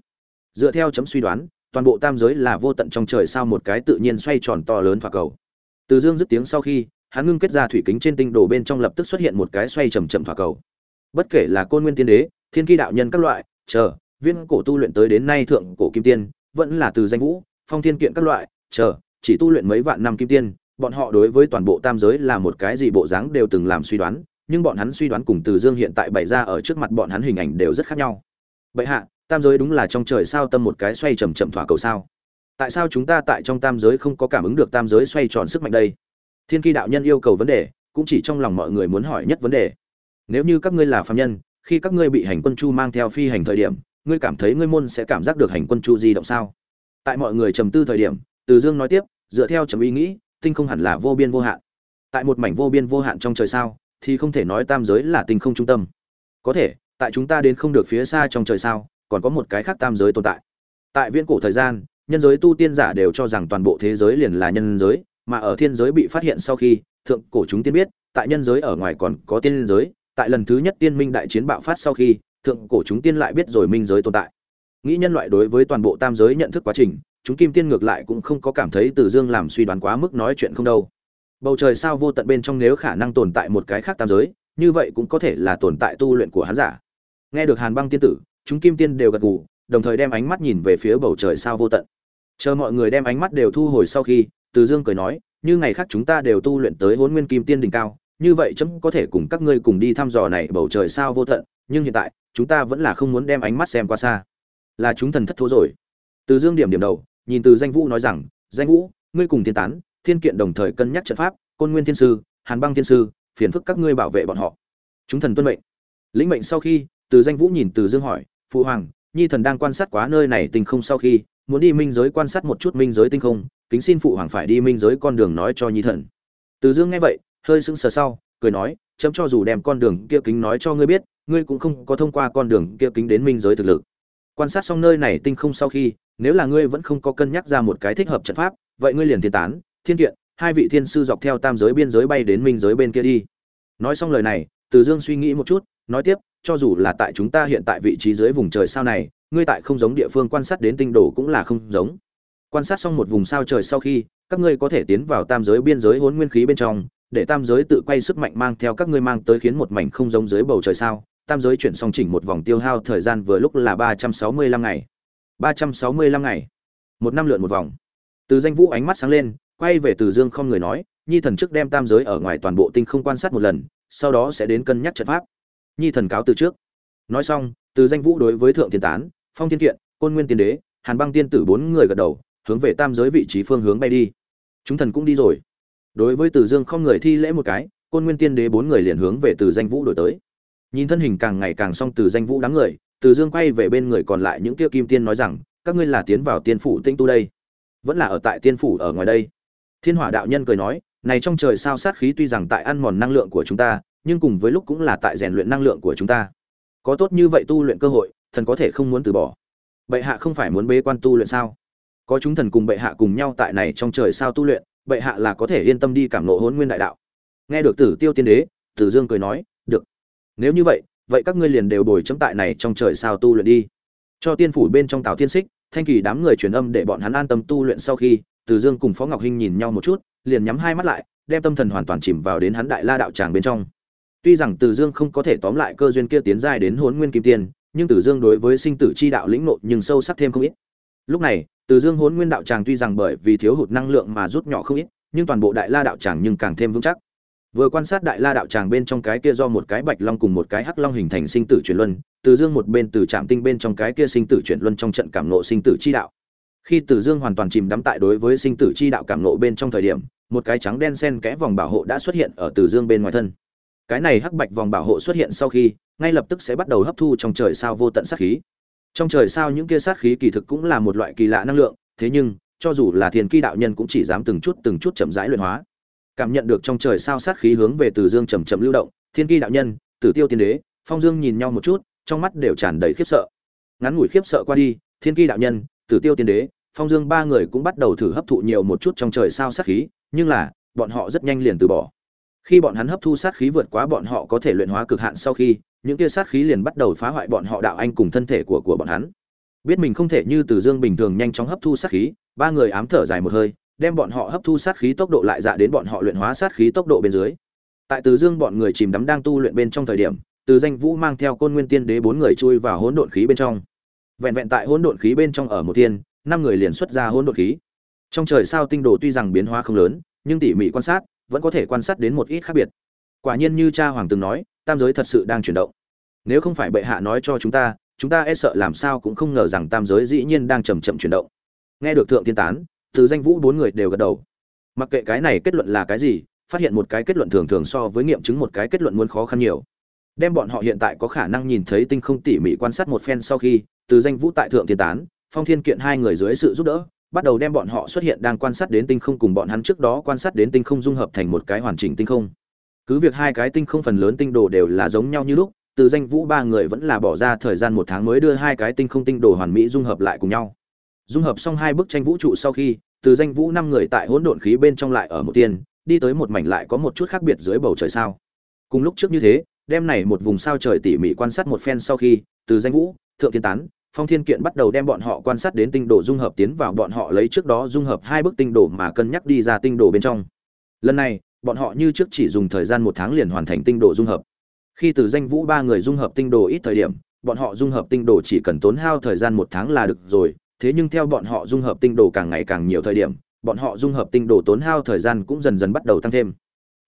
Dựa theo chấm suy đoán, toàn bộ tam giới là vô tận trong trời sao một cái tự nhiên xoay tròn to lớn thoạt cầu. Từ dương dứt tiếng sau khi, hắn ngưng kết ra thủy kính trên tinh đồ bên trong lập tức xuất hiện một cái xoay chầm chậm thoạt cầu. Bất kể là côn nguyên tiên đế, thiên kỳ đạo nhân các loại, chờ viên cổ tu luyện tới đến nay thượng cổ kim tiên, vẫn là từ danh vũ, phong thiên kiện các loại, chờ, chỉ tu luyện mấy vạn năm kim tiên, bọn họ đối với toàn bộ tam giới là một cái gì bộ dáng đều từng làm suy đoán nhưng bọn hắn suy đoán cùng từ dương hiện tại bày ra ở trước mặt bọn hắn hình ảnh đều rất khác nhau. Vậy hạ, tam giới đúng là trong trời sao tâm một cái xoay chầm chậm thỏa cầu sao? Tại sao chúng ta tại trong tam giới không có cảm ứng được tam giới xoay tròn sức mạnh đây? Thiên kỳ đạo nhân yêu cầu vấn đề, cũng chỉ trong lòng mọi người muốn hỏi nhất vấn đề. Nếu như các ngươi là phạm nhân, khi các ngươi bị hành quân chu mang theo phi hành thời điểm, ngươi cảm thấy ngươi môn sẽ cảm giác được hành quân chu di động sao? Tại mọi người trầm tư thời điểm, từ dương nói tiếp, dựa theo trầm ý nghĩ, tinh không hẳn là vô biên vô hạn. Tại một mảnh vô biên vô hạn trong trời sao thì không thể nói tam giới là tinh không trung tâm. Có thể, tại chúng ta đến không được phía xa trong trời sao, còn có một cái khác tam giới tồn tại. Tại viễn cổ thời gian, nhân giới tu tiên giả đều cho rằng toàn bộ thế giới liền là nhân giới, mà ở thiên giới bị phát hiện sau khi, thượng cổ chúng tiên biết, tại nhân giới ở ngoài còn có tiên giới, tại lần thứ nhất tiên minh đại chiến bạo phát sau khi, thượng cổ chúng tiên lại biết rồi minh giới tồn tại. Nghĩ nhân loại đối với toàn bộ tam giới nhận thức quá trình, chúng kim tiên ngược lại cũng không có cảm thấy từ dương làm suy đoán quá mức nói chuyện không đâu bầu trời sao vô tận bên trong nếu khả năng tồn tại một cái khác tam giới, như vậy cũng có thể là tồn tại tu luyện của hắn giả. Nghe được hàn băng tiên tử, chúng kim tiên đều gật gù, đồng thời đem ánh mắt nhìn về phía bầu trời sao vô tận. Chờ mọi người đem ánh mắt đều thu hồi sau khi, từ dương cười nói, như ngày khác chúng ta đều tu luyện tới hôn nguyên kim tiên đỉnh cao, như vậy chấm có thể cùng các ngươi cùng đi thăm dò này bầu trời sao vô tận, nhưng hiện tại, chúng ta vẫn là không muốn đem ánh mắt xem qua xa. Là chúng thần thất thố rồi. Từ dương điểm điểm đầu, nhìn từ danh vũ nói rằng, danh vũ, ngươi cùng thiên tán thiên kiện đồng thời cân nhắc trận pháp, côn nguyên thiên sư, hàn băng thiên sư, phiền phức các ngươi bảo vệ bọn họ. Chúng thần tuân mệnh. Lĩnh mệnh sau khi, từ danh vũ nhìn từ dương hỏi, phụ hoàng, nhi thần đang quan sát quá nơi này tinh không sau khi, muốn đi minh giới quan sát một chút minh giới tinh không, kính xin phụ hoàng phải đi minh giới con đường nói cho nhi thần. Từ dương nghe vậy, hơi sững sờ sau, cười nói, chấm cho dù đem con đường kia kính nói cho ngươi biết, ngươi cũng không có thông qua con đường kia kính đến minh giới thực lực. Quan sát xong nơi này tinh không sau khi, nếu là ngươi vẫn không có cân nhắc ra một cái thích hợp trận pháp, vậy ngươi liền thiên tán thiên kiện, hai vị thiên sư dọc theo tam giới biên giới bay đến minh giới bên kia đi. Nói xong lời này, từ dương suy nghĩ một chút, nói tiếp, cho dù là tại chúng ta hiện tại vị trí dưới vùng trời sao này, ngươi tại không giống địa phương quan sát đến tinh đồ cũng là không giống. Quan sát xong một vùng sao trời sau khi, các ngươi có thể tiến vào tam giới biên giới hốn nguyên khí bên trong, để tam giới tự quay sức mạnh mang theo các ngươi mang tới khiến một mảnh không giống dưới bầu trời sao. Tam giới chuyển xong chỉnh một vòng tiêu hao thời gian vừa lúc là ba trăm sáu mươi lăm ngày. Ba trăm sáu mươi lăm ngày. Một năm lượn một vòng. Từ danh vũ ánh mắt sáng lên quay về từ dương không người nói, nhi thần trước đem tam giới ở ngoài toàn bộ tinh không quan sát một lần, sau đó sẽ đến cân nhắc trận pháp. Nhi thần cáo từ trước. Nói xong, từ danh vũ đối với thượng thiên tán, phong thiên kiện, côn nguyên tiên đế, hàn băng tiên tử bốn người gật đầu, hướng về tam giới vị trí phương hướng bay đi. Chúng thần cũng đi rồi. Đối với từ dương không người thi lễ một cái, côn nguyên tiên đế bốn người liền hướng về từ danh vũ đổi tới. Nhìn thân hình càng ngày càng xong từ danh vũ đám người, từ dương quay về bên người còn lại những kia kim tiên nói rằng, các ngươi là tiến vào tiên phủ tinh tu đây, vẫn là ở tại tiên phủ ở ngoài đây? Thiên hỏa đạo nhân cười nói, này trong trời sao sát khí tuy rằng tại ăn mòn năng lượng của chúng ta, nhưng cùng với lúc cũng là tại rèn luyện năng lượng của chúng ta. Có tốt như vậy tu luyện cơ hội, thần có thể không muốn từ bỏ. Bệ hạ không phải muốn bế quan tu luyện sao? Có chúng thần cùng bệ hạ cùng nhau tại này trong trời sao tu luyện, bệ hạ là có thể yên tâm đi cảm nộ hôn nguyên đại đạo. Nghe được tử tiêu tiên đế, tử dương cười nói, được. Nếu như vậy vậy các ngươi liền đều bồi chấm tại này trong trời sao tu luyện đi. Cho tiên phủ bên trong tào thiên xích thanh kỳ đám người truyền âm để bọn hắn an tâm tu luyện sau khi từ dương cùng phó ngọc hinh nhìn nhau một chút, liền nhắm hai mắt lại, đem tâm thần hoàn toàn chìm vào đến hắn đại la đạo tràng bên trong. Tuy rằng Từ dương không có thể tóm lại cơ duyên kia tiến dài đến Hỗn nguyên kim tiên, nhưng Từ dương đối với sinh tử chi đạo lĩnh ngộ nhưng sâu sắc thêm không ít. Lúc này, Từ dương Hỗn nguyên đạo tràng tuy rằng bởi vì thiếu hụt năng lượng mà rút nhỏ không ít, nhưng toàn bộ đại la đạo tràng nhưng càng thêm vững chắc. Vừa quan sát đại la đạo tràng bên trong cái kia do một cái bạch long cùng một cái hắc long hình thành sinh tử chuyển luân, từ dương một bên từ trạm tinh bên trong cái kia sinh tử chuyển luân trong trận cảm ngộ sinh tử chi đạo khi Tử dương hoàn toàn chìm đắm tại đối với sinh tử chi đạo cảm nộ bên trong thời điểm, một cái trắng đen sen kẽ vòng bảo hộ đã xuất hiện ở Tử dương bên ngoài thân. Cái này hắc bạch vòng bảo hộ xuất hiện sau khi, ngay lập tức sẽ bắt đầu hấp thu trong trời sao vô tận sát khí. Trong trời sao những kia sát khí kỳ thực cũng là một loại kỳ lạ năng lượng, thế nhưng, cho dù là thiền kỳ đạo nhân cũng chỉ dám từng chút từng chút chậm rãi luyện hóa. Cảm nhận được trong trời sao sát khí hướng về từ dương chầm chậm lưu động thiên kỳ đạo nhân, tử tiêu tiên đế, phong dương nhìn nhau một chút, trong mắt đều tràn đầy khiếp sợ. Ngắn ngủi khiếp sợ qua đi thiên kỳ đạo nhân tử tiêu tiên đế, phong dương ba người cũng bắt đầu thử hấp thụ nhiều một chút trong trời sao sát khí, nhưng là, bọn họ rất nhanh liền từ bỏ. Khi bọn hắn hấp thu sát khí vượt quá bọn họ có thể luyện hóa cực hạn sau khi, những kia sát khí liền bắt đầu phá hoại bọn họ đạo anh cùng thân thể của của bọn hắn. Biết mình không thể như từ dương bình thường nhanh chóng hấp thu sát khí, ba người ám thở dài một hơi, đem bọn họ hấp thu sát khí tốc độ lại dạ đến bọn họ luyện hóa sát khí tốc độ bên dưới. Tại từ dương bọn người chìm đắm đang tu luyện bên trong thời điểm, từ danh vũ mang theo côn nguyên tiên đế bốn người chui vào hỗn độn khí bên trong vẹn vẹn tại hỗn độn khí bên trong ở một thiên, năm người liền xuất ra hỗn độn khí. Trong trời sao tinh đồ tuy rằng biến hóa không lớn, nhưng tỉ mỉ quan sát, vẫn có thể quan sát đến một ít khác biệt. Quả nhiên như cha hoàng từng nói, tam giới thật sự đang chuyển động. Nếu không phải bệ hạ nói cho chúng ta chúng ta e sợ làm sao cũng không ngờ rằng tam giới dĩ nhiên đang chậm chậm chuyển động. Nghe được thượng tiên tán, từ danh vũ bốn người đều gật đầu. Mặc kệ cái này kết luận là cái gì, phát hiện một cái kết luận thường thường so với nghiệm chứng một cái kết luận muốn khó khăn nhiều đem bọn họ hiện tại có khả năng nhìn thấy tinh không tỉ mỉ quan sát một phen sau khi, từ danh vũ tại thượng tiên tán, phong thiên kiện hai người dưới sự giúp đỡ, bắt đầu đem bọn họ xuất hiện đang quan sát đến tinh không cùng bọn hắn trước đó quan sát đến tinh không dung hợp thành một cái hoàn chỉnh tinh không. Cứ việc hai cái tinh không phần lớn tinh đồ đều là giống nhau như lúc, từ danh vũ ba người vẫn là bỏ ra thời gian một tháng mới đưa hai cái tinh không tinh đồ hoàn mỹ dung hợp lại cùng nhau. Dung hợp xong hai bức tranh vũ trụ sau khi, từ danh vũ năm người tại hỗn độn khí bên trong lại ở một tiên, đi tới một mảnh lại có một chút khác biệt dưới bầu trời sao. Cùng lúc trước như thế đem này một vùng sao trời tỉ mỉ quan sát một phen sau khi, từ danh vũ, thượng thiên tán, phong thiên kiện bắt đầu đem bọn họ quan sát đến tinh đồ dung hợp tiến vào bọn họ lấy trước đó dung hợp hai bức tinh đồ mà cân nhắc đi ra tinh đồ bên trong. Lần này, bọn họ như trước chỉ dùng thời gian một tháng liền hoàn thành tinh đồ dung hợp. Khi từ danh vũ ba người dung hợp tinh đồ ít thời điểm, bọn họ dung hợp tinh đồ chỉ cần tốn hao thời gian một tháng là được rồi, thế nhưng theo bọn họ dung hợp tinh đồ càng ngày càng nhiều thời điểm, bọn họ dung hợp tinh đồ tốn hao thời gian cũng dần dần bắt đầu tăng thêm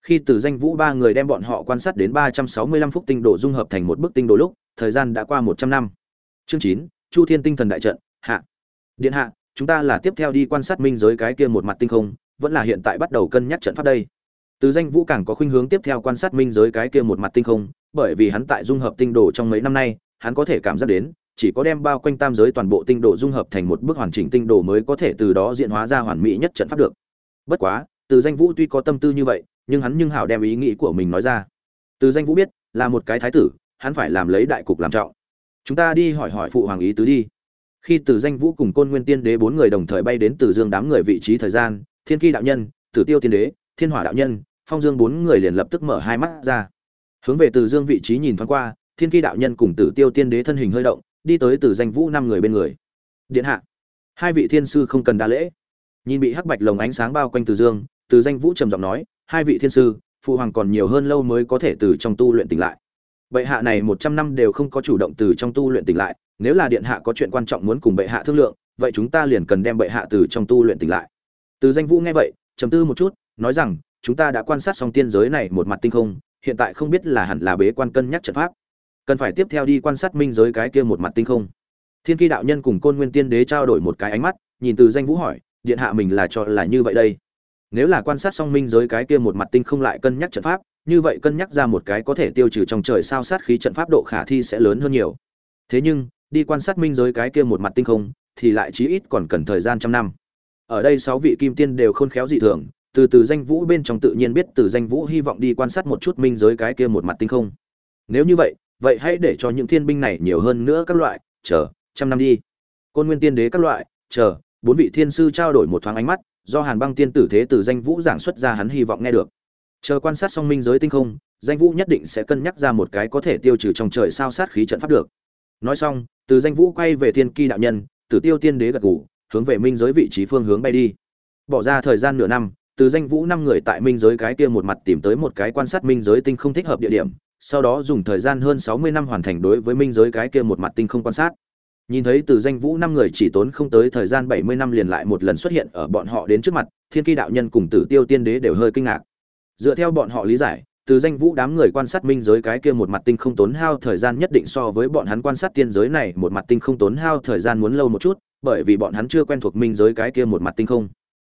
khi từ danh vũ ba người đem bọn họ quan sát đến ba trăm sáu mươi lăm phút tinh đồ dung hợp thành một bức tinh đồ lúc, thời gian đã qua một trăm năm. Chương chín, chu thiên tinh thần đại trận, hạ. Điện hạ, chúng ta là tiếp theo đi quan sát minh giới cái kia một mặt tinh không, vẫn là hiện tại bắt đầu cân nhắc trận pháp đây. Từ danh vũ càng có khuynh hướng tiếp theo quan sát minh giới cái kia một mặt tinh không, bởi vì hắn tại dung hợp tinh đồ trong mấy năm nay, hắn có thể cảm giác đến, chỉ có đem bao quanh tam giới toàn bộ tinh đồ dung hợp thành một bức hoàn chỉnh tinh đồ mới có thể từ đó diễn hóa ra hoàn mỹ nhất trận pháp được. Bất quá, từ danh vũ tuy có tâm tư như vậy nhưng hắn nhưng hảo đem ý nghĩ của mình nói ra. Từ danh vũ biết, là một cái thái tử, hắn phải làm lấy đại cục làm trọng. Chúng ta đi hỏi hỏi phụ hoàng ý tứ đi. Khi từ danh vũ cùng côn nguyên tiên đế bốn người đồng thời bay đến từ dương đám người vị trí thời gian, thiên kỳ đạo nhân, tử tiêu tiên đế, thiên hỏa đạo nhân, phong dương bốn người liền lập tức mở hai mắt ra. Hướng về từ dương vị trí nhìn thoáng qua, thiên kỳ đạo nhân cùng tử tiêu tiên đế thân hình hơi động, đi tới từ danh vũ năm người bên người. Điện hạ, hai vị thiên sư không cần đa lễ. Nhìn bị hắc bạch lồng ánh sáng bao quanh từ dương, từ danh vũ trầm giọng nói hai vị thiên sư, phụ hoàng còn nhiều hơn lâu mới có thể từ trong tu luyện tỉnh lại. Bệ hạ này một trăm năm đều không có chủ động từ trong tu luyện tỉnh lại, nếu là điện hạ có chuyện quan trọng muốn cùng bệ hạ thương lượng, vậy chúng ta liền cần đem bệ hạ từ trong tu luyện tỉnh lại. Từ danh vũ nghe vậy, trầm tư một chút, nói rằng, chúng ta đã quan sát xong tiên giới này một mặt tinh không, hiện tại không biết là hẳn là bế quan cân nhắc trận pháp. Cần phải tiếp theo đi quan sát minh giới cái kia một mặt tinh không. Thiên kỳ đạo nhân cùng côn nguyên tiên đế trao đổi một cái ánh mắt, nhìn từ danh vũ hỏi, điện hạ mình là cho là như vậy đây nếu là quan sát song minh giới cái kia một mặt tinh không lại cân nhắc trận pháp, như vậy cân nhắc ra một cái có thể tiêu trừ trong trời sao sát khí trận pháp độ khả thi sẽ lớn hơn nhiều. Thế nhưng, đi quan sát minh giới cái kia một mặt tinh không, thì lại chí ít còn cần thời gian trăm năm. Ở đây sáu vị kim tiên đều khôn khéo dị thường, từ từ danh vũ bên trong tự nhiên biết từ danh vũ hy vọng đi quan sát một chút minh giới cái kia một mặt tinh không. Nếu như vậy vậy hãy để cho những thiên binh này nhiều hơn nữa các loại, chờ, trăm năm đi. Côn nguyên tiên đế các loại, chờ, bốn vị thiên sư trao đổi một thoáng ánh mắt do hàn băng tiên tử thế từ danh vũ giảng xuất ra hắn hy vọng nghe được. Chờ quan sát xong minh giới tinh không, danh vũ nhất định sẽ cân nhắc ra một cái có thể tiêu trừ trong trời sao sát khí trận pháp được. Nói xong, từ danh vũ quay về thiên kỳ đạo nhân, tử tiêu tiên đế gật gù, hướng về minh giới vị trí phương hướng bay đi. Bỏ ra thời gian nửa năm, từ danh vũ năm người tại minh giới cái kia một mặt tìm tới một cái quan sát minh giới tinh không thích hợp địa điểm, sau đó dùng thời gian hơn sáu mươi năm hoàn thành đối với minh giới cái kia một mặt tinh không quan sát nhìn thấy từ danh vũ năm người chỉ tốn không tới thời gian bảy mươi năm liền lại một lần xuất hiện ở bọn họ đến trước mặt, thiên kỳ đạo nhân cùng tử tiêu tiên đế đều hơi kinh ngạc. Dựa theo bọn họ lý giải, từ danh vũ đám người quan sát minh giới cái kia một mặt tinh không tốn hao thời gian nhất định so với bọn hắn quan sát tiên giới này một mặt tinh không tốn hao thời gian muốn lâu một chút, bởi vì bọn hắn chưa quen thuộc minh giới cái kia một mặt tinh không.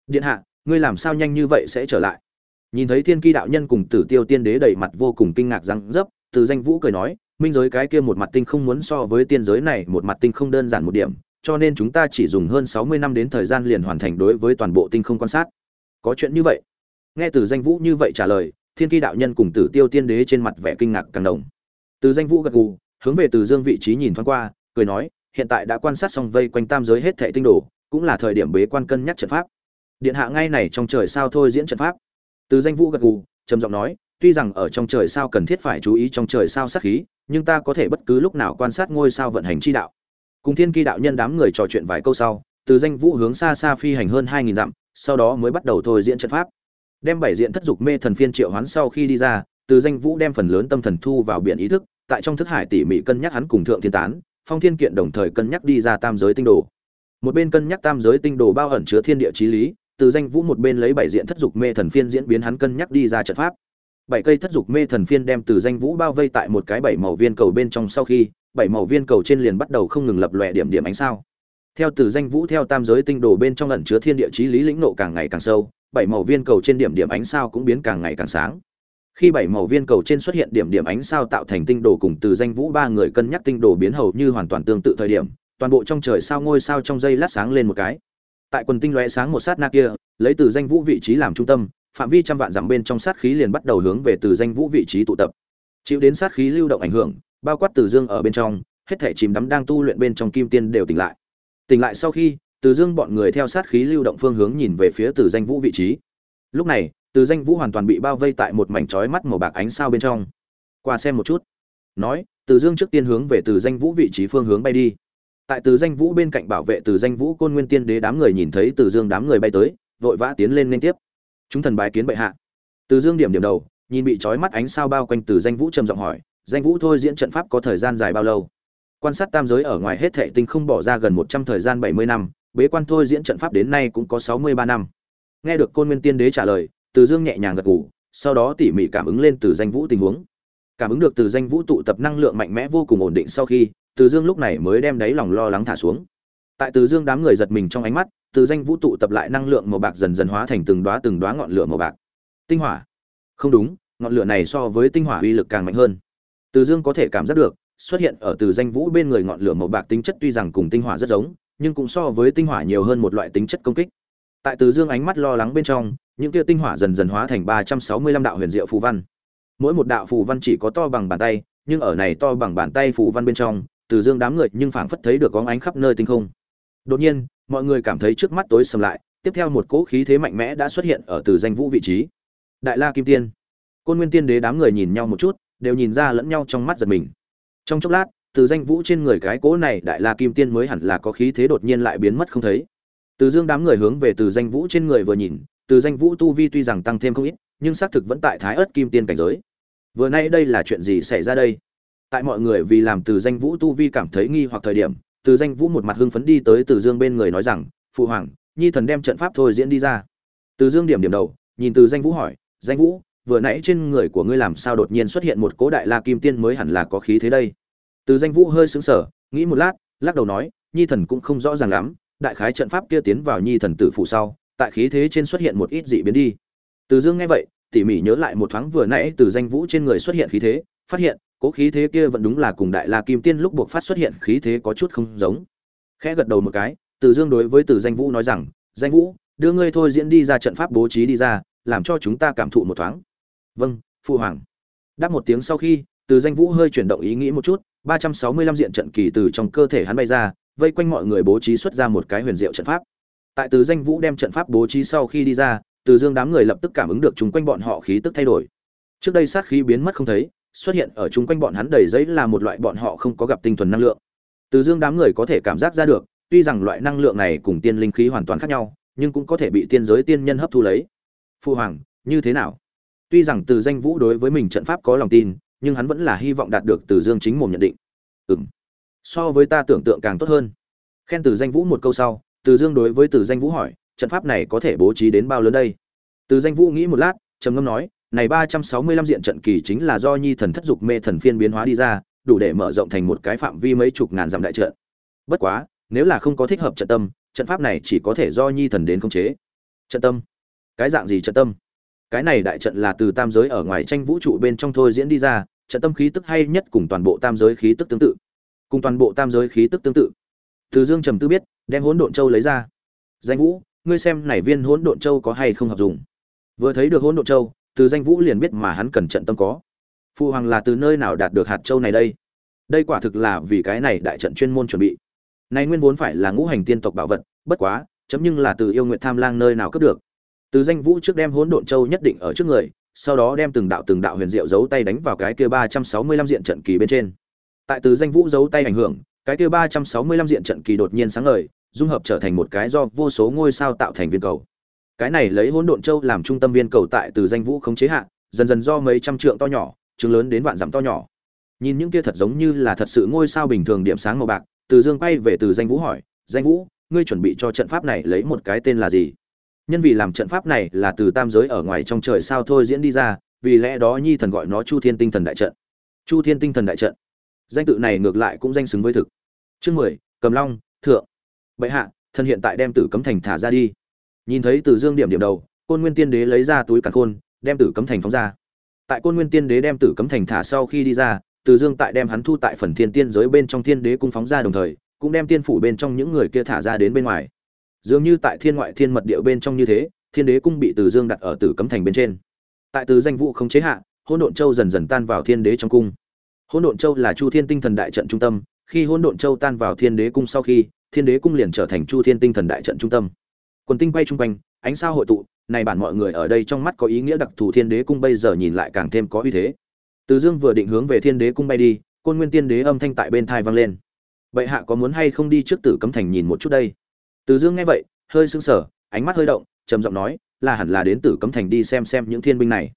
Điện hạ, ngươi làm sao nhanh như vậy sẽ trở lại? Nhìn thấy thiên kỳ đạo nhân cùng tử tiêu tiên đế đầy mặt vô cùng kinh ngạc răng dấp, từ danh vũ cười nói minh giới cái kia một mặt tinh không muốn so với tiên giới này một mặt tinh không đơn giản một điểm, cho nên chúng ta chỉ dùng hơn sáu mươi năm đến thời gian liền hoàn thành đối với toàn bộ tinh không quan sát. Có chuyện như vậy? Nghe từ danh vũ như vậy trả lời, thiên kỳ đạo nhân cùng tử tiêu tiên đế trên mặt vẻ kinh ngạc càng đồng. Từ danh vũ gật gù, hướng về từ dương vị trí nhìn thoáng qua, cười nói, hiện tại đã quan sát xong vây quanh tam giới hết thệ tinh đồ, cũng là thời điểm bế quan cân nhắc trận pháp. Điện hạ ngay này trong trời sao thôi diễn trận pháp. Từ danh vũ gật gù, trầm giọng nói, tuy rằng ở trong trời sao cần thiết phải chú ý trong trời sao sát khí nhưng ta có thể bất cứ lúc nào quan sát ngôi sao vận hành chi đạo. Cùng thiên kỳ đạo nhân đám người trò chuyện vài câu sau, từ danh vũ hướng xa xa phi hành hơn hai nghìn dặm, sau đó mới bắt đầu thôi diễn trận pháp. Đem bảy diện thất dục mê thần phiên triệu hoán sau khi đi ra, từ danh vũ đem phần lớn tâm thần thu vào biển ý thức, tại trong thức hải tỉ mỉ cân nhắc hắn cùng thượng thiên tán, phong thiên kiện đồng thời cân nhắc đi ra tam giới tinh đồ. Một bên cân nhắc tam giới tinh đồ bao ẩn chứa thiên địa chí lý, từ danh vũ một bên lấy bảy diện thất dục mê thần phiên diễn biến hắn cân nhắc đi ra trận pháp bảy cây thất dục mê thần phiên đem từ danh vũ bao vây tại một cái bảy màu viên cầu bên trong sau khi, bảy màu viên cầu trên liền bắt đầu không ngừng lập lòe điểm điểm ánh sao. Theo từ danh vũ theo tam giới tinh đồ bên trong ẩn chứa thiên địa chí lý lĩnh nộ càng ngày càng sâu, bảy màu viên cầu trên điểm điểm ánh sao cũng biến càng ngày càng sáng. Khi bảy màu viên cầu trên xuất hiện điểm điểm ánh sao tạo thành tinh đồ cùng từ danh vũ ba người cân nhắc tinh đồ biến hầu như hoàn toàn tương tự thời điểm, toàn bộ trong trời sao ngôi sao trong dây lát sáng lên một cái. Tại quần tinh lóe sáng một sát na kia, lấy từ danh vũ vị trí làm trung tâm phạm vi trăm vạn dặm bên trong sát khí liền bắt đầu hướng về từ danh vũ vị trí tụ tập. Chịu đến sát khí lưu động ảnh hưởng, bao quát từ dương ở bên trong, hết thể chìm đắm đang tu luyện bên trong kim tiên đều tỉnh lại. Tỉnh lại sau khi, từ dương bọn người theo sát khí lưu động phương hướng nhìn về phía từ danh vũ vị trí. Lúc này, từ danh vũ hoàn toàn bị bao vây tại một mảnh trói mắt màu bạc ánh sao bên trong. Qua xem một chút. Nói, từ dương trước tiên hướng về từ danh vũ vị trí phương hướng bay đi. Tại từ danh vũ bên cạnh bảo vệ từ danh vũ côn nguyên tiên đế đám người nhìn thấy từ dương đám người bay tới, vội vã tiến lên liên tiếp chúng thần bái kiến bệ hạ. Từ dương điểm điểm đầu, nhìn bị trói mắt ánh sao bao quanh từ danh vũ trầm giọng hỏi, danh vũ thôi diễn trận pháp có thời gian dài bao lâu? Quan sát tam giới ở ngoài hết thệ tinh không bỏ ra gần một trăm thời gian bảy mươi năm, bế quan thôi diễn trận pháp đến nay cũng có sáu mươi ba năm. Nghe được côn nguyên tiên đế trả lời, từ dương nhẹ nhàng gật gù, sau đó tỉ mỉ cảm ứng lên từ danh vũ tình huống. Cảm ứng được từ danh vũ tụ tập năng lượng mạnh mẽ vô cùng ổn định sau khi, từ dương lúc này mới đem đáy lòng lo lắng thả xuống. Tại từ dương đám người giật mình trong ánh mắt từ danh vũ tụ tập lại năng lượng màu bạc dần dần hóa thành từng đóa từng đóa ngọn lửa màu bạc. Tinh hỏa. Không đúng, ngọn lửa này so với tinh hỏa uy lực càng mạnh hơn. Từ dương có thể cảm giác được, xuất hiện ở từ danh vũ bên người ngọn lửa màu bạc tính chất tuy rằng cùng tinh hỏa rất giống, nhưng cũng so với tinh hỏa nhiều hơn một loại tính chất công kích. Tại từ dương ánh mắt lo lắng bên trong, những tia tinh hỏa dần dần hóa thành ba trăm sáu mươi lăm đạo huyền diệu phù văn. Mỗi một đạo phù văn chỉ có to bằng bàn tay, nhưng ở này to bằng bàn tay phù văn bên trong, từ dương đám người nhưng phảng phất thấy được có ánh khắp nơi tinh không. Đột nhiên mọi người cảm thấy trước mắt tối sầm lại, tiếp theo một cỗ khí thế mạnh mẽ đã xuất hiện ở từ danh vũ vị trí. Đại la kim tiên. Côn nguyên tiên đế đám người nhìn nhau một chút, đều nhìn ra lẫn nhau trong mắt giật mình. Trong chốc lát, từ danh vũ trên người cái cỗ này đại la kim tiên mới hẳn là có khí thế đột nhiên lại biến mất không thấy. Từ dương đám người hướng về từ danh vũ trên người vừa nhìn, từ danh vũ tu vi tuy rằng tăng thêm không ít, nhưng xác thực vẫn tại thái ớt kim tiên cảnh giới. Vừa nay đây là chuyện gì xảy ra đây? Tại mọi người vì làm từ danh vũ tu vi cảm thấy nghi hoặc thời điểm từ danh vũ một mặt hưng phấn đi tới từ dương bên người nói rằng, phụ hoàng, nhi thần đem trận pháp thôi diễn đi ra. Từ dương điểm điểm đầu, nhìn từ danh vũ hỏi, danh vũ, vừa nãy trên người của ngươi làm sao đột nhiên xuất hiện một cố đại la kim tiên mới hẳn là có khí thế đây? Từ danh vũ hơi sững sờ, nghĩ một lát, lắc đầu nói, nhi thần cũng không rõ ràng lắm, đại khái trận pháp kia tiến vào nhi thần tử phụ sau, tại khí thế trên xuất hiện một ít dị biến đi. Từ dương nghe vậy, tỉ mỉ nhớ lại một thoáng vừa nãy từ danh vũ trên người xuất hiện khí thế, phát hiện cố khí thế kia vẫn đúng là cùng đại la kim tiên lúc buộc phát xuất hiện khí thế có chút không giống. Khẽ gật đầu một cái, từ dương đối với từ danh vũ nói rằng, danh vũ, đưa ngươi thôi diễn đi ra trận pháp bố trí đi ra, làm cho chúng ta cảm thụ một thoáng. Vâng phụ hoàng. Đáp một tiếng sau khi, từ danh vũ hơi chuyển động ý nghĩ một chút, ba trăm sáu mươi lăm diện trận kỳ từ trong cơ thể hắn bay ra, vây quanh mọi người bố trí xuất ra một cái huyền diệu trận pháp. Tại từ danh vũ đem trận pháp bố trí sau khi đi ra, từ dương đám người lập tức cảm ứng được chung quanh bọn họ khí tức thay đổi. Trước đây sát khí biến mất không thấy xuất hiện ở chung quanh bọn hắn đầy giấy là một loại bọn họ không có gặp tinh thuần năng lượng. Từ dương đám người có thể cảm giác ra được, tuy rằng loại năng lượng này cùng tiên linh khí hoàn toàn khác nhau, nhưng cũng có thể bị tiên giới tiên nhân hấp thu lấy. Phu hoàng, như thế nào? Tuy rằng từ danh vũ đối với mình trận pháp có lòng tin, nhưng hắn vẫn là hy vọng đạt được từ dương chính mồm nhận định. Ừm. So với ta tưởng tượng càng tốt hơn. Khen từ danh vũ một câu sau, từ dương đối với từ danh vũ hỏi, trận pháp này có thể bố trí đến bao lớn đây? Từ danh vũ nghĩ một lát, trầm ngâm nói này ba trăm sáu mươi lăm diện trận kỳ chính là do nhi thần thất dục mê thần phiên biến hóa đi ra, đủ để mở rộng thành một cái phạm vi mấy chục ngàn dặm đại trận. Bất quá, nếu là không có thích hợp trận tâm, trận pháp này chỉ có thể do nhi thần đến khống chế. Trận tâm? Cái dạng gì trận tâm? Cái này đại trận là từ tam giới ở ngoài tranh vũ trụ bên trong thôi diễn đi ra, trận tâm khí tức hay nhất cùng toàn bộ tam giới khí tức tương tự. Cùng toàn bộ tam giới khí tức tương tự. Từ dương trầm tư biết, đem hỗn độn châu lấy ra. Danh vũ, ngươi xem này viên hỗn độn châu có hay không hợp dùng vừa thấy được hỗn độn châu từ danh vũ liền biết mà hắn cần trận tâm có. Phụ hoàng là từ nơi nào đạt được hạt châu này đây? Đây quả thực là vì cái này đại trận chuyên môn chuẩn bị. Này nguyên vốn phải là ngũ hành tiên tộc bảo vật, bất quá, chấm nhưng là từ yêu nguyện tham lang nơi nào cướp được. Từ danh vũ trước đem hỗn độn châu nhất định ở trước người, sau đó đem từng đạo từng đạo huyền diệu giấu tay đánh vào cái kia ba trăm sáu mươi lăm diện trận kỳ bên trên. Tại từ danh vũ giấu tay ảnh hưởng, cái kia ba trăm sáu mươi lăm diện trận kỳ đột nhiên sáng ngời, dung hợp trở thành một cái do vô số ngôi sao tạo thành viên cầu cái này lấy hỗn độn châu làm trung tâm viên cầu tại từ danh vũ không chế hạ, dần dần do mấy trăm trượng to nhỏ chứng lớn đến vạn dặm to nhỏ. Nhìn những kia thật giống như là thật sự ngôi sao bình thường điểm sáng màu bạc, từ dương quay về từ danh vũ hỏi, danh vũ, ngươi chuẩn bị cho trận pháp này lấy một cái tên là gì? Nhân vì làm trận pháp này là từ tam giới ở ngoài trong trời sao thôi diễn đi ra, vì lẽ đó nhi thần gọi nó chu thiên tinh thần đại trận. Chu thiên tinh thần đại trận? Danh tự này ngược lại cũng danh xứng với thực. Chương mười, cầm long, thượng. Bệ hạ, thần hiện tại đem tử cấm thành thả ra đi nhìn thấy từ dương điểm điểm đầu, côn nguyên tiên đế lấy ra túi càn khôn, đem tử cấm thành phóng ra. Tại côn nguyên tiên đế đem tử cấm thành thả sau khi đi ra, từ dương tại đem hắn thu tại phần thiên tiên giới bên trong thiên đế cung phóng ra đồng thời, cũng đem tiên phủ bên trong những người kia thả ra đến bên ngoài. Dường như tại thiên ngoại thiên mật địa bên trong như thế, thiên đế cung bị từ dương đặt ở tử cấm thành bên trên. Tại từ danh vụ không chế hạ hôn độn châu dần dần tan vào thiên đế trong cung. Hôn độn châu là chu thiên tinh thần đại trận trung tâm, khi hôn độn châu tan vào thiên đế cung sau khi, thiên đế cung liền trở thành chu thiên tinh thần đại trận trung tâm quần tinh quay chung quanh, ánh sao hội tụ, này bản mọi người ở đây trong mắt có ý nghĩa đặc thù thiên đế cung bây giờ nhìn lại càng thêm có uy thế. Từ dương vừa định hướng về thiên đế cung bay đi, côn nguyên tiên đế âm thanh tại bên thai vang lên. Bệ hạ có muốn hay không đi trước tử cấm thành nhìn một chút đây? Từ dương nghe vậy, hơi sững sờ, ánh mắt hơi động, trầm giọng nói, là hẳn là đến tử cấm thành đi xem xem những thiên binh này.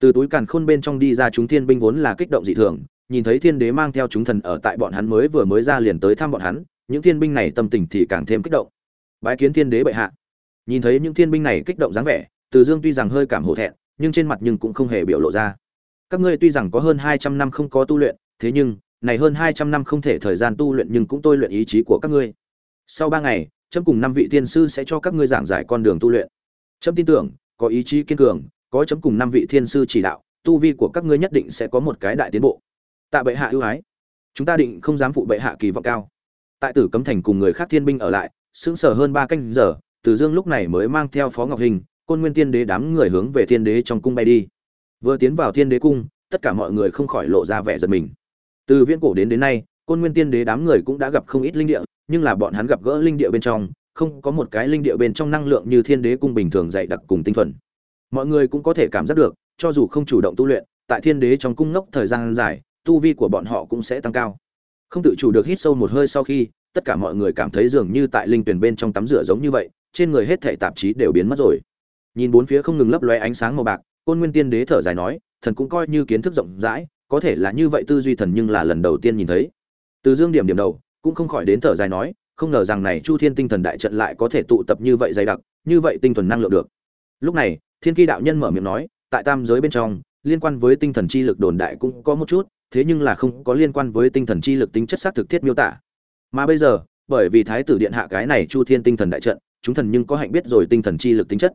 Từ túi càn khôn bên trong đi ra chúng thiên binh vốn là kích động dị thường, nhìn thấy thiên đế mang theo chúng thần ở tại bọn hắn mới vừa mới ra liền tới thăm bọn hắn, những thiên binh này tâm tình thì càng thêm kích động. Bái kiến thiên đế bệ hạ nhìn thấy những thiên binh này kích động dáng vẻ, từ dương tuy rằng hơi cảm hổ thẹn, nhưng trên mặt nhưng cũng không hề biểu lộ ra. Các ngươi tuy rằng có hơn hai trăm năm không có tu luyện, thế nhưng, này hơn hai trăm năm không thể thời gian tu luyện nhưng cũng tôi luyện ý chí của các ngươi. Sau ba ngày trâm cùng năm vị tiên sư sẽ cho các ngươi giảng giải con đường tu luyện. Trâm tin tưởng, có ý chí kiên cường, có chấm cùng năm vị thiên sư chỉ đạo, tu vi của các ngươi nhất định sẽ có một cái đại tiến bộ. Tạ bệ hạ ưu ái. Chúng ta định không dám phụ bệ hạ kỳ vọng cao. Tại tử cấm thành cùng người khác thiên binh ở lại, sững sờ hơn ba canh giờ từ dương lúc này mới mang theo phó ngọc hình, côn nguyên tiên đế đám người hướng về thiên đế trong cung bay đi. Vừa tiến vào thiên đế cung, tất cả mọi người không khỏi lộ ra vẻ giật mình. Từ viễn cổ đến đến nay, côn nguyên tiên đế đám người cũng đã gặp không ít linh địa, nhưng là bọn hắn gặp gỡ linh địa bên trong, không có một cái linh địa bên trong năng lượng như thiên đế cung bình thường dạy đặc cùng tinh thuần. Mọi người cũng có thể cảm giác được, cho dù không chủ động tu luyện, tại thiên đế trong cung ngốc thời gian dài, tu vi của bọn họ cũng sẽ tăng cao. Không tự chủ được hít sâu một hơi sau khi, tất cả mọi người cảm thấy dường như tại linh tuyển bên trong tắm rửa giống như vậy trên người hết thảy tạp chí đều biến mất rồi. Nhìn bốn phía không ngừng lấp lóe ánh sáng màu bạc, côn nguyên tiên đế thở dài nói, thần cũng coi như kiến thức rộng rãi, có thể là như vậy tư duy thần nhưng là lần đầu tiên nhìn thấy. Từ dương điểm điểm đầu, cũng không khỏi đến thở dài nói, không ngờ rằng này chu thiên tinh thần đại trận lại có thể tụ tập như vậy dày đặc, như vậy tinh thuần năng lượng được. Lúc này, thiên ki đạo nhân mở miệng nói, tại tam giới bên trong, liên quan với tinh thần chi lực đồn đại cũng có một chút, thế nhưng là không có liên quan với tinh thần chi lực tính chất xác thực thiết miêu tả. Mà bây giờ, bởi vì thái tử điện hạ cái này chu thiên tinh thần đại trận chúng thần nhưng có hạnh biết rồi tinh thần chi lực tính chất.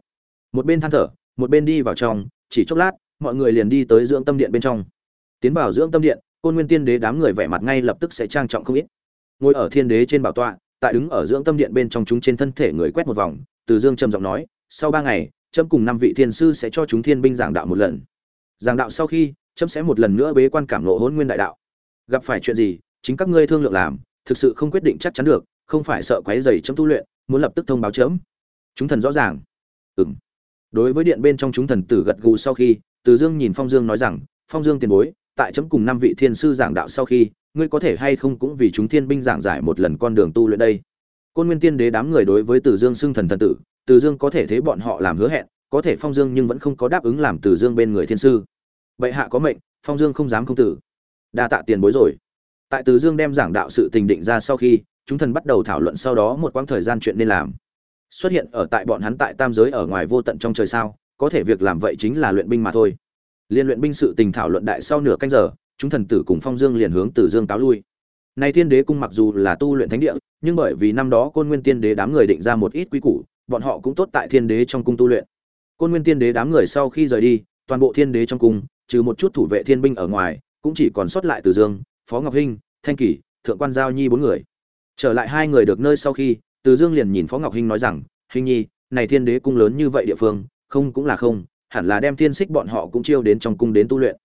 Một bên than thở, một bên đi vào trong, chỉ chốc lát, mọi người liền đi tới dưỡng tâm điện bên trong. Tiến vào dưỡng tâm điện, côn nguyên tiên đế đám người vẻ mặt ngay lập tức sẽ trang trọng không ít. Ngồi ở thiên đế trên bảo tọa, tại đứng ở dưỡng tâm điện bên trong chúng trên thân thể người quét một vòng, từ dương trầm giọng nói, sau ba ngày trâm cùng năm vị thiên sư sẽ cho chúng thiên binh giảng đạo một lần. Giảng đạo sau khi trâm sẽ một lần nữa bế quan cảm nộ hôn nguyên đại đạo. Gặp phải chuyện gì, chính các ngươi thương lượng làm, thực sự không quyết định chắc chắn được không phải sợ quấy rầy chấm tu luyện muốn lập tức thông báo chấm. Chúng thần rõ ràng. Ừm, đối với điện bên trong chúng thần tử gật gù sau khi từ dương nhìn phong dương nói rằng phong dương tiền bối tại chấm cùng năm vị thiên sư giảng đạo sau khi ngươi có thể hay không cũng vì chúng thiên binh giảng giải một lần con đường tu luyện đây? Côn nguyên tiên đế đám người đối với từ dương xưng thần thần tử từ dương có thể thấy bọn họ làm hứa hẹn có thể phong dương nhưng vẫn không có đáp ứng làm từ dương bên người thiên sư. Bệ hạ có mệnh phong dương không dám không tử. Đa tạ tiền bối rồi. Tại từ dương đem giảng đạo sự tình định ra sau khi chúng thần bắt đầu thảo luận sau đó một quãng thời gian chuyện nên làm. Xuất hiện ở tại bọn hắn tại tam giới ở ngoài vô tận trong trời sao, có thể việc làm vậy chính là luyện binh mà thôi. Liên luyện binh sự tình thảo luận đại sau nửa canh giờ, chúng thần tử cùng phong dương liền hướng từ dương cáo lui. Nay thiên đế cung mặc dù là tu luyện thánh địa, nhưng bởi vì năm đó côn nguyên tiên đế đám người định ra một ít quy củ, bọn họ cũng tốt tại thiên đế trong cung tu luyện. Côn nguyên tiên đế đám người sau khi rời đi, toàn bộ thiên đế trong cung, trừ một chút thủ vệ thiên binh ở ngoài, cũng chỉ còn sót lại từ dương, phó ngọc hinh, thanh kỷ, thượng quan giao nhi bốn người trở lại hai người được nơi sau khi, từ dương liền nhìn phó ngọc hinh nói rằng hình nhi, này thiên đế cung lớn như vậy địa phương, không cũng là không, hẳn là đem thiên xích bọn họ cũng chiêu đến trong cung đến tu luyện.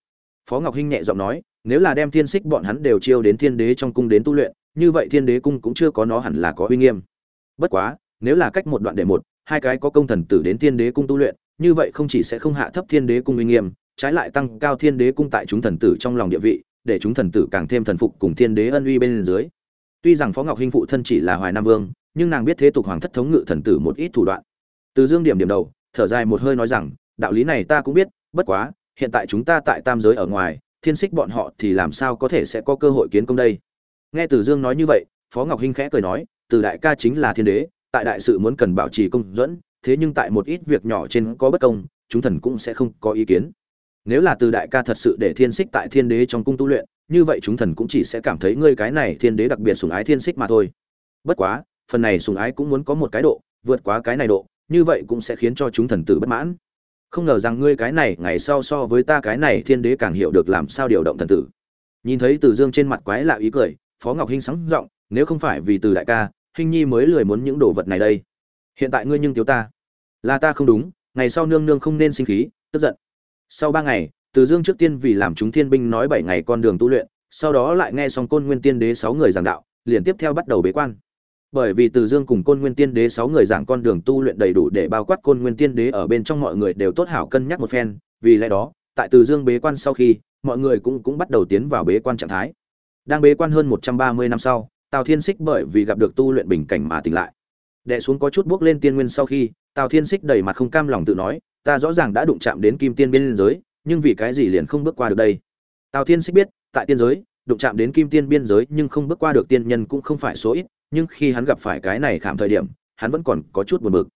Phó ngọc hinh nhẹ giọng nói, nếu là đem thiên xích bọn hắn đều chiêu đến thiên đế trong cung đến tu luyện, như vậy thiên đế cung cũng chưa có nó hẳn là có uy nghiêm. Bất quá, nếu là cách một đoạn để một, hai cái có công thần tử đến thiên đế cung tu luyện, như vậy không chỉ sẽ không hạ thấp thiên đế cung uy nghiêm, trái lại tăng cao thiên đế cung tại chúng thần tử trong lòng địa vị, để chúng thần tử càng thêm thần phục cùng thiên đế ân uy bên dưới tuy rằng phó ngọc hinh phụ thân chỉ là hoài nam vương, nhưng nàng biết thế tục hoàng thất thống ngự thần tử một ít thủ đoạn. Từ dương điểm điểm đầu, thở dài một hơi nói rằng, đạo lý này ta cũng biết, bất quá, hiện tại chúng ta tại tam giới ở ngoài, thiên xích bọn họ thì làm sao có thể sẽ có cơ hội kiến công đây? Nghe từ dương nói như vậy, phó ngọc hinh khẽ cười nói, từ đại ca chính là thiên đế, tại đại sự muốn cần bảo trì công dẫn, thế nhưng tại một ít việc nhỏ trên có bất công, chúng thần cũng sẽ không có ý kiến nếu là từ đại ca thật sự để thiên xích tại thiên đế trong cung tu luyện, như vậy chúng thần cũng chỉ sẽ cảm thấy ngươi cái này thiên đế đặc biệt sùng ái thiên xích mà thôi. Bất quá, phần này sùng ái cũng muốn có một cái độ, vượt quá cái này độ, như vậy cũng sẽ khiến cho chúng thần tử bất mãn. Không ngờ rằng ngươi cái này, ngày sau so với ta cái này thiên đế càng hiểu được làm sao điều động thần tử. Nhìn thấy từ dương trên mặt quái lạ ý cười, phó ngọc hinh sáng giọng, nếu không phải vì từ đại ca, hinh nhi mới lười muốn những đồ vật này đây. Hiện tại ngươi nhưng thiếu ta. Là ta không đúng, ngày sau nương nương không nên sinh khí, tức giận sau ba ngày, từ dương trước tiên vì làm chúng thiên binh nói bảy ngày con đường tu luyện, sau đó lại nghe xong côn nguyên tiên đế sáu người giảng đạo, liền tiếp theo bắt đầu bế quan. Bởi vì từ dương cùng côn nguyên tiên đế sáu người giảng con đường tu luyện đầy đủ để bao quát côn nguyên tiên đế ở bên trong mọi người đều tốt hảo cân nhắc một phen, vì lẽ đó, tại từ dương bế quan sau khi, mọi người cũng cũng bắt đầu tiến vào bế quan trạng thái. Đang bế quan hơn một trăm ba mươi năm sau, tào thiên xích bởi vì gặp được tu luyện bình cảnh mà tỉnh lại. Đệ xuống có chút bước lên tiên nguyên sau khi, tào thiên xích đầy mặt không cam lòng tự nói ta rõ ràng đã đụng chạm đến kim tiên biên giới, nhưng vì cái gì liền không bước qua được đây? Tào thiên xích biết, tại tiên giới, đụng chạm đến kim tiên biên giới nhưng không bước qua được tiên nhân cũng không phải số ít, nhưng khi hắn gặp phải cái này khảm thời điểm, hắn vẫn còn có chút buồn bực.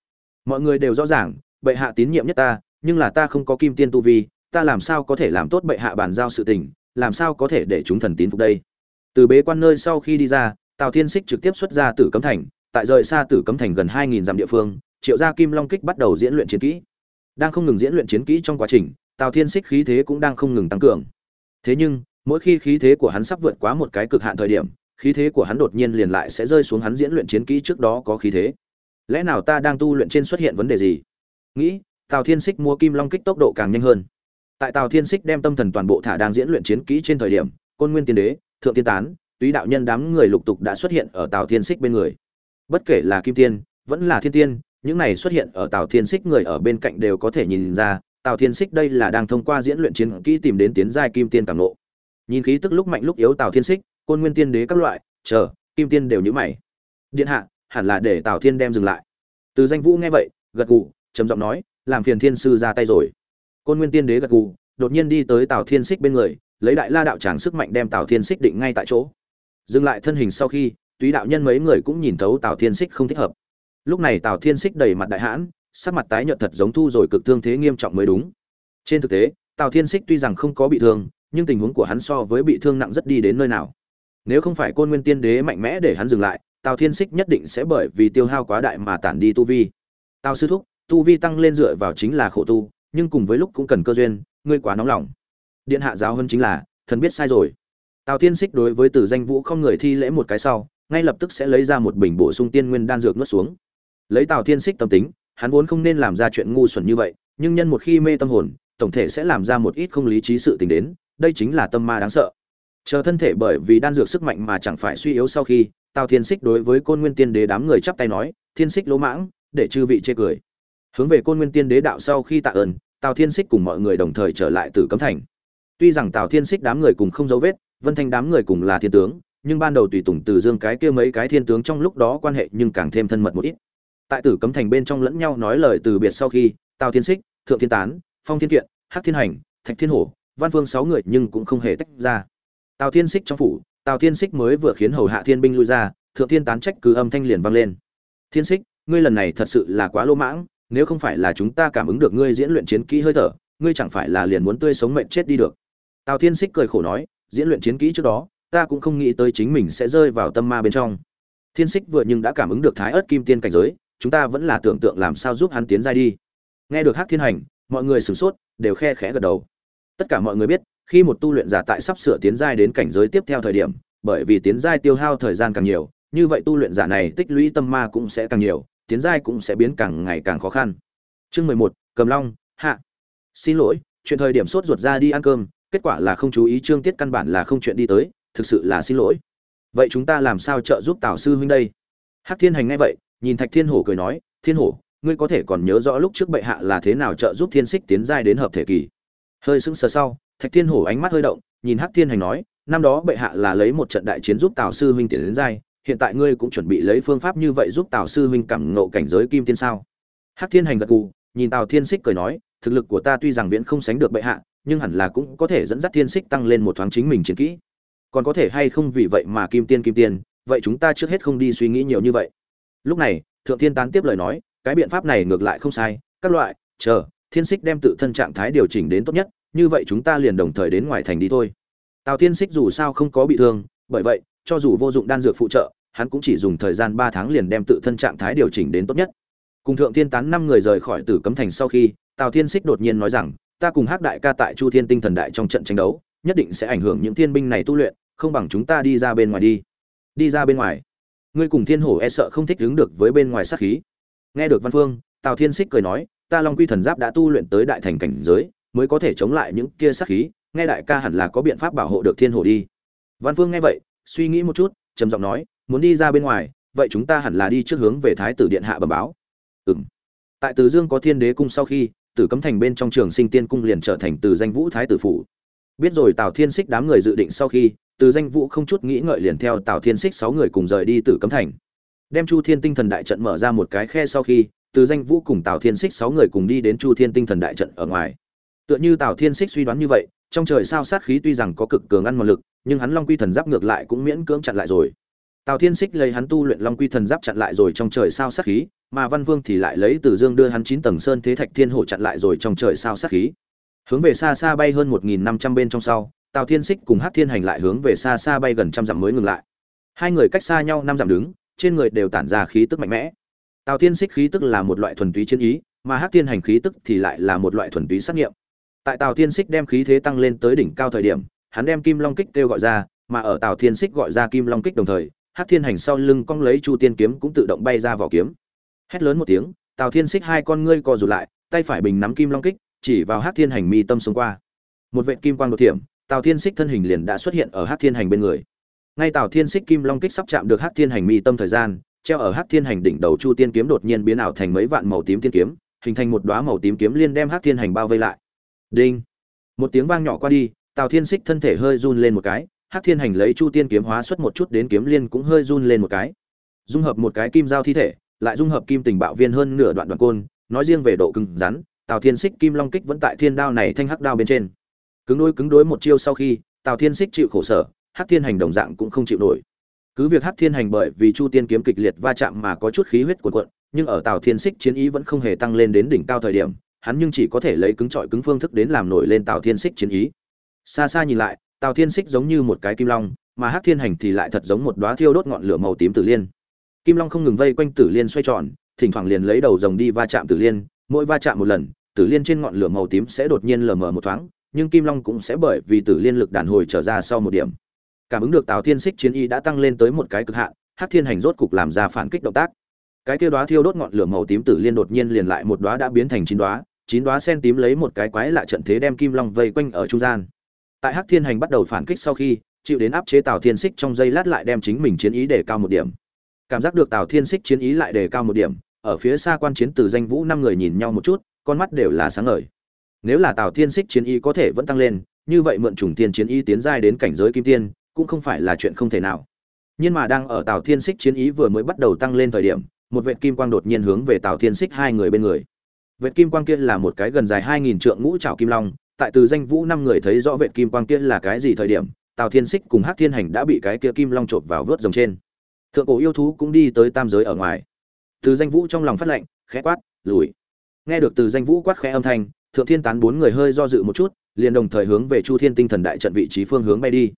Mọi người đều rõ ràng, bệ hạ tín nhiệm nhất ta, nhưng là ta không có kim tiên tu vi, ta làm sao có thể làm tốt bệ hạ bàn giao sự tình, làm sao có thể để chúng thần tín phục đây? Từ bế quan nơi sau khi đi ra, tào thiên xích trực tiếp xuất ra tử cấm thành, tại rời xa tử cấm thành gần hai nghìn dặm địa phương, triệu gia kim long kích bắt đầu diễn luyện chiến kỹ đang không ngừng diễn luyện chiến kỹ trong quá trình, tào thiên xích khí thế cũng đang không ngừng tăng cường. Thế nhưng, mỗi khi khí thế của hắn sắp vượt quá một cái cực hạn thời điểm, khí thế của hắn đột nhiên liền lại sẽ rơi xuống hắn diễn luyện chiến kỹ trước đó có khí thế. Lẽ nào ta đang tu luyện trên xuất hiện vấn đề gì? Nghĩ, tào thiên xích mua kim long kích tốc độ càng nhanh hơn. Tại tào thiên xích đem tâm thần toàn bộ thả đang diễn luyện chiến kỹ trên thời điểm, côn nguyên tiên đế, thượng tiên tán, túy đạo nhân đám người lục tục đã xuất hiện ở tào thiên xích bên người. Bất kể là kim tiên, vẫn là thiên tiên những này xuất hiện ở tào thiên xích người ở bên cạnh đều có thể nhìn ra, tào thiên xích đây là đang thông qua diễn luyện chiến kỹ tìm đến tiến giai kim tiên càng nộ nhìn khí tức lúc mạnh lúc yếu tào thiên xích côn nguyên tiên đế các loại, chờ, kim tiên đều nhữ mày. Điện hạ, hẳn là để tào thiên đem dừng lại. Từ danh vũ nghe vậy, gật gù, trầm giọng nói, làm phiền thiên sư ra tay rồi. Côn nguyên tiên đế gật gù, đột nhiên đi tới tào thiên xích bên người, lấy đại la đạo tràng sức mạnh đem tào thiên xích định ngay tại chỗ. Dừng lại thân hình sau khi, túy đạo nhân mấy người cũng nhìn thấu tào thiên xích không thích hợp lúc này tào thiên xích đầy mặt đại hãn, sắc mặt tái nhợt thật giống thu rồi cực thương thế nghiêm trọng mới đúng. Trên thực tế, tào thiên xích tuy rằng không có bị thương, nhưng tình huống của hắn so với bị thương nặng rất đi đến nơi nào. Nếu không phải côn nguyên tiên đế mạnh mẽ để hắn dừng lại, tào thiên xích nhất định sẽ bởi vì tiêu hao quá đại mà tản đi tu vi. Tào sư thúc, tu vi tăng lên dựa vào chính là khổ tu, nhưng cùng với lúc cũng cần cơ duyên, ngươi quá nóng lòng. Điện hạ giáo hơn chính là, thần biết sai rồi. Tào thiên xích đối với từ danh vũ không người thi lễ một cái sau, ngay lập tức sẽ lấy ra một bình bổ sung tiên nguyên đan dược nuốt xuống lấy tào thiên xích tâm tính, hắn vốn không nên làm ra chuyện ngu xuẩn như vậy, nhưng nhân một khi mê tâm hồn, tổng thể sẽ làm ra một ít không lý trí sự tình đến, đây chính là tâm ma đáng sợ. Chờ thân thể bởi vì đan dược sức mạnh mà chẳng phải suy yếu sau khi, tào thiên xích đối với côn nguyên tiên đế đám người chắp tay nói, thiên xích lỗ mãng, để chư vị chê cười. Hướng về côn nguyên tiên đế đạo sau khi tạ ơn, tào thiên xích cùng mọi người đồng thời trở lại từ cấm thành. Tuy rằng tào thiên xích đám người cùng không dấu vết, vân thanh đám người cùng là thiên tướng, nhưng ban đầu tùy tùng từ dương cái kia mấy cái thiên tướng trong lúc đó quan hệ nhưng càng thêm thân mật một ít tại tử cấm thành bên trong lẫn nhau nói lời từ biệt sau khi, tào thiên xích thượng thiên tán, phong thiên kiện, hắc thiên hành, thạch thiên hổ, văn phương sáu người nhưng cũng không hề tách ra. Tào thiên xích trong phủ, tào thiên xích mới vừa khiến hầu hạ thiên binh lui ra, thượng thiên tán trách cứ âm thanh liền vang lên. Thiên xích ngươi lần này thật sự là quá lô mãng, nếu không phải là chúng ta cảm ứng được ngươi diễn luyện chiến kỹ hơi thở, ngươi chẳng phải là liền muốn tươi sống mệnh chết đi được? Tào thiên xích cười khổ nói, diễn luyện chiến kỹ trước đó, ta cũng không nghĩ tới chính mình sẽ rơi vào tâm ma bên trong. Thiên xích vừa nhưng đã cảm ứng được thái ớt kim tiên cảnh giới chúng ta vẫn là tưởng tượng làm sao giúp hắn tiến giai đi. Nghe được hắc thiên hành, mọi người sửng sốt, đều khe khẽ gật đầu. Tất cả mọi người biết, khi một tu luyện giả tại sắp sửa tiến giai đến cảnh giới tiếp theo thời điểm, bởi vì tiến giai tiêu hao thời gian càng nhiều, như vậy tu luyện giả này tích lũy tâm ma cũng sẽ càng nhiều, tiến giai cũng sẽ biến càng ngày càng khó khăn. Chương mười một, cầm long, hạ. Xin lỗi, chuyện thời điểm sốt ruột ra đi ăn cơm, kết quả là không chú ý chương tiết căn bản là không chuyện đi tới, thực sự là xin lỗi. Vậy chúng ta làm sao trợ giúp tào sư huynh đây? Hắc thiên hành nghe vậy nhìn thạch thiên hổ cười nói, thiên hổ, ngươi có thể còn nhớ rõ lúc trước bệ hạ là thế nào trợ giúp thiên xích tiến giai đến hợp thể kỳ? Hơi sững sờ sau, thạch thiên hổ ánh mắt hơi động, nhìn hắc thiên hành nói, năm đó bệ hạ là lấy một trận đại chiến giúp tào sư huynh tiến đến giai, hiện tại ngươi cũng chuẩn bị lấy phương pháp như vậy giúp tào sư huynh cảm ngộ cảnh giới kim tiên sao? Hắc thiên hành gật gù, nhìn tào thiên xích cười nói, thực lực của ta tuy rằng viễn không sánh được bệ hạ, nhưng hẳn là cũng có thể dẫn dắt thiên xích tăng lên một thoáng chính mình chiến kỹ. Còn có thể hay không vì vậy mà kim tiên kim tiên, vậy chúng ta trước hết không đi suy nghĩ nhiều như vậy lúc này, thượng thiên tán tiếp lời nói, cái biện pháp này ngược lại không sai, các loại, chờ, thiên xích đem tự thân trạng thái điều chỉnh đến tốt nhất, như vậy chúng ta liền đồng thời đến ngoài thành đi thôi. Tào thiên xích dù sao không có bị thương, bởi vậy, cho dù vô dụng đan dược phụ trợ, hắn cũng chỉ dùng thời gian ba tháng liền đem tự thân trạng thái điều chỉnh đến tốt nhất. Cùng thượng thiên tán năm người rời khỏi tử cấm thành sau khi, tào thiên xích đột nhiên nói rằng, ta cùng hắc đại ca tại chu thiên tinh thần đại trong trận tranh đấu, nhất định sẽ ảnh hưởng những thiên binh này tu luyện, không bằng chúng ta đi ra bên ngoài đi. Đi ra bên ngoài ngươi cùng thiên hổ e sợ không thích đứng được với bên ngoài sát khí. Nghe được văn phương, tào thiên xích cười nói, ta long quy thần giáp đã tu luyện tới đại thành cảnh giới, mới có thể chống lại những kia sát khí, nghe đại ca hẳn là có biện pháp bảo hộ được thiên hổ đi. Văn phương nghe vậy, suy nghĩ một chút, trầm giọng nói, muốn đi ra bên ngoài, vậy chúng ta hẳn là đi trước hướng về thái tử điện hạ bẩm báo. Ừm. Tại từ dương có thiên đế cung sau khi, tử cấm thành bên trong trường sinh tiên cung liền trở thành từ danh vũ thái tử phủ biết rồi tào thiên xích đám người dự định sau khi, từ danh vũ không chút nghĩ ngợi liền theo tào thiên xích sáu người cùng rời đi từ cấm thành. Đem chu thiên tinh thần đại trận mở ra một cái khe sau khi, từ danh vũ cùng tào thiên xích sáu người cùng đi đến chu thiên tinh thần đại trận ở ngoài. Tựa như tào thiên xích suy đoán như vậy, trong trời sao sát khí tuy rằng có cực cường ăn một lực, nhưng hắn long quy thần giáp ngược lại cũng miễn cưỡng chặn lại rồi. Tào thiên xích lấy hắn tu luyện long quy thần giáp chặn lại rồi trong trời sao sát khí, mà văn vương thì lại lấy từ dương đưa hắn chín tầng sơn thế thạch thiên hổ chặn lại rồi trong trời sao sát khí hướng về xa xa bay hơn một nghìn năm trăm bên trong sau, tào thiên xích cùng hát thiên hành lại hướng về xa xa bay gần trăm dặm mới ngừng lại. Hai người cách xa nhau năm dặm đứng, trên người đều tản ra khí tức mạnh mẽ. Tào thiên xích khí tức là một loại thuần túy chiến ý, mà hát thiên hành khí tức thì lại là một loại thuần túy xác nghiệm. Tại tào thiên xích đem khí thế tăng lên tới đỉnh cao thời điểm, hắn đem kim long kích kêu gọi ra, mà ở tào thiên xích gọi ra kim long kích đồng thời hát thiên hành sau lưng cong lấy chu tiên kiếm cũng tự động bay ra vỏ kiếm. Hét lớn một tiếng, tào thiên xích hai con ngươi co rụt lại, tay phải bình nắm kim long kích chỉ vào hát thiên hành mi tâm xông qua. Một vệt kim quang đột thiểm, tào thiên xích thân hình liền đã xuất hiện ở hát thiên hành bên người. Ngay tào thiên xích kim long kích sắp chạm được hát thiên hành mi tâm thời gian, treo ở hát thiên hành đỉnh đầu chu tiên kiếm đột nhiên biến ảo thành mấy vạn màu tím tiên kiếm, hình thành một đóa màu tím kiếm liên đem hát thiên hành bao vây lại. Đinh! Một tiếng vang nhỏ qua đi, tào thiên xích thân thể hơi run lên một cái, hát thiên hành lấy chu tiên kiếm hóa xuất một chút đến kiếm liên cũng hơi run lên một cái. Dung hợp một cái kim giao thi thể, lại dung hợp kim tình bạo viên hơn nửa đoạn đoạn côn, nói riêng về độ cứng rắn tào thiên xích kim long kích vẫn tại thiên đao này thanh hắc đao bên trên. Cứng đối cứng đối một chiêu sau khi, tào thiên xích chịu khổ sở, hắc thiên hành đồng dạng cũng không chịu nổi. Cứ việc hắc thiên hành bởi vì chu tiên kiếm kịch liệt va chạm mà có chút khí huyết cuộn cuộn, nhưng ở tào thiên xích chiến ý vẫn không hề tăng lên đến đỉnh cao thời điểm, hắn nhưng chỉ có thể lấy cứng trọi cứng phương thức đến làm nổi lên tào thiên xích chiến ý. Xa xa nhìn lại, tào thiên xích giống như một cái kim long, mà hắc thiên hành thì lại thật giống một đóa thiêu đốt ngọn lửa màu tím tử liên. Kim long không ngừng vây quanh tử liên xoay tròn, thỉnh thoảng liền lấy đầu rồng đi va chạm tử liên, mỗi va chạm một lần tử liên trên ngọn lửa màu tím sẽ đột nhiên lờ mờ một thoáng, nhưng kim long cũng sẽ bởi vì tử liên lực đàn hồi trở ra sau một điểm. Cảm ứng được tào thiên xích chiến y đã tăng lên tới một cái cực hạn, hắc thiên hành rốt cục làm ra phản kích động tác. Cái kia đóa thiêu đốt ngọn lửa màu tím tử liên đột nhiên liền lại một đóa đã biến thành chín đóa chín đóa sen tím lấy một cái quái lạ trận thế đem kim long vây quanh ở trung gian. Tại hắc thiên hành bắt đầu phản kích sau khi, chịu đến áp chế tào thiên xích trong giây lát lại đem chính mình chiến ý để cao một điểm. Cảm giác được tào thiên xích chiến ý lại đề cao một điểm, ở phía xa quan chiến từ danh vũ năm người nhìn nhau một chút con mắt đều là sáng ngời. Nếu là tào thiên Sích chiến Y có thể vẫn tăng lên, như vậy mượn trùng tiên chiến y tiến giai đến cảnh giới kim tiên, cũng không phải là chuyện không thể nào. Nhưng mà đang ở tào thiên Sích chiến ý vừa mới bắt đầu tăng lên thời điểm, một vệt kim quang đột nhiên hướng về tào thiên Sích hai người bên người. Vệt kim quang kia là một cái gần dài hai nghìn trượng ngũ trảo kim long, tại từ danh vũ năm người thấy rõ vệt kim quang kia là cái gì thời điểm, tào thiên Sích cùng hắc thiên hành đã bị cái kia kim long chộp vào vớt rồng trên. Thượng cổ yêu thú cũng đi tới tam giới ở ngoài. Từ danh vũ trong lòng phát lệnh, khẽ quát, lùi nghe được từ danh vũ quát khẽ âm thanh, thượng thiên tán bốn người hơi do dự một chút, liền đồng thời hướng về chu thiên tinh thần đại trận vị trí phương hướng bay đi.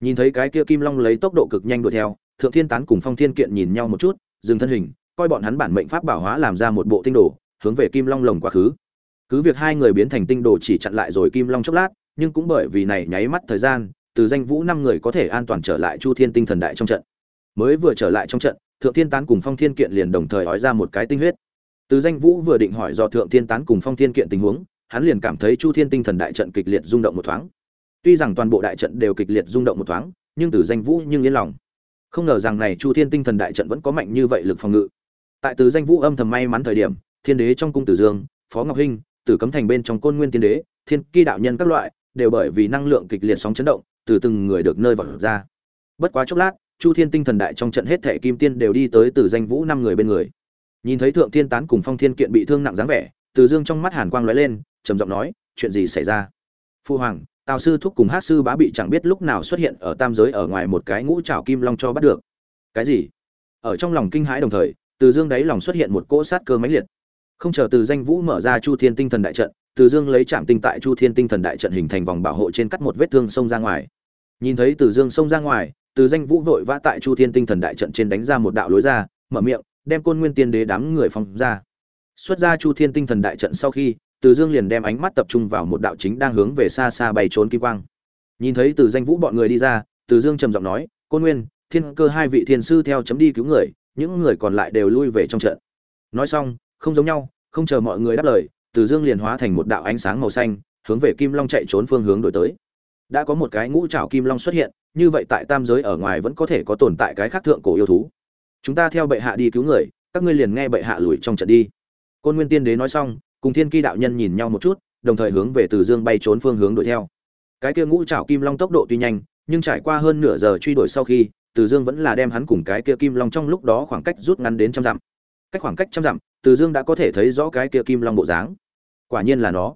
Nhìn thấy cái kia kim long lấy tốc độ cực nhanh đuổi theo, thượng thiên tán cùng phong thiên kiện nhìn nhau một chút, dừng thân hình, coi bọn hắn bản mệnh pháp bảo hóa làm ra một bộ tinh đồ, hướng về kim long lồng quá khứ. Cứ việc hai người biến thành tinh đồ chỉ chặn lại rồi kim long chốc lát, nhưng cũng bởi vì này nháy mắt thời gian, từ danh vũ năm người có thể an toàn trở lại chu thiên tinh thần đại trong trận. Mới vừa trở lại trong trận, thượng thiên tán cùng phong thiên kiện liền đồng thời ói ra một cái tinh huyết từ danh vũ vừa định hỏi do thượng thiên tán cùng phong thiên kiện tình huống, hắn liền cảm thấy chu thiên tinh thần đại trận kịch liệt rung động một thoáng. Tuy rằng toàn bộ đại trận đều kịch liệt rung động một thoáng, nhưng từ danh vũ nhưng yên lòng. Không ngờ rằng này chu thiên tinh thần đại trận vẫn có mạnh như vậy lực phòng ngự. Tại từ danh vũ âm thầm may mắn thời điểm, thiên đế trong cung tử dương, phó ngọc hinh, tử cấm thành bên trong côn nguyên tiên đế, thiên kỳ đạo nhân các loại, đều bởi vì năng lượng kịch liệt sóng chấn động, từ từng người được nơi vào ra. Bất quá chốc lát, chu thiên tinh thần đại trong trận hết thể kim tiên đều đi tới từ danh vũ năm người bên người nhìn thấy thượng thiên tán cùng phong thiên kiện bị thương nặng dáng vẻ, từ dương trong mắt hàn quang lóe lên, trầm giọng nói, chuyện gì xảy ra? Phu hoàng, tào sư thúc cùng hát sư bá bị chẳng biết lúc nào xuất hiện ở tam giới ở ngoài một cái ngũ trảo kim long cho bắt được. Cái gì? Ở trong lòng kinh hãi đồng thời, từ dương đáy lòng xuất hiện một cỗ sát cơ mãnh liệt. Không chờ từ danh vũ mở ra chu thiên tinh thần đại trận, từ dương lấy trạm tinh tại chu thiên tinh thần đại trận hình thành vòng bảo hộ trên cắt một vết thương xông ra ngoài. Nhìn thấy từ dương xông ra ngoài, từ danh vũ vội vã tại chu thiên tinh thần đại trận trên đánh ra một đạo lối ra, mở miệng đem côn nguyên tiên đế đám người phong ra. Xuất ra chu thiên tinh thần đại trận sau khi, từ dương liền đem ánh mắt tập trung vào một đạo chính đang hướng về xa xa bay trốn kim quang. Nhìn thấy từ danh vũ bọn người đi ra, từ dương trầm giọng nói, côn nguyên, thiên cơ hai vị thiên sư theo chấm đi cứu người, những người còn lại đều lui về trong trận. Nói xong, không giống nhau, không chờ mọi người đáp lời, từ dương liền hóa thành một đạo ánh sáng màu xanh, hướng về kim long chạy trốn phương hướng đổi tới. Đã có một cái ngũ trảo kim long xuất hiện, như vậy tại tam giới ở ngoài vẫn có thể có tồn tại cái khác thượng cổ yêu thú chúng ta theo bệ hạ đi cứu người, các ngươi liền nghe bệ hạ lùi trong trận đi. Côn nguyên tiên đế nói xong, cùng thiên ki đạo nhân nhìn nhau một chút, đồng thời hướng về từ dương bay trốn phương hướng đuổi theo. Cái kia ngũ trảo kim long tốc độ tuy nhanh, nhưng trải qua hơn nửa giờ truy đuổi sau khi, từ dương vẫn là đem hắn cùng cái kia kim long trong lúc đó khoảng cách rút ngắn đến trăm dặm. Cách khoảng cách trăm dặm, từ dương đã có thể thấy rõ cái kia kim long bộ dáng. Quả nhiên là nó.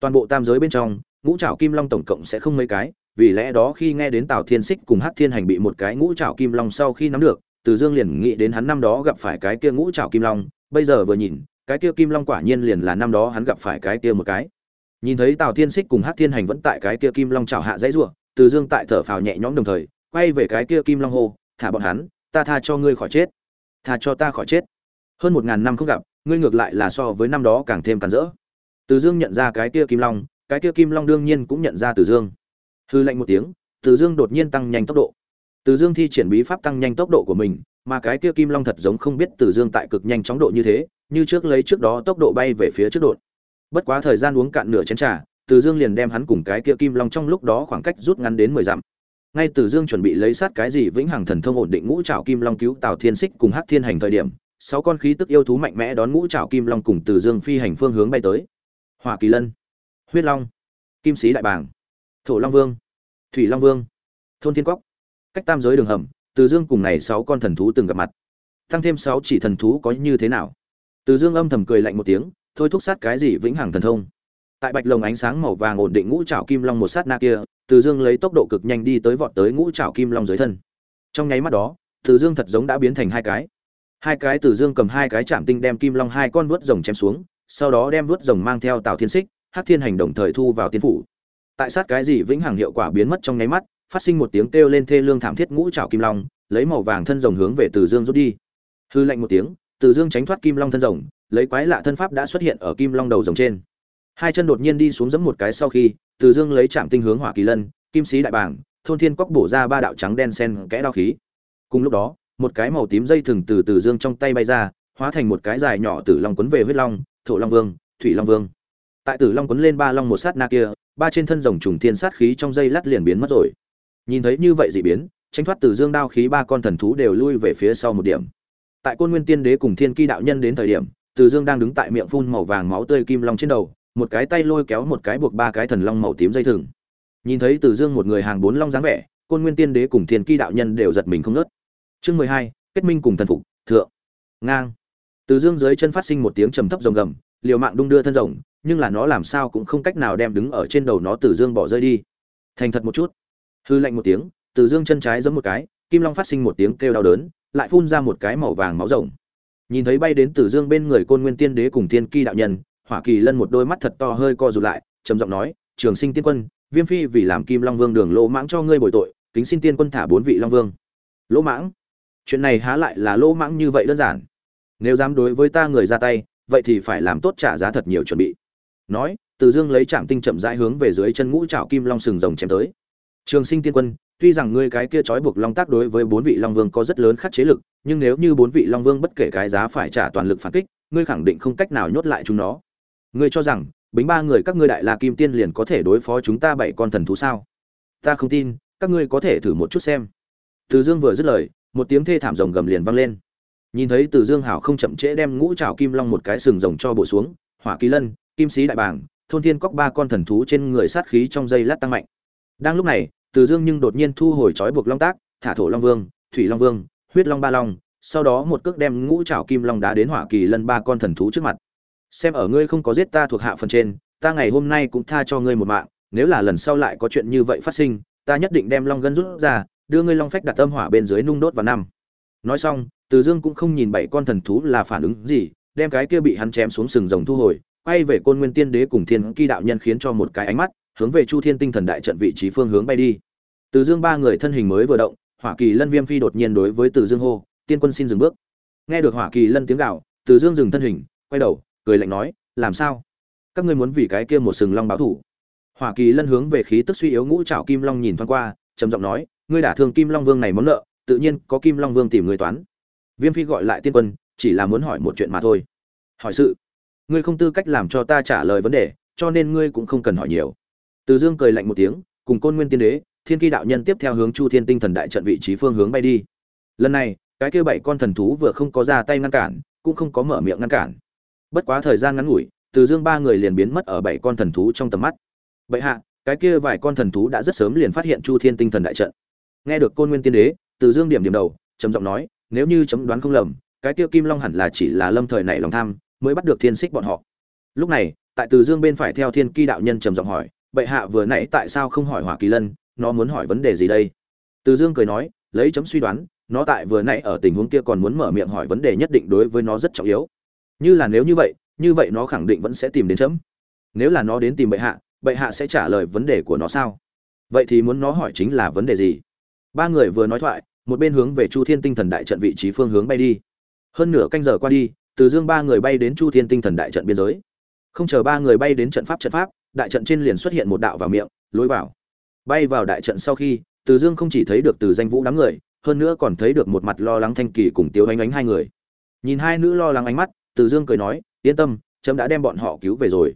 Toàn bộ tam giới bên trong, ngũ trảo kim long tổng cộng sẽ không mấy cái, vì lẽ đó khi nghe đến tào thiên xích cùng hát thiên hành bị một cái ngũ trảo kim long sau khi nắm được từ dương liền nghĩ đến hắn năm đó gặp phải cái kia ngũ trảo kim long, bây giờ vừa nhìn, cái kia kim long quả nhiên liền là năm đó hắn gặp phải cái kia một cái. Nhìn thấy tào thiên xích cùng hát thiên hành vẫn tại cái kia kim long trào hạ dãy ruộng từ dương tại thở phào nhẹ nhõm đồng thời, quay về cái kia kim long hô, thả bọn hắn, ta tha cho ngươi khỏi chết. Tha cho ta khỏi chết. Hơn một ngàn năm không gặp, ngươi ngược lại là so với năm đó càng thêm càn rỡ. Từ dương nhận ra cái kia kim long, cái kia kim long đương nhiên cũng nhận ra từ dương. Hư lệnh một tiếng, từ dương đột nhiên tăng nhanh tốc độ từ dương thi triển bí pháp tăng nhanh tốc độ của mình, mà cái kia kim long thật giống không biết từ dương tại cực nhanh chóng độ như thế, như trước lấy trước đó tốc độ bay về phía trước đột. Bất quá thời gian uống cạn nửa chén trà, từ dương liền đem hắn cùng cái kia kim long trong lúc đó khoảng cách rút ngắn đến mười dặm. Ngay từ dương chuẩn bị lấy sát cái gì vĩnh hằng thần thông ổn định ngũ trảo kim long cứu tào thiên xích cùng hắc thiên hành thời điểm, sáu con khí tức yêu thú mạnh mẽ đón ngũ trảo kim long cùng từ dương phi hành phương hướng bay tới. Hỏa kỳ lân, huyết long, kim sĩ đại bàng, thổ long vương, thủy long vương, thôn thiên Cốc cách tam giới đường hầm, từ dương cùng này sáu con thần thú từng gặp mặt. Tăng thêm sáu chỉ thần thú có như thế nào? Từ dương âm thầm cười lạnh một tiếng, thôi thúc sát cái gì vĩnh hằng thần thông. Tại bạch lồng ánh sáng màu vàng ổn định ngũ trảo kim long một sát na kia, từ dương lấy tốc độ cực nhanh đi tới vọt tới ngũ trảo kim long dưới thân. Trong nháy mắt đó, từ dương thật giống đã biến thành hai cái. Hai cái từ dương cầm hai cái chạm tinh đem kim long hai con vuốt rồng chém xuống, sau đó đem vuốt rồng mang theo tào thiên xích hắc thiên hành đồng thời thu vào tiên phủ. Tại sát cái gì vĩnh hằng hiệu quả biến mất trong nháy mắt phát sinh một tiếng kêu lên thê lương thảm thiết ngũ trảo kim long, lấy màu vàng thân rồng hướng về từ dương rút đi. Hư lạnh một tiếng, từ dương tránh thoát kim long thân rồng, lấy quái lạ thân pháp đã xuất hiện ở kim long đầu rồng trên. Hai chân đột nhiên đi xuống giẫm một cái sau khi, từ dương lấy chạm tinh hướng hỏa kỳ lân, kim sĩ đại bảng thôn thiên quốc bổ ra ba đạo trắng đen sen kẽ đao khí. Cùng lúc đó, một cái màu tím dây thừng từ từ dương trong tay bay ra, hóa thành một cái dài nhỏ tử long quấn về huyết long, thổ long vương, thủy long vương. Tại tử long quấn lên ba long một sát na kia, ba trên thân rồng trùng thiên sát khí trong dây lát liền biến mất rồi nhìn thấy như vậy dị biến tránh thoát từ dương đao khí ba con thần thú đều lui về phía sau một điểm. Tại côn nguyên tiên đế cùng thiên ki đạo nhân đến thời điểm, từ dương đang đứng tại miệng phun màu vàng máu tươi kim long trên đầu, một cái tay lôi kéo một cái buộc ba cái thần long màu tím dây thừng. Nhìn thấy từ dương một người hàng bốn long dáng vẻ, côn nguyên tiên đế cùng thiên ki đạo nhân đều giật mình không nớt chương mười hai, kết minh cùng thần phục, thượng. Ngang. Từ dương dưới chân phát sinh một tiếng trầm thấp rồng gầm, liều mạng đung đưa thân rồng, nhưng là nó làm sao cũng không cách nào đem đứng ở trên đầu nó từ dương bỏ rơi đi. Thành thật một chút hư lạnh một tiếng, từ dương chân trái giẫm một cái, kim long phát sinh một tiếng kêu đau đớn, lại phun ra một cái màu vàng máu rồng. Nhìn thấy bay đến từ dương bên người côn nguyên tiên đế cùng tiên ki đạo nhân, hỏa kỳ lân một đôi mắt thật to hơi co rụt lại, trầm giọng nói, trường sinh tiên quân, viêm phi vì làm kim long vương đường lỗ mãng cho ngươi bồi tội, kính xin tiên quân thả bốn vị long vương. Lỗ mãng? Chuyện này há lại là lỗ mãng như vậy đơn giản. Nếu dám đối với ta người ra tay, vậy thì phải làm tốt trả giá thật nhiều chuẩn bị. Nói, từ dương lấy trạm tinh chậm rãi hướng về dưới chân ngũ trảo kim long sừng rồng chém tới trường sinh tiên quân, tuy rằng ngươi cái kia trói buộc long tác đối với bốn vị long vương có rất lớn khắc chế lực, nhưng nếu như bốn vị long vương bất kể cái giá phải trả toàn lực phản kích, ngươi khẳng định không cách nào nhốt lại chúng nó. Ngươi cho rằng, bính ba người các ngươi đại la kim tiên liền có thể đối phó chúng ta bảy con thần thú sao? Ta không tin, các ngươi có thể thử một chút xem. Từ dương vừa dứt lời, một tiếng thê thảm rồng gầm liền vang lên. Nhìn thấy từ dương hảo không chậm trễ đem ngũ trảo kim long một cái sừng rồng cho bổ xuống, hỏa kỳ lân, kim sĩ đại bàng, thôn thiên cóc ba con thần thú trên người sát khí trong dây lát tăng mạnh đang lúc này, từ dương nhưng đột nhiên thu hồi trói buộc long tác, thả thổ long vương, thủy long vương, huyết long ba long, sau đó một cước đem ngũ trảo kim long đá đến hỏa kỳ lân ba con thần thú trước mặt. Xem ở ngươi không có giết ta thuộc hạ phần trên, ta ngày hôm nay cũng tha cho ngươi một mạng, nếu là lần sau lại có chuyện như vậy phát sinh, ta nhất định đem long gân rút ra, đưa ngươi long phách đặt tâm hỏa bên dưới nung đốt vào năm. Nói xong, từ dương cũng không nhìn bảy con thần thú là phản ứng gì, đem cái kia bị hắn chém xuống sừng rồng thu hồi, quay về côn nguyên tiên đế cùng thiên kỳ đạo nhân khiến cho một cái ánh mắt hướng về chu thiên tinh thần đại trận vị trí phương hướng bay đi. Từ dương ba người thân hình mới vừa động, hỏa kỳ lân viêm phi đột nhiên đối với từ dương hô, tiên quân xin dừng bước. Nghe được hỏa kỳ lân tiếng gạo từ dương dừng thân hình, quay đầu, cười lạnh nói, làm sao? Các ngươi muốn vì cái kia một sừng long báo thủ. Hỏa kỳ lân hướng về khí tức suy yếu ngũ trảo kim long nhìn thoáng qua, trầm giọng nói, ngươi đả thương kim long vương này món nợ, tự nhiên có kim long vương tìm người toán. Viêm phi gọi lại tiên quân, chỉ là muốn hỏi một chuyện mà thôi. Hỏi sự? Ngươi không tư cách làm cho ta trả lời vấn đề, cho nên ngươi cũng không cần hỏi nhiều từ dương cười lạnh một tiếng, cùng côn nguyên tiên đế, thiên kỳ đạo nhân tiếp theo hướng chu thiên tinh thần đại trận vị trí phương hướng bay đi. Lần này, cái kia bảy con thần thú vừa không có ra tay ngăn cản, cũng không có mở miệng ngăn cản. Bất quá thời gian ngắn ngủi, từ dương ba người liền biến mất ở bảy con thần thú trong tầm mắt. Bệ hạ, cái kia vài con thần thú đã rất sớm liền phát hiện chu thiên tinh thần đại trận. Nghe được côn nguyên tiên đế, từ dương điểm điểm đầu, trầm giọng nói, nếu như chấm đoán không lầm, cái kia kim long hẳn là chỉ là lâm thời nảy lòng tham, mới bắt được thiên xích bọn họ. Lúc này, tại từ dương bên phải theo thiên ki đạo nhân trầm giọng hỏi bệ hạ vừa nãy tại sao không hỏi hỏa kỳ lân, nó muốn hỏi vấn đề gì đây? Từ dương cười nói, lấy chấm suy đoán, nó tại vừa nãy ở tình huống kia còn muốn mở miệng hỏi vấn đề nhất định đối với nó rất trọng yếu. Như là nếu như vậy như vậy nó khẳng định vẫn sẽ tìm đến chấm. Nếu là nó đến tìm bệ hạ bệ hạ sẽ trả lời vấn đề của nó sao? Vậy thì muốn nó hỏi chính là vấn đề gì? Ba người vừa nói thoại, một bên hướng về chu thiên tinh thần đại trận vị trí phương hướng bay đi. Hơn nửa canh giờ qua đi, từ dương ba người bay đến chu thiên tinh thần đại trận biên giới. Không chờ ba người bay đến trận pháp trận pháp đại trận trên liền xuất hiện một đạo vào miệng, lối vào. Bay vào đại trận sau khi, từ dương không chỉ thấy được từ danh vũ đám người, hơn nữa còn thấy được một mặt lo lắng thanh kỳ cùng tiếu ánh ánh hai người. Nhìn hai nữ lo lắng ánh mắt, từ dương cười nói, yên tâm trẫm đã đem bọn họ cứu về rồi.